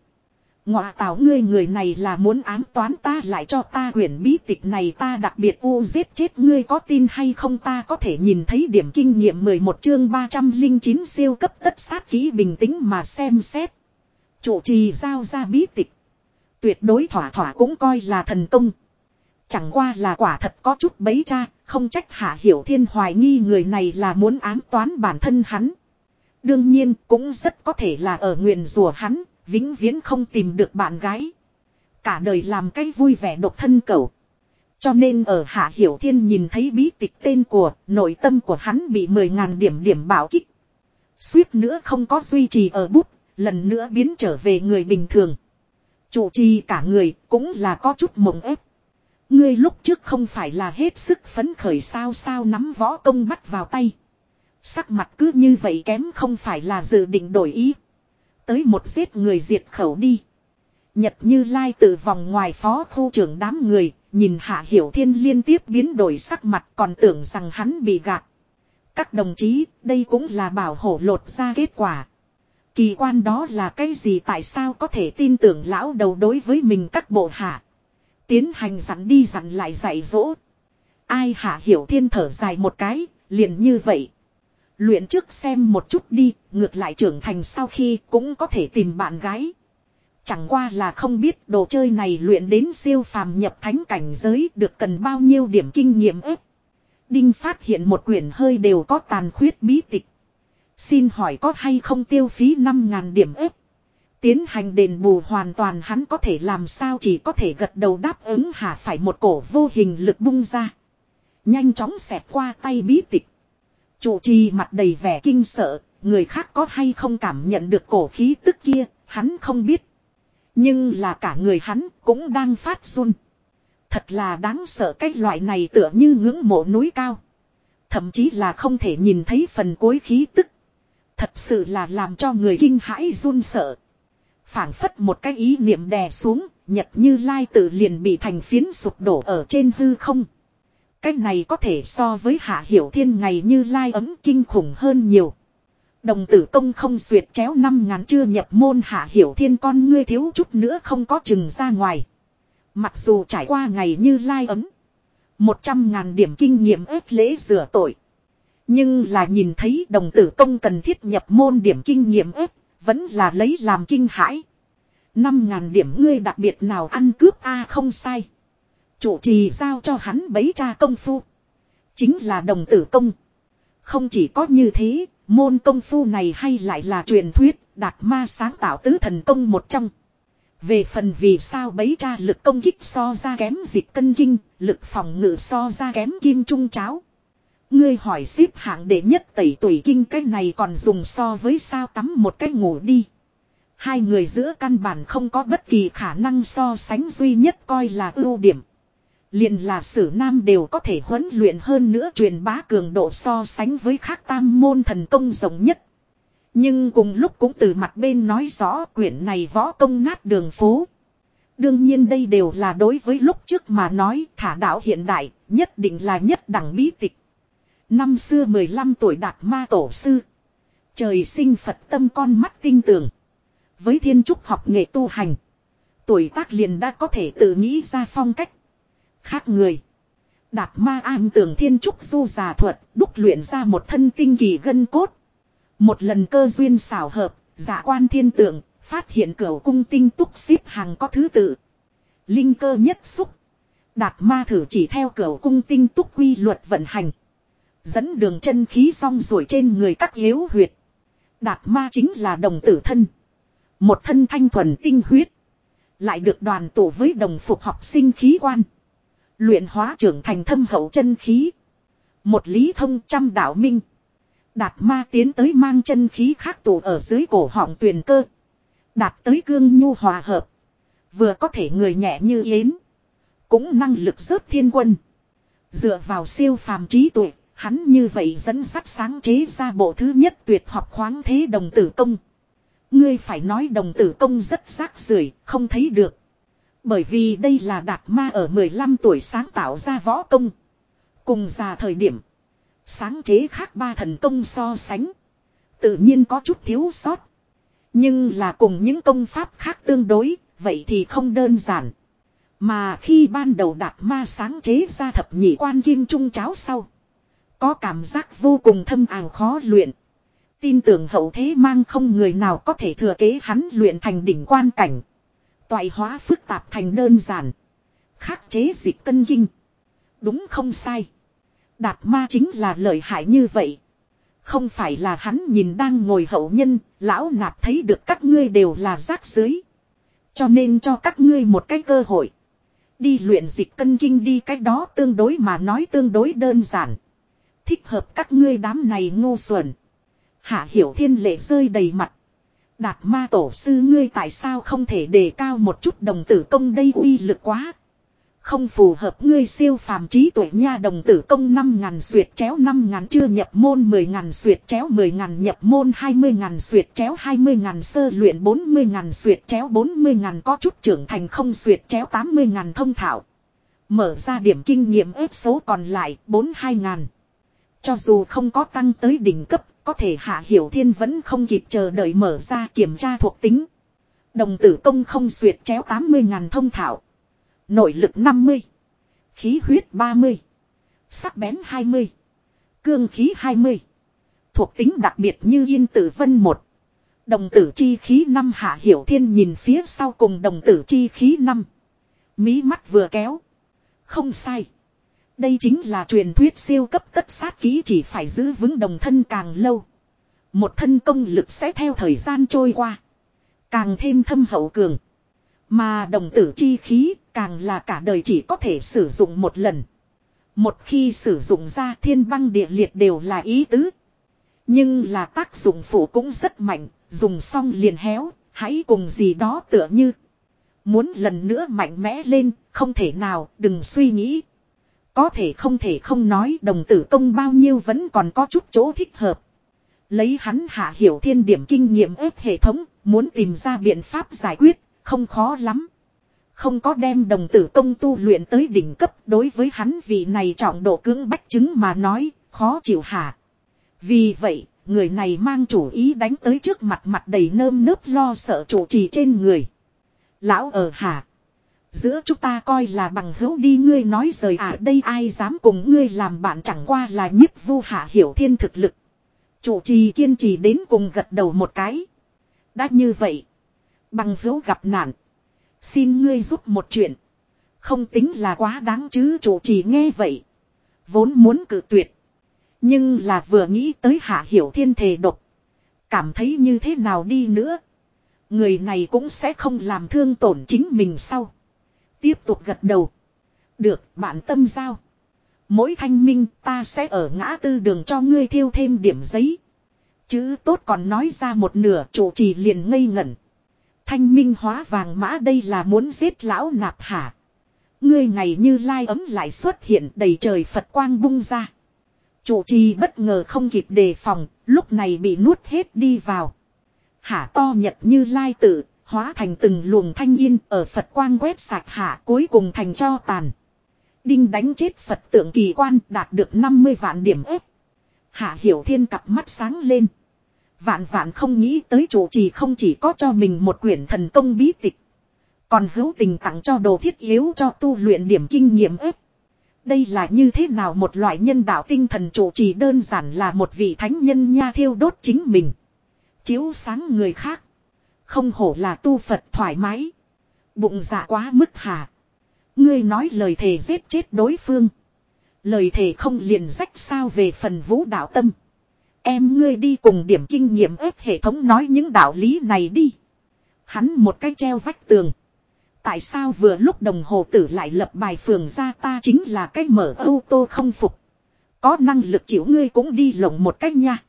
Ngọa tào ngươi người này là muốn ám toán ta lại cho ta quyển bí tịch này ta đặc biệt u giết chết ngươi có tin hay không ta có thể nhìn thấy điểm kinh nghiệm 11 chương 309 siêu cấp tất sát kỹ bình tĩnh mà xem xét. Chủ trì giao ra bí tịch. Tuyệt đối thỏa thỏa cũng coi là thần công. Chẳng qua là quả thật có chút bấy cha, không trách hạ hiểu thiên hoài nghi người này là muốn ám toán bản thân hắn. Đương nhiên cũng rất có thể là ở nguyện rùa hắn, vĩnh viễn không tìm được bạn gái. Cả đời làm cái vui vẻ độc thân cầu. Cho nên ở Hạ Hiểu Thiên nhìn thấy bí tịch tên của, nội tâm của hắn bị 10.000 điểm điểm bảo kích. Suýt nữa không có duy trì ở bút, lần nữa biến trở về người bình thường. Chủ trì cả người cũng là có chút mộng ép. Ngươi lúc trước không phải là hết sức phấn khởi sao sao nắm võ công bắt vào tay. Sắc mặt cứ như vậy kém không phải là dự định đổi ý. Tới một giết người diệt khẩu đi. Nhật như lai từ vòng ngoài phó khu trưởng đám người, nhìn hạ hiểu thiên liên tiếp biến đổi sắc mặt còn tưởng rằng hắn bị gạt. Các đồng chí, đây cũng là bảo hộ lột ra kết quả. Kỳ quan đó là cái gì tại sao có thể tin tưởng lão đầu đối với mình các bộ hạ. Tiến hành dặn đi dặn lại dạy dỗ. Ai hạ hiểu thiên thở dài một cái, liền như vậy. Luyện trước xem một chút đi, ngược lại trưởng thành sau khi cũng có thể tìm bạn gái. Chẳng qua là không biết đồ chơi này luyện đến siêu phàm nhập thánh cảnh giới được cần bao nhiêu điểm kinh nghiệm ếp. Đinh phát hiện một quyển hơi đều có tàn khuyết bí tịch. Xin hỏi có hay không tiêu phí 5.000 điểm ếp. Tiến hành đền bù hoàn toàn hắn có thể làm sao chỉ có thể gật đầu đáp ứng hả phải một cổ vô hình lực bung ra. Nhanh chóng xẹt qua tay bí tịch. Chủ trì mặt đầy vẻ kinh sợ, người khác có hay không cảm nhận được cổ khí tức kia, hắn không biết. Nhưng là cả người hắn cũng đang phát run. Thật là đáng sợ cái loại này tựa như ngưỡng mộ núi cao. Thậm chí là không thể nhìn thấy phần cuối khí tức. Thật sự là làm cho người kinh hãi run sợ. phảng phất một cái ý niệm đè xuống, nhật như lai tự liền bị thành phiến sụp đổ ở trên hư không. Cái này có thể so với hạ hiểu thiên ngày như lai ấm kinh khủng hơn nhiều. Đồng tử công không xuyệt chéo năm ngàn chưa nhập môn hạ hiểu thiên con ngươi thiếu chút nữa không có chừng ra ngoài. Mặc dù trải qua ngày như lai ấm. Một trăm ngàn điểm kinh nghiệm ép lễ rửa tội. Nhưng là nhìn thấy đồng tử công cần thiết nhập môn điểm kinh nghiệm ép. Vẫn là lấy làm kinh hãi. Năm ngàn điểm ngươi đặc biệt nào ăn cướp a không sai. Chủ trì giao cho hắn bấy cha công phu. Chính là đồng tử công. Không chỉ có như thế, môn công phu này hay lại là truyền thuyết, đạt ma sáng tạo tứ thần công một trong. Về phần vì sao bấy cha lực công kích so ra kém dịch cân kinh, lực phòng ngự so ra kém kim trung cháo. Ngươi hỏi xếp hạng đệ nhất tẩy tuổi kinh cái này còn dùng so với sao tắm một cái ngủ đi. Hai người giữa căn bản không có bất kỳ khả năng so sánh duy nhất coi là ưu điểm liền là sử nam đều có thể huấn luyện hơn nữa truyền bá cường độ so sánh với khác tam môn thần công rộng nhất. Nhưng cùng lúc cũng từ mặt bên nói rõ quyển này võ công nát đường phố. Đương nhiên đây đều là đối với lúc trước mà nói thả đạo hiện đại, nhất định là nhất đẳng bí tịch. Năm xưa 15 tuổi đạt ma tổ sư. Trời sinh Phật tâm con mắt tinh tường. Với thiên trúc học nghệ tu hành. Tuổi tác liền đã có thể tự nghĩ ra phong cách. Khác người. Đạt ma am tường thiên trúc du già thuật đúc luyện ra một thân tinh kỳ gân cốt. Một lần cơ duyên xảo hợp, giả quan thiên tượng, phát hiện cửa cung tinh túc xếp hàng có thứ tự. Linh cơ nhất xúc. Đạt ma thử chỉ theo cửa cung tinh túc quy luật vận hành. Dẫn đường chân khí song rồi trên người các yếu huyệt. Đạt ma chính là đồng tử thân. Một thân thanh thuần tinh huyết. Lại được đoàn tụ với đồng phục học sinh khí quan. Luyện hóa trưởng thành thâm hậu chân khí. Một lý thông trăm đạo minh. Đạt ma tiến tới mang chân khí khác tụ ở dưới cổ họng tuyền cơ. Đạt tới cương nhu hòa hợp. Vừa có thể người nhẹ như yến. Cũng năng lực rớt thiên quân. Dựa vào siêu phàm trí tuệ, hắn như vậy dẫn sắt sáng chế ra bộ thứ nhất tuyệt học khoáng thế đồng tử công. Ngươi phải nói đồng tử công rất rác rưởi không thấy được. Bởi vì đây là đạt ma ở 15 tuổi sáng tạo ra võ công. Cùng già thời điểm. Sáng chế khác ba thần công so sánh. Tự nhiên có chút thiếu sót. Nhưng là cùng những công pháp khác tương đối, vậy thì không đơn giản. Mà khi ban đầu đạt ma sáng chế ra thập nhị quan kim trung cháo sau. Có cảm giác vô cùng thâm ảo khó luyện. Tin tưởng hậu thế mang không người nào có thể thừa kế hắn luyện thành đỉnh quan cảnh. Toại hóa phức tạp thành đơn giản. Khắc chế dịch cân kinh. Đúng không sai. Đạt ma chính là lợi hại như vậy. Không phải là hắn nhìn đang ngồi hậu nhân, lão nạp thấy được các ngươi đều là rác dưới. Cho nên cho các ngươi một cái cơ hội. Đi luyện dịch cân kinh đi cách đó tương đối mà nói tương đối đơn giản. Thích hợp các ngươi đám này ngu xuẩn. Hạ hiểu thiên lệ rơi đầy mặt. Đạt ma tổ sư ngươi tại sao không thể đề cao một chút đồng tử công đây uy lực quá. Không phù hợp ngươi siêu phàm trí tuệ nha đồng tử công năm ngàn suyệt chéo năm ngàn chưa nhập môn mười ngàn suyệt chéo mười ngàn nhập môn hai mươi ngàn suyệt chéo hai mươi ngàn sơ luyện bốn mươi ngàn suyệt chéo bốn mươi ngàn có chút trưởng thành không suyệt chéo tám mươi ngàn thông thạo. Mở ra điểm kinh nghiệm ép số còn lại bốn hai ngàn. Cho dù không có tăng tới đỉnh cấp, có thể hạ hiểu thiên vẫn không kịp chờ đợi mở ra kiểm tra thuộc tính. Đồng tử công không xuyệt chéo 80.000 thông thảo. Nội lực 50. Khí huyết 30. Sắc bén 20. Cương khí 20. Thuộc tính đặc biệt như yên tử vân 1. Đồng tử chi khí 5 hạ hiểu thiên nhìn phía sau cùng đồng tử chi khí 5. Mí mắt vừa kéo. Không sai. Đây chính là truyền thuyết siêu cấp tất sát ký chỉ phải giữ vững đồng thân càng lâu. Một thân công lực sẽ theo thời gian trôi qua. Càng thêm thâm hậu cường. Mà đồng tử chi khí càng là cả đời chỉ có thể sử dụng một lần. Một khi sử dụng ra thiên băng địa liệt đều là ý tứ. Nhưng là tác dụng phụ cũng rất mạnh, dùng xong liền héo, hãy cùng gì đó tựa như. Muốn lần nữa mạnh mẽ lên, không thể nào, đừng suy nghĩ, có thể không thể không nói đồng tử công bao nhiêu vẫn còn có chút chỗ thích hợp. Lấy hắn hạ hiểu thiên điểm kinh nghiệm ép hệ thống, muốn tìm ra biện pháp giải quyết, không khó lắm. Không có đem đồng tử công tu luyện tới đỉnh cấp đối với hắn vị này trọng độ cưỡng bách chứng mà nói, khó chịu hả. Vì vậy, người này mang chủ ý đánh tới trước mặt mặt đầy nơm nớp lo sợ chủ trì trên người. Lão ở hả? Giữa chúng ta coi là bằng hữu đi, ngươi nói rời à đây ai dám cùng ngươi làm bạn chẳng qua là nhiếp vu hạ hiểu thiên thực lực. Chủ trì kiên trì đến cùng gật đầu một cái. Đã như vậy. Bằng hữu gặp nạn. Xin ngươi giúp một chuyện. Không tính là quá đáng chứ, chủ trì nghe vậy. Vốn muốn cự tuyệt. Nhưng là vừa nghĩ tới hạ hiểu thiên thề độc. Cảm thấy như thế nào đi nữa. Người này cũng sẽ không làm thương tổn chính mình sau. Tiếp tục gật đầu. Được, bạn tâm giao. Mỗi thanh minh ta sẽ ở ngã tư đường cho ngươi thiêu thêm điểm giấy. Chữ tốt còn nói ra một nửa chủ trì liền ngây ngẩn. Thanh minh hóa vàng mã đây là muốn giết lão nạp hả. Ngươi ngày như lai ấm lại xuất hiện đầy trời Phật quang bung ra. Chủ trì bất ngờ không kịp đề phòng, lúc này bị nuốt hết đi vào. Hả to nhật như lai tự, Hóa thành từng luồng thanh yên ở Phật quang quét sạch hạ cuối cùng thành cho tàn. Đinh đánh chết Phật tượng kỳ quan đạt được 50 vạn điểm ếp. Hạ Hiểu Thiên cặp mắt sáng lên. Vạn vạn không nghĩ tới chủ trì không chỉ có cho mình một quyển thần công bí tịch. Còn hữu tình tặng cho đồ thiết yếu cho tu luyện điểm kinh nghiệm ếp. Đây là như thế nào một loại nhân đạo tinh thần chủ trì đơn giản là một vị thánh nhân nha thiêu đốt chính mình. Chiếu sáng người khác. Không hổ là tu Phật thoải mái. Bụng dạ quá mức hà. Ngươi nói lời thề giết chết đối phương. Lời thề không liền rách sao về phần vũ đạo tâm. Em ngươi đi cùng điểm kinh nghiệm ép hệ thống nói những đạo lý này đi. Hắn một cái treo vách tường. Tại sao vừa lúc đồng hồ tử lại lập bài phường ra ta chính là cái mở ô tô không phục. Có năng lực chịu ngươi cũng đi lộng một cách nha.